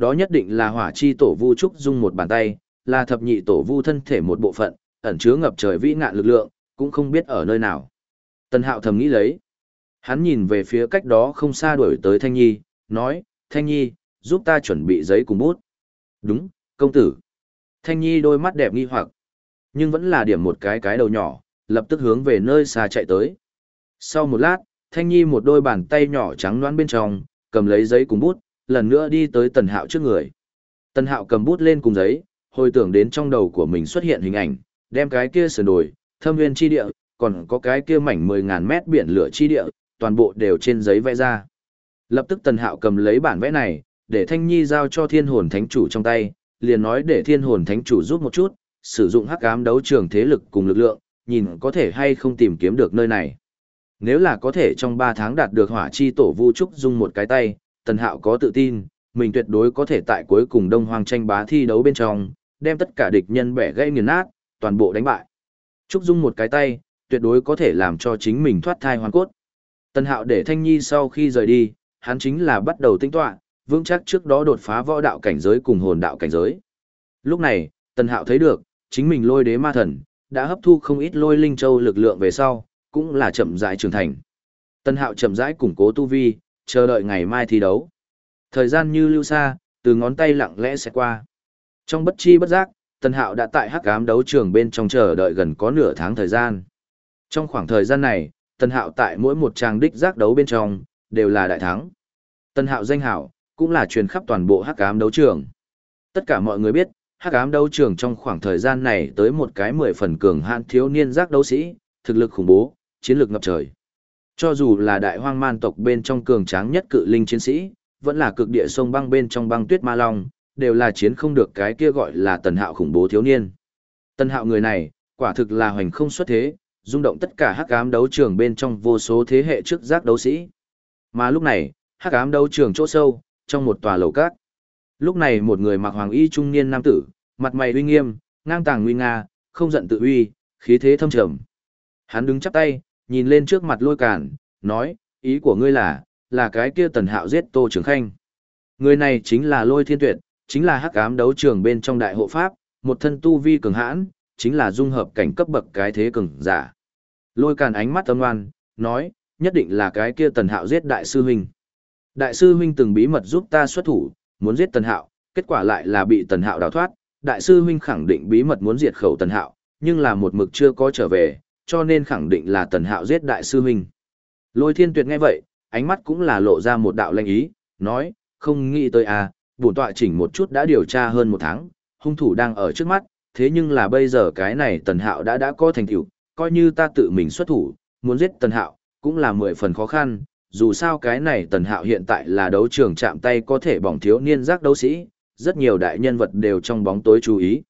Đó nhất định là hỏa chi tổ vu trúc dung một bàn tay, là thập nhị tổ vu thân thể một bộ phận, ẩn chứa ngập trời vĩ ngạn lực lượng, cũng không biết ở nơi nào. Tần Hạo thầm nghĩ lấy. Hắn nhìn về phía cách đó không xa đuổi tới Thanh Nhi, nói, Thanh Nhi, giúp ta chuẩn bị giấy cùng bút. Đúng, công tử. Thanh Nhi đôi mắt đẹp nghi hoặc, nhưng vẫn là điểm một cái cái đầu nhỏ, lập tức hướng về nơi xa chạy tới. Sau một lát, Thanh Nhi một đôi bàn tay nhỏ trắng loãng bên trong, cầm lấy giấy cùng bút, lần nữa đi tới Tần Hạo trước người. Tần hạo cầm bút lên cùng giấy, hồi tưởng đến trong đầu của mình xuất hiện hình ảnh, đem cái kia sườn đồi, thâm nguyên chi địa, còn có cái kia mảnh 10.000 mét biển lửa chi địa, toàn bộ đều trên giấy vẽ ra. Lập tức Tần Hạo cầm lấy bản vẽ này, để Thanh Nhi giao cho thiên hồn thánh chủ trong tay, liền nói để thiên hồn thánh chủ giúp một chút, sử dụng hắc ám đấu trường thế lực cùng lực lượng, nhìn có thể hay không tìm kiếm được nơi này. Nếu là có thể trong 3 tháng đạt được hỏa chi tổ vu trúc dung một cái tay, Tần Hạo có tự tin, mình tuyệt đối có thể tại cuối cùng Đông Hoang tranh bá thi đấu bên trong, đem tất cả địch nhân bẻ gãy nghiền nát, toàn bộ đánh bại. Trúc dung một cái tay, tuyệt đối có thể làm cho chính mình thoát thai hoàn cốt. Tần Hạo để Thanh Nhi sau khi rời đi, hắn chính là bắt đầu tinh tọa, vững chắc trước đó đột phá võ đạo cảnh giới cùng hồn đạo cảnh giới. Lúc này, Tần Hạo thấy được, chính mình lôi đế ma thần, đã hấp thu không ít lôi linh châu lực lượng về sau, cũng là chậm rãi trưởng thành. Tần Hạo chậm rãi củng cố tu vi, chờ đợi ngày mai thi đấu. Thời gian như lưu xa, từ ngón tay lặng lẽ sẽ qua. Trong bất chi bất giác, Tần Hạo đã tại hắc ám đấu trường bên trong chờ đợi gần có nửa tháng thời gian. Trong khoảng thời gian này, Tần Hạo tại mỗi một trang đích giác đấu bên trong, đều là đại thắng. Tần Hạo danh hảo, cũng là truyền khắp toàn bộ hắc ám đấu trường. Tất cả mọi người biết, hắc ám đấu trường trong khoảng thời gian này tới một cái mười phần cường hạn thiếu niên giác đấu sĩ, thực lực khủng bố, chiến lược ngập trời. Cho dù là đại hoang man tộc bên trong cường tráng nhất cự linh chiến sĩ, vẫn là cực địa sông băng bên trong băng tuyết ma long, đều là chiến không được cái kia gọi là tần hạo khủng bố thiếu niên. Tần hạo người này, quả thực là hoành không xuất thế, rung động tất cả hắc ám đấu trường bên trong vô số thế hệ trước giác đấu sĩ. Mà lúc này, hắc ám đấu trường chỗ sâu, trong một tòa lầu cát. Lúc này một người mặc hoàng y trung niên nam tử, mặt mày uy nghiêm, ngang tàng nguy nga, không giận tự uy, khí thế thâm trầm. Hắn đứng chắp tay, nhìn lên trước mặt lôi cản, nói, ý của ngươi là, là cái kia tần hạo giết Tô Trường Khanh. Người này chính là lôi thiên tuyệt, chính là hắc ám đấu trường bên trong đại hộ pháp, một thân tu vi cường hãn, chính là dung hợp cảnh cấp bậc cái thế cường giả. Lôi càn ánh mắt âm ngoan, nói, nhất định là cái kia tần hạo giết đại sư huynh. Đại sư huynh từng bí mật giúp ta xuất thủ, muốn giết tần hạo, kết quả lại là bị tần hạo đào thoát. Đại sư huynh khẳng định bí mật muốn diệt khẩu tần hạo, nhưng là một mực chưa có trở về, cho nên khẳng định là tần hạo giết đại sư huynh. Lôi thiên tuyệt nghe vậy, ánh mắt cũng là lộ ra một đạo lanh ý, nói, không nghĩ tới à, bổn tọa chỉnh một chút đã điều tra hơn một tháng, hung thủ đang ở trước mắt, thế nhưng là bây giờ cái này tần hạo đã đã có thành tựu coi như ta tự mình xuất thủ, muốn giết tần hạo, cũng là mười phần khó khăn, dù sao cái này tần hạo hiện tại là đấu trường chạm tay có thể bỏng thiếu niên giác đấu sĩ, rất nhiều đại nhân vật đều trong bóng tối chú ý.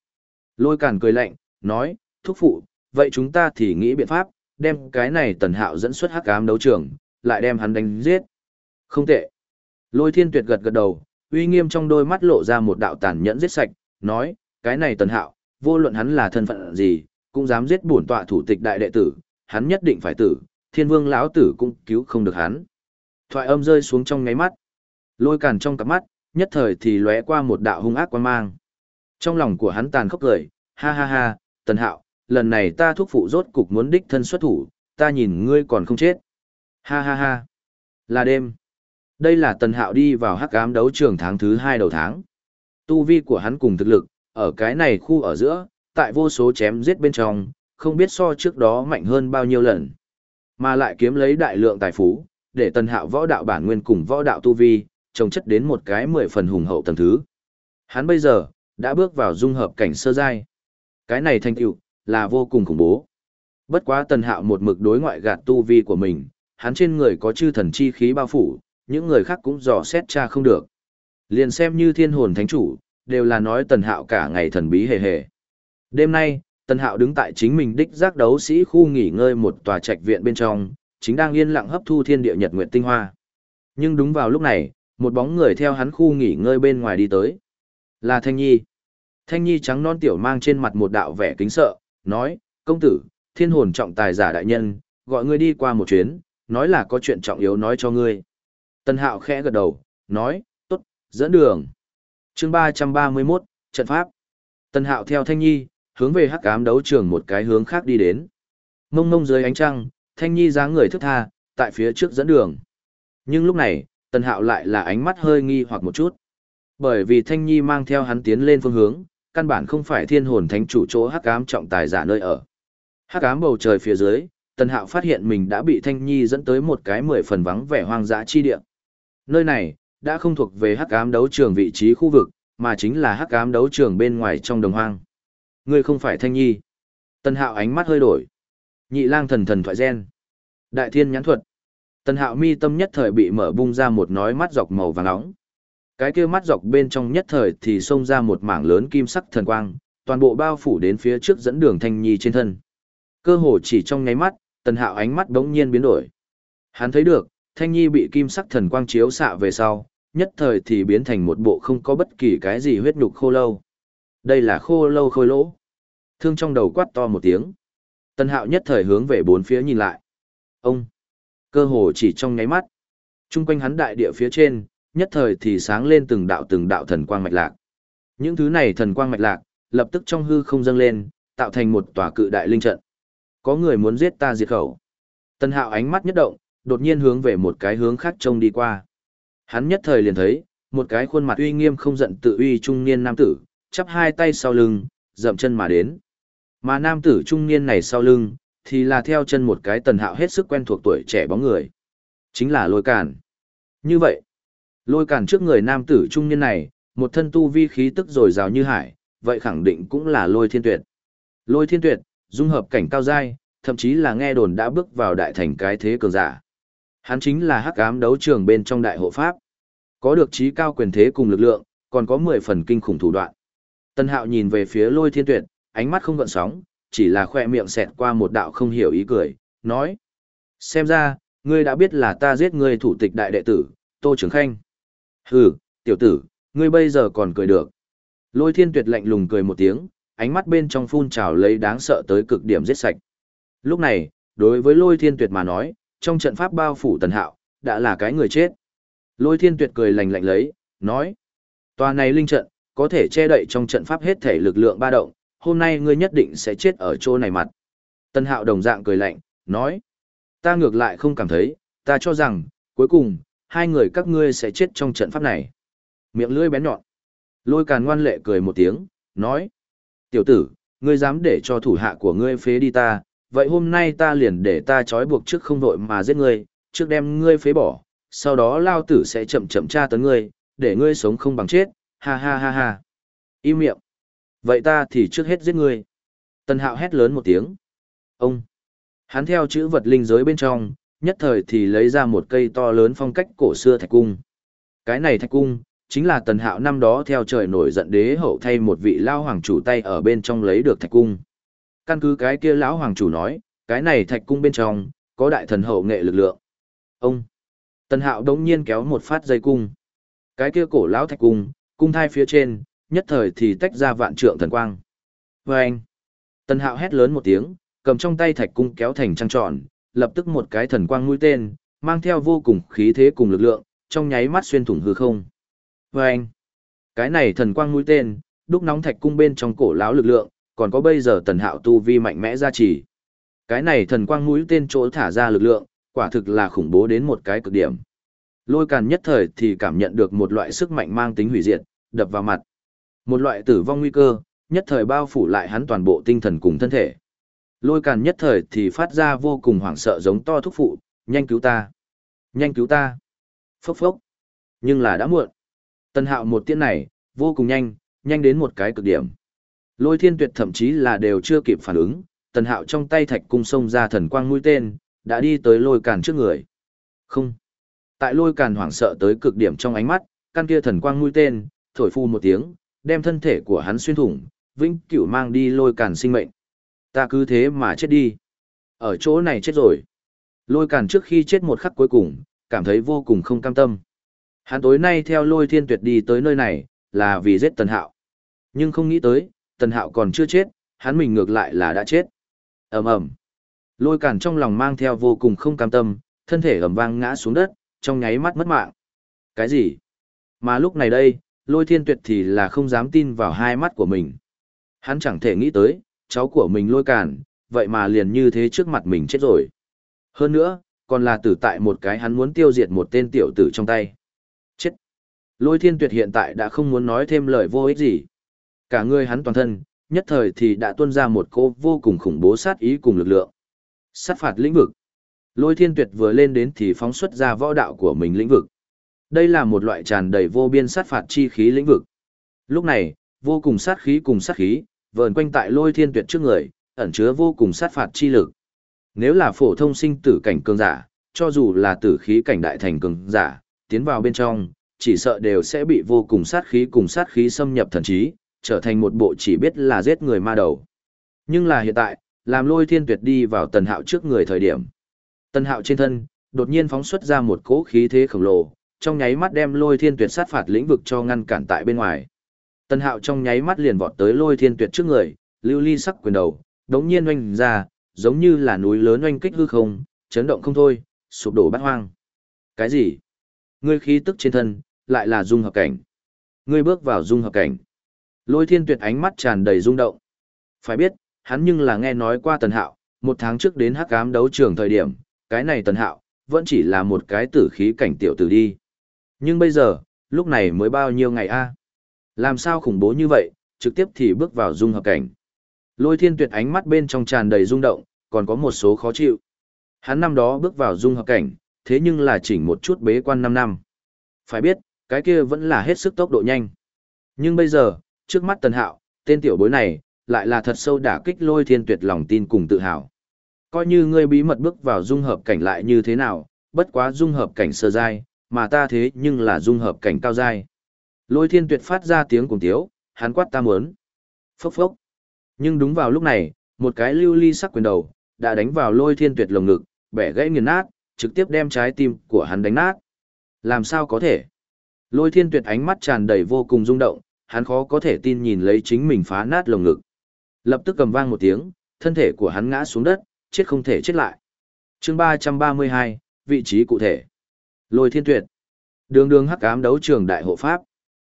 Lôi càn cười lạnh, nói, thúc phụ, vậy chúng ta thì nghĩ biện pháp, đem cái này tần hạo dẫn xuất hắc ám đấu trường, lại đem hắn đánh giết. Không tệ. Lôi thiên tuyệt gật gật đầu, uy nghiêm trong đôi mắt lộ ra một đạo tàn nhẫn giết sạch, nói, cái này tần hạo, vô luận hắn là thân phận gì, cũng dám giết bổn tọa thủ tịch đại đệ tử, hắn nhất định phải tử, thiên vương lão tử cũng cứu không được hắn. Thoại âm rơi xuống trong ngáy mắt. Lôi càn trong cặp mắt, nhất thời thì lóe qua một đạo hung ác quan mang. Trong lòng của hắn tàn khốc cười, ha ha ha, tần hạo, lần này ta thúc phụ rốt cục muốn đích thân xuất thủ, ta nhìn ngươi còn không chết. Ha ha ha. Là đêm. Đây là tần hạo đi vào hắc ám đấu trường tháng thứ hai đầu tháng. Tu vi của hắn cùng thực lực, ở cái này khu ở giữa, tại vô số chém giết bên trong, không biết so trước đó mạnh hơn bao nhiêu lần. Mà lại kiếm lấy đại lượng tài phú, để tần hạo võ đạo bản nguyên cùng võ đạo tu vi, trồng chất đến một cái mười phần hùng hậu tầng thứ. Hắn bây giờ, đã bước vào dung hợp cảnh sơ giai. Cái này thành tựu là vô cùng khủng bố. Bất quá tần hạo một mực đối ngoại gạt tu vi của mình, hắn trên người có chư thần chi khí bao phủ, những người khác cũng dò xét tra không được. Liền xem như thiên hồn thánh chủ, đều là nói tần hạo cả ngày thần bí hề hề. Đêm nay, tần hạo đứng tại chính mình đích giác đấu sĩ khu nghỉ ngơi một tòa trạch viện bên trong, chính đang yên lặng hấp thu thiên địa nhật nguyệt tinh hoa. Nhưng đúng vào lúc này, một bóng người theo hắn khu nghỉ ngơi bên ngoài đi tới. Là Thanh Nhi. Thanh Nhi trắng non tiểu mang trên mặt một đạo vẻ kính sợ, nói, công tử, thiên hồn trọng tài giả đại nhân, gọi ngươi đi qua một chuyến, nói là có chuyện trọng yếu nói cho ngươi. Tần Hạo khẽ gật đầu, nói, tốt, dẫn đường. chương 331, trận pháp. Tần Hạo theo Thanh Nhi, hướng về hắc ám đấu trường một cái hướng khác đi đến. Mông mông dưới ánh trăng, Thanh Nhi dáng người thức tha, tại phía trước dẫn đường. Nhưng lúc này, Tần Hạo lại là ánh mắt hơi nghi hoặc một chút. Bởi vì Thanh Nhi mang theo hắn tiến lên phương hướng, căn bản không phải thiên hồn thánh chủ chỗ hắc ám trọng tài giả nơi ở. Hắc ám bầu trời phía dưới, Tần Hạo phát hiện mình đã bị Thanh Nhi dẫn tới một cái mười phần vắng vẻ hoang dã chi địa. Nơi này đã không thuộc về hắc ám đấu trường vị trí khu vực, mà chính là hắc ám đấu trường bên ngoài trong đồng hoang. Ngươi không phải Thanh Nhi. tần Hạo ánh mắt hơi đổi. Nhị lang thần thần thoại gen. Đại thiên nhãn thuật. tần Hạo mi tâm nhất thời bị mở bung ra một nói mắt dọc màu vàng nóng. Cái kia mắt dọc bên trong nhất thời thì xông ra một mảng lớn kim sắc thần quang, toàn bộ bao phủ đến phía trước dẫn đường Thanh Nhi trên thân. Cơ hồ chỉ trong nháy mắt, Tần Hạo ánh mắt đống nhiên biến đổi. Hắn thấy được, Thanh Nhi bị kim sắc thần quang chiếu xạ về sau, nhất thời thì biến thành một bộ không có bất kỳ cái gì huyết nhục khô lâu. Đây là khô lâu khôi lỗ. Thương trong đầu quát to một tiếng. Tần Hạo nhất thời hướng về bốn phía nhìn lại. Ông! Cơ hồ chỉ trong nháy mắt. Trung quanh hắn đại địa phía trên, nhất thời thì sáng lên từng đạo từng đạo thần quang mạch lạc. Những thứ này thần quang mạch lạc, lập tức trong hư không dâng lên, tạo thành một tòa cự đại linh trận. Có người muốn giết ta diệt khẩu. Tân hạo ánh mắt nhất động, đột nhiên hướng về một cái hướng khác trông đi qua. Hắn nhất thời liền thấy, một cái khuôn mặt uy nghiêm không giận tự uy trung niên nam tử, chắp hai tay sau lưng, dậm chân mà đến. Mà nam tử trung niên này sau lưng, thì là theo chân một cái tần hạo hết sức quen thuộc tuổi trẻ bóng người. Chính là lôi cản. Như vậy, lôi cản trước người nam tử trung niên này, một thân tu vi khí tức rồi rào như hải, vậy khẳng định cũng là lôi thiên tuyệt. Lôi thiên tuyệt, dung hợp cảnh cao giai, thậm chí là nghe đồn đã bước vào đại thành cái thế cường giả. Hắn chính là hắc ám đấu trường bên trong đại hộ pháp. Có được trí cao quyền thế cùng lực lượng, còn có 10 phần kinh khủng thủ đoạn. Tân Hạo nhìn về phía Lôi Thiên Tuyệt, ánh mắt không gợn sóng, chỉ là khoe miệng xẹt qua một đạo không hiểu ý cười, nói: "Xem ra, ngươi đã biết là ta giết ngươi thủ tịch đại đệ tử, Tô Trường Khanh." "Hừ, tiểu tử, ngươi bây giờ còn cười được." Lôi Thiên Tuyệt lạnh lùng cười một tiếng, ánh mắt bên trong phun trào lấy đáng sợ tới cực điểm giết sạch. Lúc này, đối với Lôi Thiên Tuyệt mà nói, trong trận pháp bao phủ Tần Hạo, đã là cái người chết. Lôi Thiên Tuyệt cười lạnh lạnh lấy, nói: "Tòa này linh trận, có thể che đậy trong trận pháp hết thể lực lượng ba động, hôm nay ngươi nhất định sẽ chết ở chỗ này mặt." Tần Hạo đồng dạng cười lạnh, nói: "Ta ngược lại không cảm thấy, ta cho rằng, cuối cùng, hai người các ngươi sẽ chết trong trận pháp này." Miệng lưỡi bén nhọn. Lôi Càn ngoan lệ cười một tiếng, nói: Tiểu tử, ngươi dám để cho thủ hạ của ngươi phế đi ta, vậy hôm nay ta liền để ta trói buộc trước không đội mà giết ngươi, trước đem ngươi phế bỏ, sau đó lao tử sẽ chậm chậm tra tấn ngươi, để ngươi sống không bằng chết, ha ha ha ha. Im miệng. Vậy ta thì trước hết giết ngươi. Tần hạo hét lớn một tiếng. Ông. Hắn theo chữ vật linh giới bên trong, nhất thời thì lấy ra một cây to lớn phong cách cổ xưa thạch cung. Cái này thạch cung, chính là tần hạo năm đó theo trời nổi giận đế hậu thay một vị lao hoàng chủ tay ở bên trong lấy được thạch cung. Căn cứ cái kia lão hoàng chủ nói, cái này thạch cung bên trong, có đại thần hậu nghệ lực lượng. Ông, tần hạo đống nhiên kéo một phát dây cung. Cái kia cổ lão thạch cung, cung thai phía trên, nhất thời thì tách ra vạn trượng thần quang. Và anh, tần hạo hét lớn một tiếng, cầm trong tay thạch cung kéo thành trăng tròn, lập tức một cái thần quang mũi tên, mang theo vô cùng khí thế cùng lực lượng, trong nháy mắt xuyên thủng hư không. Và anh, cái này thần quang mũi tên, đúc nóng thạch cung bên trong cổ lão lực lượng, còn có bây giờ tần hạo tu vi mạnh mẽ ra chỉ. Cái này thần quang mũi tên chỗ thả ra lực lượng, quả thực là khủng bố đến một cái cực điểm. Lôi càn nhất thời thì cảm nhận được một loại sức mạnh mang tính hủy diệt, đập vào mặt. Một loại tử vong nguy cơ, nhất thời bao phủ lại hắn toàn bộ tinh thần cùng thân thể. Lôi càn nhất thời thì phát ra vô cùng hoảng sợ giống to thúc phụ, nhanh cứu ta, nhanh cứu ta. Phốc phốc. Nhưng là đã muộn. Tân hạo một tiễn này, vô cùng nhanh, nhanh đến một cái cực điểm. Lôi thiên tuyệt thậm chí là đều chưa kịp phản ứng, tần hạo trong tay thạch cung xông ra thần quang mũi tên, đã đi tới lôi càn trước người. Không. Tại lôi càn hoảng sợ tới cực điểm trong ánh mắt, căn kia thần quang mũi tên, thổi phu một tiếng, đem thân thể của hắn xuyên thủng, vĩnh cửu mang đi lôi càn sinh mệnh. Ta cứ thế mà chết đi. Ở chỗ này chết rồi. Lôi càn trước khi chết một khắc cuối cùng, cảm thấy vô cùng không cam tâm. Hắn tối nay theo lôi thiên tuyệt đi tới nơi này, là vì giết tần hạo. Nhưng không nghĩ tới, tần hạo còn chưa chết, hắn mình ngược lại là đã chết. ầm ầm Lôi cản trong lòng mang theo vô cùng không cam tâm, thân thể ầm vang ngã xuống đất, trong nháy mắt mất mạng. Cái gì? Mà lúc này đây, lôi thiên tuyệt thì là không dám tin vào hai mắt của mình. Hắn chẳng thể nghĩ tới, cháu của mình lôi cản, vậy mà liền như thế trước mặt mình chết rồi. Hơn nữa, còn là tử tại một cái hắn muốn tiêu diệt một tên tiểu tử trong tay. chết. Lôi thiên tuyệt hiện tại đã không muốn nói thêm lời vô ích gì. Cả người hắn toàn thân, nhất thời thì đã tuôn ra một cô vô cùng khủng bố sát ý cùng lực lượng. Sát phạt lĩnh vực. Lôi thiên tuyệt vừa lên đến thì phóng xuất ra võ đạo của mình lĩnh vực. Đây là một loại tràn đầy vô biên sát phạt chi khí lĩnh vực. Lúc này, vô cùng sát khí cùng sát khí, vờn quanh tại lôi thiên tuyệt trước người, ẩn chứa vô cùng sát phạt chi lực. Nếu là phổ thông sinh tử cảnh cường giả, cho dù là tử khí cảnh đại thành cường giả, tiến vào bên trong, chỉ sợ đều sẽ bị vô cùng sát khí cùng sát khí xâm nhập thần trí, trở thành một bộ chỉ biết là giết người ma đầu. Nhưng là hiện tại, làm lôi thiên tuyệt đi vào tần hạo trước người thời điểm. Tần hạo trên thân, đột nhiên phóng xuất ra một cỗ khí thế khổng lồ, trong nháy mắt đem lôi thiên tuyệt sát phạt lĩnh vực cho ngăn cản tại bên ngoài. Tần hạo trong nháy mắt liền vọt tới lôi thiên tuyệt trước người, lưu ly sắc quyền đầu, đống nhiên oanh ra, giống như là núi lớn oanh kích hư không, chấn động không thôi, sụp đổ bát hoang. Cái gì? Ngươi khí tức trên thân, lại là dung hợp cảnh. Ngươi bước vào dung hợp cảnh. Lôi thiên tuyệt ánh mắt tràn đầy rung động. Phải biết, hắn nhưng là nghe nói qua tần hạo, một tháng trước đến hắc ám đấu trường thời điểm, cái này tần hạo, vẫn chỉ là một cái tử khí cảnh tiểu tử đi. Nhưng bây giờ, lúc này mới bao nhiêu ngày a làm sao khủng bố như vậy, trực tiếp thì bước vào dung hợp cảnh. Lôi thiên tuyệt ánh mắt bên trong tràn đầy rung động, còn có một số khó chịu. Hắn năm đó bước vào dung hợp cảnh, thế nhưng là chỉnh một chút bế quan 5 năm. Phải biết, cái kia vẫn là hết sức tốc độ nhanh. Nhưng bây giờ, trước mắt tần hạo, tên tiểu bối này, lại là thật sâu đả kích lôi thiên tuyệt lòng tin cùng tự hào. Coi như ngươi bí mật bước vào dung hợp cảnh lại như thế nào, bất quá dung hợp cảnh sơ giai, mà ta thế nhưng là dung hợp cảnh cao giai. Lôi thiên tuyệt phát ra tiếng cùng tiếu, hắn quát ta muốn. Phốc phốc. Nhưng đúng vào lúc này, một cái lưu ly sắc quyền đầu, đã đánh vào lôi thiên tuyệt lồng ngực, bẻ gãy nghiền nát, trực tiếp đem trái tim của hắn đánh nát. Làm sao có thể? Lôi thiên tuyệt ánh mắt tràn đầy vô cùng rung động, hắn khó có thể tin nhìn lấy chính mình phá nát lồng ngực. Lập tức cầm vang một tiếng, thân thể của hắn ngã xuống đất, chết không thể chết lại. chương 332, vị trí cụ thể. Lôi thiên tuyệt. Đường đường hắc ám đấu trường đại hộ pháp.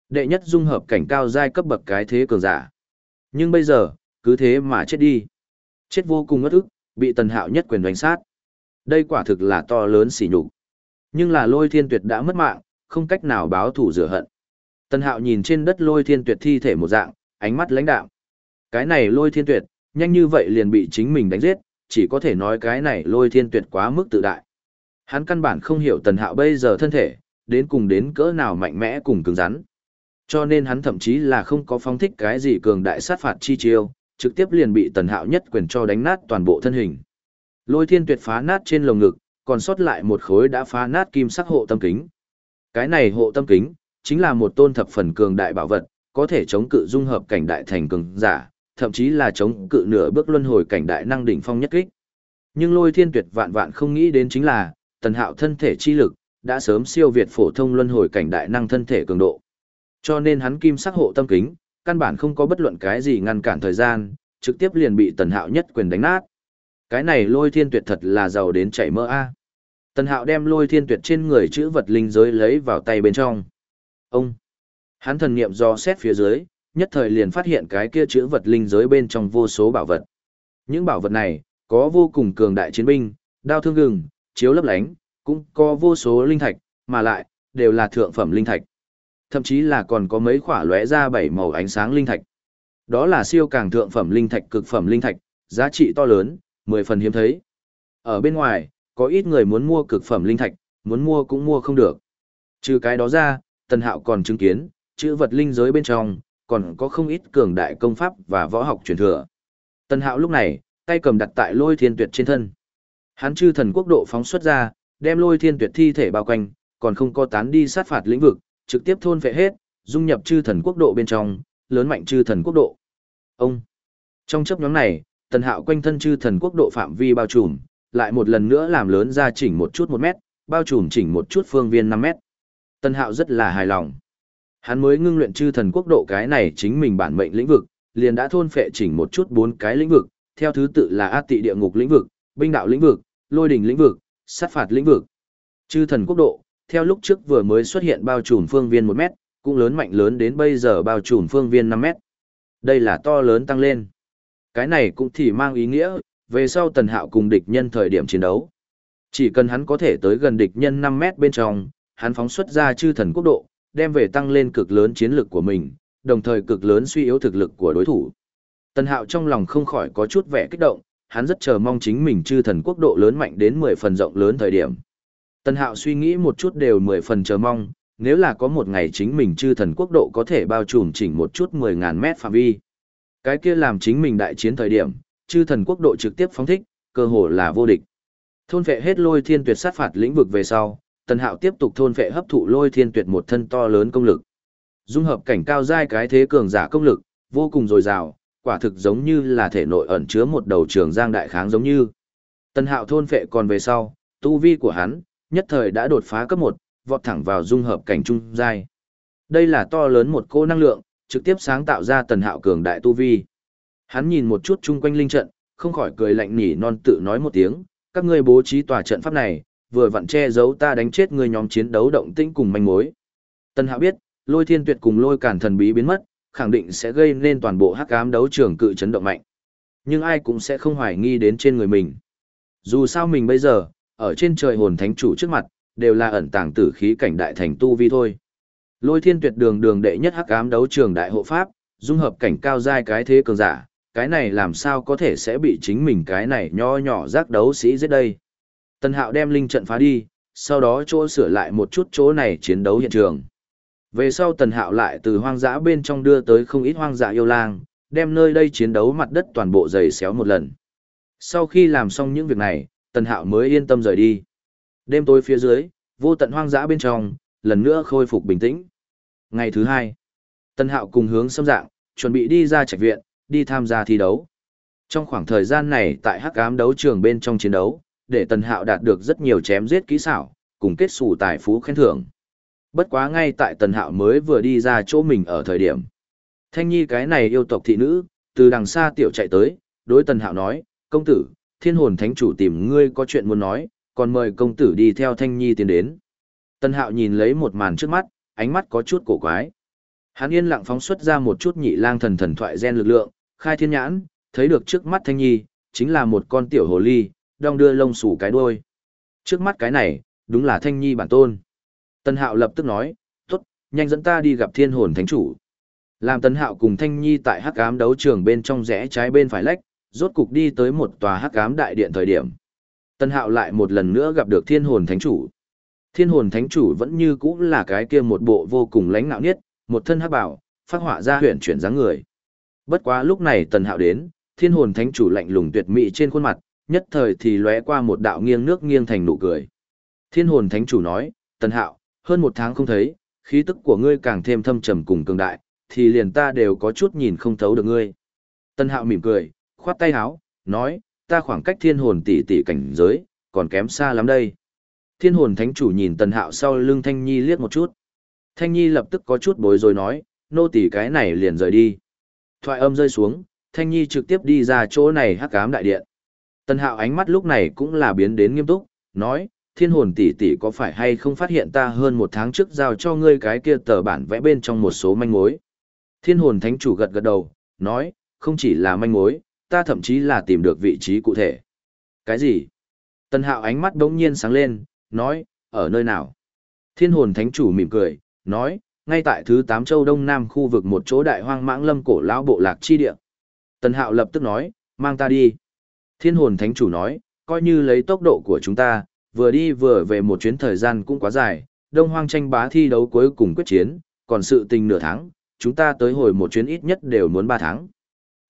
Đệ nhất dung hợp cảnh cao giai cấp bậc cái thế cường giả. Nhưng bây giờ, cứ thế mà chết đi. Chết vô cùng ngất ức, bị tần hạo nhất quyền đánh sát. Đây quả thực là to lớn xỉ nhục Nhưng là lôi thiên tuyệt đã mất mạng, không cách nào báo thủ rửa hận. Tần hạo nhìn trên đất lôi thiên tuyệt thi thể một dạng, ánh mắt lãnh đạo. Cái này lôi thiên tuyệt, nhanh như vậy liền bị chính mình đánh giết, chỉ có thể nói cái này lôi thiên tuyệt quá mức tự đại. Hắn căn bản không hiểu tần hạo bây giờ thân thể, đến cùng đến cỡ nào mạnh mẽ cùng cứng rắn. Cho nên hắn thậm chí là không có phong thích cái gì cường đại sát phạt chi chiêu, trực tiếp liền bị tần hạo nhất quyền cho đánh nát toàn bộ thân hình. Lôi thiên tuyệt phá nát trên lồng ngực, còn sót lại một khối đã phá nát kim sắc hộ tâm kính. Cái này hộ tâm kính, chính là một tôn thập phần cường đại bảo vật, có thể chống cự dung hợp cảnh đại thành cường giả, thậm chí là chống cự nửa bước luân hồi cảnh đại năng đỉnh phong nhất kích. Nhưng lôi thiên tuyệt vạn vạn không nghĩ đến chính là, tần hạo thân thể chi lực, đã sớm siêu việt phổ thông luân hồi cảnh đại năng thân thể cường độ. Cho nên hắn kim sắc hộ tâm kính, căn bản không có bất luận cái gì ngăn cản thời gian, trực tiếp liền bị tần hạo nhất quyền đánh nát. Cái này lôi thiên tuyệt thật là giàu đến chảy mỡ a. Tần hạo đem lôi thiên tuyệt trên người chữ vật linh giới lấy vào tay bên trong. Ông! Hắn thần niệm do xét phía dưới, nhất thời liền phát hiện cái kia chữ vật linh giới bên trong vô số bảo vật. Những bảo vật này, có vô cùng cường đại chiến binh, đao thương gừng, chiếu lấp lánh, cũng có vô số linh thạch, mà lại, đều là thượng phẩm linh thạch. Thậm chí là còn có mấy khỏa lóe ra bảy màu ánh sáng linh thạch. Đó là siêu càng thượng phẩm linh thạch cực phẩm linh thạch, giá trị to lớn, mười phần hiếm thấy. Ở bên ngoài, có ít người muốn mua cực phẩm linh thạch, muốn mua cũng mua không được. Trừ cái đó ra, Tần Hạo còn chứng kiến, chữ vật linh giới bên trong, còn có không ít cường đại công pháp và võ học truyền thừa. Tần Hạo lúc này, tay cầm đặt tại lôi thiên tuyệt trên thân. Hắn chư thần quốc độ phóng xuất ra, đem lôi thiên tuyệt thi thể bao quanh, còn không có tán đi sát phạt lĩnh vực, trực tiếp thôn phệ hết, dung nhập chư thần quốc độ bên trong, lớn mạnh chư thần quốc độ. Ông. Trong chấp nhóm này, Tần Hạo quanh thân chư thần quốc độ phạm vi bao trùm, lại một lần nữa làm lớn ra chỉnh một chút một mét, bao trùm chỉnh một chút phương viên 5 mét. Tần Hạo rất là hài lòng. Hắn mới ngưng luyện chư thần quốc độ cái này chính mình bản mệnh lĩnh vực, liền đã thôn phệ chỉnh một chút bốn cái lĩnh vực, theo thứ tự là A Tị địa ngục lĩnh vực, binh đạo lĩnh vực, lôi đỉnh lĩnh vực, sát phạt lĩnh vực. Chư thần quốc độ, theo lúc trước vừa mới xuất hiện bao trùm phương viên 1 mét, cũng lớn mạnh lớn đến bây giờ bao trùm phương viên 5 mét. Đây là to lớn tăng lên. Cái này cũng thì mang ý nghĩa, về sau tần hạo cùng địch nhân thời điểm chiến đấu. Chỉ cần hắn có thể tới gần địch nhân 5 mét bên trong, hắn phóng xuất ra chư thần quốc độ, đem về tăng lên cực lớn chiến lực của mình, đồng thời cực lớn suy yếu thực lực của đối thủ. Tần hạo trong lòng không khỏi có chút vẻ kích động, hắn rất chờ mong chính mình chư thần quốc độ lớn mạnh đến 10 phần rộng lớn thời điểm. Tần hạo suy nghĩ một chút đều 10 phần chờ mong, nếu là có một ngày chính mình chư thần quốc độ có thể bao trùm chỉnh một chút 10.000 mét phạm vi. Cái kia làm chính mình đại chiến thời điểm, chư thần quốc độ trực tiếp phóng thích, cơ hồ là vô địch. Thôn vệ hết lôi thiên tuyệt sát phạt lĩnh vực về sau, tần hạo tiếp tục thôn vệ hấp thụ lôi thiên tuyệt một thân to lớn công lực. Dung hợp cảnh cao giai cái thế cường giả công lực, vô cùng dồi dào, quả thực giống như là thể nội ẩn chứa một đầu trường giang đại kháng giống như. Tần hạo thôn vệ còn về sau, tu vi của hắn, nhất thời đã đột phá cấp 1, vọt thẳng vào dung hợp cảnh trung giai. Đây là to lớn một cô năng lượng, trực tiếp sáng tạo ra tần hạo cường đại tu vi. Hắn nhìn một chút chung quanh linh trận, không khỏi cười lạnh nỉ non tự nói một tiếng, các ngươi bố trí tòa trận pháp này, vừa vặn che giấu ta đánh chết người nhóm chiến đấu động tĩnh cùng manh mối. Tần Hạo biết, Lôi Thiên Tuyệt cùng Lôi Cản thần bí biến mất, khẳng định sẽ gây nên toàn bộ hắc ám đấu trường cự chấn động mạnh. Nhưng ai cũng sẽ không hoài nghi đến trên người mình. Dù sao mình bây giờ, ở trên trời hồn thánh chủ trước mặt, đều là ẩn tàng tử khí cảnh đại thành tu vi thôi. Lôi Thiên Tuyệt đường đường đệ nhất hắc ám đấu trường đại hộ pháp, dung hợp cảnh cao giai cái thế cường giả, cái này làm sao có thể sẽ bị chính mình cái này nho nhỏ giác đấu sĩ giết đây. Tần Hạo đem linh trận phá đi, sau đó chỗ sửa lại một chút chỗ này chiến đấu hiện trường. Về sau Tần Hạo lại từ hoang dã bên trong đưa tới không ít hoang dã yêu lang, đem nơi đây chiến đấu mặt đất toàn bộ dày xéo một lần. Sau khi làm xong những việc này, Tần Hạo mới yên tâm rời đi. Đêm tối phía dưới, vô tận hoang dã bên trong, lần nữa khôi phục bình tĩnh. Ngày thứ hai, Tần Hạo cùng hướng xâm dạng, chuẩn bị đi ra trạch viện, đi tham gia thi đấu. Trong khoảng thời gian này tại hắc ám đấu trường bên trong chiến đấu, để Tần Hạo đạt được rất nhiều chém giết kỹ xảo, cùng kết xù tài phú khen thưởng. Bất quá ngay tại Tần Hạo mới vừa đi ra chỗ mình ở thời điểm. Thanh Nhi cái này yêu tộc thị nữ, từ đằng xa tiểu chạy tới, đối Tần Hạo nói, công tử, thiên hồn thánh chủ tìm ngươi có chuyện muốn nói, còn mời công tử đi theo Thanh Nhi tiến đến. Tân Hạo nhìn lấy một màn trước mắt, ánh mắt có chút cổ quái. Hắn yên lặng phóng xuất ra một chút nhị lang thần thần thoại gen lực lượng, khai thiên nhãn, thấy được trước mắt Thanh Nhi, chính là một con tiểu hồ ly, đong đưa lông sủ cái đuôi. Trước mắt cái này, đúng là Thanh Nhi bản tôn. Tân Hạo lập tức nói, tốt, nhanh dẫn ta đi gặp thiên hồn thánh chủ. Làm Tân Hạo cùng Thanh Nhi tại hắc ám đấu trường bên trong rẽ trái bên phải lách, rốt cục đi tới một tòa hắc ám đại điện thời điểm. Tân Hạo lại một lần nữa gặp được thiên hồn thánh chủ. Thiên hồn thánh chủ vẫn như cũ là cái kia một bộ vô cùng lãnh nạo niết, một thân hắc bảo, phát họa ra huyền chuyển dáng người. Bất quá lúc này Tần Hạo đến, thiên hồn thánh chủ lạnh lùng tuyệt mỹ trên khuôn mặt, nhất thời thì lóe qua một đạo nghiêng nước nghiêng thành nụ cười. Thiên hồn thánh chủ nói, Tần Hạo, hơn một tháng không thấy, khí tức của ngươi càng thêm thâm trầm cùng cường đại, thì liền ta đều có chút nhìn không thấu được ngươi. Tần Hạo mỉm cười, khoát tay háo, nói, ta khoảng cách thiên hồn tỷ tỷ cảnh giới, còn kém xa lắm đây. Thiên hồn thánh chủ nhìn Tần Hạo sau lưng Thanh Nhi liếc một chút. Thanh Nhi lập tức có chút bối rối nói, nô tỷ cái này liền rời đi. Thoại âm rơi xuống, Thanh Nhi trực tiếp đi ra chỗ này hắc ám đại điện. Tần Hạo ánh mắt lúc này cũng là biến đến nghiêm túc, nói, thiên hồn tỷ tỷ có phải hay không phát hiện ta hơn một tháng trước giao cho ngươi cái kia tờ bản vẽ bên trong một số manh mối. Thiên hồn thánh chủ gật gật đầu, nói, không chỉ là manh mối, ta thậm chí là tìm được vị trí cụ thể. Cái gì? Tần Hạo ánh mắt đống nhiên sáng lên, nói, ở nơi nào? Thiên hồn thánh chủ mỉm cười, nói, ngay tại thứ tám châu đông nam khu vực một chỗ đại hoang mãng lâm cổ lão bộ lạc chi địa. Tần Hạo lập tức nói, mang ta đi. Thiên hồn thánh chủ nói, coi như lấy tốc độ của chúng ta, vừa đi vừa về một chuyến thời gian cũng quá dài, đông hoang tranh bá thi đấu cuối cùng quyết chiến, còn sự tình nửa tháng, chúng ta tới hồi một chuyến ít nhất đều muốn ba tháng.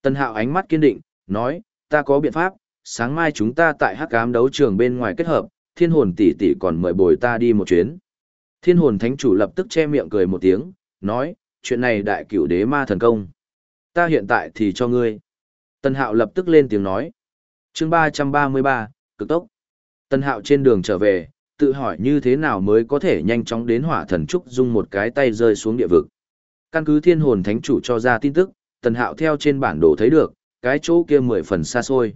Tân Hạo ánh mắt kiên định, nói, ta có biện pháp, sáng mai chúng ta tại hắc ám đấu trường bên ngoài kết hợp, thiên hồn tỷ tỷ còn mời bồi ta đi một chuyến. Thiên hồn thánh chủ lập tức che miệng cười một tiếng, nói, chuyện này đại cửu đế ma thần công. Ta hiện tại thì cho ngươi. Tân hạo lập tức lên tiếng nói. chương 333, cực tốc. Tân hạo trên đường trở về, tự hỏi như thế nào mới có thể nhanh chóng đến hỏa thần trúc dung một cái tay rơi xuống địa vực. Căn cứ thiên hồn thánh chủ cho ra tin tức, tần hạo theo trên bản đồ thấy được, cái chỗ kia mười phần xa xôi.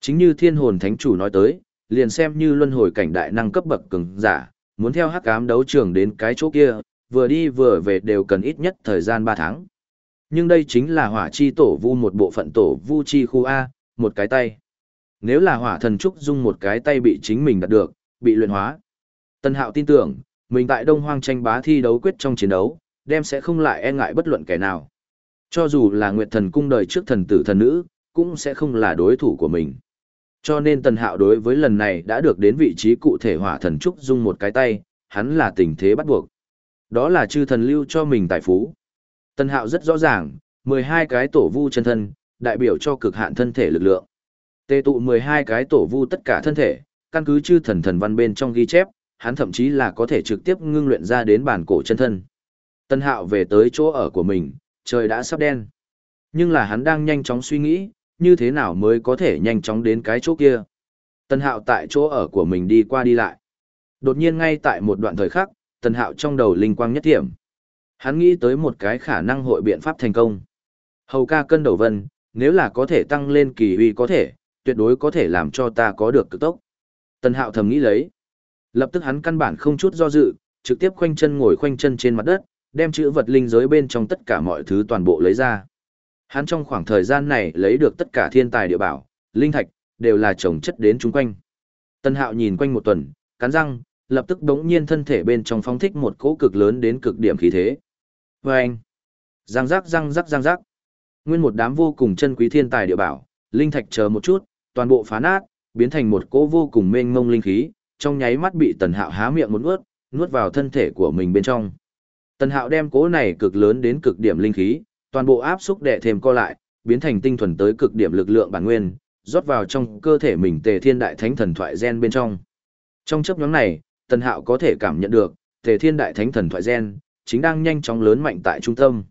Chính như thiên hồn thánh chủ nói tới, liền xem như luân hồi cảnh đại năng cấp bậc cường giả, muốn theo hắc ám đấu trường đến cái chỗ kia, vừa đi vừa về đều cần ít nhất thời gian 3 tháng. Nhưng đây chính là hỏa chi tổ vu một bộ phận tổ vu chi khu A, một cái tay. Nếu là hỏa thần trúc dung một cái tay bị chính mình đạt được, bị luyện hóa. Tân hạo tin tưởng, mình tại Đông Hoang tranh bá thi đấu quyết trong chiến đấu, đem sẽ không lại e ngại bất luận kẻ nào. Cho dù là Nguyệt Thần cung đời trước thần tử thần nữ, cũng sẽ không là đối thủ của mình. Cho nên Tần Hạo đối với lần này đã được đến vị trí cụ thể hỏa thần trúc dung một cái tay, hắn là tình thế bắt buộc. Đó là chư thần lưu cho mình tài phú. Tân hạo rất rõ ràng, 12 cái tổ vu chân thân, đại biểu cho cực hạn thân thể lực lượng. Tê tụ 12 cái tổ vu tất cả thân thể, căn cứ chư thần thần văn bên trong ghi chép, hắn thậm chí là có thể trực tiếp ngưng luyện ra đến bản cổ chân thân. Tân hạo về tới chỗ ở của mình, trời đã sắp đen. Nhưng là hắn đang nhanh chóng suy nghĩ, như thế nào mới có thể nhanh chóng đến cái chỗ kia. Tần hạo tại chỗ ở của mình đi qua đi lại. Đột nhiên ngay tại một đoạn thời khắc, Tần hạo trong đầu linh quang nhất điểm. Hắn nghĩ tới một cái khả năng hội biện pháp thành công. Hầu ca cân đầu vân, nếu là có thể tăng lên kỳ uy có thể, tuyệt đối có thể làm cho ta có được cực tốc. Tần hạo thầm nghĩ lấy. Lập tức hắn căn bản không chút do dự, trực tiếp khoanh chân ngồi khoanh chân trên mặt đất, đem chữ vật linh giới bên trong tất cả mọi thứ toàn bộ lấy ra. Hắn trong khoảng thời gian này lấy được tất cả thiên tài địa bảo, linh thạch, đều là trồng chất đến chung quanh. Tân hạo nhìn quanh một tuần, cắn răng, lập tức đống nhiên thân thể bên trong phong thích một cỗ cực lớn đến cực điểm khí thế. Vâng! anh, răng rắc răng rắc răng rắc. Nguyên một đám vô cùng chân quý thiên tài địa bảo, linh thạch chờ một chút, toàn bộ phá nát, biến thành một cỗ vô cùng mênh mông linh khí, trong nháy mắt bị tần hạo há miệng một nuốt, nuốt vào thân thể của mình bên trong. Tần hạo đem cố này cực lớn đến cực điểm linh khí, toàn bộ áp xúc đệ thêm co lại, biến thành tinh thuần tới cực điểm lực lượng bản nguyên, rót vào trong cơ thể mình tề thiên đại thánh thần thoại gen bên trong. Trong chấp nhóm này, tần hạo có thể cảm nhận được, tề thiên đại thánh thần thoại gen, chính đang nhanh chóng lớn mạnh tại trung tâm.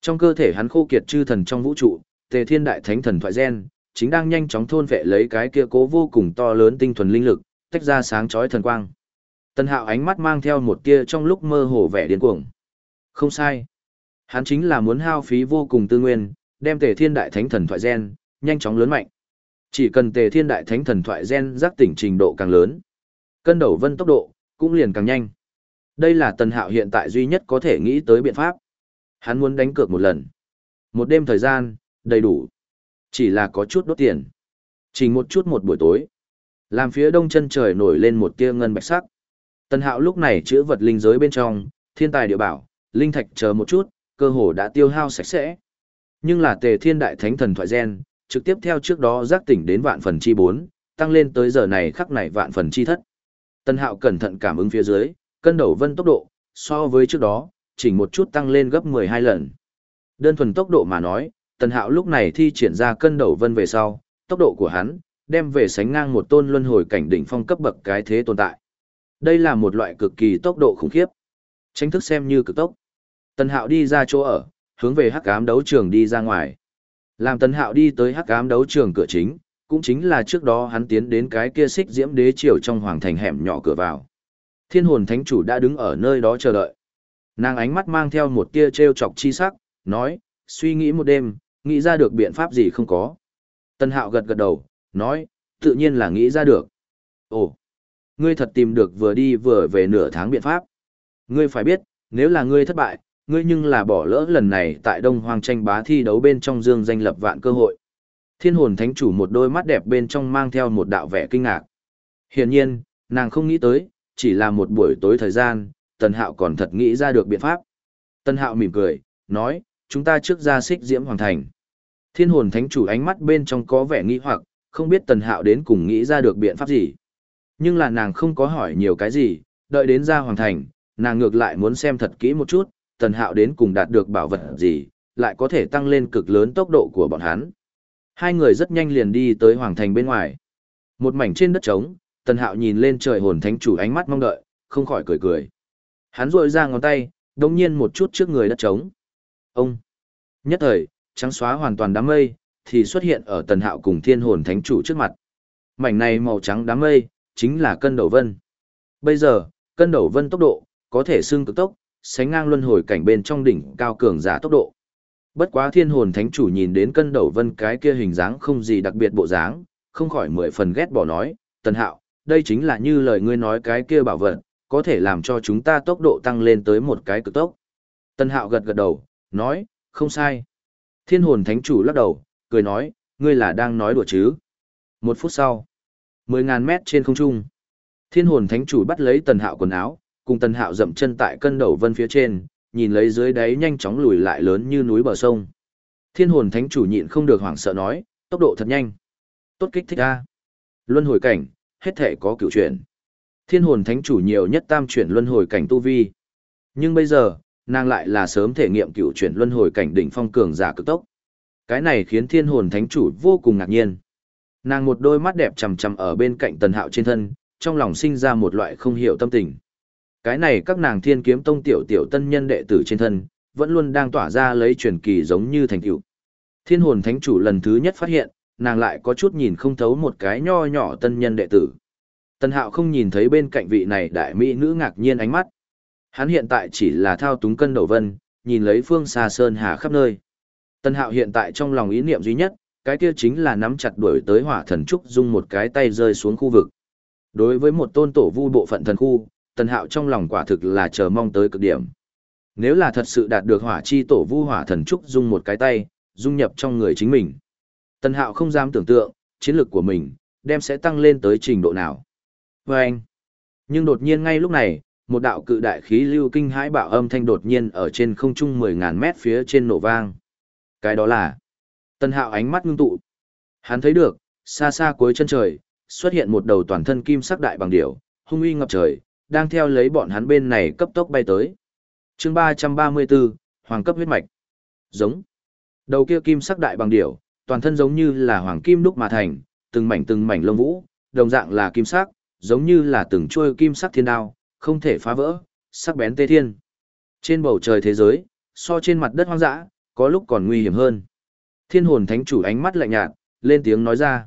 Trong cơ thể hắn khô kiệt chư thần trong vũ trụ, tề thiên đại thánh thần thoại gen, chính đang nhanh chóng thôn vệ lấy cái kia cố vô cùng to lớn tinh thuần linh lực, tách ra sáng chói thần quang. Tần Hạo ánh mắt mang theo một tia trong lúc mơ hồ vẻ điên cuồng. Không sai. Hắn chính là muốn hao phí vô cùng tư nguyên, đem Tề Thiên Đại Thánh Thần thoại gen nhanh chóng lớn mạnh. Chỉ cần Tề Thiên Đại Thánh Thần thoại gen giác tỉnh trình độ càng lớn, cân đầu vân tốc độ cũng liền càng nhanh. Đây là Tần Hạo hiện tại duy nhất có thể nghĩ tới biện pháp. Hắn muốn đánh cược một lần. Một đêm thời gian, đầy đủ. Chỉ là có chút đốt tiền. Chỉ một chút một buổi tối. Làm phía đông chân trời nổi lên một tia ngân bạch sắc. Tần Hạo lúc này chữa vật linh giới bên trong, thiên tài địa bảo, linh thạch chờ một chút, cơ hồ đã tiêu hao sạch sẽ. Nhưng là Tề Thiên Đại Thánh Thần thoại gen, trực tiếp theo trước đó giác tỉnh đến vạn phần chi 4, tăng lên tới giờ này khắc này vạn phần chi thất. Tần Hạo cẩn thận cảm ứng phía dưới, cân đầu vân tốc độ, so với trước đó, chỉnh một chút tăng lên gấp 12 lần. Đơn thuần tốc độ mà nói, Tần Hạo lúc này thi triển ra cân đầu vân về sau, tốc độ của hắn, đem về sánh ngang một tôn luân hồi cảnh đỉnh phong cấp bậc cái thế tồn tại. Đây là một loại cực kỳ tốc độ khủng khiếp. Tranh thức xem như cực tốc. Tần Hạo đi ra chỗ ở, hướng về hắc ám đấu trường đi ra ngoài. Làm Tần Hạo đi tới hắc ám đấu trường cửa chính, cũng chính là trước đó hắn tiến đến cái kia xích diễm đế triều trong hoàng thành hẻm nhỏ cửa vào. Thiên hồn thánh chủ đã đứng ở nơi đó chờ đợi. Nàng ánh mắt mang theo một tia trêu chọc chi sắc, nói, suy nghĩ một đêm, nghĩ ra được biện pháp gì không có. Tần Hạo gật gật đầu, nói, tự nhiên là nghĩ ra được. Ồ, ngươi thật tìm được vừa đi vừa về nửa tháng biện pháp. Ngươi phải biết, nếu là ngươi thất bại, ngươi nhưng là bỏ lỡ lần này tại Đông Hoang tranh bá thi đấu bên trong dương danh lập vạn cơ hội. Thiên hồn thánh chủ một đôi mắt đẹp bên trong mang theo một đạo vẻ kinh ngạc. Hiển nhiên, nàng không nghĩ tới, chỉ là một buổi tối thời gian, Tần Hạo còn thật nghĩ ra được biện pháp. Tần Hạo mỉm cười, nói, chúng ta trước ra xích diễm hoàng thành. Thiên hồn thánh chủ ánh mắt bên trong có vẻ nghi hoặc, không biết Tần Hạo đến cùng nghĩ ra được biện pháp gì. Nhưng là nàng không có hỏi nhiều cái gì, đợi đến ra hoàng thành, nàng ngược lại muốn xem thật kỹ một chút, Tần Hạo đến cùng đạt được bảo vật gì, lại có thể tăng lên cực lớn tốc độ của bọn hắn. Hai người rất nhanh liền đi tới hoàng thành bên ngoài. Một mảnh trên đất trống, Tần Hạo nhìn lên trời hồn thánh chủ ánh mắt mong đợi, không khỏi cười cười. Hắn rội ra ngón tay, đồng nhiên một chút trước người đất trống. Ông! Nhất thời, trắng xóa hoàn toàn đám mây, thì xuất hiện ở tần hạo cùng thiên hồn thánh chủ trước mặt. Mảnh này màu trắng đám mây, chính là cân đầu vân. Bây giờ, cân đầu vân tốc độ, có thể xưng cực tốc, sánh ngang luân hồi cảnh bên trong đỉnh cao cường giả tốc độ. Bất quá thiên hồn thánh chủ nhìn đến cân đầu vân cái kia hình dáng không gì đặc biệt bộ dáng, không khỏi mười phần ghét bỏ nói, tần hạo, đây chính là như lời ngươi nói cái kia bảo vật, có thể làm cho chúng ta tốc độ tăng lên tới một cái cực tốc. Tần hạo gật gật đầu, nói, không sai. Thiên hồn thánh chủ lắc đầu, cười nói, ngươi là đang nói đùa chứ. Một phút sau, mười ngàn mét trên không trung, thiên hồn thánh chủ bắt lấy tần hạo quần áo, cùng tần hạo dậm chân tại cân đầu vân phía trên, nhìn lấy dưới đáy nhanh chóng lùi lại lớn như núi bờ sông. Thiên hồn thánh chủ nhịn không được hoảng sợ nói, tốc độ thật nhanh. Tốt kích thích a. Luân hồi cảnh, hết thể có cửu chuyển. Thiên hồn thánh chủ nhiều nhất tam chuyển luân hồi cảnh tu vi. Nhưng bây giờ, nàng lại là sớm thể nghiệm cựu chuyển luân hồi cảnh đỉnh phong cường giả cực tốc. Cái này khiến thiên hồn thánh chủ vô cùng ngạc nhiên. Nàng một đôi mắt đẹp chằm chằm ở bên cạnh tần hạo trên thân, trong lòng sinh ra một loại không hiểu tâm tình. Cái này các nàng thiên kiếm tông tiểu tiểu tân nhân đệ tử trên thân, vẫn luôn đang tỏa ra lấy truyền kỳ giống như thành tựu. Thiên hồn thánh chủ lần thứ nhất phát hiện, nàng lại có chút nhìn không thấu một cái nho nhỏ tân nhân đệ tử. tân hạo không nhìn thấy bên cạnh vị này đại mỹ nữ ngạc nhiên ánh mắt. Hắn hiện tại chỉ là thao túng cân đầu vân, nhìn lấy phương xa sơn hà khắp nơi. tân hạo hiện tại trong lòng ý niệm duy nhất, cái kia chính là nắm chặt đuổi tới hỏa thần trúc dung một cái tay rơi xuống khu vực. Đối với một tôn tổ vu bộ phận thần khu, tần hạo trong lòng quả thực là chờ mong tới cực điểm. Nếu là thật sự đạt được hỏa chi tổ vu hỏa thần trúc dung một cái tay, dung nhập trong người chính mình. Tần hạo không dám tưởng tượng, chiến lược của mình, đem sẽ tăng lên tới trình độ nào. Vâng. nhưng đột nhiên ngay lúc này, một đạo cự đại khí lưu kinh hãi bạo âm thanh đột nhiên ở trên không trung 10.000 mét phía trên nổ vang. Cái đó là Tần Hạo ánh mắt ngưng tụ. Hắn thấy được, xa xa cuối chân trời, xuất hiện một đầu toàn thân kim sắc đại bằng điểu, hung uy ngập trời, đang theo lấy bọn hắn bên này cấp tốc bay tới. chương 334, Hoàng cấp huyết mạch. Giống. Đầu kia kim sắc đại bằng điểu, toàn thân giống như là hoàng kim đúc mà thành, từng mảnh từng mảnh lông vũ, đồng dạng là kim sắc, giống như là từng chuôi kim sắc thiên đao, không thể phá vỡ, sắc bén tê thiên. Trên bầu trời thế giới, so trên mặt đất hoang dã, có lúc còn nguy hiểm hơn. Thiên hồn thánh chủ ánh mắt lạnh nhạt, lên tiếng nói ra.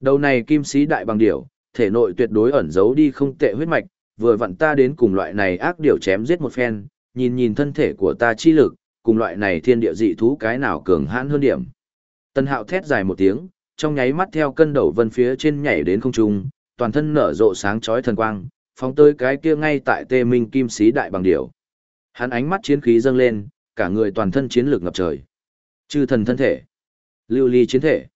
Đầu này kim sĩ đại bằng điểu, thể nội tuyệt đối ẩn giấu đi không tệ huyết mạch, vừa vặn ta đến cùng loại này ác điều chém giết một phen, nhìn nhìn thân thể của ta chi lực, cùng loại này thiên địa dị thú cái nào cường hãn hơn điểm. Tân hạo thét dài một tiếng, trong nháy mắt theo cân đầu vân phía trên nhảy đến không trung, toàn thân nở rộ sáng chói thần quang, phóng tới cái kia ngay tại tê minh kim sĩ đại bằng điểu. Hắn ánh mắt chiến khí dâng lên, cả người toàn thân chiến lược ngập trời. Chư thần thân thể, lưu ly chiến thể.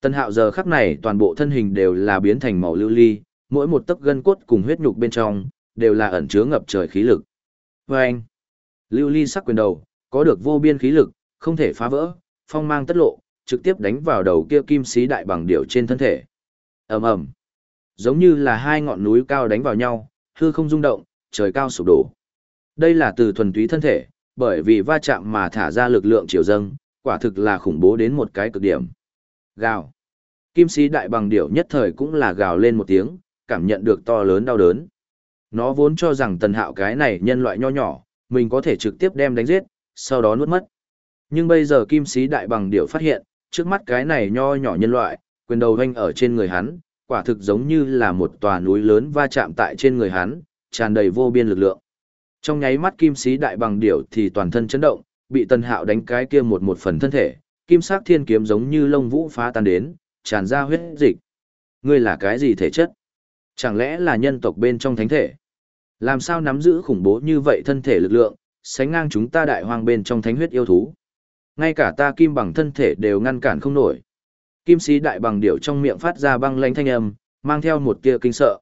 Tân hạo giờ khắc này toàn bộ thân hình đều là biến thành màu lưu ly, mỗi một tấc gân cốt cùng huyết nhục bên trong, đều là ẩn chứa ngập trời khí lực. Và anh, lưu ly sắc quyền đầu, có được vô biên khí lực, không thể phá vỡ, phong mang tất lộ, trực tiếp đánh vào đầu kia kim sĩ đại bằng điểu trên thân thể. ầm ầm, giống như là hai ngọn núi cao đánh vào nhau, hư không rung động, trời cao sụp đổ. Đây là từ thuần túy thân thể, bởi vì va chạm mà thả ra lực lượng chiều dâng, quả thực là khủng bố đến một cái cực điểm. Gào. Kim sĩ đại bằng điểu nhất thời cũng là gào lên một tiếng, cảm nhận được to lớn đau đớn. Nó vốn cho rằng tần hạo cái này nhân loại nho nhỏ, mình có thể trực tiếp đem đánh giết, sau đó nuốt mất. Nhưng bây giờ kim sĩ đại bằng điểu phát hiện, trước mắt cái này nho nhỏ nhân loại, quyền đầu hoanh ở trên người hắn, quả thực giống như là một tòa núi lớn va chạm tại trên người hắn, tràn đầy vô biên lực lượng. Trong nháy mắt kim sĩ đại bằng điểu thì toàn thân chấn động, bị tần hạo đánh cái kia một một phần thân thể, kim sắc thiên kiếm giống như lông vũ phá tan đến, tràn ra huyết dịch. Ngươi là cái gì thể chất? Chẳng lẽ là nhân tộc bên trong thánh thể? Làm sao nắm giữ khủng bố như vậy thân thể lực lượng, sánh ngang chúng ta đại hoang bên trong thánh huyết yêu thú? Ngay cả ta kim bằng thân thể đều ngăn cản không nổi. Kim sĩ đại bằng điểu trong miệng phát ra băng lanh thanh âm, mang theo một tia kinh sợ.